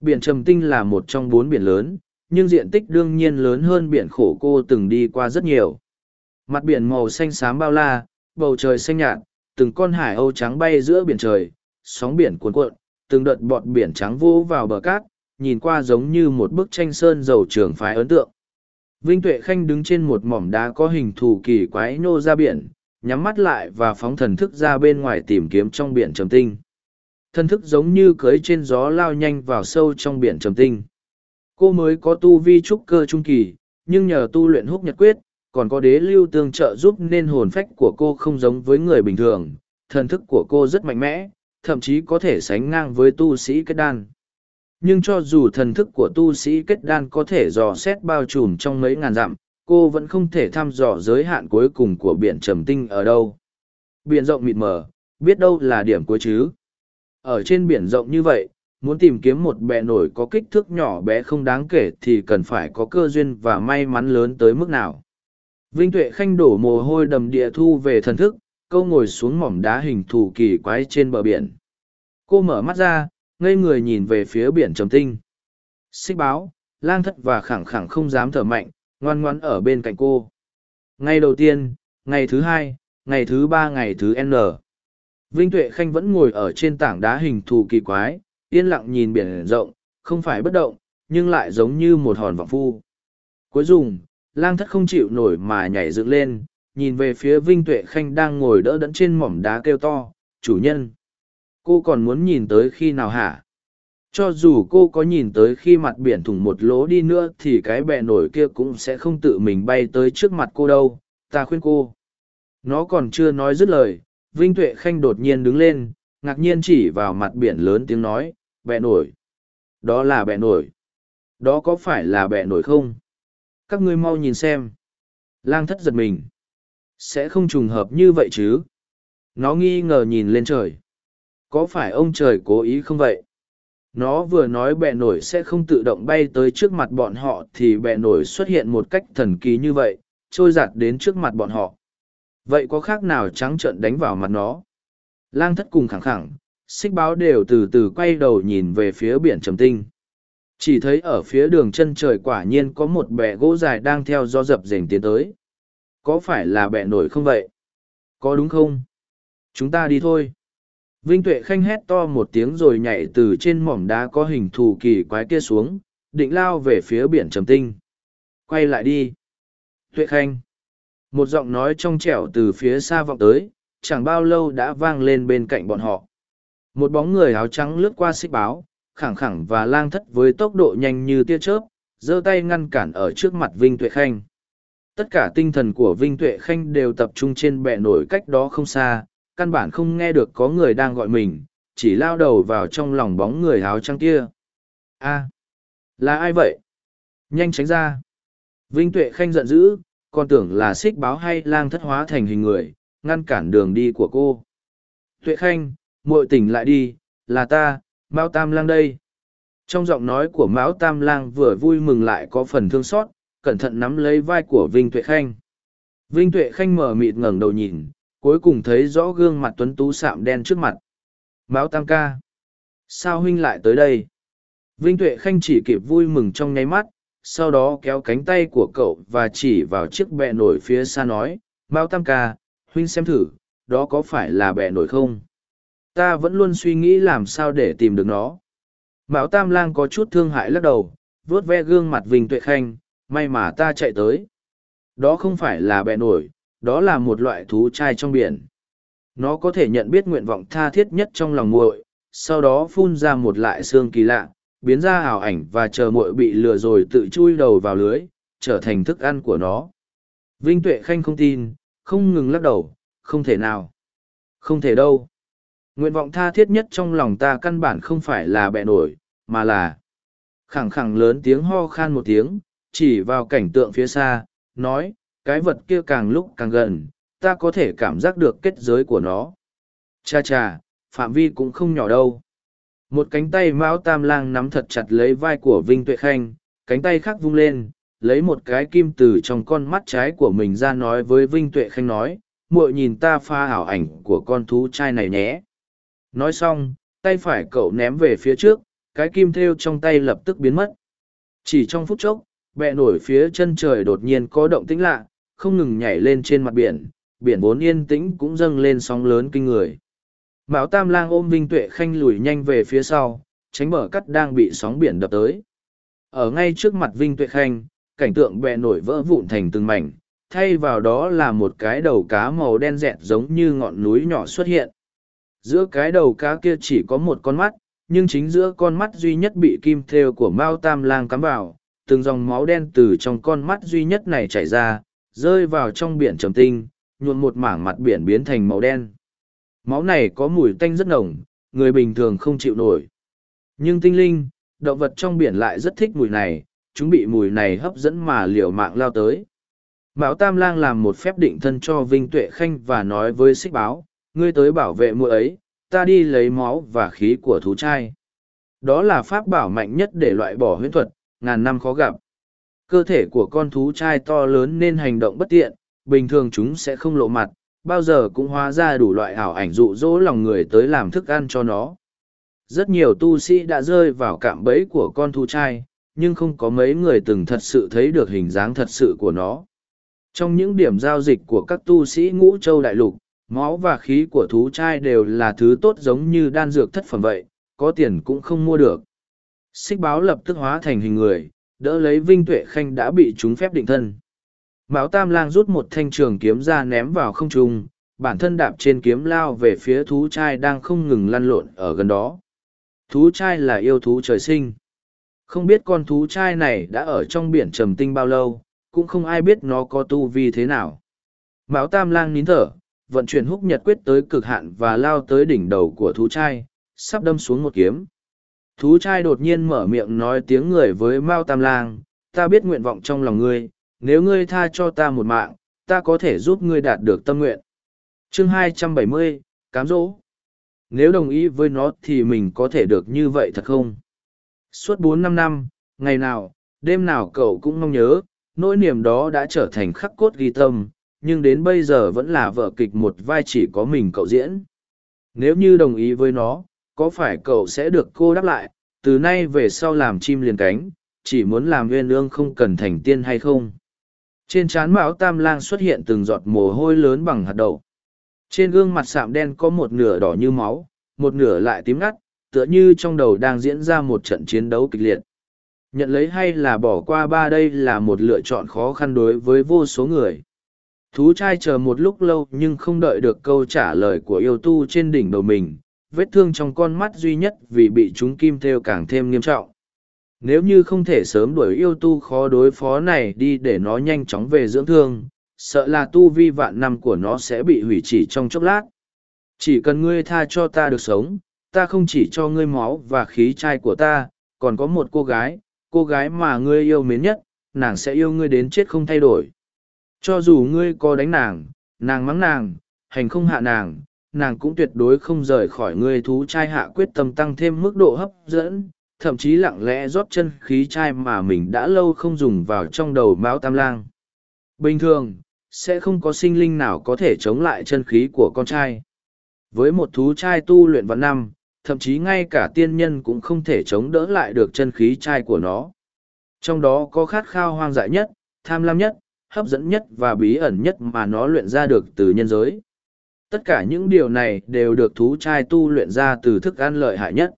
Biển Trầm Tinh là một trong bốn biển lớn, nhưng diện tích đương nhiên lớn hơn biển khổ cô từng đi qua rất nhiều. Mặt biển màu xanh xám bao la, bầu trời xanh nhạt, từng con hải âu trắng bay giữa biển trời, sóng biển cuồn cuộn, từng đợt bọt biển trắng vô vào bờ cát, nhìn qua giống như một bức tranh sơn dầu trường phái ấn tượng. Vinh Tuệ Khanh đứng trên một mỏm đá có hình thù kỳ quái nô ra biển, nhắm mắt lại và phóng thần thức ra bên ngoài tìm kiếm trong biển trầm tinh. Thần thức giống như cưới trên gió lao nhanh vào sâu trong biển trầm tinh. Cô mới có tu vi trúc cơ trung kỳ, nhưng nhờ tu luyện húc nhật quyết, còn có đế lưu tương trợ giúp nên hồn phách của cô không giống với người bình thường. Thần thức của cô rất mạnh mẽ, thậm chí có thể sánh ngang với tu sĩ kết đan. Nhưng cho dù thần thức của tu sĩ kết đan có thể dò xét bao trùm trong mấy ngàn dặm, cô vẫn không thể thăm dò giới hạn cuối cùng của biển trầm tinh ở đâu. Biển rộng mịt mờ, biết đâu là điểm cuối chứ. Ở trên biển rộng như vậy, muốn tìm kiếm một bè nổi có kích thước nhỏ bé không đáng kể thì cần phải có cơ duyên và may mắn lớn tới mức nào. Vinh Tuệ Khanh đổ mồ hôi đầm địa thu về thần thức, câu ngồi xuống mỏm đá hình thù kỳ quái trên bờ biển. Cô mở mắt ra, ngây người nhìn về phía biển trầm tinh. Xích báo, lang thất và khẳng khẳng không dám thở mạnh, ngoan ngoãn ở bên cạnh cô. Ngày đầu tiên, ngày thứ hai, ngày thứ ba ngày thứ N. Vinh Tuệ Khanh vẫn ngồi ở trên tảng đá hình thù kỳ quái, yên lặng nhìn biển rộng, không phải bất động, nhưng lại giống như một hòn vọng phu. Cuối cùng, lang thất không chịu nổi mà nhảy dựng lên, nhìn về phía Vinh Tuệ Khanh đang ngồi đỡ đẫn trên mỏm đá kêu to, chủ nhân. Cô còn muốn nhìn tới khi nào hả? Cho dù cô có nhìn tới khi mặt biển thủng một lỗ đi nữa thì cái bẹ nổi kia cũng sẽ không tự mình bay tới trước mặt cô đâu, ta khuyên cô. Nó còn chưa nói dứt lời, Vinh Tuệ Khanh đột nhiên đứng lên, ngạc nhiên chỉ vào mặt biển lớn tiếng nói, bẹ nổi. Đó là bẹ nổi. Đó có phải là bẹ nổi không? Các ngươi mau nhìn xem. Lang thất giật mình. Sẽ không trùng hợp như vậy chứ? Nó nghi ngờ nhìn lên trời. Có phải ông trời cố ý không vậy? Nó vừa nói bẹ nổi sẽ không tự động bay tới trước mặt bọn họ thì bẹ nổi xuất hiện một cách thần kỳ như vậy, trôi giặt đến trước mặt bọn họ. Vậy có khác nào trắng trợn đánh vào mặt nó? Lang thất cùng khẳng khẳng, xích báo đều từ từ quay đầu nhìn về phía biển trầm tinh. Chỉ thấy ở phía đường chân trời quả nhiên có một bẹ gỗ dài đang theo do dập dềnh tiến tới. Có phải là bẹ nổi không vậy? Có đúng không? Chúng ta đi thôi. Vinh Tuệ Khanh hét to một tiếng rồi nhảy từ trên mỏm đá có hình thù kỳ quái kia xuống, định lao về phía biển trầm tinh. Quay lại đi. Tuệ Khanh. Một giọng nói trong trẻo từ phía xa vọng tới, chẳng bao lâu đã vang lên bên cạnh bọn họ. Một bóng người áo trắng lướt qua xích báo, khẳng khẳng và lang thất với tốc độ nhanh như tia chớp, giơ tay ngăn cản ở trước mặt Vinh Tuệ Khanh. Tất cả tinh thần của Vinh Tuệ Khanh đều tập trung trên bệ nổi cách đó không xa, căn bản không nghe được có người đang gọi mình, chỉ lao đầu vào trong lòng bóng người áo trắng kia. a là ai vậy? Nhanh tránh ra. Vinh Tuệ Khanh giận dữ, còn tưởng là xích báo hay lang thất hóa thành hình người, ngăn cản đường đi của cô. Tuệ Khanh, muội tỉnh lại đi, là ta, Mao Tam Lang đây. Trong giọng nói của Mão Tam Lang vừa vui mừng lại có phần thương xót, cẩn thận nắm lấy vai của Vinh Tuệ Khanh. Vinh Tuệ Khanh mở mịt ngẩng đầu nhìn, cuối cùng thấy rõ gương mặt tuấn tú sạm đen trước mặt. Mão Tam ca. Sao huynh lại tới đây? Vinh Tuệ Khanh chỉ kịp vui mừng trong nháy mắt, sau đó kéo cánh tay của cậu và chỉ vào chiếc bẹ nổi phía xa nói, Mao Tam ca, huynh xem thử, đó có phải là bẹ nổi không? Ta vẫn luôn suy nghĩ làm sao để tìm được nó. Mão Tam Lang có chút thương hại lắc đầu, vuốt ve gương mặt Vinh Tuệ Khanh, may mà ta chạy tới. Đó không phải là bẹ nổi, đó là một loại thú trai trong biển. Nó có thể nhận biết nguyện vọng tha thiết nhất trong lòng muội, sau đó phun ra một lại xương kỳ lạ, biến ra ảo ảnh và chờ muội bị lừa rồi tự chui đầu vào lưới, trở thành thức ăn của nó. Vinh Tuệ Khanh không tin, không ngừng lắc đầu, không thể nào. Không thể đâu. Nguyện vọng tha thiết nhất trong lòng ta căn bản không phải là bẹ nổi, mà là khẳng khẳng lớn tiếng ho khan một tiếng, chỉ vào cảnh tượng phía xa, nói, cái vật kia càng lúc càng gần, ta có thể cảm giác được kết giới của nó. Cha cha, phạm vi cũng không nhỏ đâu. Một cánh tay Mão Tam Lang nắm thật chặt lấy vai của Vinh Tuệ Khanh, cánh tay khác vung lên, lấy một cái kim từ trong con mắt trái của mình ra nói với Vinh Tuệ Khanh nói, muội nhìn ta pha ảo ảnh của con thú trai này nhé. Nói xong, tay phải cậu ném về phía trước, cái kim thêu trong tay lập tức biến mất. Chỉ trong phút chốc, bẹ nổi phía chân trời đột nhiên có động tĩnh lạ, không ngừng nhảy lên trên mặt biển, biển vốn yên tĩnh cũng dâng lên sóng lớn kinh người. Mão Tam Lang ôm Vinh Tuệ Khanh lùi nhanh về phía sau, tránh bờ cắt đang bị sóng biển đập tới. Ở ngay trước mặt Vinh Tuệ Khanh, cảnh tượng bẹ nổi vỡ vụn thành từng mảnh, thay vào đó là một cái đầu cá màu đen dẹt giống như ngọn núi nhỏ xuất hiện. Giữa cái đầu cá kia chỉ có một con mắt, nhưng chính giữa con mắt duy nhất bị kim thêu của Mao Tam Lang cắm vào, từng dòng máu đen từ trong con mắt duy nhất này chảy ra, rơi vào trong biển trầm tinh, nhuộn một mảng mặt biển biến thành màu đen. Máu này có mùi tanh rất nồng, người bình thường không chịu nổi. Nhưng tinh linh, động vật trong biển lại rất thích mùi này, chúng bị mùi này hấp dẫn mà liều mạng lao tới. Bảo Tam Lang làm một phép định thân cho Vinh Tuệ Khanh và nói với xích báo, ngươi tới bảo vệ muội ấy, ta đi lấy máu và khí của thú trai. Đó là pháp bảo mạnh nhất để loại bỏ huyễn thuật, ngàn năm khó gặp. Cơ thể của con thú trai to lớn nên hành động bất tiện, bình thường chúng sẽ không lộ mặt, bao giờ cũng hóa ra đủ loại ảo ảnh dụ dỗ lòng người tới làm thức ăn cho nó. Rất nhiều tu sĩ đã rơi vào cạm bẫy của con thú trai, nhưng không có mấy người từng thật sự thấy được hình dáng thật sự của nó. Trong những điểm giao dịch của các tu sĩ ngũ châu đại lục, máu và khí của thú trai đều là thứ tốt giống như đan dược thất phẩm vậy, có tiền cũng không mua được. Xích báo lập tức hóa thành hình người, đỡ lấy Vinh Tuệ Khanh đã bị chúng phép định thân. Mão Tam Lang rút một thanh trường kiếm ra ném vào không trung, bản thân đạp trên kiếm lao về phía thú trai đang không ngừng lăn lộn ở gần đó. Thú trai là yêu thú trời sinh. Không biết con thú trai này đã ở trong biển trầm tinh bao lâu, cũng không ai biết nó có tu vi thế nào. Mão Tam Lang nín thở, vận chuyển húc nhật quyết tới cực hạn và lao tới đỉnh đầu của thú trai, sắp đâm xuống một kiếm. Thú trai đột nhiên mở miệng nói tiếng người với Mao Tam Lang, ta biết nguyện vọng trong lòng ngươi, nếu ngươi tha cho ta một mạng, ta có thể giúp ngươi đạt được tâm nguyện. Chương 270, Cám dỗ. Nếu đồng ý với nó thì mình có thể được như vậy thật không? Suốt bốn năm năm, ngày nào, đêm nào cậu cũng mong nhớ, nỗi niềm đó đã trở thành khắc cốt ghi tâm, nhưng đến bây giờ vẫn là vở kịch một vai chỉ có mình cậu diễn. Nếu như đồng ý với nó, có phải cậu sẽ được cô đáp lại, từ nay về sau làm chim liền cánh, chỉ muốn làm uyên ương không cần thành tiên hay không? Trên trán Mão Tam Lang xuất hiện từng giọt mồ hôi lớn bằng hạt đậu. Trên gương mặt sạm đen có một nửa đỏ như máu, một nửa lại tím ngắt, tựa như trong đầu đang diễn ra một trận chiến đấu kịch liệt. Nhận lấy hay là bỏ qua ba đây là một lựa chọn khó khăn đối với vô số người. Thú trai chờ một lúc lâu nhưng không đợi được câu trả lời của yêu tu trên đỉnh đầu mình, vết thương trong con mắt duy nhất vì bị chúng kim thêu càng thêm nghiêm trọng. Nếu như không thể sớm đuổi yêu tu khó đối phó này đi để nó nhanh chóng về dưỡng thương, sợ là tu vi vạn năm của nó sẽ bị hủy chỉ trong chốc lát. Chỉ cần ngươi tha cho ta được sống, ta không chỉ cho ngươi máu và khí trai của ta, còn có một cô gái, cô gái mà ngươi yêu mến nhất, nàng sẽ yêu ngươi đến chết không thay đổi. Cho dù ngươi có đánh nàng, nàng mắng nàng, hành không hạ nàng, nàng cũng tuyệt đối không rời khỏi ngươi thú trai hạ quyết tâm tăng thêm mức độ hấp dẫn, thậm chí lặng lẽ rót chân khí trai mà mình đã lâu không dùng vào trong đầu mão tam lang. Bình thường, sẽ không có sinh linh nào có thể chống lại chân khí của con trai. Với một thú trai tu luyện vạn năm, thậm chí ngay cả tiên nhân cũng không thể chống đỡ lại được chân khí trai của nó. Trong đó có khát khao hoang dại nhất, tham lam nhất, hấp dẫn nhất và bí ẩn nhất mà nó luyện ra được từ nhân giới. Tất cả những điều này đều được thú trai tu luyện ra từ thức ăn lợi hại nhất.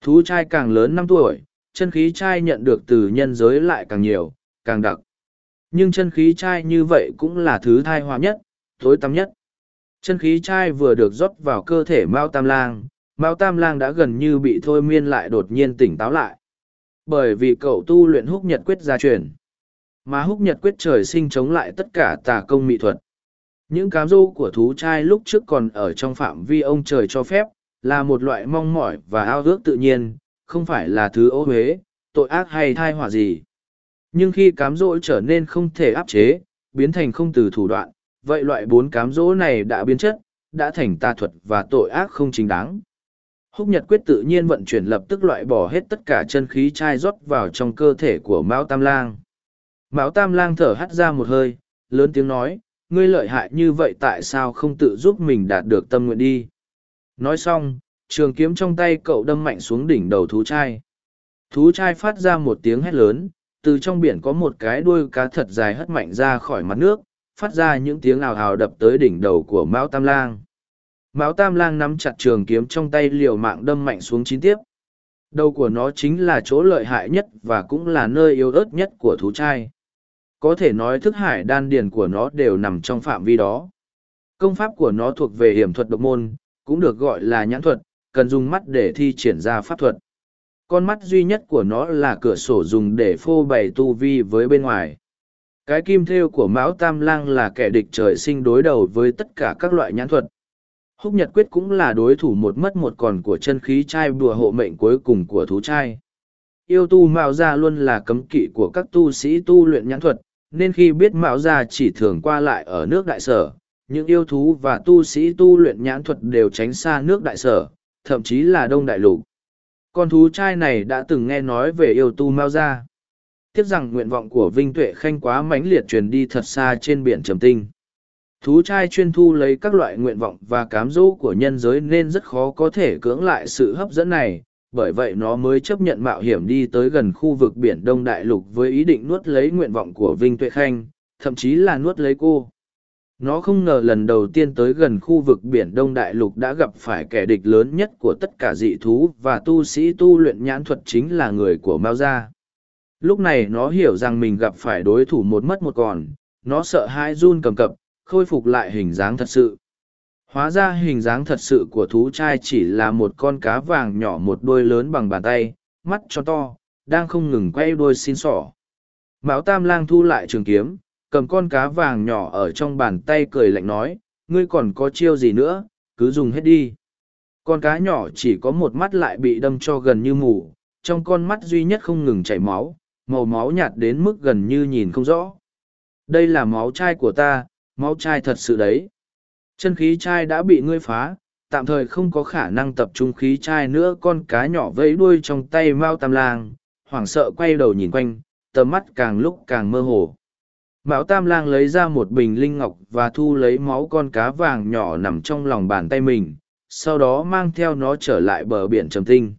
Thú trai càng lớn năm tuổi, chân khí trai nhận được từ nhân giới lại càng nhiều, càng đặc. Nhưng chân khí trai như vậy cũng là thứ thai hoa nhất, tối tăm nhất. Chân khí trai vừa được rót vào cơ thể Mao Tam Lang, Mao Tam Lang đã gần như bị thôi miên lại đột nhiên tỉnh táo lại. Bởi vì cậu tu luyện húc nhật quyết gia truyền. Mà húc nhật quyết trời sinh chống lại tất cả tà công mỹ thuật. Những cám dô của thú trai lúc trước còn ở trong phạm vi ông trời cho phép, là một loại mong mỏi và ao ước tự nhiên, không phải là thứ ô huế, tội ác hay thai họa gì. Nhưng khi cám dỗ trở nên không thể áp chế, biến thành không từ thủ đoạn, vậy loại bốn cám dỗ này đã biến chất, đã thành tà thuật và tội ác không chính đáng. Húc Nhật Quyết tự nhiên vận chuyển lập tức loại bỏ hết tất cả chân khí chai rót vào trong cơ thể của Mao Tam Lang. Mao Tam Lang thở hắt ra một hơi, lớn tiếng nói, ngươi lợi hại như vậy tại sao không tự giúp mình đạt được tâm nguyện đi. Nói xong, trường kiếm trong tay cậu đâm mạnh xuống đỉnh đầu thú trai. Thú trai phát ra một tiếng hét lớn, từ trong biển có một cái đuôi cá thật dài hất mạnh ra khỏi mặt nước, phát ra những tiếng ào ào đập tới đỉnh đầu của Mao Tam Lang. Mao Tam Lang nắm chặt trường kiếm trong tay liều mạng đâm mạnh xuống chín tiếp. Đầu của nó chính là chỗ lợi hại nhất và cũng là nơi yếu ớt nhất của thú trai. Có thể nói thức hải đan điền của nó đều nằm trong phạm vi đó. Công pháp của nó thuộc về hiểm thuật độc môn, cũng được gọi là nhãn thuật, cần dùng mắt để thi triển ra pháp thuật. Con mắt duy nhất của nó là cửa sổ dùng để phô bày tu vi với bên ngoài. Cái kim thêu của Mão Tam Lang là kẻ địch trời sinh đối đầu với tất cả các loại nhãn thuật. Húc Nhật Quyết cũng là đối thủ một mất một còn của chân khí trai đùa hộ mệnh cuối cùng của thú trai. Yêu tu Mao Gia luôn là cấm kỵ của các tu sĩ tu luyện nhãn thuật, nên khi biết mạo Gia chỉ thường qua lại ở nước đại sở, những yêu thú và tu sĩ tu luyện nhãn thuật đều tránh xa nước đại sở, thậm chí là đông đại lục. Con thú trai này đã từng nghe nói về yêu tu Mao Gia. Tiếc rằng nguyện vọng của Vinh Tuệ Khanh quá mãnh liệt truyền đi thật xa trên biển trầm tinh. Thú trai chuyên thu lấy các loại nguyện vọng và cám dỗ của nhân giới nên rất khó có thể cưỡng lại sự hấp dẫn này, bởi vậy nó mới chấp nhận mạo hiểm đi tới gần khu vực biển Đông Đại Lục với ý định nuốt lấy nguyện vọng của Vinh Tuệ Khanh, thậm chí là nuốt lấy cô. Nó không ngờ lần đầu tiên tới gần khu vực biển Đông Đại Lục đã gặp phải kẻ địch lớn nhất của tất cả dị thú và tu sĩ tu luyện nhãn thuật chính là người của Mao Gia. Lúc này nó hiểu rằng mình gặp phải đối thủ một mất một còn, nó sợ hai run cầm cập, khôi phục lại hình dáng thật sự. Hóa ra hình dáng thật sự của thú trai chỉ là một con cá vàng nhỏ một đôi lớn bằng bàn tay, mắt cho to, đang không ngừng quay đôi xin sỏ. Mão Tam Lang thu lại trường kiếm, cầm con cá vàng nhỏ ở trong bàn tay cười lạnh nói, ngươi còn có chiêu gì nữa, cứ dùng hết đi. Con cá nhỏ chỉ có một mắt lại bị đâm cho gần như mù, trong con mắt duy nhất không ngừng chảy máu, màu máu nhạt đến mức gần như nhìn không rõ. Đây là máu chai của ta, máu chai thật sự đấy. Chân khí chai đã bị ngươi phá, tạm thời không có khả năng tập trung khí chai nữa con cá nhỏ vẫy đuôi trong tay Mao Tam Lang, hoảng sợ quay đầu nhìn quanh, tầm mắt càng lúc càng mơ hồ. Mão Tam Lang lấy ra một bình linh ngọc và thu lấy máu con cá vàng nhỏ nằm trong lòng bàn tay mình, sau đó mang theo nó trở lại bờ biển trầm tinh.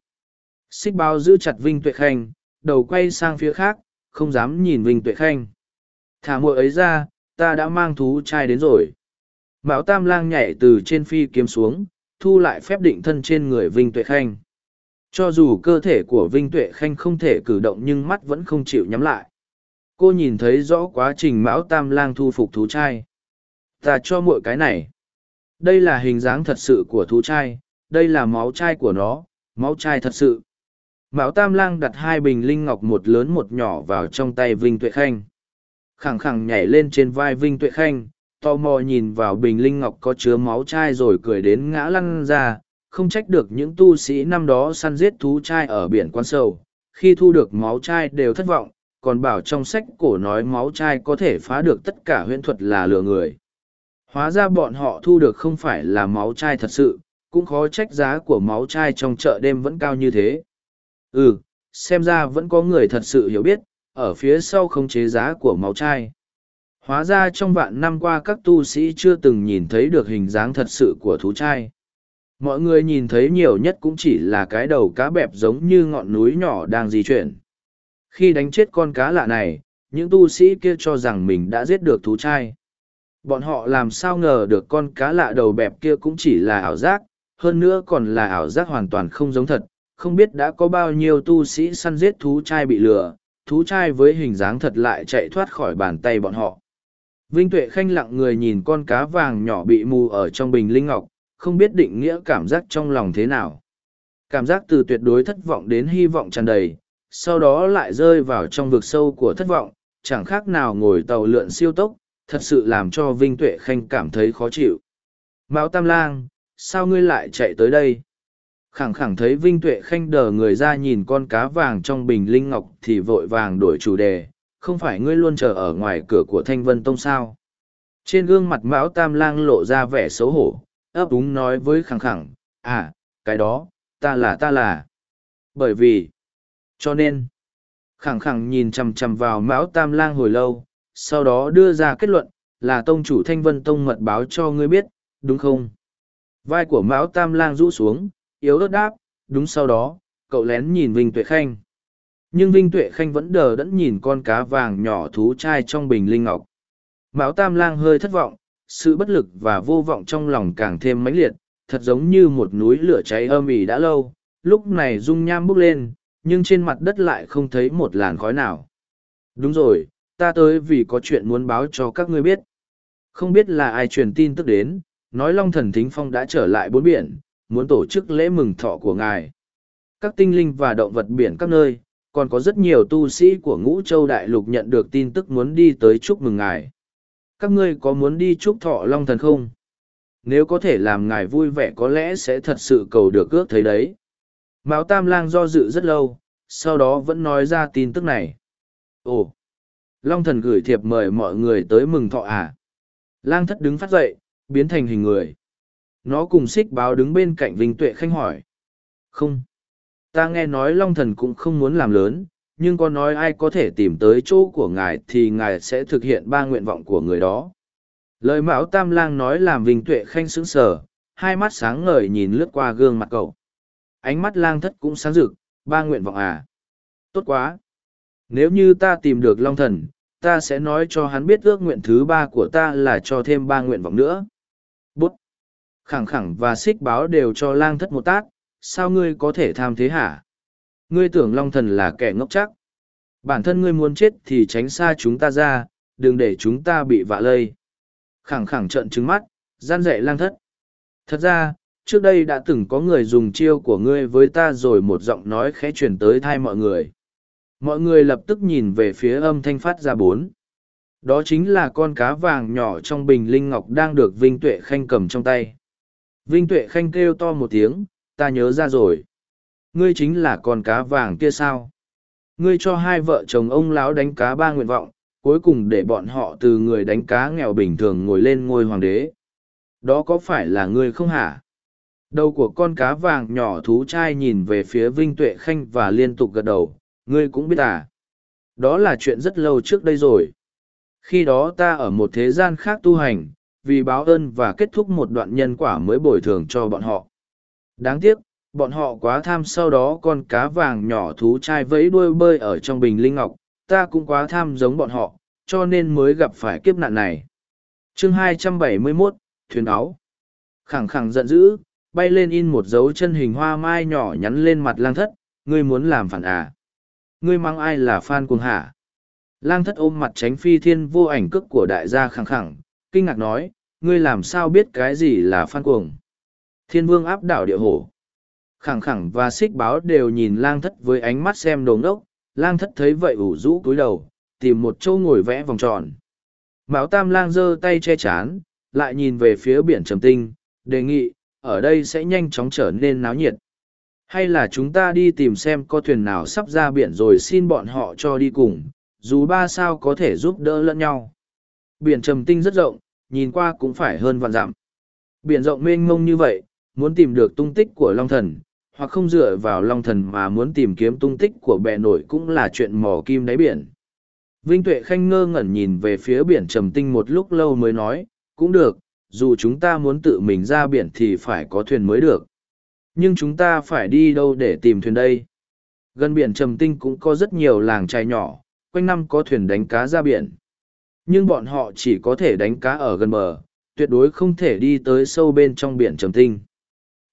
Xích bao giữ chặt Vinh Tuệ Khanh, đầu quay sang phía khác, không dám nhìn Vinh Tuệ Khanh. Thả muội ấy ra, ta đã mang thú trai đến rồi. Mão Tam Lang nhảy từ trên phi kiếm xuống, thu lại phép định thân trên người Vinh Tuệ Khanh. Cho dù cơ thể của Vinh Tuệ Khanh không thể cử động nhưng mắt vẫn không chịu nhắm lại. Cô nhìn thấy rõ quá trình Mão Tam Lang thu phục thú trai. Ta cho mỗi cái này. Đây là hình dáng thật sự của thú trai, đây là máu trai của nó, máu trai thật sự. Mão Tam Lang đặt hai bình linh ngọc một lớn một nhỏ vào trong tay Vinh Tuệ Khanh. Khẳng khẳng nhảy lên trên vai Vinh Tuệ Khanh, tò mò nhìn vào bình linh ngọc có chứa máu trai rồi cười đến ngã lăn ra, không trách được những tu sĩ năm đó săn giết thú trai ở biển quan sầu, khi thu được máu trai đều thất vọng, còn bảo trong sách cổ nói máu trai có thể phá được tất cả huyễn thuật là lừa người. Hóa ra bọn họ thu được không phải là máu trai thật sự, cũng khó trách giá của máu trai trong chợ đêm vẫn cao như thế. Ừ, xem ra vẫn có người thật sự hiểu biết, ở phía sau không chế giá của máu trai. Hóa ra trong vạn năm qua các tu sĩ chưa từng nhìn thấy được hình dáng thật sự của thú trai. Mọi người nhìn thấy nhiều nhất cũng chỉ là cái đầu cá bẹp giống như ngọn núi nhỏ đang di chuyển. Khi đánh chết con cá lạ này, những tu sĩ kia cho rằng mình đã giết được thú trai. Bọn họ làm sao ngờ được con cá lạ đầu bẹp kia cũng chỉ là ảo giác, hơn nữa còn là ảo giác hoàn toàn không giống thật, không biết đã có bao nhiêu tu sĩ săn giết thú trai bị lừa, thú trai với hình dáng thật lại chạy thoát khỏi bàn tay bọn họ. Vinh Tuệ Khanh lặng người nhìn con cá vàng nhỏ bị mù ở trong bình linh ngọc, không biết định nghĩa cảm giác trong lòng thế nào. Cảm giác từ tuyệt đối thất vọng đến hy vọng tràn đầy, sau đó lại rơi vào trong vực sâu của thất vọng, chẳng khác nào ngồi tàu lượn siêu tốc, thật sự làm cho Vinh Tuệ Khanh cảm thấy khó chịu. Mão Tam Lang, sao ngươi lại chạy tới đây? Khẳng khẳng thấy Vinh Tuệ Khanh đờ người ra nhìn con cá vàng trong bình linh ngọc thì vội vàng đổi chủ đề, không phải ngươi luôn chờ ở ngoài cửa của Thanh Vân Tông sao? Trên gương mặt Mão Tam Lang lộ ra vẻ xấu hổ, ấp úng nói với khẳng khẳng, à, cái đó, ta là ta là. Bởi vì, cho nên, khẳng khẳng nhìn chằm chằm vào Mão Tam Lang hồi lâu, sau đó đưa ra kết luận, là tông chủ Thanh Vân Tông mật báo cho ngươi biết, đúng không? Vai của Mão Tam Lang rũ xuống, yếu ớt đáp, đúng sau đó, cậu lén nhìn Vinh Tuệ Khanh. Nhưng Vinh Tuệ Khanh vẫn đờ đẫn nhìn con cá vàng nhỏ thú chai trong bình linh ngọc. Mão Tam Lang hơi thất vọng, sự bất lực và vô vọng trong lòng càng thêm mãnh liệt, thật giống như một núi lửa cháy âm ỉ đã lâu, lúc này dung nham bốc lên, nhưng trên mặt đất lại không thấy một làn khói nào. Đúng rồi, ta tới vì có chuyện muốn báo cho các ngươi biết. Không biết là ai truyền tin tức đến, nói Long Thần Thính Phong đã trở lại bốn biển, muốn tổ chức lễ mừng thọ của ngài. Các tinh linh và động vật biển các nơi, còn có rất nhiều tu sĩ của ngũ châu đại lục nhận được tin tức muốn đi tới chúc mừng ngài. Các ngươi có muốn đi chúc thọ Long Thần không? Nếu có thể làm ngài vui vẻ có lẽ sẽ thật sự cầu được ước thấy đấy. Mão Tam Lang do dự rất lâu, sau đó vẫn nói ra tin tức này. Ồ! Long thần gửi thiệp mời mọi người tới mừng thọ à? Lang thất đứng phát dậy, biến thành hình người. Nó cùng xích báo đứng bên cạnh Vinh Tuệ Khanh hỏi. Không. Ta nghe nói Long thần cũng không muốn làm lớn, nhưng có nói ai có thể tìm tới chỗ của ngài thì ngài sẽ thực hiện ba nguyện vọng của người đó. Lời Mão Tam Lang nói làm Vinh Tuệ Khanh sững sờ, hai mắt sáng ngời nhìn lướt qua gương mặt cậu. Ánh mắt lang thất cũng sáng rực, ba nguyện vọng à. Tốt quá. Nếu như ta tìm được Long Thần, ta sẽ nói cho hắn biết ước nguyện thứ ba của ta là cho thêm ba nguyện vọng nữa. Bút! Khẳng khẳng và xích báo đều cho lang thất một tát, sao ngươi có thể tham thế hả? Ngươi tưởng Long Thần là kẻ ngốc chắc. Bản thân ngươi muốn chết thì tránh xa chúng ta ra, đừng để chúng ta bị vạ lây. Khẳng khẳng trợn trứng mắt, gian dạy lang thất. Thật ra, trước đây đã từng có người dùng chiêu của ngươi với ta rồi một giọng nói khẽ truyền tới thai mọi người. Mọi người lập tức nhìn về phía âm thanh phát ra bốn. Đó chính là con cá vàng nhỏ trong bình linh ngọc đang được Vinh Tuệ Khanh cầm trong tay. Vinh Tuệ Khanh kêu to một tiếng, ta nhớ ra rồi. Ngươi chính là con cá vàng kia sao? Ngươi cho hai vợ chồng ông lão đánh cá ba nguyện vọng, cuối cùng để bọn họ từ người đánh cá nghèo bình thường ngồi lên ngôi hoàng đế. Đó có phải là ngươi không hả? Đầu của con cá vàng nhỏ thú trai nhìn về phía Vinh Tuệ Khanh và liên tục gật đầu, ngươi cũng biết à? Đó là chuyện rất lâu trước đây rồi. Khi đó ta ở một thế gian khác tu hành, vì báo ơn và kết thúc một đoạn nhân quả mới bồi thường cho bọn họ. Đáng tiếc, bọn họ quá tham sau đó con cá vàng nhỏ thú trai vẫy đuôi bơi ở trong bình linh ngọc, ta cũng quá tham giống bọn họ, cho nên mới gặp phải kiếp nạn này. chương 271, Thuyền áo. Khẳng khẳng giận dữ, bay lên in một dấu chân hình hoa mai nhỏ nhắn lên mặt lang thất, ngươi muốn làm phản à. Ngươi mang ai là fan cuồng hả? Lang thất ôm mặt tránh phi thiên vô ảnh cước của đại gia khẳng khẳng, kinh ngạc nói, ngươi làm sao biết cái gì là fan cuồng? Thiên vương áp đảo địa hổ. Khẳng khẳng và xích báo đều nhìn lang thất với ánh mắt xem đồ ngốc, lang thất thấy vậy ủ rũ cúi đầu, tìm một chỗ ngồi vẽ vòng tròn. Mão tam lang giơ tay che chán, lại nhìn về phía biển trầm tinh, đề nghị, ở đây sẽ nhanh chóng trở nên náo nhiệt. Hay là chúng ta đi tìm xem có thuyền nào sắp ra biển rồi xin bọn họ cho đi cùng, dù ba sao có thể giúp đỡ lẫn nhau. Biển trầm tinh rất rộng, nhìn qua cũng phải hơn vạn dặm. Biển rộng mênh mông như vậy, muốn tìm được tung tích của Long Thần, hoặc không dựa vào Long Thần mà muốn tìm kiếm tung tích của bè nổi cũng là chuyện mò kim đáy biển. Vinh Tuệ Khanh ngơ ngẩn nhìn về phía biển trầm tinh một lúc lâu mới nói, cũng được, dù chúng ta muốn tự mình ra biển thì phải có thuyền mới được. Nhưng chúng ta phải đi đâu để tìm thuyền đây? Gần biển trầm tinh cũng có rất nhiều làng trài nhỏ, quanh năm có thuyền đánh cá ra biển. Nhưng bọn họ chỉ có thể đánh cá ở gần bờ, tuyệt đối không thể đi tới sâu bên trong biển trầm tinh.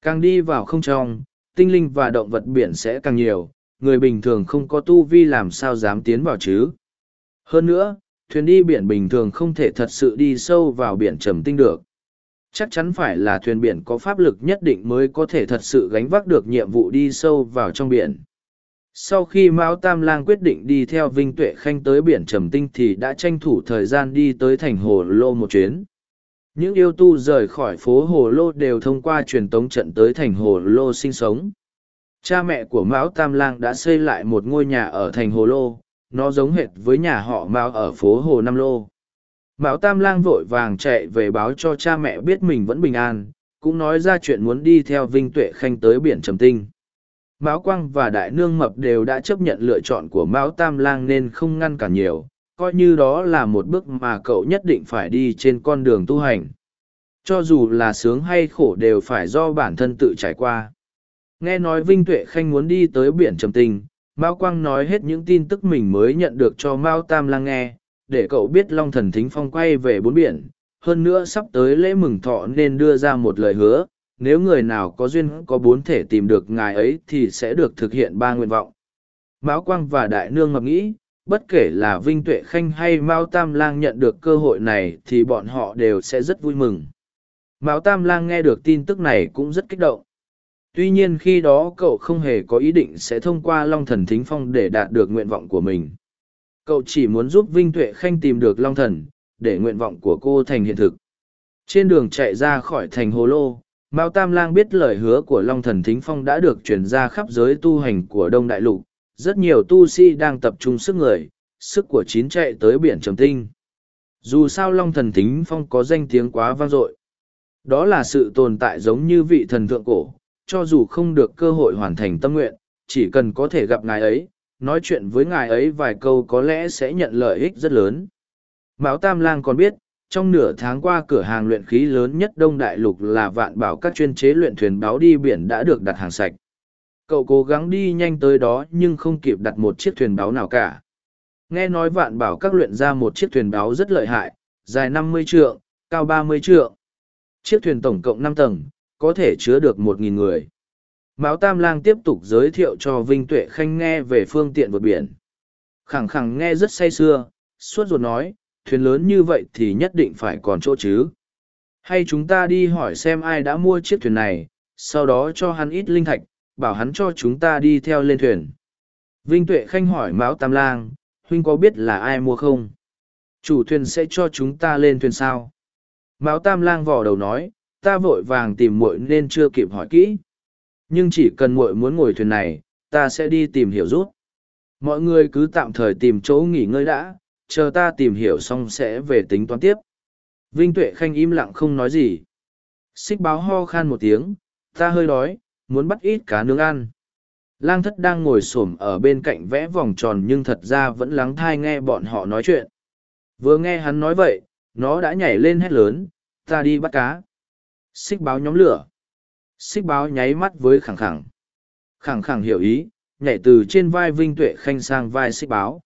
Càng đi vào không trong, tinh linh và động vật biển sẽ càng nhiều, người bình thường không có tu vi làm sao dám tiến vào chứ. Hơn nữa, thuyền đi biển bình thường không thể thật sự đi sâu vào biển trầm tinh được. Chắc chắn phải là thuyền biển có pháp lực nhất định mới có thể thật sự gánh vác được nhiệm vụ đi sâu vào trong biển. Sau khi Mao Tam Lang quyết định đi theo Vinh Tuệ Khanh tới biển Trầm Tinh thì đã tranh thủ thời gian đi tới thành Hồ Lô một chuyến. Những yêu tu rời khỏi phố Hồ Lô đều thông qua truyền tống trận tới thành Hồ Lô sinh sống. Cha mẹ của Mão Tam Lang đã xây lại một ngôi nhà ở thành Hồ Lô, nó giống hệt với nhà họ Mão ở phố Hồ Nam Lô. Mão Tam Lang vội vàng chạy về báo cho cha mẹ biết mình vẫn bình an, cũng nói ra chuyện muốn đi theo Vinh Tuệ Khanh tới biển Trầm Tinh. Mão Quang và Đại Nương Mập đều đã chấp nhận lựa chọn của Mão Tam Lang nên không ngăn cản nhiều, coi như đó là một bước mà cậu nhất định phải đi trên con đường tu hành. Cho dù là sướng hay khổ đều phải do bản thân tự trải qua. Nghe nói Vinh Tuệ Khanh muốn đi tới biển Trầm Tinh, Mao Quang nói hết những tin tức mình mới nhận được cho Mao Tam Lang nghe, để cậu biết Long Thần Thính Phong quay về bốn biển. Hơn nữa sắp tới lễ mừng thọ nên đưa ra một lời hứa, nếu người nào có duyên có bốn thể tìm được ngài ấy thì sẽ được thực hiện ba nguyện vọng. Mão Quang và Đại Nương ngập nghĩ, bất kể là Vinh Tuệ Khanh hay Mao Tam Lang nhận được cơ hội này thì bọn họ đều sẽ rất vui mừng. Mao Tam Lang nghe được tin tức này cũng rất kích động. Tuy nhiên khi đó cậu không hề có ý định sẽ thông qua Long Thần Thính Phong để đạt được nguyện vọng của mình. Cậu chỉ muốn giúp Vinh Tuệ Khanh tìm được Long Thần, để nguyện vọng của cô thành hiện thực. Trên đường chạy ra khỏi thành Hồ Lô, Mao Tam Lang biết lời hứa của Long Thần Thính Phong đã được truyền ra khắp giới tu hành của Đông Đại Lục. Rất nhiều tu sĩ đang tập trung sức người, sức của chín chạy tới biển Trầm Tinh. Dù sao Long Thần Thính Phong có danh tiếng quá vang dội. Đó là sự tồn tại giống như vị thần thượng cổ, cho dù không được cơ hội hoàn thành tâm nguyện, chỉ cần có thể gặp ngài ấy, nói chuyện với ngài ấy vài câu có lẽ sẽ nhận lợi ích rất lớn. Mão Tam Lang còn biết, trong nửa tháng qua cửa hàng luyện khí lớn nhất Đông Đại Lục là vạn bảo các chuyên chế luyện thuyền báo đi biển đã được đặt hàng sạch. Cậu cố gắng đi nhanh tới đó nhưng không kịp đặt một chiếc thuyền báo nào cả. Nghe nói vạn bảo các luyện ra một chiếc thuyền báo rất lợi hại, dài năm mươi trượng, cao ba mươi trượng. Chiếc thuyền tổng cộng năm tầng, có thể chứa được một nghìn người. Mão Tam Lang tiếp tục giới thiệu cho Vinh Tuệ Khanh nghe về phương tiện vượt biển. Khẳng khẳng nghe rất say sưa, suốt ruột nói, thuyền lớn như vậy thì nhất định phải còn chỗ chứ. Hay chúng ta đi hỏi xem ai đã mua chiếc thuyền này, sau đó cho hắn ít linh thạch, bảo hắn cho chúng ta đi theo lên thuyền. Vinh Tuệ Khanh hỏi Mão Tam Lang, huynh có biết là ai mua không? Chủ thuyền sẽ cho chúng ta lên thuyền sao? Mão Tam Lang vò đầu nói, ta vội vàng tìm muội nên chưa kịp hỏi kỹ. Nhưng chỉ cần muội muốn ngồi thuyền này, ta sẽ đi tìm hiểu rút. Mọi người cứ tạm thời tìm chỗ nghỉ ngơi đã, chờ ta tìm hiểu xong sẽ về tính toán tiếp. Vinh Tuệ Khanh im lặng không nói gì. Xích báo ho khan một tiếng, ta hơi đói, muốn bắt ít cá nướng ăn. Lang thất đang ngồi xổm ở bên cạnh vẽ vòng tròn nhưng thật ra vẫn lắng thai nghe bọn họ nói chuyện. Vừa nghe hắn nói vậy, nó đã nhảy lên hét lớn, ta đi bắt cá. Xích báo nhóm lửa. Xích báo nháy mắt với khẳng khẳng. Khẳng khẳng hiểu ý, nhảy từ trên vai Vinh Tuệ Khanh sang vai xích báo.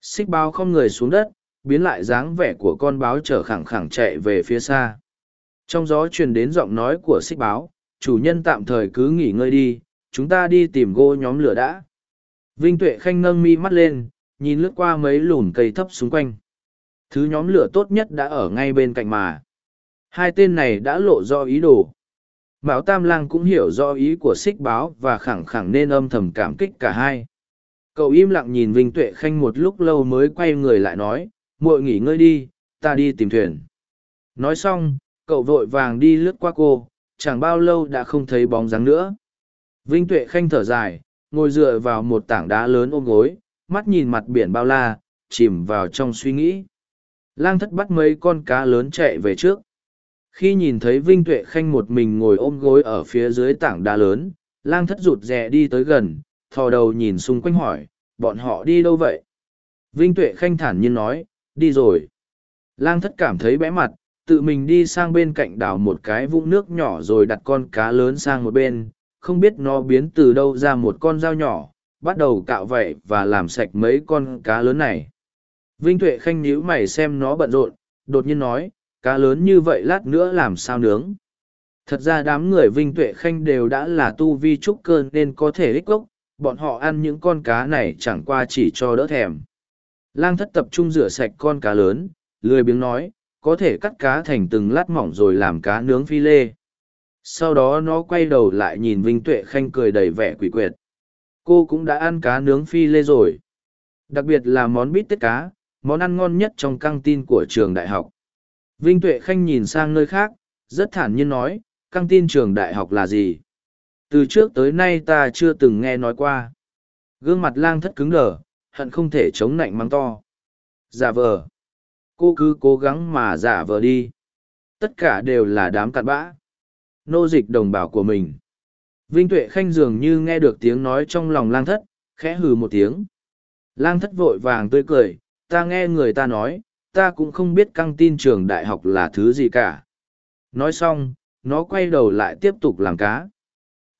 Xích báo không người xuống đất, biến lại dáng vẻ của con báo chở khẳng khẳng chạy về phía xa. Trong gió truyền đến giọng nói của xích báo, chủ nhân tạm thời cứ nghỉ ngơi đi, chúng ta đi tìm gô nhóm lửa đã. Vinh Tuệ Khanh nâng mi mắt lên, nhìn lướt qua mấy lùn cây thấp xung quanh. Thứ nhóm lửa tốt nhất đã ở ngay bên cạnh mà. Hai tên này đã lộ rõ ý đồ. Bảo Tam Lang cũng hiểu rõ ý của xích báo và khẳng khẳng nên âm thầm cảm kích cả hai. Cậu im lặng nhìn Vinh Tuệ Khanh một lúc lâu mới quay người lại nói, muội nghỉ ngơi đi, ta đi tìm thuyền. Nói xong, cậu vội vàng đi lướt qua cô, chẳng bao lâu đã không thấy bóng dáng nữa. Vinh Tuệ Khanh thở dài, ngồi dựa vào một tảng đá lớn ôm gối, mắt nhìn mặt biển bao la, chìm vào trong suy nghĩ. Lang thất bắt mấy con cá lớn chạy về trước. Khi nhìn thấy Vinh Tuệ Khanh một mình ngồi ôm gối ở phía dưới tảng đá lớn, lang thất rụt rè đi tới gần, thò đầu nhìn xung quanh hỏi, bọn họ đi đâu vậy? Vinh Tuệ Khanh thản nhiên nói, đi rồi. Lang thất cảm thấy bẽ mặt, tự mình đi sang bên cạnh đảo một cái vũng nước nhỏ rồi đặt con cá lớn sang một bên, không biết nó biến từ đâu ra một con dao nhỏ, bắt đầu cạo vậy và làm sạch mấy con cá lớn này. Vinh Tuệ Khanh nhíu mày xem nó bận rộn, đột nhiên nói, cá lớn như vậy lát nữa làm sao nướng. Thật ra đám người Vinh Tuệ Khanh đều đã là tu vi trúc cơn nên có thể ích gốc, bọn họ ăn những con cá này chẳng qua chỉ cho đỡ thèm. Lang thất tập trung rửa sạch con cá lớn, lười biếng nói, có thể cắt cá thành từng lát mỏng rồi làm cá nướng phi lê. Sau đó nó quay đầu lại nhìn Vinh Tuệ Khanh cười đầy vẻ quỷ quyệt. Cô cũng đã ăn cá nướng phi lê rồi. Đặc biệt là món bít tết cá, món ăn ngon nhất trong căng tin của trường đại học. Vinh Tuệ Khanh nhìn sang nơi khác, rất thản nhiên nói, căng tin trường đại học là gì? Từ trước tới nay ta chưa từng nghe nói qua. Gương mặt lang thất cứng đờ, hận không thể chống nạnh mắng to. Giả vờ. Cô cứ cố gắng mà giả vờ đi. Tất cả đều là đám cặn bã. Nô dịch đồng bào của mình. Vinh Tuệ Khanh dường như nghe được tiếng nói trong lòng lang thất, khẽ hừ một tiếng. Lang thất vội vàng tươi cười, ta nghe người ta nói, ta cũng không biết căng tin trường đại học là thứ gì cả. Nói xong, nó quay đầu lại tiếp tục làm cá.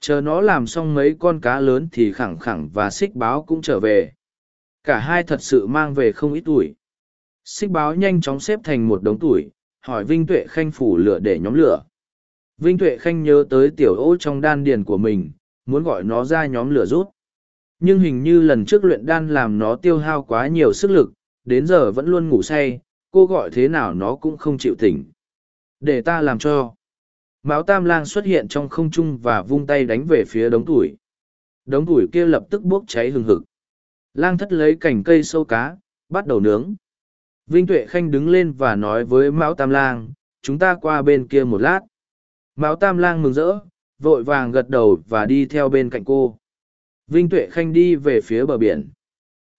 Chờ nó làm xong mấy con cá lớn thì khẳng khẳng và xích báo cũng trở về. Cả hai thật sự mang về không ít tuổi. Xích báo nhanh chóng xếp thành một đống tuổi, hỏi Vinh Tuệ Khanh phủ lửa để nhóm lửa. Vinh Tuệ Khanh nhớ tới tiểu ô trong đan điền của mình, muốn gọi nó ra nhóm lửa rút. Nhưng hình như lần trước luyện đan làm nó tiêu hao quá nhiều sức lực, đến giờ vẫn luôn ngủ say, cô gọi thế nào nó cũng không chịu tỉnh. Để ta làm cho. Mão Tam Lang xuất hiện trong không trung và vung tay đánh về phía đống tuổi. Đống tuổi kia lập tức bốc cháy hừng hực. Lang thất lấy cành cây sâu cá, bắt đầu nướng. Vinh Tuệ Khanh đứng lên và nói với Mão Tam Lang, chúng ta qua bên kia một lát. Mão Tam Lang mừng rỡ, vội vàng gật đầu và đi theo bên cạnh cô. Vinh Tuệ Khanh đi về phía bờ biển.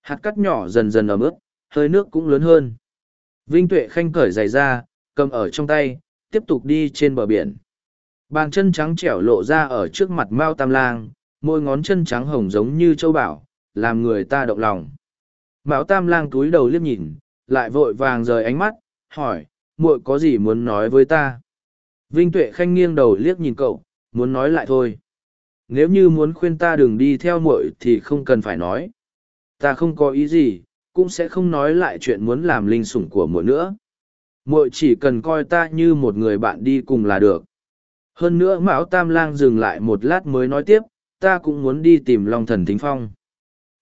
Hạt cắt nhỏ dần dần ẩm ướt, hơi nước cũng lớn hơn. Vinh Tuệ Khanh cởi giày ra, cầm ở trong tay, tiếp tục đi trên bờ biển. Bàn chân trắng trẻo lộ ra ở trước mặt Mao Tam Lang, môi ngón chân trắng hồng giống như châu bảo, làm người ta động lòng. Mao Tam Lang túi đầu liếc nhìn, lại vội vàng rời ánh mắt, hỏi, muội có gì muốn nói với ta? Vinh Tuệ Khanh nghiêng đầu liếc nhìn cậu, muốn nói lại thôi. Nếu như muốn khuyên ta đừng đi theo muội thì không cần phải nói. Ta không có ý gì, cũng sẽ không nói lại chuyện muốn làm linh sủng của muội nữa. Muội chỉ cần coi ta như một người bạn đi cùng là được. Hơn nữa Mão Tam Lang dừng lại một lát mới nói tiếp, ta cũng muốn đi tìm Long Thần Thính Phong.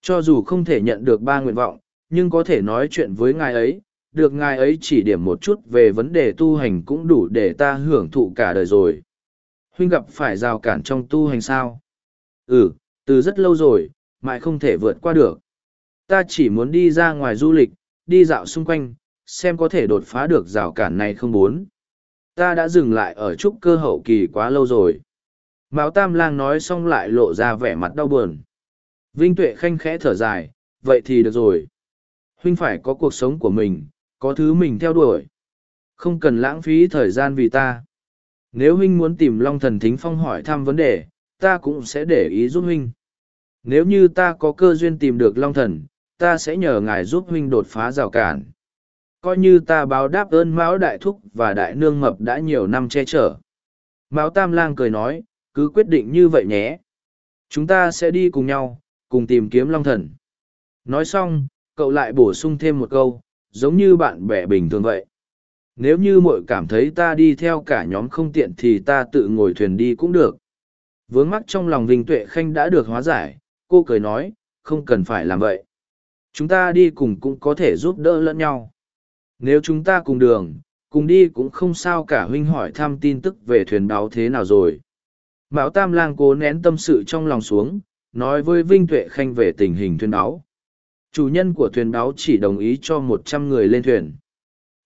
Cho dù không thể nhận được ba nguyện vọng, nhưng có thể nói chuyện với ngài ấy, được ngài ấy chỉ điểm một chút về vấn đề tu hành cũng đủ để ta hưởng thụ cả đời rồi. Huynh gặp phải rào cản trong tu hành sao? Ừ, từ rất lâu rồi, mãi không thể vượt qua được. Ta chỉ muốn đi ra ngoài du lịch, đi dạo xung quanh, xem có thể đột phá được rào cản này không bốn. Ta đã dừng lại ở trúc cơ hậu kỳ quá lâu rồi. Mão Tam Lang nói xong lại lộ ra vẻ mặt đau buồn. Vinh Tuệ khanh khẽ thở dài, vậy thì được rồi. Huynh phải có cuộc sống của mình, có thứ mình theo đuổi. Không cần lãng phí thời gian vì ta. Nếu huynh muốn tìm Long Thần Thính Phong hỏi thăm vấn đề, ta cũng sẽ để ý giúp huynh. Nếu như ta có cơ duyên tìm được Long Thần, ta sẽ nhờ ngài giúp huynh đột phá rào cản. Coi như ta báo đáp ơn Mão Đại Thúc và Đại Nương Mập đã nhiều năm che chở. Mão Tam Lang cười nói, cứ quyết định như vậy nhé. Chúng ta sẽ đi cùng nhau, cùng tìm kiếm Long Thần. Nói xong, cậu lại bổ sung thêm một câu, giống như bạn bè bình thường vậy. Nếu như mội cảm thấy ta đi theo cả nhóm không tiện thì ta tự ngồi thuyền đi cũng được. Vướng mắc trong lòng Vinh Tuệ Khanh đã được hóa giải, cô cười nói, không cần phải làm vậy. Chúng ta đi cùng cũng có thể giúp đỡ lẫn nhau. Nếu chúng ta cùng đường, cùng đi cũng không sao cả huynh hỏi thăm tin tức về thuyền báo thế nào rồi. Mão Tam Lang cố nén tâm sự trong lòng xuống, nói với Vinh Tuệ Khanh về tình hình thuyền báo. Chủ nhân của thuyền đáo chỉ đồng ý cho một trăm người lên thuyền.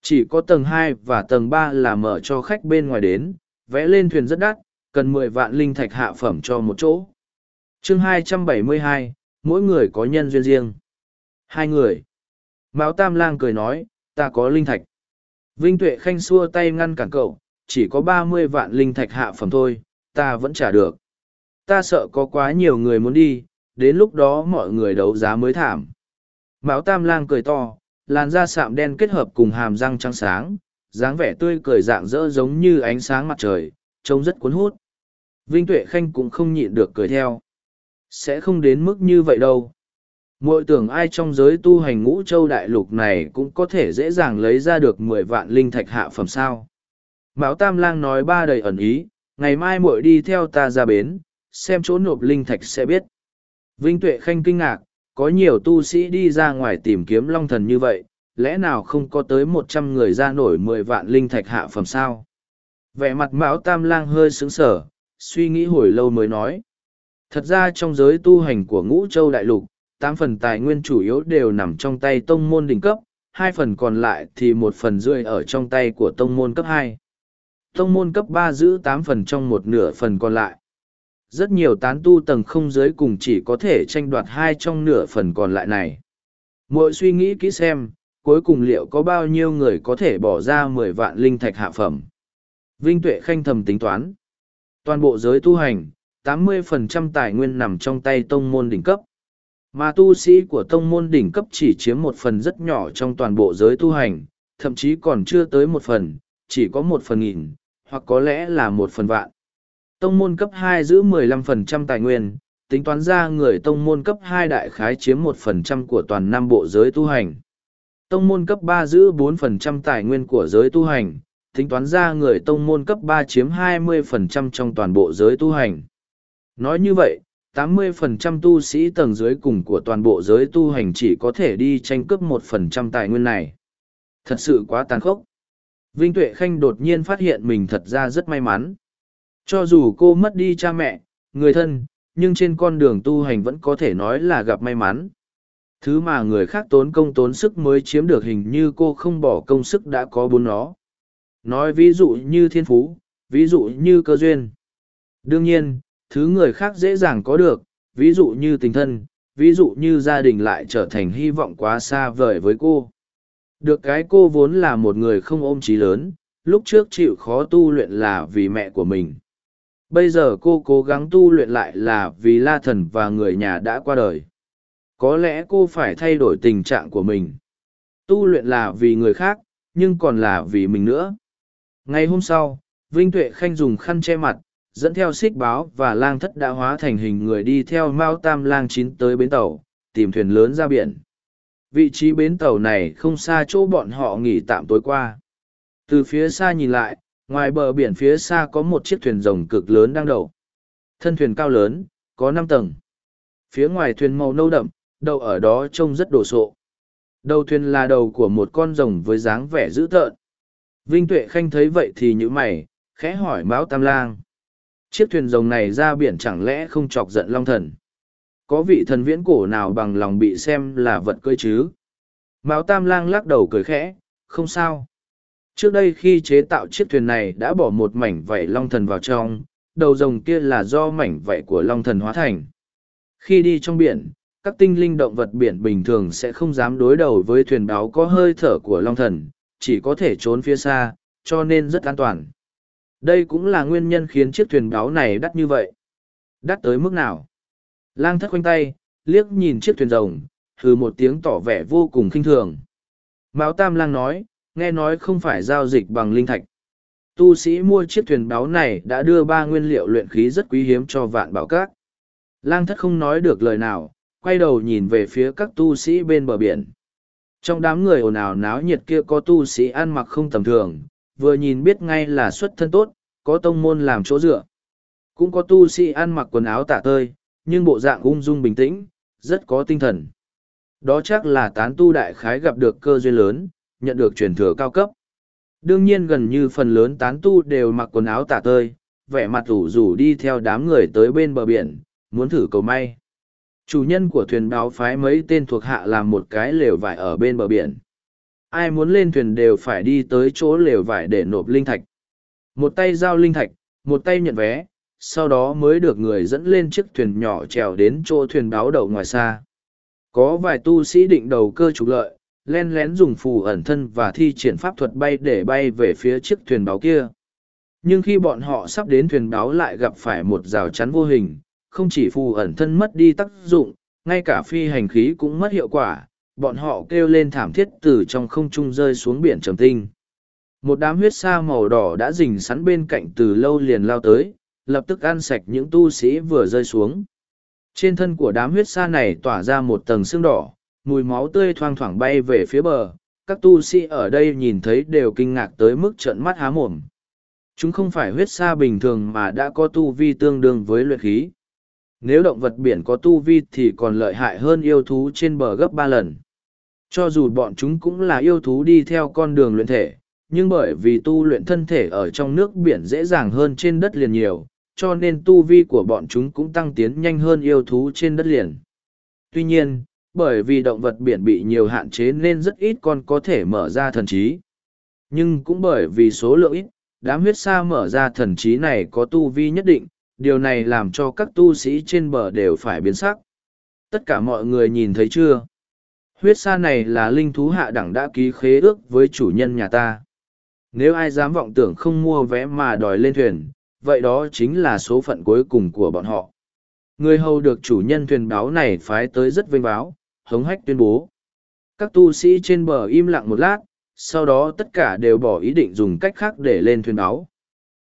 Chỉ có tầng hai và tầng ba là mở cho khách bên ngoài đến, vẽ lên thuyền rất đắt, cần mười vạn linh thạch hạ phẩm cho một chỗ. chương hai trăm bảy mươi hai, mỗi người có nhân duyên riêng. Hai người. Mão Tam Lang cười nói, ta có linh thạch. Vinh Tuệ Khanh xua tay ngăn cản cậu, chỉ có ba mươi vạn linh thạch hạ phẩm thôi, ta vẫn trả được. Ta sợ có quá nhiều người muốn đi, đến lúc đó mọi người đấu giá mới thảm. Mão Tam Lang cười to, làn da sạm đen kết hợp cùng hàm răng trắng sáng, dáng vẻ tươi cười dạng dỡ giống như ánh sáng mặt trời, trông rất cuốn hút. Vinh Tuệ Khanh cũng không nhịn được cười theo. Sẽ không đến mức như vậy đâu. Mội tưởng ai trong giới tu hành ngũ châu đại lục này cũng có thể dễ dàng lấy ra được mười vạn linh thạch hạ phẩm sao. Mão Tam Lang nói ba đầy ẩn ý, ngày mai muội đi theo ta ra bến, xem chỗ nộp linh thạch sẽ biết. Vinh Tuệ Khanh kinh ngạc, có nhiều tu sĩ đi ra ngoài tìm kiếm long thần như vậy, lẽ nào không có tới một trăm người ra nổi mười vạn linh thạch hạ phẩm sao? Vẻ mặt Mão Tam Lang hơi sững sờ, suy nghĩ hồi lâu mới nói. Thật ra trong giới tu hành của ngũ châu đại lục, tám phần tài nguyên chủ yếu đều nằm trong tay tông môn đỉnh cấp, hai phần còn lại thì một phần rưỡi ở trong tay của tông môn cấp hai. Tông môn cấp ba giữ tám phần trong một nửa phần còn lại. Rất nhiều tán tu tầng không giới cùng chỉ có thể tranh đoạt hai trong nửa phần còn lại này. Mỗi suy nghĩ kỹ xem, cuối cùng liệu có bao nhiêu người có thể bỏ ra mười vạn linh thạch hạ phẩm. Vinh Tuệ Khanh thầm tính toán. Toàn bộ giới tu hành, tám mươi phần trăm tài nguyên nằm trong tay tông môn đỉnh cấp. Mà tu sĩ của tông môn đỉnh cấp chỉ chiếm một phần rất nhỏ trong toàn bộ giới tu hành, thậm chí còn chưa tới một phần, chỉ có một phần nghìn, hoặc có lẽ là một phần vạn. Tông môn cấp hai giữ 15% tài nguyên, tính toán ra người tông môn cấp hai đại khái chiếm 1% của toàn năm bộ giới tu hành. Tông môn cấp ba giữ 4% tài nguyên của giới tu hành, tính toán ra người tông môn cấp ba chiếm 20% trong toàn bộ giới tu hành. Nói như vậy, 80% tu sĩ tầng dưới cùng của toàn bộ giới tu hành chỉ có thể đi tranh cướp 1% tài nguyên này. Thật sự quá tàn khốc. Vinh Tuệ Khanh đột nhiên phát hiện mình thật ra rất may mắn. Cho dù cô mất đi cha mẹ, người thân, nhưng trên con đường tu hành vẫn có thể nói là gặp may mắn. Thứ mà người khác tốn công tốn sức mới chiếm được hình như cô không bỏ công sức đã có bốn nó. Nói ví dụ như thiên phú, ví dụ như cơ duyên. Đương nhiên, thứ người khác dễ dàng có được, ví dụ như tình thân, ví dụ như gia đình lại trở thành hy vọng quá xa vời với cô. Được cái cô vốn là một người không ôm trí lớn, lúc trước chịu khó tu luyện là vì mẹ của mình. Bây giờ cô cố gắng tu luyện lại là vì la thần và người nhà đã qua đời. Có lẽ cô phải thay đổi tình trạng của mình. Tu luyện là vì người khác, nhưng còn là vì mình nữa. Ngày hôm sau, Vinh Tuệ Khanh dùng khăn che mặt, dẫn theo xích báo và lang thất đã hóa thành hình người đi theo Mao Tam lang chín tới bến tàu, tìm thuyền lớn ra biển. Vị trí bến tàu này không xa chỗ bọn họ nghỉ tạm tối qua. Từ phía xa nhìn lại, ngoài bờ biển phía xa có một chiếc thuyền rồng cực lớn đang đậu. Thân thuyền cao lớn, có năm tầng. Phía ngoài thuyền màu nâu đậm, đậu ở đó trông rất đồ sộ. Đầu thuyền là đầu của một con rồng với dáng vẻ dữ tợn. Vinh Tuệ Khanh thấy vậy thì như mày, khẽ hỏi Mão Tam Lang. Chiếc thuyền rồng này ra biển chẳng lẽ không chọc giận Long Thần? Có vị thần viễn cổ nào bằng lòng bị xem là vật cưỡi chứ? Mão Tam Lang lắc đầu cười khẽ, không sao. Trước đây khi chế tạo chiếc thuyền này đã bỏ một mảnh vảy Long Thần vào trong, đầu rồng kia là do mảnh vảy của Long Thần hóa thành. Khi đi trong biển, các tinh linh động vật biển bình thường sẽ không dám đối đầu với thuyền báo có hơi thở của Long Thần, chỉ có thể trốn phía xa, cho nên rất an toàn. Đây cũng là nguyên nhân khiến chiếc thuyền báo này đắt như vậy. Đắt tới mức nào? Lang thất quanh tay, liếc nhìn chiếc thuyền rồng, hừ một tiếng tỏ vẻ vô cùng khinh thường. Mão Tam Lang nói, nghe nói không phải giao dịch bằng linh thạch. Tu sĩ mua chiếc thuyền báo này đã đưa ba nguyên liệu luyện khí rất quý hiếm cho vạn bảo các. Lang thất không nói được lời nào, quay đầu nhìn về phía các tu sĩ bên bờ biển. Trong đám người ồn ào náo nhiệt kia có tu sĩ ăn mặc không tầm thường, vừa nhìn biết ngay là xuất thân tốt, có tông môn làm chỗ dựa. Cũng có tu sĩ ăn mặc quần áo tả tơi, nhưng bộ dạng ung dung bình tĩnh, rất có tinh thần. Đó chắc là tán tu đại khái gặp được cơ duyên lớn, nhận được truyền thừa cao cấp. Đương nhiên gần như phần lớn tán tu đều mặc quần áo tả tơi, vẻ mặt ủ rủ đi theo đám người tới bên bờ biển, muốn thử cầu may. Chủ nhân của thuyền báo phái mấy tên thuộc hạ làm một cái lều vải ở bên bờ biển. Ai muốn lên thuyền đều phải đi tới chỗ lều vải để nộp linh thạch. Một tay giao linh thạch, một tay nhận vé, sau đó mới được người dẫn lên chiếc thuyền nhỏ trèo đến chỗ thuyền báo đậu ngoài xa. Có vài tu sĩ định đầu cơ trục lợi, len lén dùng phù ẩn thân và thi triển pháp thuật bay để bay về phía chiếc thuyền báo kia. Nhưng khi bọn họ sắp đến thuyền báo lại gặp phải một rào chắn vô hình, không chỉ phù ẩn thân mất đi tác dụng, ngay cả phi hành khí cũng mất hiệu quả, bọn họ kêu lên thảm thiết từ trong không trung rơi xuống biển trầm tinh. Một đám huyết sa màu đỏ đã rình sắn bên cạnh từ lâu liền lao tới, lập tức ăn sạch những tu sĩ vừa rơi xuống. Trên thân của đám huyết sa này tỏa ra một tầng xương đỏ, mùi máu tươi thoang thoảng bay về phía bờ, các tu sĩ ở đây nhìn thấy đều kinh ngạc tới mức trợn mắt há mồm. Chúng không phải huyết sa bình thường mà đã có tu vi tương đương với luyện khí. Nếu động vật biển có tu vi thì còn lợi hại hơn yêu thú trên bờ gấp ba lần. Cho dù bọn chúng cũng là yêu thú đi theo con đường luyện thể, nhưng bởi vì tu luyện thân thể ở trong nước biển dễ dàng hơn trên đất liền nhiều, cho nên tu vi của bọn chúng cũng tăng tiến nhanh hơn yêu thú trên đất liền. Tuy nhiên, bởi vì động vật biển bị nhiều hạn chế nên rất ít con có thể mở ra thần trí. Nhưng cũng bởi vì số lượng ít, đám huyết sa mở ra thần trí này có tu vi nhất định, điều này làm cho các tu sĩ trên bờ đều phải biến sắc. Tất cả mọi người nhìn thấy chưa? Huyết sa này là linh thú hạ đẳng đã ký khế ước với chủ nhân nhà ta. Nếu ai dám vọng tưởng không mua vé mà đòi lên thuyền, vậy đó chính là số phận cuối cùng của bọn họ. Người hầu được chủ nhân thuyền báo này phái tới rất vinh báo, hống hách tuyên bố. Các tu sĩ trên bờ im lặng một lát, sau đó tất cả đều bỏ ý định dùng cách khác để lên thuyền báo.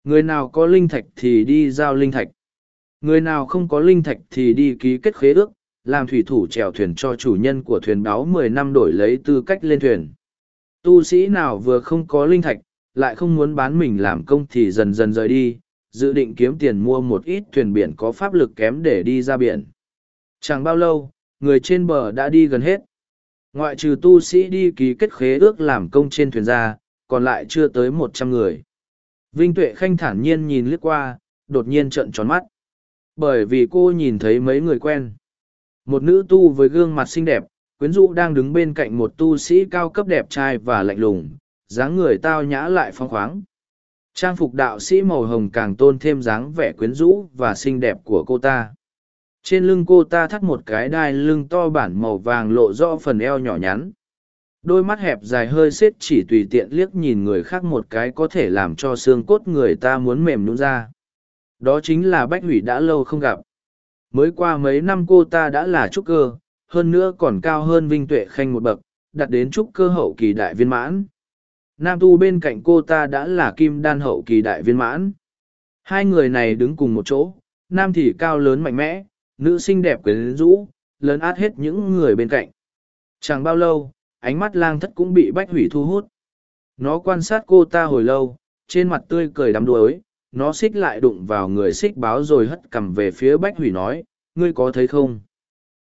Người nào có linh thạch thì đi giao linh thạch. Người nào không có linh thạch thì đi ký kết khế ước, làm thủy thủ chèo thuyền cho chủ nhân của thuyền báo mười năm đổi lấy tư cách lên thuyền. Tu sĩ nào vừa không có linh thạch, lại không muốn bán mình làm công thì dần dần rời đi, dự định kiếm tiền mua một ít thuyền biển có pháp lực kém để đi ra biển. Chẳng bao lâu, người trên bờ đã đi gần hết. Ngoại trừ tu sĩ đi ký kết khế ước làm công trên thuyền ra, còn lại chưa tới một trăm người. Vinh Tuệ Khanh thản nhiên nhìn lướt qua, đột nhiên trợn tròn mắt. Bởi vì cô nhìn thấy mấy người quen. Một nữ tu với gương mặt xinh đẹp, quyến rũ đang đứng bên cạnh một tu sĩ cao cấp đẹp trai và lạnh lùng, dáng người tao nhã lại phong khoáng. Trang phục đạo sĩ màu hồng càng tôn thêm dáng vẻ quyến rũ và xinh đẹp của cô ta. Trên lưng cô ta thắt một cái đai lưng to bản màu vàng lộ rõ phần eo nhỏ nhắn. Đôi mắt hẹp dài hơi xếp chỉ tùy tiện liếc nhìn người khác một cái có thể làm cho xương cốt người ta muốn mềm nhún ra. Đó chính là Bách Hủy đã lâu không gặp. Mới qua mấy năm cô ta đã là trúc cơ, hơn nữa còn cao hơn Vinh Tuệ Khanh một bậc, đặt đến trúc cơ hậu kỳ đại viên mãn. Nam tu bên cạnh cô ta đã là kim đan hậu kỳ đại viên mãn. Hai người này đứng cùng một chỗ, nam thì cao lớn mạnh mẽ, nữ xinh đẹp quyến rũ, lớn át hết những người bên cạnh. Chẳng bao lâu, ánh mắt lang thất cũng bị bách hủy thu hút. Nó quan sát cô ta hồi lâu, trên mặt tươi cười đắm đuối, nó xích lại đụng vào người xích báo rồi hất cầm về phía bách hủy nói, ngươi có thấy không?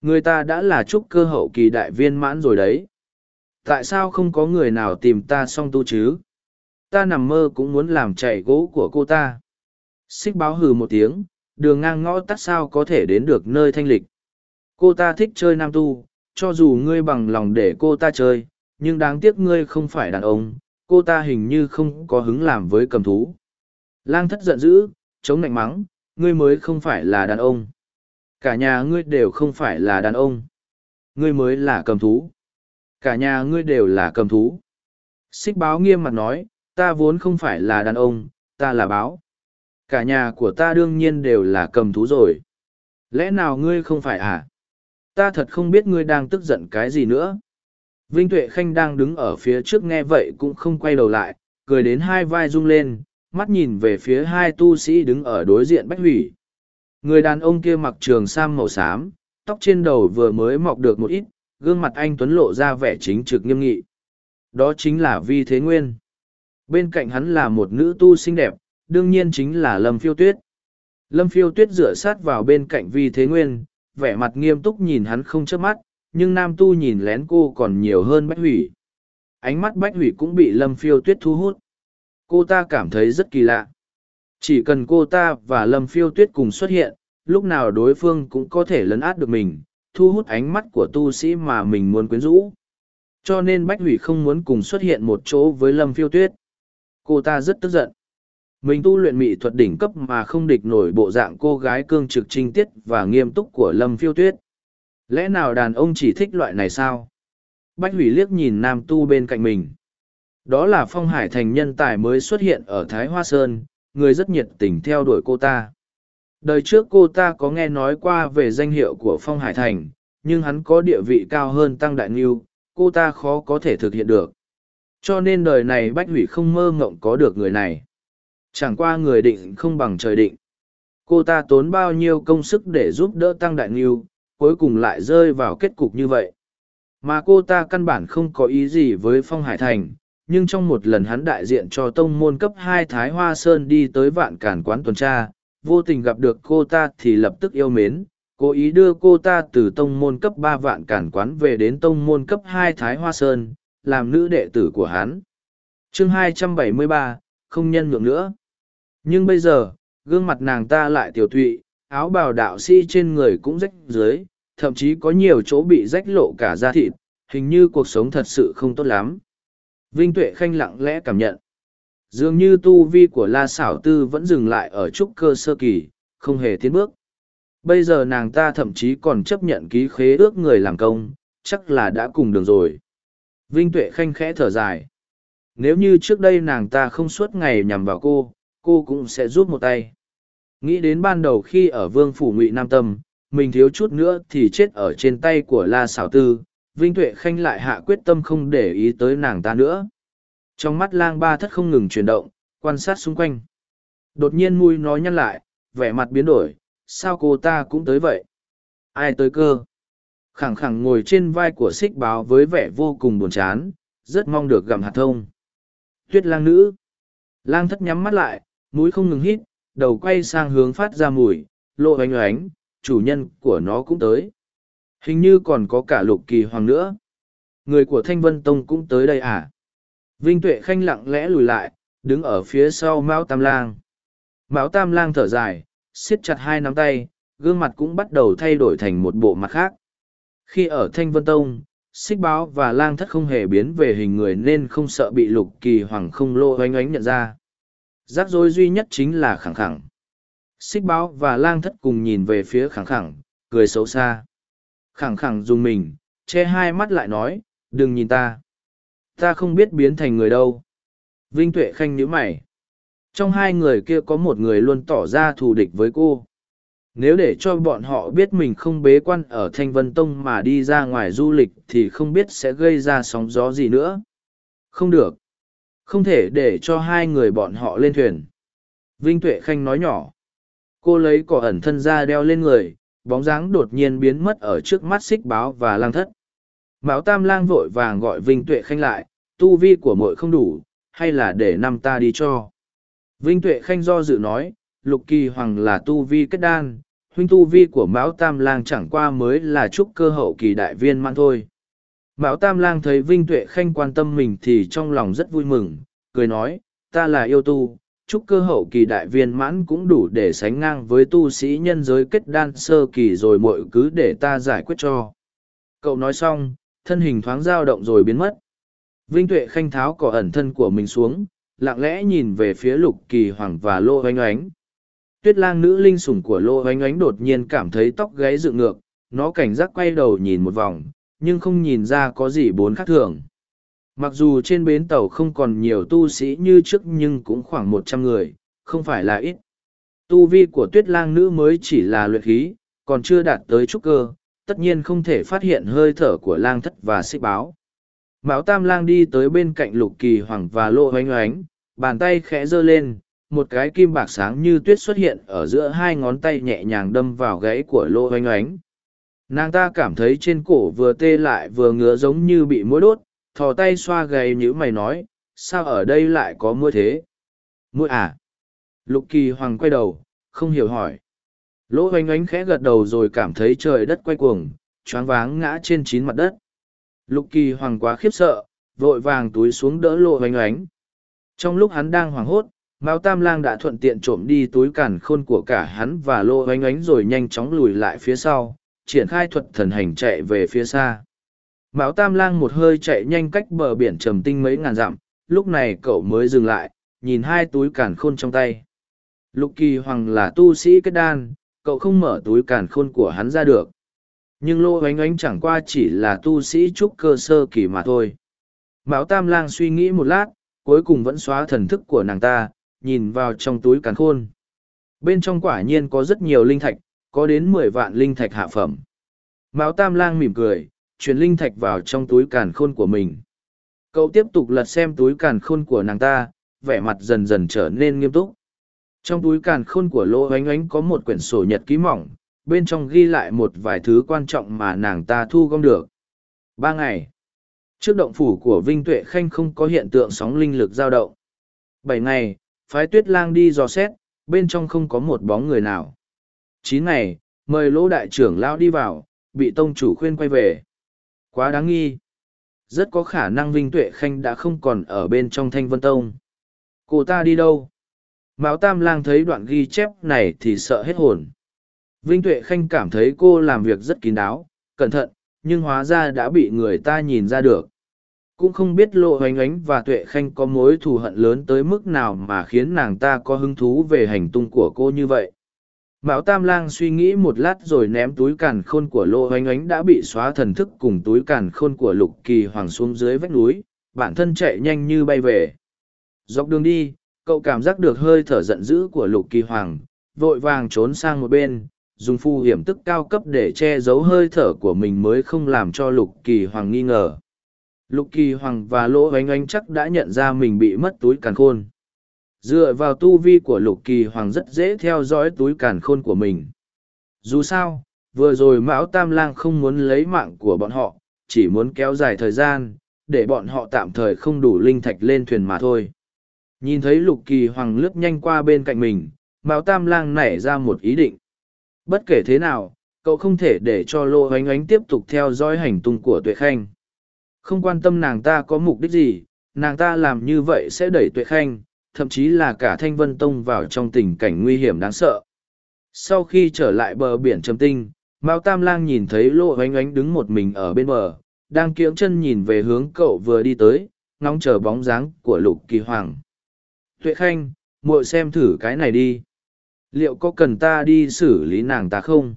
Người ta đã là trúc cơ hậu kỳ đại viên mãn rồi đấy. tại sao không có người nào tìm ta song tu chứ ta nằm mơ cũng muốn làm chạy gỗ của cô ta xích báo hừ một tiếng đường ngang ngõ tắt sao có thể đến được nơi thanh lịch. Cô ta thích chơi nam tu, cho dù ngươi bằng lòng để cô ta chơi, nhưng đáng tiếc ngươi không phải đàn ông, cô ta hình như không có hứng làm với cầm thú. Lang thất giận dữ, chống lạnh mắng, ngươi mới không phải là đàn ông. Cả nhà ngươi đều không phải là đàn ông. Ngươi mới là cầm thú. Cả nhà ngươi đều là cầm thú. Xích báo nghiêm mặt nói, ta vốn không phải là đàn ông, ta là báo cả nhà của ta đương nhiên đều là cầm thú rồi. Lẽ nào ngươi không phải à? Ta thật không biết ngươi đang tức giận cái gì nữa. Vinh tuệ khanh đang đứng ở phía trước nghe vậy cũng không quay đầu lại, cười đến hai vai rung lên, mắt nhìn về phía hai tu sĩ đứng ở đối diện bách hủy. Người đàn ông kia mặc trường sam màu xám, tóc trên đầu vừa mới mọc được một ít, gương mặt anh tuấn lộ ra vẻ chính trực nghiêm nghị. Đó chính là vi thế nguyên. Bên cạnh hắn là một nữ tu xinh đẹp đương nhiên chính là lâm phiêu tuyết. Lâm phiêu tuyết dựa sát vào bên cạnh vi thế nguyên, vẻ mặt nghiêm túc nhìn hắn không chớp mắt, nhưng nam tu nhìn lén cô còn nhiều hơn bách hủy. Ánh mắt bách hủy cũng bị lâm phiêu tuyết thu hút. Cô ta cảm thấy rất kỳ lạ. Chỉ cần cô ta và lâm phiêu tuyết cùng xuất hiện, lúc nào đối phương cũng có thể lấn át được mình, thu hút ánh mắt của tu sĩ mà mình muốn quyến rũ. Cho nên bách hủy không muốn cùng xuất hiện một chỗ với lâm phiêu tuyết. Cô ta rất tức giận mình tu luyện mỹ thuật đỉnh cấp mà không địch nổi bộ dạng cô gái cương trực trinh tiết và nghiêm túc của lâm phiêu tuyết. Lẽ nào đàn ông chỉ thích loại này sao? Bách hủy liếc nhìn nam tu bên cạnh mình. Đó là phong hải thành nhân tài mới xuất hiện ở thái hoa sơn người rất nhiệt tình theo đuổi cô ta. Đời trước cô ta có nghe nói qua về danh hiệu của phong hải thành nhưng hắn có địa vị cao hơn tăng đại Nghiêu, cô ta khó có thể thực hiện được. Cho nên đời này bách hủy không mơ ngộng có được người này chẳng qua người định không bằng trời định. Cô ta tốn bao nhiêu công sức để giúp đỡ tăng đại ngưu cuối cùng lại rơi vào kết cục như vậy. Mà cô ta căn bản không có ý gì với phong hải thành, nhưng trong một lần hắn đại diện cho tông môn cấp hai thái hoa sơn đi tới vạn cản quán tuần tra, vô tình gặp được cô ta thì lập tức yêu mến, cố ý đưa cô ta từ tông môn cấp ba vạn cản quán về đến tông môn cấp hai thái hoa sơn, làm nữ đệ tử của hắn. Chương hai trăm bảy mươi ba, không nhân nhượng nữa nhưng bây giờ, gương mặt nàng ta lại tiểu thụy, áo bào đạo si trên người cũng rách dưới, thậm chí có nhiều chỗ bị rách lộ cả da thịt, hình như cuộc sống thật sự không tốt lắm. Vinh tuệ khanh lặng lẽ cảm nhận. Dường như tu vi của la Sảo tư vẫn dừng lại ở trúc cơ sơ kỳ, không hề tiến bước. Bây giờ nàng ta thậm chí còn chấp nhận ký khế ước người làm công, chắc là đã cùng đường rồi. Vinh tuệ khanh khẽ thở dài. Nếu như trước đây nàng ta không suốt ngày nhằm vào cô cô cũng sẽ giúp một tay. Nghĩ đến ban đầu khi ở vương phủ ngụy nam tâm, mình thiếu chút nữa thì chết ở trên tay của la xảo tư, vinh tuệ khanh lại hạ quyết tâm không để ý tới nàng ta nữa. Trong mắt lang ba thất không ngừng chuyển động, quan sát xung quanh. Đột nhiên mùi nó nhăn lại, vẻ mặt biến đổi, sao cô ta cũng tới vậy? Ai tới cơ? Khẳng khẳng ngồi trên vai của xích báo với vẻ vô cùng buồn chán, rất mong được gặm hạt thông. Tuyết lang nữ. Lang thất nhắm mắt lại mũi không ngừng hít, đầu quay sang hướng phát ra mùi, lộ oánh oánh, chủ nhân của nó cũng tới. Hình như còn có cả lục kỳ hoàng nữa. Người của thanh vân tông cũng tới đây à? Vinh tuệ khanh lặng lẽ lùi lại, đứng ở phía sau mão tam lang. Mão tam lang thở dài, siết chặt hai nắm tay, gương mặt cũng bắt đầu thay đổi thành một bộ mặt khác. Khi ở thanh vân tông, xích báo và lang thất không hề biến về hình người nên không sợ bị lục kỳ hoàng không lô oanh oánh nhận ra rắc rối duy nhất chính là khẳng khẳng. Xích báo và lang thất cùng nhìn về phía khẳng khẳng, cười xấu xa. Khẳng khẳng dùng mình, che hai mắt lại nói, đừng nhìn ta. Ta không biết biến thành người đâu. Vinh tuệ khanh nhíu mày. Trong hai người kia có một người luôn tỏ ra thù địch với cô. Nếu để cho bọn họ biết mình không bế quan ở thanh vân tông mà đi ra ngoài du lịch thì không biết sẽ gây ra sóng gió gì nữa. Không được không thể để cho hai người bọn họ lên thuyền. Vinh tuệ khanh nói nhỏ. Cô lấy cỏ ẩn thân ra đeo lên người, bóng dáng đột nhiên biến mất ở trước mắt xích báo và lang thất. Mão tam lang vội vàng gọi vinh tuệ khanh lại, tu vi của mội không đủ, hay là để năm ta đi cho? Vinh tuệ khanh do dự nói, lục kỳ hoàng là tu vi kết đan, huynh tu vi của mão tam lang chẳng qua mới là chúc cơ hậu kỳ đại viên mãn thôi. Mão Tam Lang thấy Vinh Tuệ Khanh quan tâm mình thì trong lòng rất vui mừng, cười nói, ta là yêu tu, chúc cơ hậu kỳ đại viên mãn cũng đủ để sánh ngang với tu sĩ nhân giới kết đan sơ kỳ rồi mọi cứ để ta giải quyết cho. Cậu nói xong, thân hình thoáng dao động rồi biến mất. Vinh Tuệ Khanh tháo cỏ ẩn thân của mình xuống, lặng lẽ nhìn về phía lục kỳ hoàng và lô oanh oánh. Tuyết lang nữ linh sủng của lô oanh oánh đột nhiên cảm thấy tóc gáy dựng ngược, nó cảnh giác quay đầu nhìn một vòng, nhưng không nhìn ra có gì bốn khác thường. Mặc dù trên bến tàu không còn nhiều tu sĩ như trước nhưng cũng khoảng một trăm người, không phải là ít. Tu vi của tuyết lang nữ mới chỉ là luyện khí, còn chưa đạt tới trúc cơ, tất nhiên không thể phát hiện hơi thở của lang thất và xích báo. Mão Tam Lang đi tới bên cạnh Lục Kỳ Hoàng và Lô Hoánh Hoánh, bàn tay khẽ giơ lên, một cái kim bạc sáng như tuyết xuất hiện ở giữa hai ngón tay nhẹ nhàng đâm vào gáy của Lô Hoánh Hoánh. Nàng ta cảm thấy trên cổ vừa tê lại vừa ngứa giống như bị mũi đốt, thò tay xoa gầy như mày nói, sao ở đây lại có mũi thế? Mũi à? Lục Kỳ Hoàng quay đầu, không hiểu hỏi. Lô oanh oánh khẽ gật đầu rồi cảm thấy trời đất quay cuồng, choáng váng ngã trên chín mặt đất. Lục kỳ hoàng quá khiếp sợ, vội vàng túi xuống đỡ lỗ oanh oánh. Trong lúc hắn đang hoảng hốt, Mao Tam Lang đã thuận tiện trộm đi túi cản khôn của cả hắn và lô oanh oánh rồi nhanh chóng lùi lại phía sau, triển khai thuật thần hành chạy về phía xa. Mão Tam Lang một hơi chạy nhanh cách bờ biển trầm tinh mấy ngàn dặm, lúc này cậu mới dừng lại, nhìn hai túi cản khôn trong tay. Lục kỳ hoàng là tu sĩ kết đan, cậu không mở túi cản khôn của hắn ra được nhưng lô oánh oánh chẳng qua chỉ là tu sĩ trúc cơ sơ kỳ mà thôi mão tam lang suy nghĩ một lát cuối cùng vẫn xóa thần thức của nàng ta nhìn vào trong túi càn khôn bên trong quả nhiên có rất nhiều linh thạch có đến mười vạn linh thạch hạ phẩm Mao tam lang mỉm cười chuyển linh thạch vào trong túi càn khôn của mình cậu tiếp tục lật xem túi càn khôn của nàng ta vẻ mặt dần dần trở nên nghiêm túc trong túi càn khôn của lô Ánh Ánh có một quyển sổ nhật ký mỏng bên trong ghi lại một vài thứ quan trọng mà nàng ta thu gom được. Ba ngày. Trước động phủ của Vinh Tuệ Khanh không có hiện tượng sóng linh lực dao động. Bảy ngày, phái tuyết lang đi dò xét, bên trong không có một bóng người nào. Chín ngày, mời lỗ đại trưởng lão đi vào, bị tông chủ khuyên quay về. Quá đáng nghi. Rất có khả năng Vinh Tuệ Khanh đã không còn ở bên trong thanh vân tông. Cô ta đi đâu? Mão Tam Lang thấy đoạn ghi chép này thì sợ hết hồn. Vinh Tuệ Khanh cảm thấy cô làm việc rất kín đáo, cẩn thận, nhưng hóa ra đã bị người ta nhìn ra được. Cũng không biết Lộ Hoánh Ánh và Tuệ Khanh có mối thù hận lớn tới mức nào mà khiến nàng ta có hứng thú về hành tung của cô như vậy. Mão Tam Lang suy nghĩ một lát rồi ném túi càn khôn của Lô Hoánh Ánh đã bị xóa thần thức cùng túi càn khôn của Lục Kỳ Hoàng xuống dưới vách núi, bản thân chạy nhanh như bay về. Dọc đường đi, cậu cảm giác được hơi thở giận dữ của Lục Kỳ Hoàng, vội vàng trốn sang một bên, dùng phu hiểm tức cao cấp để che giấu hơi thở của mình mới không làm cho lục kỳ hoàng nghi ngờ. Lục kỳ hoàng và lỗ Hoánh Ánh chắc đã nhận ra mình bị mất túi càn khôn dựa vào tu vi của lục kỳ hoàng rất dễ theo dõi túi càn khôn của mình. Dù sao vừa rồi mão tam lang không muốn lấy mạng của bọn họ chỉ muốn kéo dài thời gian để bọn họ tạm thời không đủ linh thạch lên thuyền mà thôi. Nhìn thấy lục kỳ hoàng lướt nhanh qua bên cạnh mình mão tam lang nảy ra một ý định. Bất kể thế nào, cậu không thể để cho Lô oánh Ánh tiếp tục theo dõi hành tung của Tuệ Khanh. Không quan tâm nàng ta có mục đích gì, nàng ta làm như vậy sẽ đẩy Tuệ Khanh, thậm chí là cả Thanh Vân Tông vào trong tình cảnh nguy hiểm đáng sợ. Sau khi trở lại bờ biển Trầm Tinh, Mao Tam Lang nhìn thấy Lô Hoánh Ánh đứng một mình ở bên bờ, đang kiễng chân nhìn về hướng cậu vừa đi tới, ngóng chờ bóng dáng của Lục Kỳ Hoàng. Tuệ Khanh, muội xem thử cái này đi liệu có cần ta đi xử lý nàng ta không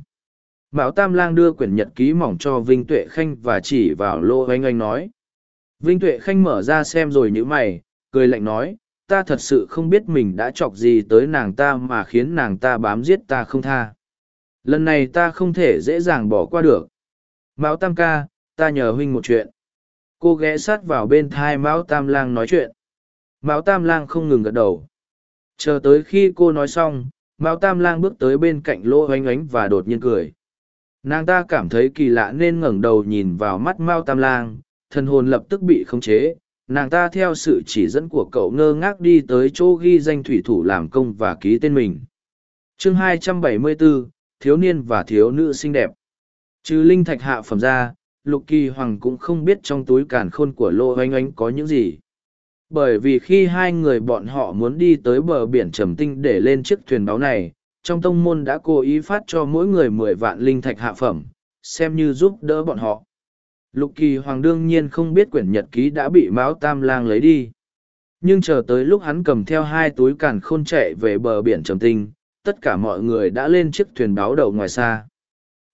mão tam lang đưa quyển nhật ký mỏng cho vinh tuệ khanh và chỉ vào lô oanh oanh nói vinh tuệ khanh mở ra xem rồi nhữ mày cười lạnh nói ta thật sự không biết mình đã chọc gì tới nàng ta mà khiến nàng ta bám giết ta không tha. Lần này ta không thể dễ dàng bỏ qua được. Mão tam ca ta nhờ huynh một chuyện. Cô ghé sát vào bên thai mão tam lang nói chuyện. Mão tam lang không ngừng gật đầu. Chờ tới khi cô nói xong Mao Tam Lang bước tới bên cạnh lỗ oanh oánh và đột nhiên cười. Nàng ta cảm thấy kỳ lạ nên ngẩng đầu nhìn vào mắt Mao Tam Lang, thần hồn lập tức bị khống chế. Nàng ta theo sự chỉ dẫn của cậu ngơ ngác đi tới chỗ ghi danh thủy thủ làm công và ký tên mình. chương 274, Thiếu niên và thiếu nữ xinh đẹp. Trừ linh thạch hạ phẩm ra, lục kỳ hoàng cũng không biết trong túi càn khôn của lô oanh oanh có những gì bởi vì khi hai người bọn họ muốn đi tới bờ biển trầm tinh để lên chiếc thuyền báo này trong tông môn đã cố ý phát cho mỗi người mười vạn linh thạch hạ phẩm xem như giúp đỡ bọn họ lục kỳ hoàng đương nhiên không biết quyển nhật ký đã bị mão tam lang lấy đi. Nhưng chờ tới lúc hắn cầm theo hai túi càn khôn chạy về bờ biển trầm tinh, tất cả mọi người đã lên chiếc thuyền báo đầu ngoài xa.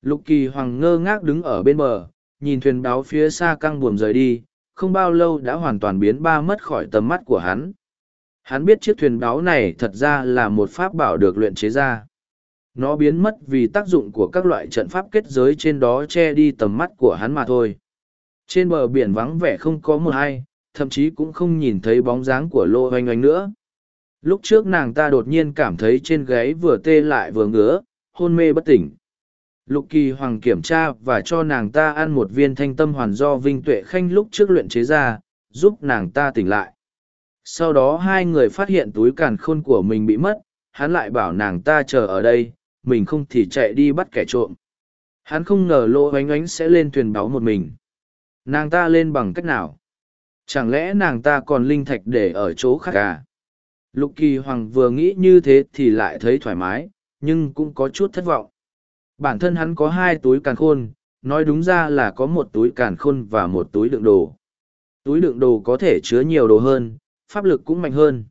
Lục kỳ hoàng ngơ ngác đứng ở bên bờ, nhìn thuyền báo phía xa căng buồm rời đi, không bao lâu đã hoàn toàn biến ba mất khỏi tầm mắt của hắn. Hắn biết chiếc thuyền báo này thật ra là một pháp bảo được luyện chế ra. Nó biến mất vì tác dụng của các loại trận pháp kết giới trên đó che đi tầm mắt của hắn mà thôi trên bờ biển vắng vẻ không có một ai, thậm chí cũng không nhìn thấy bóng dáng của lô oanh oanh nữa. Lúc trước nàng ta đột nhiên cảm thấy trên gáy vừa tê lại vừa ngứa, hôn mê bất tỉnh. Lục kỳ hoàng kiểm tra và cho nàng ta ăn một viên thanh tâm hoàn do vinh tuệ khanh lúc trước luyện chế ra, giúp nàng ta tỉnh lại. Sau đó hai người phát hiện túi càn khôn của mình bị mất, hắn lại bảo nàng ta chờ ở đây, mình không thì chạy đi bắt kẻ trộm. Hắn không ngờ lỗ oánh oánh sẽ lên thuyền báo một mình nàng ta lên bằng cách nào? Chẳng lẽ nàng ta còn linh thạch để ở chỗ khác à? Lục kỳ hoàng vừa nghĩ như thế thì lại thấy thoải mái, nhưng cũng có chút thất vọng. Bản thân hắn có hai túi càn khôn, nói đúng ra là có một túi càn khôn và một túi đựng đồ. Túi đựng đồ có thể chứa nhiều đồ hơn, pháp lực cũng mạnh hơn.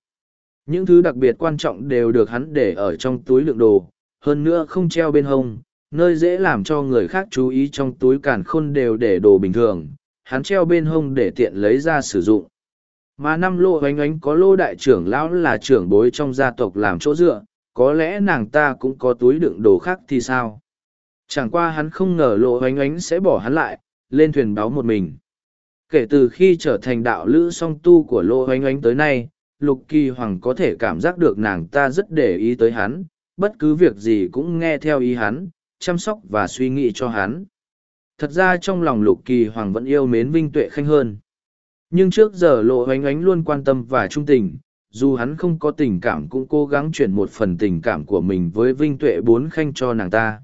Những thứ đặc biệt quan trọng đều được hắn để ở trong túi đựng đồ, hơn nữa không treo bên hông, nơi dễ làm cho người khác chú ý trong túi càn khôn đều để đồ bình thường hắn treo bên hông để tiện lấy ra sử dụng. Mà năm lô oánh oánh có lô đại trưởng lão là trưởng bối trong gia tộc làm chỗ dựa, có lẽ nàng ta cũng có túi đựng đồ khác thì sao? Chẳng qua hắn không ngờ lô oánh oánh sẽ bỏ hắn lại, lên thuyền báo một mình. Kể từ khi trở thành đạo lữ song tu của lô oánh oánh tới nay, lục kỳ hoàng có thể cảm giác được nàng ta rất để ý tới hắn, bất cứ việc gì cũng nghe theo ý hắn, chăm sóc và suy nghĩ cho hắn thật ra trong lòng lục kỳ hoàng vẫn yêu mến vinh tuệ khanh hơn. Nhưng trước giờ lộ oánh oánh luôn quan tâm và trung tình, dù hắn không có tình cảm cũng cố gắng chuyển một phần tình cảm của mình với vinh tuệ bốn khanh cho nàng ta.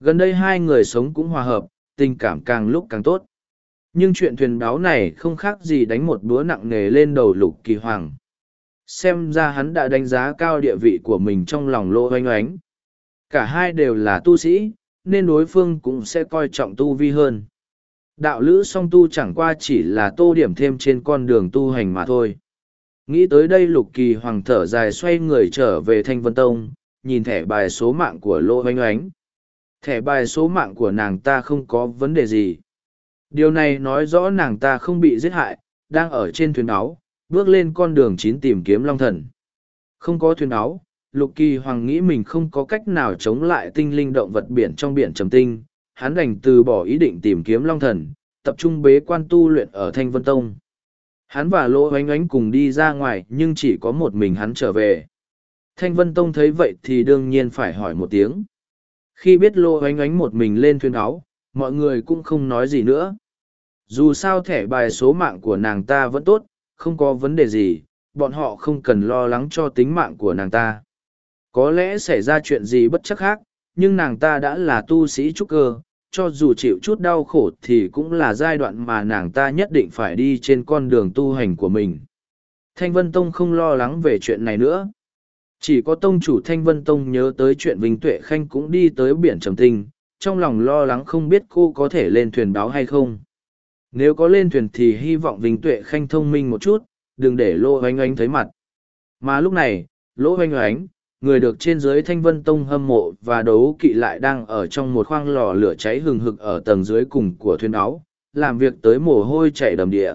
Gần đây hai người sống cũng hòa hợp, tình cảm càng lúc càng tốt. Nhưng chuyện thuyền báo này không khác gì đánh một búa nặng nề lên đầu lục kỳ hoàng. Xem ra hắn đã đánh giá cao địa vị của mình trong lòng Lộ oanh oánh cả hai đều là tu sĩ nên đối phương cũng sẽ coi trọng tu vi hơn. Đạo lữ song tu chẳng qua chỉ là tô điểm thêm trên con đường tu hành mà thôi. Nghĩ tới đây lục kỳ hoàng thở dài xoay người trở về thanh vân tông, nhìn thẻ bài số mạng của lô oanh oánh thẻ bài số mạng của nàng ta không có vấn đề gì. Điều này nói rõ nàng ta không bị giết hại, đang ở trên thuyền áo, bước lên con đường chín tìm kiếm long thần. Không có thuyền áo lục kỳ hoàng nghĩ mình không có cách nào chống lại tinh linh động vật biển trong biển trầm tinh, hắn đành từ bỏ ý định tìm kiếm long thần, tập trung bế quan tu luyện ở thanh vân tông. Hắn và lỗ oánh oánh cùng đi ra ngoài, nhưng chỉ có một mình hắn trở về. Thanh vân tông thấy vậy thì đương nhiên phải hỏi một tiếng. Khi biết lỗ oánh oánh một mình lên thuyền áo, mọi người cũng không nói gì nữa. Dù sao thẻ bài số mạng của nàng ta vẫn tốt, không có vấn đề gì, bọn họ không cần lo lắng cho tính mạng của nàng ta có lẽ xảy ra chuyện gì bất chắc khác, nhưng nàng ta đã là tu sĩ trúc cơ, cho dù chịu chút đau khổ thì cũng là giai đoạn mà nàng ta nhất định phải đi trên con đường tu hành của mình. Thanh vân tông không lo lắng về chuyện này nữa. Chỉ có tông chủ thanh vân tông nhớ tới chuyện vinh tuệ khanh cũng đi tới biển trầm tinh, trong lòng lo lắng không biết cô có thể lên thuyền báo hay không. Nếu có lên thuyền thì hy vọng vinh tuệ khanh thông minh một chút, đừng để lô oanh oanh thấy mặt. Mà lúc này, lỗ oanh oánh người được trên dưới thanh vân tông hâm mộ và đấu kỵ lại đang ở trong một khoang lò lửa cháy hừng hực ở tầng dưới cùng của thuyền áo, làm việc tới mồ hôi chảy đầm địa.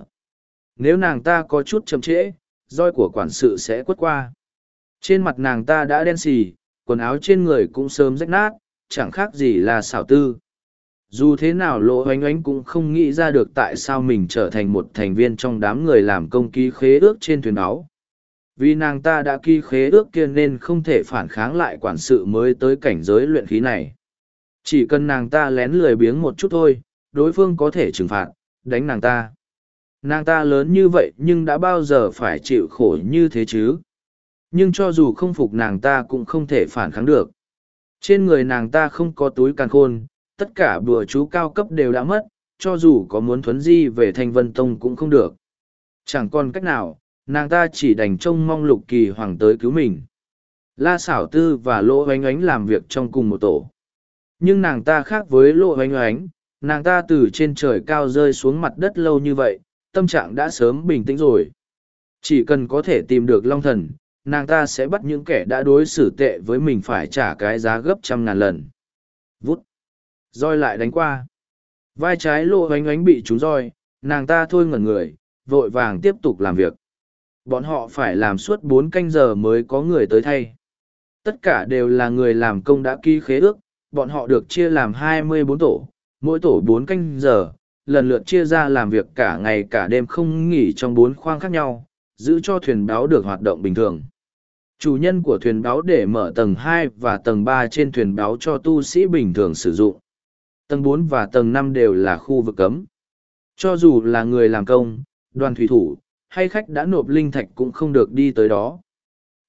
Nếu nàng ta có chút chậm trễ, roi của quản sự sẽ quất qua. Trên mặt nàng ta đã đen xì, quần áo trên người cũng sớm rách nát, chẳng khác gì là xảo tư. Dù thế nào lỗ oánh oánh cũng không nghĩ ra được tại sao mình trở thành một thành viên trong đám người làm công ký khế ước trên thuyền áo vì nàng ta đã ký khế ước kia nên không thể phản kháng lại quản sự mới tới cảnh giới luyện khí này. Chỉ cần nàng ta lén lười biếng một chút thôi, đối phương có thể trừng phạt, đánh nàng ta. Nàng ta lớn như vậy nhưng đã bao giờ phải chịu khổ như thế chứ? Nhưng cho dù không phục nàng ta cũng không thể phản kháng được. Trên người nàng ta không có túi càn khôn, tất cả bùa chú cao cấp đều đã mất, cho dù có muốn thuấn di về thanh vân tông cũng không được. Chẳng còn cách nào nàng ta chỉ đành trông mong lục kỳ hoàng tới cứu mình. La xảo tư và lỗ oánh oánh làm việc trong cùng một tổ. Nhưng nàng ta khác với lỗ oánh oánh, nàng ta từ trên trời cao rơi xuống mặt đất lâu như vậy, tâm trạng đã sớm bình tĩnh rồi. Chỉ cần có thể tìm được long thần, nàng ta sẽ bắt những kẻ đã đối xử tệ với mình phải trả cái giá gấp trăm ngàn lần. Vút. Roi lại đánh qua. Vai trái Lỗ oánh oánh bị trúng roi, nàng ta thôi ngẩn người, vội vàng tiếp tục làm việc bọn họ phải làm suốt bốn canh giờ mới có người tới thay. Tất cả đều là người làm công đã ký khế ước, bọn họ được chia làm hai mươi bốn tổ, mỗi tổ bốn canh giờ, lần lượt chia ra làm việc cả ngày cả đêm không nghỉ trong bốn khoang khác nhau, giữ cho thuyền báo được hoạt động bình thường. Chủ nhân của thuyền báo để mở tầng hai và tầng ba trên thuyền báo cho tu sĩ bình thường sử dụng. Tầng bốn và tầng năm đều là khu vực cấm. Cho dù là người làm công, đoàn thủy thủ hay khách đã nộp linh thạch cũng không được đi tới đó.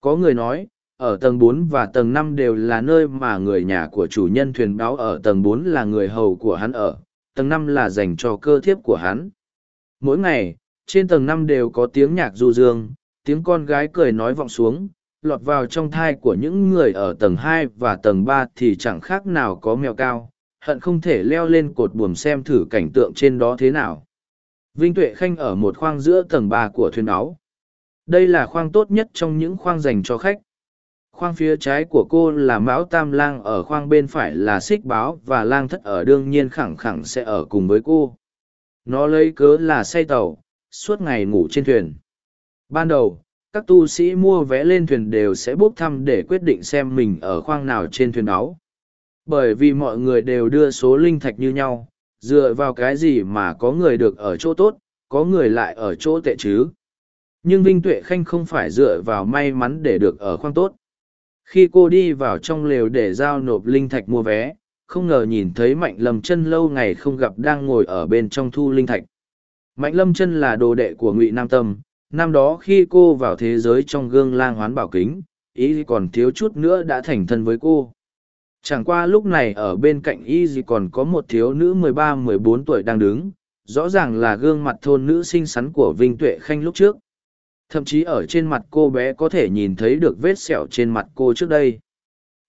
Có người nói, ở tầng bốn và tầng năm đều là nơi mà người nhà của chủ nhân thuyền báo ở tầng bốn là người hầu của hắn ở, tầng năm là dành cho cơ thiếp của hắn. Mỗi ngày, trên tầng năm đều có tiếng nhạc du dương, tiếng con gái cười nói vọng xuống, lọt vào trong thai của những người ở tầng hai và tầng ba thì chẳng khác nào có mèo cao, hận không thể leo lên cột buồm xem thử cảnh tượng trên đó thế nào vinh tuệ khanh ở một khoang giữa tầng ba của thuyền áo. Đây là khoang tốt nhất trong những khoang dành cho khách. Khoang phía trái của cô là mão tam lang, ở khoang bên phải là xích báo và lang thất ở đương nhiên khẳng khẳng sẽ ở cùng với cô. Nó lấy cớ là say tàu, suốt ngày ngủ trên thuyền. Ban đầu, các tu sĩ mua vé lên thuyền đều sẽ bốc thăm để quyết định xem mình ở khoang nào trên thuyền áo. Bởi vì mọi người đều đưa số linh thạch như nhau dựa vào cái gì mà có người được ở chỗ tốt, có người lại ở chỗ tệ chứ? Nhưng vinh tuệ khanh không phải dựa vào may mắn để được ở khoang tốt. Khi cô đi vào trong lều để giao nộp linh thạch mua vé, không ngờ nhìn thấy mạnh lâm chân lâu ngày không gặp đang ngồi ở bên trong thu linh thạch. Mạnh lâm chân là đồ đệ của ngụy nam tâm, năm đó khi cô vào thế giới trong gương lang hoán bảo kính, ý còn thiếu chút nữa đã thành thân với cô chẳng qua lúc này ở bên cạnh y gì còn có một thiếu nữ mười ba, mười bốn tuổi đang đứng, rõ ràng là gương mặt thôn nữ xinh xắn của vinh tuệ khanh lúc trước. Thậm chí ở trên mặt cô bé có thể nhìn thấy được vết sẹo trên mặt cô trước đây.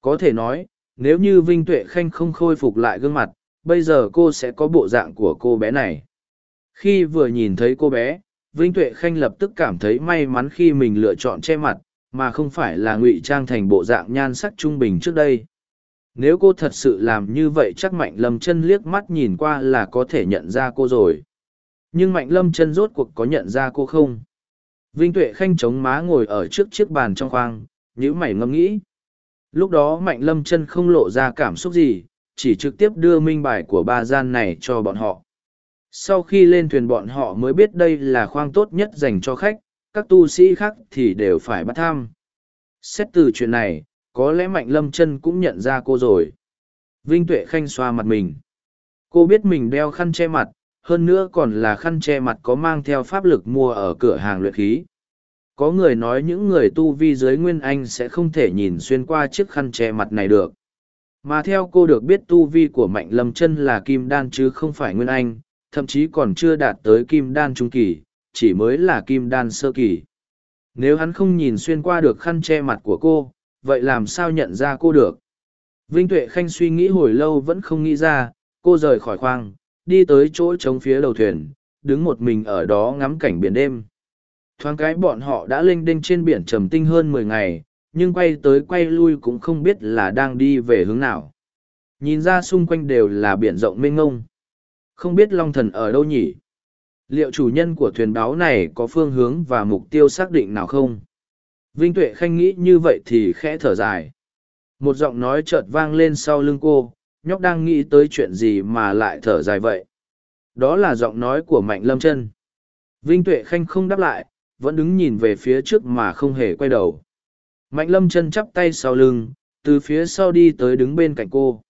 Có thể nói, nếu như vinh tuệ khanh không khôi phục lại gương mặt, bây giờ cô sẽ có bộ dạng của cô bé này. Khi vừa nhìn thấy cô bé, vinh tuệ khanh lập tức cảm thấy may mắn khi mình lựa chọn che mặt, mà không phải là ngụy trang thành bộ dạng nhan sắc trung bình trước đây nếu cô thật sự làm như vậy chắc mạnh lâm chân liếc mắt nhìn qua là có thể nhận ra cô rồi. Nhưng mạnh lâm chân rốt cuộc có nhận ra cô không? Vinh tuệ khanh chống má ngồi ở trước chiếc bàn trong khoang nhữ mày ngẫm nghĩ. Lúc đó mạnh lâm chân không lộ ra cảm xúc gì, chỉ trực tiếp đưa minh bài của ba gian này cho bọn họ. Sau khi lên thuyền bọn họ mới biết đây là khoang tốt nhất dành cho khách, các tu sĩ khác thì đều phải bắt tham xét từ chuyện này có lẽ mạnh lâm chân cũng nhận ra cô rồi. Vinh tuệ khanh xoa mặt mình. Cô biết mình đeo khăn che mặt, hơn nữa còn là khăn che mặt có mang theo pháp lực mua ở cửa hàng luyện khí. Có người nói những người tu vi dưới nguyên anh sẽ không thể nhìn xuyên qua chiếc khăn che mặt này được. Mà theo cô được biết tu vi của mạnh lâm chân là kim đan chứ không phải nguyên anh, thậm chí còn chưa đạt tới kim đan trung kỳ, chỉ mới là kim đan sơ kỳ. Nếu hắn không nhìn xuyên qua được khăn che mặt của cô vậy làm sao nhận ra cô được? Vinh tuệ khanh suy nghĩ hồi lâu vẫn không nghĩ ra, cô rời khỏi khoang, đi tới chỗ trống phía đầu thuyền, đứng một mình ở đó ngắm cảnh biển đêm. Thoáng cái bọn họ đã lênh đênh trên biển trầm tinh hơn mười ngày, nhưng quay tới quay lui cũng không biết là đang đi về hướng nào. Nhìn ra xung quanh đều là biển rộng mênh ngông không biết long thần ở đâu nhỉ? Liệu chủ nhân của thuyền báo này có phương hướng và mục tiêu xác định nào không? Vinh Tuệ Khanh nghĩ như vậy thì khẽ thở dài. Một giọng nói chợt vang lên sau lưng cô, nhóc đang nghĩ tới chuyện gì mà lại thở dài vậy. Đó là giọng nói của Mạnh Lâm Trân. Vinh Tuệ Khanh không đáp lại, vẫn đứng nhìn về phía trước mà không hề quay đầu. Mạnh Lâm Trân chắp tay sau lưng, từ phía sau đi tới đứng bên cạnh cô.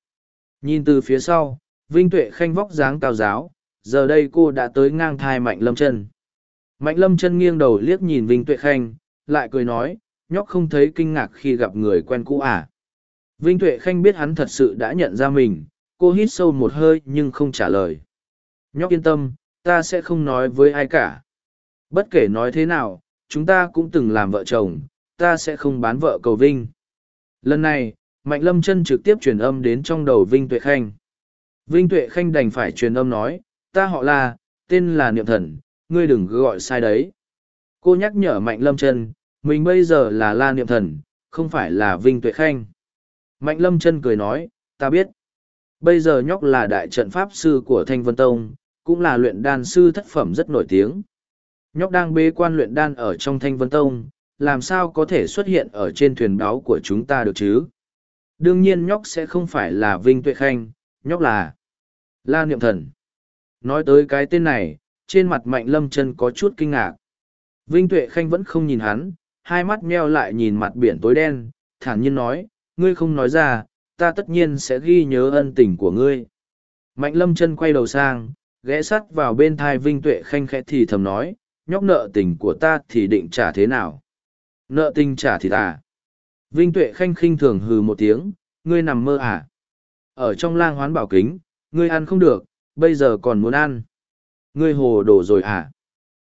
Nhìn từ phía sau, Vinh Tuệ Khanh vóc dáng cao giáo, giờ đây cô đã tới ngang thai Mạnh Lâm Trân. Mạnh Lâm Trân nghiêng đầu liếc nhìn Vinh Tuệ Khanh, lại cười nói, nhóc không thấy kinh ngạc khi gặp người quen cũ à. Vinh Tuệ Khanh biết hắn thật sự đã nhận ra mình, cô hít sâu một hơi nhưng không trả lời. Nhóc yên tâm, ta sẽ không nói với ai cả. Bất kể nói thế nào, chúng ta cũng từng làm vợ chồng, ta sẽ không bán vợ cầu Vinh. Lần này, Mạnh Lâm chân trực tiếp truyền âm đến trong đầu Vinh Tuệ Khanh. Vinh Tuệ Khanh đành phải truyền âm nói, ta họ là, tên là Niệm Thần, ngươi đừng gọi sai đấy. Cô nhắc nhở Mạnh Lâm chân, mình bây giờ là La Niệm Thần, không phải là Vinh Tuệ Khanh. Mạnh Lâm chân cười nói, ta biết. Bây giờ nhóc là đại trận pháp sư của Thanh Vân Tông, cũng là luyện đan sư thất phẩm rất nổi tiếng. Nhóc đang bế quan luyện đan ở trong Thanh Vân Tông, làm sao có thể xuất hiện ở trên thuyền báo của chúng ta được chứ? Đương nhiên nhóc sẽ không phải là Vinh Tuệ Khanh, nhóc là La Niệm Thần. Nói tới cái tên này, trên mặt Mạnh Lâm chân có chút kinh ngạc. Vinh Tuệ Khanh vẫn không nhìn hắn, hai mắt meo lại nhìn mặt biển tối đen, thản nhiên nói, ngươi không nói ra, ta tất nhiên sẽ ghi nhớ ân tình của ngươi. Mạnh Lâm chân quay đầu sang, ghé sắt vào bên thai Vinh Tuệ Khanh khẽ thì thầm nói, nhóc nợ tình của ta thì định trả thế nào? Nợ tình trả thì ta. Vinh Tuệ Khanh khinh thường hừ một tiếng, ngươi nằm mơ à? Ở trong lang hoán bảo kính, ngươi ăn không được, bây giờ còn muốn ăn. Ngươi hồ đồ rồi à?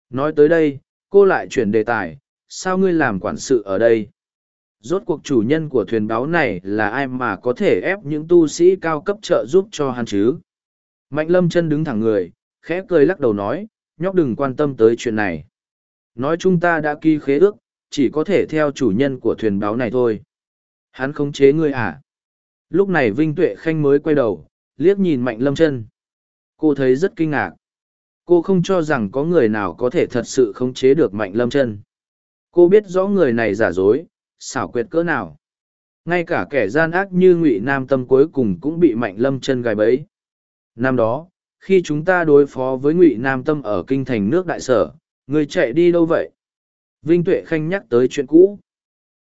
Nói tới đây, cô lại chuyển đề tài, sao ngươi làm quản sự ở đây? Rốt cuộc chủ nhân của thuyền báo này là ai mà có thể ép những tu sĩ cao cấp trợ giúp cho hắn chứ? Mạnh lâm chân đứng thẳng người, khẽ cười lắc đầu nói, nhóc đừng quan tâm tới chuyện này. Nói chúng ta đã ký khế ước, chỉ có thể theo chủ nhân của thuyền báo này thôi. Hắn khống chế ngươi à? Lúc này Vinh Tuệ Khanh mới quay đầu, liếc nhìn Mạnh Lâm chân. Cô thấy rất kinh ngạc. Cô không cho rằng có người nào có thể thật sự khống chế được Mạnh Lâm chân. Cô biết rõ người này giả dối, xảo quyệt cỡ nào. Ngay cả kẻ gian ác như Ngụy Nam Tâm cuối cùng cũng bị Mạnh Lâm chân gài bẫy. Năm đó, khi chúng ta đối phó với Ngụy Nam Tâm ở kinh thành nước đại sở, người chạy đi đâu vậy? Vinh Tuệ Khanh nhắc tới chuyện cũ.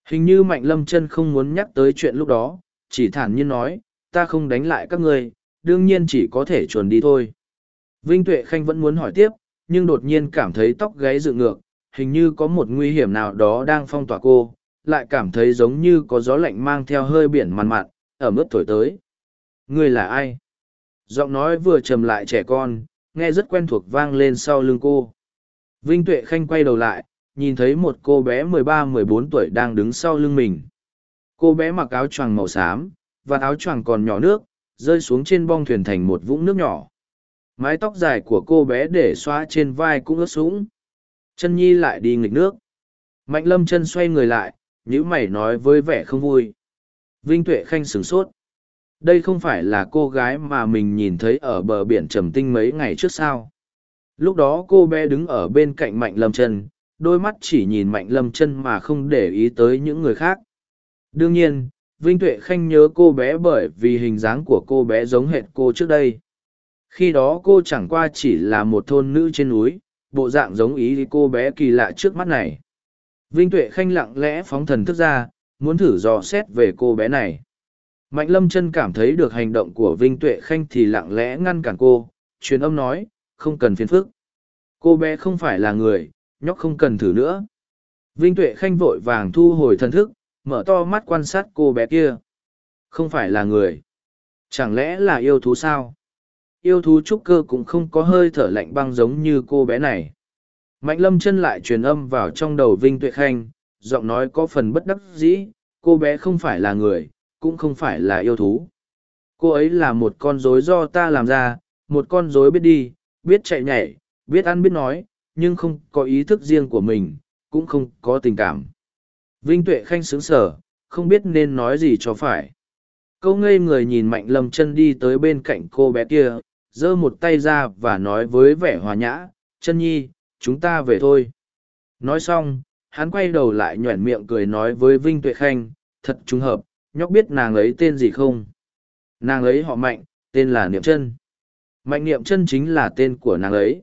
Hình như Mạnh Lâm chân không muốn nhắc tới chuyện lúc đó, chỉ thản nhiên nói, ta không đánh lại các ngươi, đương nhiên chỉ có thể chuồn đi thôi. Vinh Tuệ Khanh vẫn muốn hỏi tiếp, nhưng đột nhiên cảm thấy tóc gáy dựng ngược, hình như có một nguy hiểm nào đó đang phong tỏa cô, lại cảm thấy giống như có gió lạnh mang theo hơi biển mặn mặn, ở mức thổi tới. Ngươi là ai? Giọng nói vừa trầm lại trẻ con, nghe rất quen thuộc vang lên sau lưng cô. Vinh Tuệ Khanh quay đầu lại, nhìn thấy một cô bé mười ba mười bốn tuổi đang đứng sau lưng mình. Cô bé mặc áo choàng màu xám, và áo choàng còn nhỏ nước, rơi xuống trên bong thuyền thành một vũng nước nhỏ. Mái tóc dài của cô bé để xóa trên vai cũng ướt sũng. Chân nhi lại đi nghịch nước. Mạnh lâm chân xoay người lại, nhữ mày nói với vẻ không vui. Vinh Tuệ Khanh sửng sốt. Đây không phải là cô gái mà mình nhìn thấy ở bờ biển trầm tinh mấy ngày trước sao. Lúc đó cô bé đứng ở bên cạnh Mạnh Lâm chân, đôi mắt chỉ nhìn Mạnh Lâm chân mà không để ý tới những người khác. Đương nhiên, Vinh Tuệ Khanh nhớ cô bé bởi vì hình dáng của cô bé giống hệt cô trước đây. Khi đó cô chẳng qua chỉ là một thôn nữ trên núi, bộ dạng giống ý cô bé kỳ lạ trước mắt này. Vinh Tuệ Khanh lặng lẽ phóng thần thức ra, muốn thử dò xét về cô bé này. Mạnh lâm chân cảm thấy được hành động của Vinh Tuệ Khanh thì lặng lẽ ngăn cản cô, truyền âm nói, không cần phiền phức. Cô bé không phải là người, nhóc không cần thử nữa. Vinh Tuệ Khanh vội vàng thu hồi thần thức, mở to mắt quan sát cô bé kia. Không phải là người. Chẳng lẽ là yêu thú sao? Yêu thú trúc cơ cũng không có hơi thở lạnh băng giống như cô bé này. Mạnh lâm chân lại truyền âm vào trong đầu Vinh Tuệ Khanh, giọng nói có phần bất đắc dĩ, cô bé không phải là người, cũng không phải là yêu thú. Cô ấy là một con rối do ta làm ra, một con rối biết đi, biết chạy nhảy, biết ăn biết nói, nhưng không có ý thức riêng của mình, cũng không có tình cảm. Vinh Tuệ Khanh sướng sở, không biết nên nói gì cho phải. Câu ngây người nhìn Mạnh Lâm chân đi tới bên cạnh cô bé kia, giơ một tay ra và nói với vẻ hòa nhã, chân nhi, chúng ta về thôi. Nói xong, hắn quay đầu lại nhoẻn miệng cười nói với Vinh Tuệ Khanh, thật trùng hợp, nhóc biết nàng ấy tên gì không? Nàng ấy họ Mạnh, tên là Niệm chân Mạnh Niệm chân chính là tên của nàng ấy.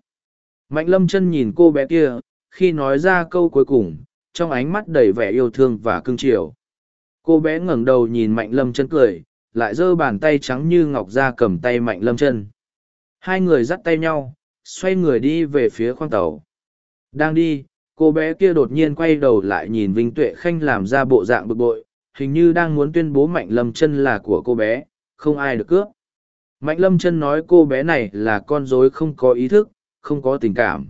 Mạnh Lâm chân nhìn cô bé kia, khi nói ra câu cuối cùng, trong ánh mắt đầy vẻ yêu thương và cưng chiều. Cô bé ngẩng đầu nhìn Mạnh Lâm chân cười, lại giơ bàn tay trắng như ngọc ra cầm tay Mạnh Lâm chân. Hai người dắt tay nhau, xoay người đi về phía khoang tàu. Đang đi, cô bé kia đột nhiên quay đầu lại nhìn Vinh Tuệ Khanh làm ra bộ dạng bực bội, hình như đang muốn tuyên bố Mạnh Lâm chân là của cô bé, không ai được cướp. Mạnh lâm chân nói cô bé này là con dối không có ý thức, không có tình cảm.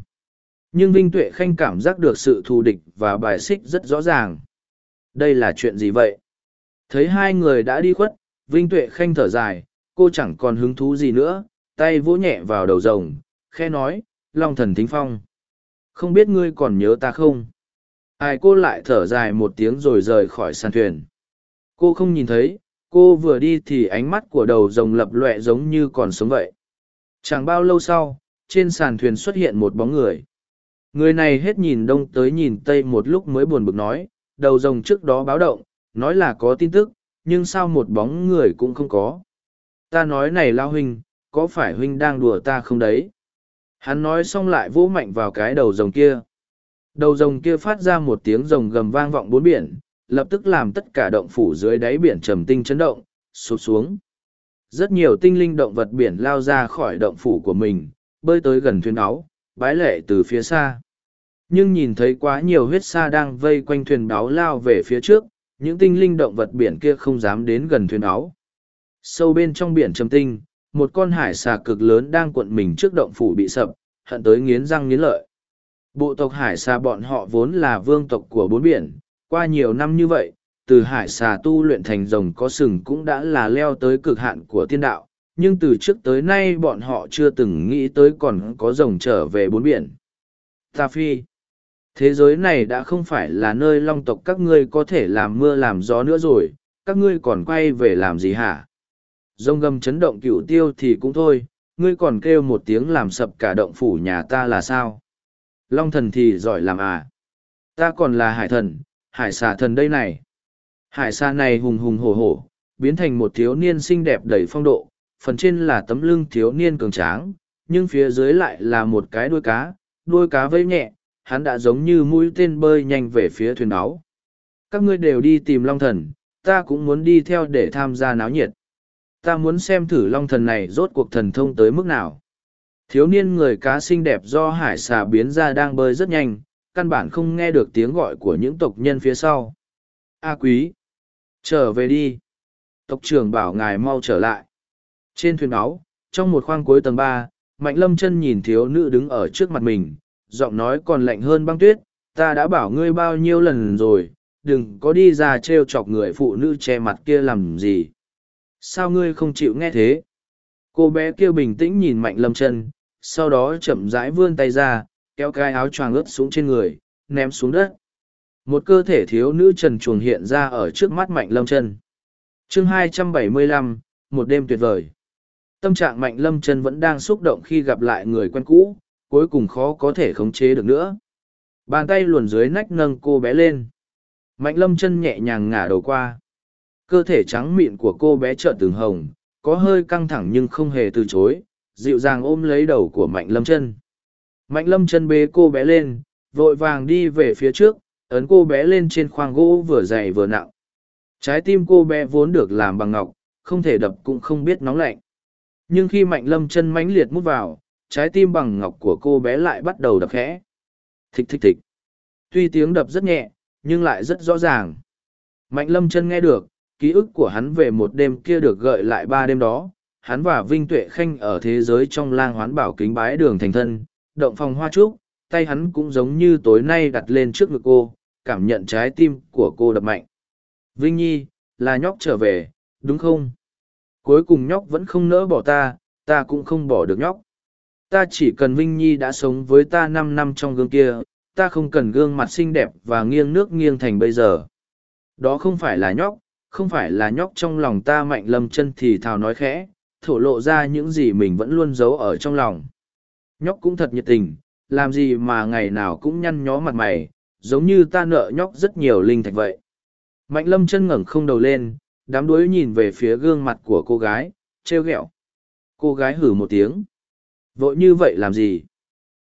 Nhưng Vinh Tuệ Khanh cảm giác được sự thù địch và bài xích rất rõ ràng. Đây là chuyện gì vậy? Thấy hai người đã đi khuất, Vinh Tuệ Khanh thở dài, cô chẳng còn hứng thú gì nữa, tay vỗ nhẹ vào đầu rồng, khe nói, Long thần thính phong. Không biết ngươi còn nhớ ta không? Ai cô lại thở dài một tiếng rồi rời khỏi sàn thuyền. Cô không nhìn thấy, cô vừa đi thì ánh mắt của đầu rồng lập lọe giống như còn sống vậy. Chẳng bao lâu sau, trên sàn thuyền xuất hiện một bóng người. Người này hết nhìn đông tới nhìn tây một lúc mới buồn bực nói, đầu rồng trước đó báo động, nói là có tin tức, nhưng sao một bóng người cũng không có. Ta nói này lao huynh, có phải huynh đang đùa ta không đấy? Hắn nói xong lại vỗ mạnh vào cái đầu rồng kia. Đầu rồng kia phát ra một tiếng rồng gầm vang vọng bốn biển, lập tức làm tất cả động phủ dưới đáy biển trầm tinh chấn động, sụp xuống. Rất nhiều tinh linh động vật biển lao ra khỏi động phủ của mình, bơi tới gần thuyền áo, bái lệ từ phía xa. Nhưng nhìn thấy quá nhiều huyết sa đang vây quanh thuyền áo lao về phía trước, những tinh linh động vật biển kia không dám đến gần thuyền áo. Sâu bên trong biển trầm tinh, một con hải xà cực lớn đang cuộn mình trước động phủ bị sập, hận tới nghiến răng nghiến lợi. Bộ tộc hải xà bọn họ vốn là vương tộc của bốn biển, qua nhiều năm như vậy, từ hải xà tu luyện thành rồng có sừng cũng đã là leo tới cực hạn của tiên đạo, nhưng từ trước tới nay bọn họ chưa từng nghĩ tới còn có rồng trở về bốn biển. Ta phi, thế giới này đã không phải là nơi long tộc các ngươi có thể làm mưa làm gió nữa rồi, các ngươi còn quay về làm gì hả? Rồng gầm chấn động cựu tiêu thì cũng thôi, ngươi còn kêu một tiếng làm sập cả động phủ nhà ta là sao? Long thần thì giỏi làm à? Ta còn là hải thần, hải xà thần đây này. Hải xà này hùng hùng hổ hổ, biến thành một thiếu niên xinh đẹp đầy phong độ, phần trên là tấm lưng thiếu niên cường tráng, nhưng phía dưới lại là một cái đuôi cá, đuôi cá vây nhẹ, hắn đã giống như mũi tên bơi nhanh về phía thuyền áo. Các ngươi đều đi tìm Long Thần, ta cũng muốn đi theo để tham gia náo nhiệt. Ta muốn xem thử Long Thần này rốt cuộc thần thông tới mức nào. Thiếu niên người cá xinh đẹp do hải xà biến ra đang bơi rất nhanh, căn bản không nghe được tiếng gọi của những tộc nhân phía sau. A quý! Trở về đi! Tộc trưởng bảo ngài mau trở lại. Trên thuyền áo, trong một khoang cuối tầng ba, Mạnh Lâm chân nhìn thiếu nữ đứng ở trước mặt mình, giọng nói còn lạnh hơn băng tuyết, ta đã bảo ngươi bao nhiêu lần rồi, đừng có đi ra trêu chọc người phụ nữ che mặt kia làm gì. Sao ngươi không chịu nghe thế? Cô bé kia bình tĩnh nhìn Mạnh Lâm chân, sau đó chậm rãi vươn tay ra, kéo cái áo choàng ướt xuống trên người, ném xuống đất. Một cơ thể thiếu nữ trần chuồng hiện ra ở trước mắt Mạnh Lâm chân. chương 275, một đêm tuyệt vời. Tâm trạng Mạnh Lâm chân vẫn đang xúc động khi gặp lại người quen cũ, cuối cùng khó có thể khống chế được nữa. Bàn tay luồn dưới nách nâng cô bé lên. Mạnh Lâm chân nhẹ nhàng ngả đầu qua. Cơ thể trắng mịn của cô bé trợn từng hồng, có hơi căng thẳng nhưng không hề từ chối, dịu dàng ôm lấy đầu của Mạnh Lâm chân. Mạnh Lâm chân bế cô bé lên, vội vàng đi về phía trước, ấn cô bé lên trên khoang gỗ vừa dày vừa nặng. Trái tim cô bé vốn được làm bằng ngọc, không thể đập cũng không biết nóng lạnh. Nhưng khi Mạnh Lâm chân mãnh liệt mút vào, trái tim bằng ngọc của cô bé lại bắt đầu đập khẽ. Thịch thịch thịch. Tuy tiếng đập rất nhẹ, nhưng lại rất rõ ràng. Mạnh Lâm chân nghe được, ký ức của hắn về một đêm kia được gợi lại ba đêm đó. Hắn và Vinh Tuệ Khanh ở thế giới trong lang hoán bảo kính bái đường thành thân, động phòng hoa trúc, tay hắn cũng giống như tối nay đặt lên trước ngực cô, cảm nhận trái tim của cô đập mạnh. Vinh Nhi, là nhóc trở về, đúng không? Cuối cùng nhóc vẫn không nỡ bỏ ta, ta cũng không bỏ được nhóc. Ta chỉ cần Vinh Nhi đã sống với ta năm năm trong gương kia, ta không cần gương mặt xinh đẹp và nghiêng nước nghiêng thành bây giờ. Đó không phải là nhóc, không phải là nhóc trong lòng ta mạnh lâm chân thì thào nói khẽ, thổ lộ ra những gì mình vẫn luôn giấu ở trong lòng. Nhóc cũng thật nhiệt tình, làm gì mà ngày nào cũng nhăn nhó mặt mày, giống như ta nợ nhóc rất nhiều linh thạch vậy. Mạnh lâm chân ngẩng không đầu lên, đám đuối nhìn về phía gương mặt của cô gái, trêu ghẹo. Cô gái hử một tiếng. Vội như vậy làm gì?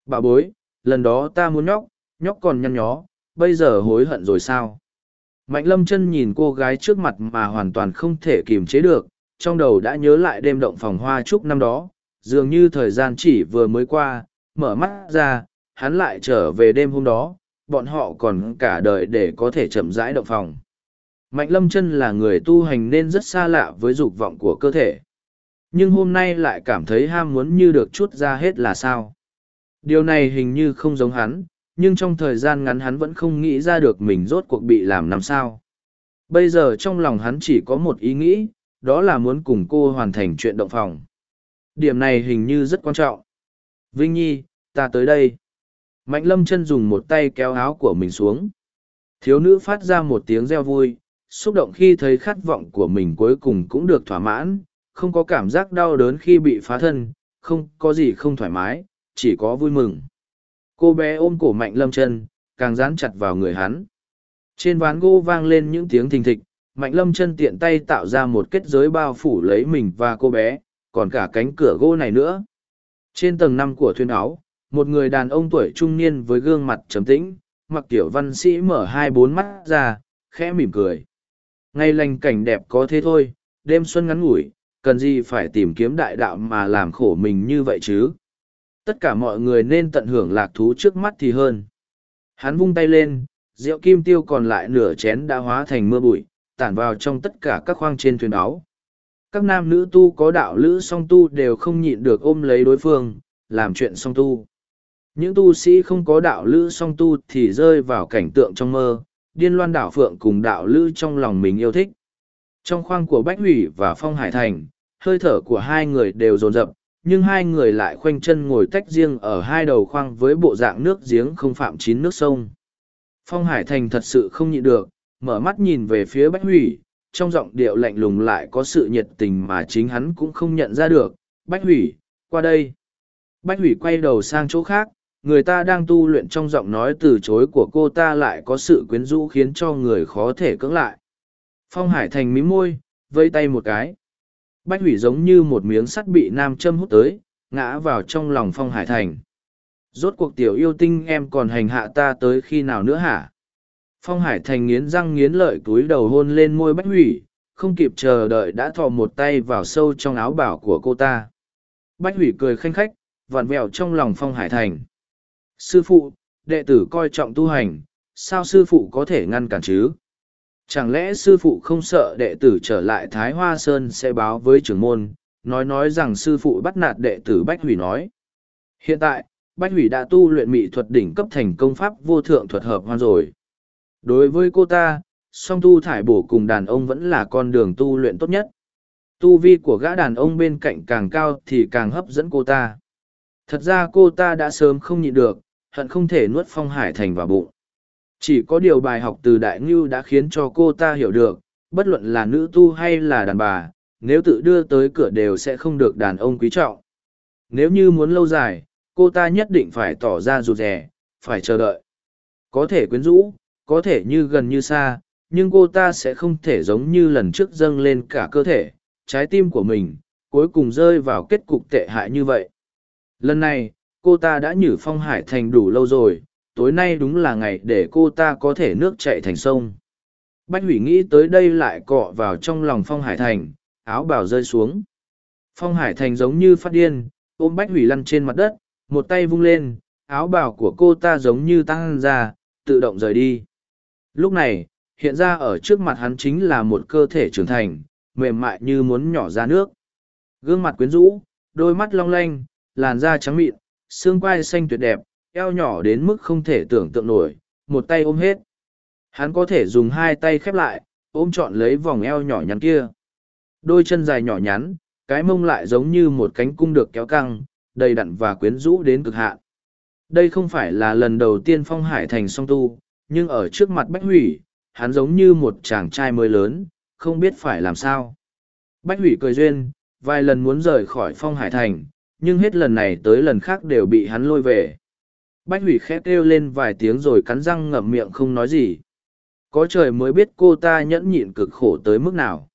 Bà bối, lần đó ta muốn nhóc, nhóc còn nhăn nhó, bây giờ hối hận rồi sao? Mạnh lâm chân nhìn cô gái trước mặt mà hoàn toàn không thể kiềm chế được, trong đầu đã nhớ lại đêm động phòng hoa chúc năm đó, dường như thời gian chỉ vừa mới qua, mở mắt ra, hắn lại trở về đêm hôm đó, bọn họ còn cả đời để có thể chậm rãi động phòng. Mạnh lâm chân là người tu hành nên rất xa lạ với dục vọng của cơ thể. nhưng hôm nay lại cảm thấy ham muốn như được chút ra hết là sao. Điều này hình như không giống hắn, nhưng trong thời gian ngắn hắn vẫn không nghĩ ra được mình rốt cuộc bị làm làm sao. Bây giờ trong lòng hắn chỉ có một ý nghĩ, đó là muốn cùng cô hoàn thành chuyện động phòng. Điểm này hình như rất quan trọng. Vinh Nhi, ta tới đây. Mạnh lâm chân dùng một tay kéo áo của mình xuống. Thiếu nữ phát ra một tiếng reo vui, xúc động khi thấy khát vọng của mình cuối cùng cũng được thỏa mãn, không có cảm giác đau đớn khi bị phá thân, không có gì không thoải mái, chỉ có vui mừng. Cô bé ôm cổ mạnh lâm chân, càng dán chặt vào người hắn. Trên ván gỗ vang lên những tiếng thình thịch, mạnh lâm chân tiện tay tạo ra một kết giới bao phủ lấy mình và cô bé, còn cả cánh cửa gỗ này nữa. Trên tầng năm của thuyền áo, một người đàn ông tuổi trung niên với gương mặt trầm tĩnh, mặc tiểu văn sĩ mở hai bốn mắt ra, khẽ mỉm cười. Ngày lành cảnh đẹp có thế thôi, đêm xuân ngắn ngủi, cần gì phải tìm kiếm đại đạo mà làm khổ mình như vậy chứ? Tất cả mọi người nên tận hưởng lạc thú trước mắt thì hơn. Hắn vung tay lên, rượu kim tiêu còn lại nửa chén đã hóa thành mưa bụi, tản vào trong tất cả các khoang trên thuyền áo. Các nam nữ tu có đạo lữ song tu đều không nhịn được ôm lấy đối phương, làm chuyện song tu. Những tu sĩ không có đạo lữ song tu thì rơi vào cảnh tượng trong mơ, điên loan đảo phượng cùng đạo lữ trong lòng mình yêu thích. Trong khoang của Bách Hủy và Phong Hải Thành, hơi thở của hai người đều dồn dập, nhưng hai người lại khoanh chân ngồi tách riêng ở hai đầu khoang với bộ dạng nước giếng không phạm chín nước sông. Phong Hải Thành thật sự không nhịn được, mở mắt nhìn về phía Bách Hủy, trong giọng điệu lạnh lùng lại có sự nhiệt tình mà chính hắn cũng không nhận ra được. Bách Hủy, qua đây. Bách Hủy quay đầu sang chỗ khác, người ta đang tu luyện trong giọng nói từ chối của cô ta lại có sự quyến rũ khiến cho người khó thể cưỡng lại. Phong Hải Thành mím môi, vây tay một cái. Bách hủy giống như một miếng sắt bị nam châm hút tới, ngã vào trong lòng Phong Hải Thành. Rốt cuộc tiểu yêu tinh em còn hành hạ ta tới khi nào nữa hả? Phong Hải Thành nghiến răng nghiến lợi túi đầu hôn lên môi Bách hủy, không kịp chờ đợi đã thò một tay vào sâu trong áo bảo của cô ta. Bách hủy cười khanh khách, vặn vẹo trong lòng Phong Hải Thành. Sư phụ, đệ tử coi trọng tu hành, sao sư phụ có thể ngăn cản chứ? Chẳng lẽ sư phụ không sợ đệ tử trở lại Thái Hoa Sơn sẽ báo với trưởng môn, nói nói rằng sư phụ bắt nạt đệ tử Bách Hủy nói. Hiện tại, Bách Hủy đã tu luyện mỹ thuật đỉnh cấp thành công pháp vô thượng thuật hợp hoan rồi. Đối với cô ta, song tu thải bổ cùng đàn ông vẫn là con đường tu luyện tốt nhất. Tu vi của gã đàn ông bên cạnh càng cao thì càng hấp dẫn cô ta. Thật ra cô ta đã sớm không nhịn được, hận không thể nuốt phong hải thành vào bụng. Chỉ có điều bài học từ đại ngưu đã khiến cho cô ta hiểu được, bất luận là nữ tu hay là đàn bà, nếu tự đưa tới cửa đều sẽ không được đàn ông quý trọng. Nếu như muốn lâu dài, cô ta nhất định phải tỏ ra rụt rè, phải chờ đợi. Có thể quyến rũ, có thể như gần như xa, nhưng cô ta sẽ không thể giống như lần trước dâng lên cả cơ thể, trái tim của mình, cuối cùng rơi vào kết cục tệ hại như vậy. Lần này, cô ta đã nhử phong hải thành đủ lâu rồi, tối nay đúng là ngày để cô ta có thể nước chạy thành sông. Bách hủy nghĩ tới đây lại cọ vào trong lòng phong hải thành, áo bào rơi xuống. Phong hải thành giống như phát điên, ôm bách hủy lăn trên mặt đất, một tay vung lên, áo bào của cô ta giống như tăng ra, tự động rời đi. Lúc này, hiện ra ở trước mặt hắn chính là một cơ thể trưởng thành, mềm mại như muốn nhỏ ra nước. Gương mặt quyến rũ, đôi mắt long lanh, làn da trắng mịn, xương quai xanh tuyệt đẹp, eo nhỏ đến mức không thể tưởng tượng nổi, một tay ôm hết. Hắn có thể dùng hai tay khép lại, ôm trọn lấy vòng eo nhỏ nhắn kia. Đôi chân dài nhỏ nhắn, cái mông lại giống như một cánh cung được kéo căng, đầy đặn và quyến rũ đến cực hạn. Đây không phải là lần đầu tiên Phong Hải thành song tu, nhưng ở trước mặt Bách Hủy, hắn giống như một chàng trai mới lớn, không biết phải làm sao. Bách Hủy cười duyên, vài lần muốn rời khỏi Phong Hải thành, nhưng hết lần này tới lần khác đều bị hắn lôi về. Bách hủy khẽ kêu lên vài tiếng rồi cắn răng ngậm miệng không nói gì. Có trời mới biết cô ta nhẫn nhịn cực khổ tới mức nào.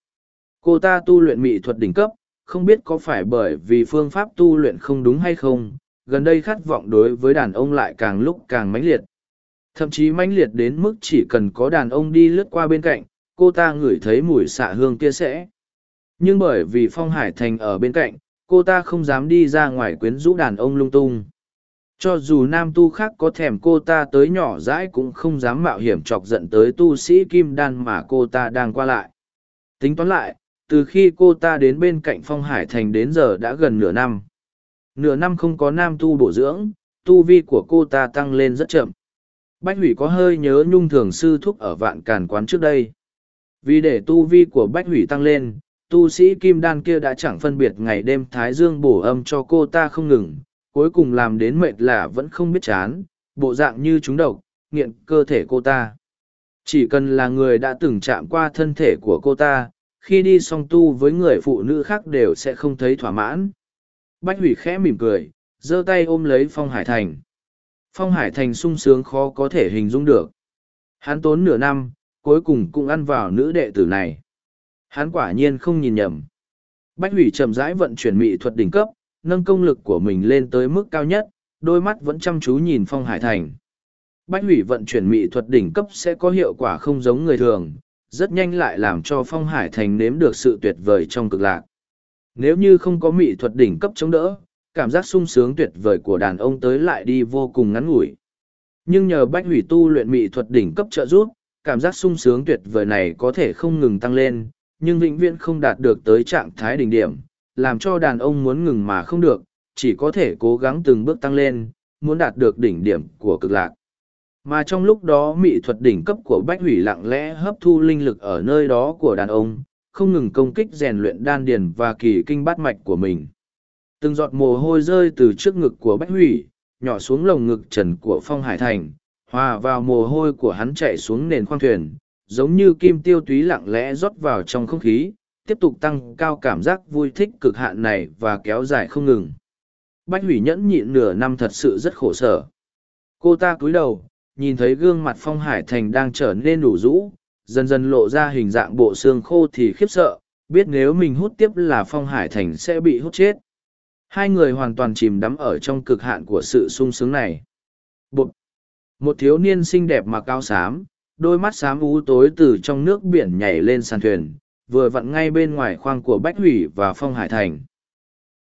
Cô ta tu luyện mỹ thuật đỉnh cấp, không biết có phải bởi vì phương pháp tu luyện không đúng hay không, gần đây khát vọng đối với đàn ông lại càng lúc càng mãnh liệt. Thậm chí mãnh liệt đến mức chỉ cần có đàn ông đi lướt qua bên cạnh, cô ta ngửi thấy mùi xạ hương kia sẽ. Nhưng bởi vì Phong Hải Thành ở bên cạnh, cô ta không dám đi ra ngoài quyến rũ đàn ông lung tung cho dù nam tu khác có thèm cô ta tới nhỏ dãi cũng không dám mạo hiểm chọc giận tới tu sĩ kim đan mà cô ta đang qua lại. Tính toán lại, từ khi cô ta đến bên cạnh phong hải thành đến giờ đã gần nửa năm. Nửa năm không có nam tu bổ dưỡng, tu vi của cô ta tăng lên rất chậm. Bách hủy có hơi nhớ nhung thường sư thúc ở vạn càn quán trước đây. Vì để tu vi của bách hủy tăng lên, tu sĩ kim đan kia đã chẳng phân biệt ngày đêm thái dương bổ âm cho cô ta không ngừng cuối cùng làm đến mệt lạ vẫn không biết chán, bộ dạng như chúng độc, nghiện cơ thể cô ta. Chỉ cần là người đã từng chạm qua thân thể của cô ta, khi đi song tu với người phụ nữ khác đều sẽ không thấy thỏa mãn. Bách hủy khẽ mỉm cười, giơ tay ôm lấy phong hải thành. Phong hải thành sung sướng khó có thể hình dung được. Hắn tốn nửa năm, cuối cùng cũng ăn vào nữ đệ tử này. Hắn quả nhiên không nhìn nhầm. Bách hủy chậm rãi vận chuyển mỹ thuật đỉnh cấp nâng công lực của mình lên tới mức cao nhất, đôi mắt vẫn chăm chú nhìn phong hải thành. Bách hủy vận chuyển mỹ thuật đỉnh cấp sẽ có hiệu quả không giống người thường, rất nhanh lại làm cho phong hải thành nếm được sự tuyệt vời trong cực lạc. Nếu như không có mỹ thuật đỉnh cấp chống đỡ, cảm giác sung sướng tuyệt vời của đàn ông tới lại đi vô cùng ngắn ngủi. Nhưng nhờ bách hủy tu luyện mỹ thuật đỉnh cấp trợ giúp, cảm giác sung sướng tuyệt vời này có thể không ngừng tăng lên, nhưng vĩnh viễn không đạt được tới trạng thái đỉnh điểm làm cho đàn ông muốn ngừng mà không được, chỉ có thể cố gắng từng bước tăng lên, muốn đạt được đỉnh điểm của cực lạc. Mà trong lúc đó mỹ thuật đỉnh cấp của bách hủy lặng lẽ hấp thu linh lực ở nơi đó của đàn ông, không ngừng công kích rèn luyện đan điền và kỳ kinh bát mạch của mình. Từng giọt mồ hôi rơi từ trước ngực của bách hủy, nhỏ xuống lồng ngực trần của phong hải thành, hòa vào mồ hôi của hắn chạy xuống nền khoang thuyền, giống như kim tiêu túy lặng lẽ rót vào trong không khí tiếp tục tăng cao cảm giác vui thích cực hạn này và kéo dài không ngừng. Bách hủy nhẫn nhịn nửa năm thật sự rất khổ sở. Cô ta cúi đầu, nhìn thấy gương mặt phong hải thành đang trở nên đủ rũ, dần dần lộ ra hình dạng bộ xương khô thì khiếp sợ, biết nếu mình hút tiếp là phong hải thành sẽ bị hút chết. Hai người hoàn toàn chìm đắm ở trong cực hạn của sự sung sướng này. Bụt! một thiếu niên xinh đẹp mặc áo xám, đôi mắt xám u tối từ trong nước biển nhảy lên sàn thuyền vừa vặn ngay bên ngoài khoang của bách hủy và phong hải thành.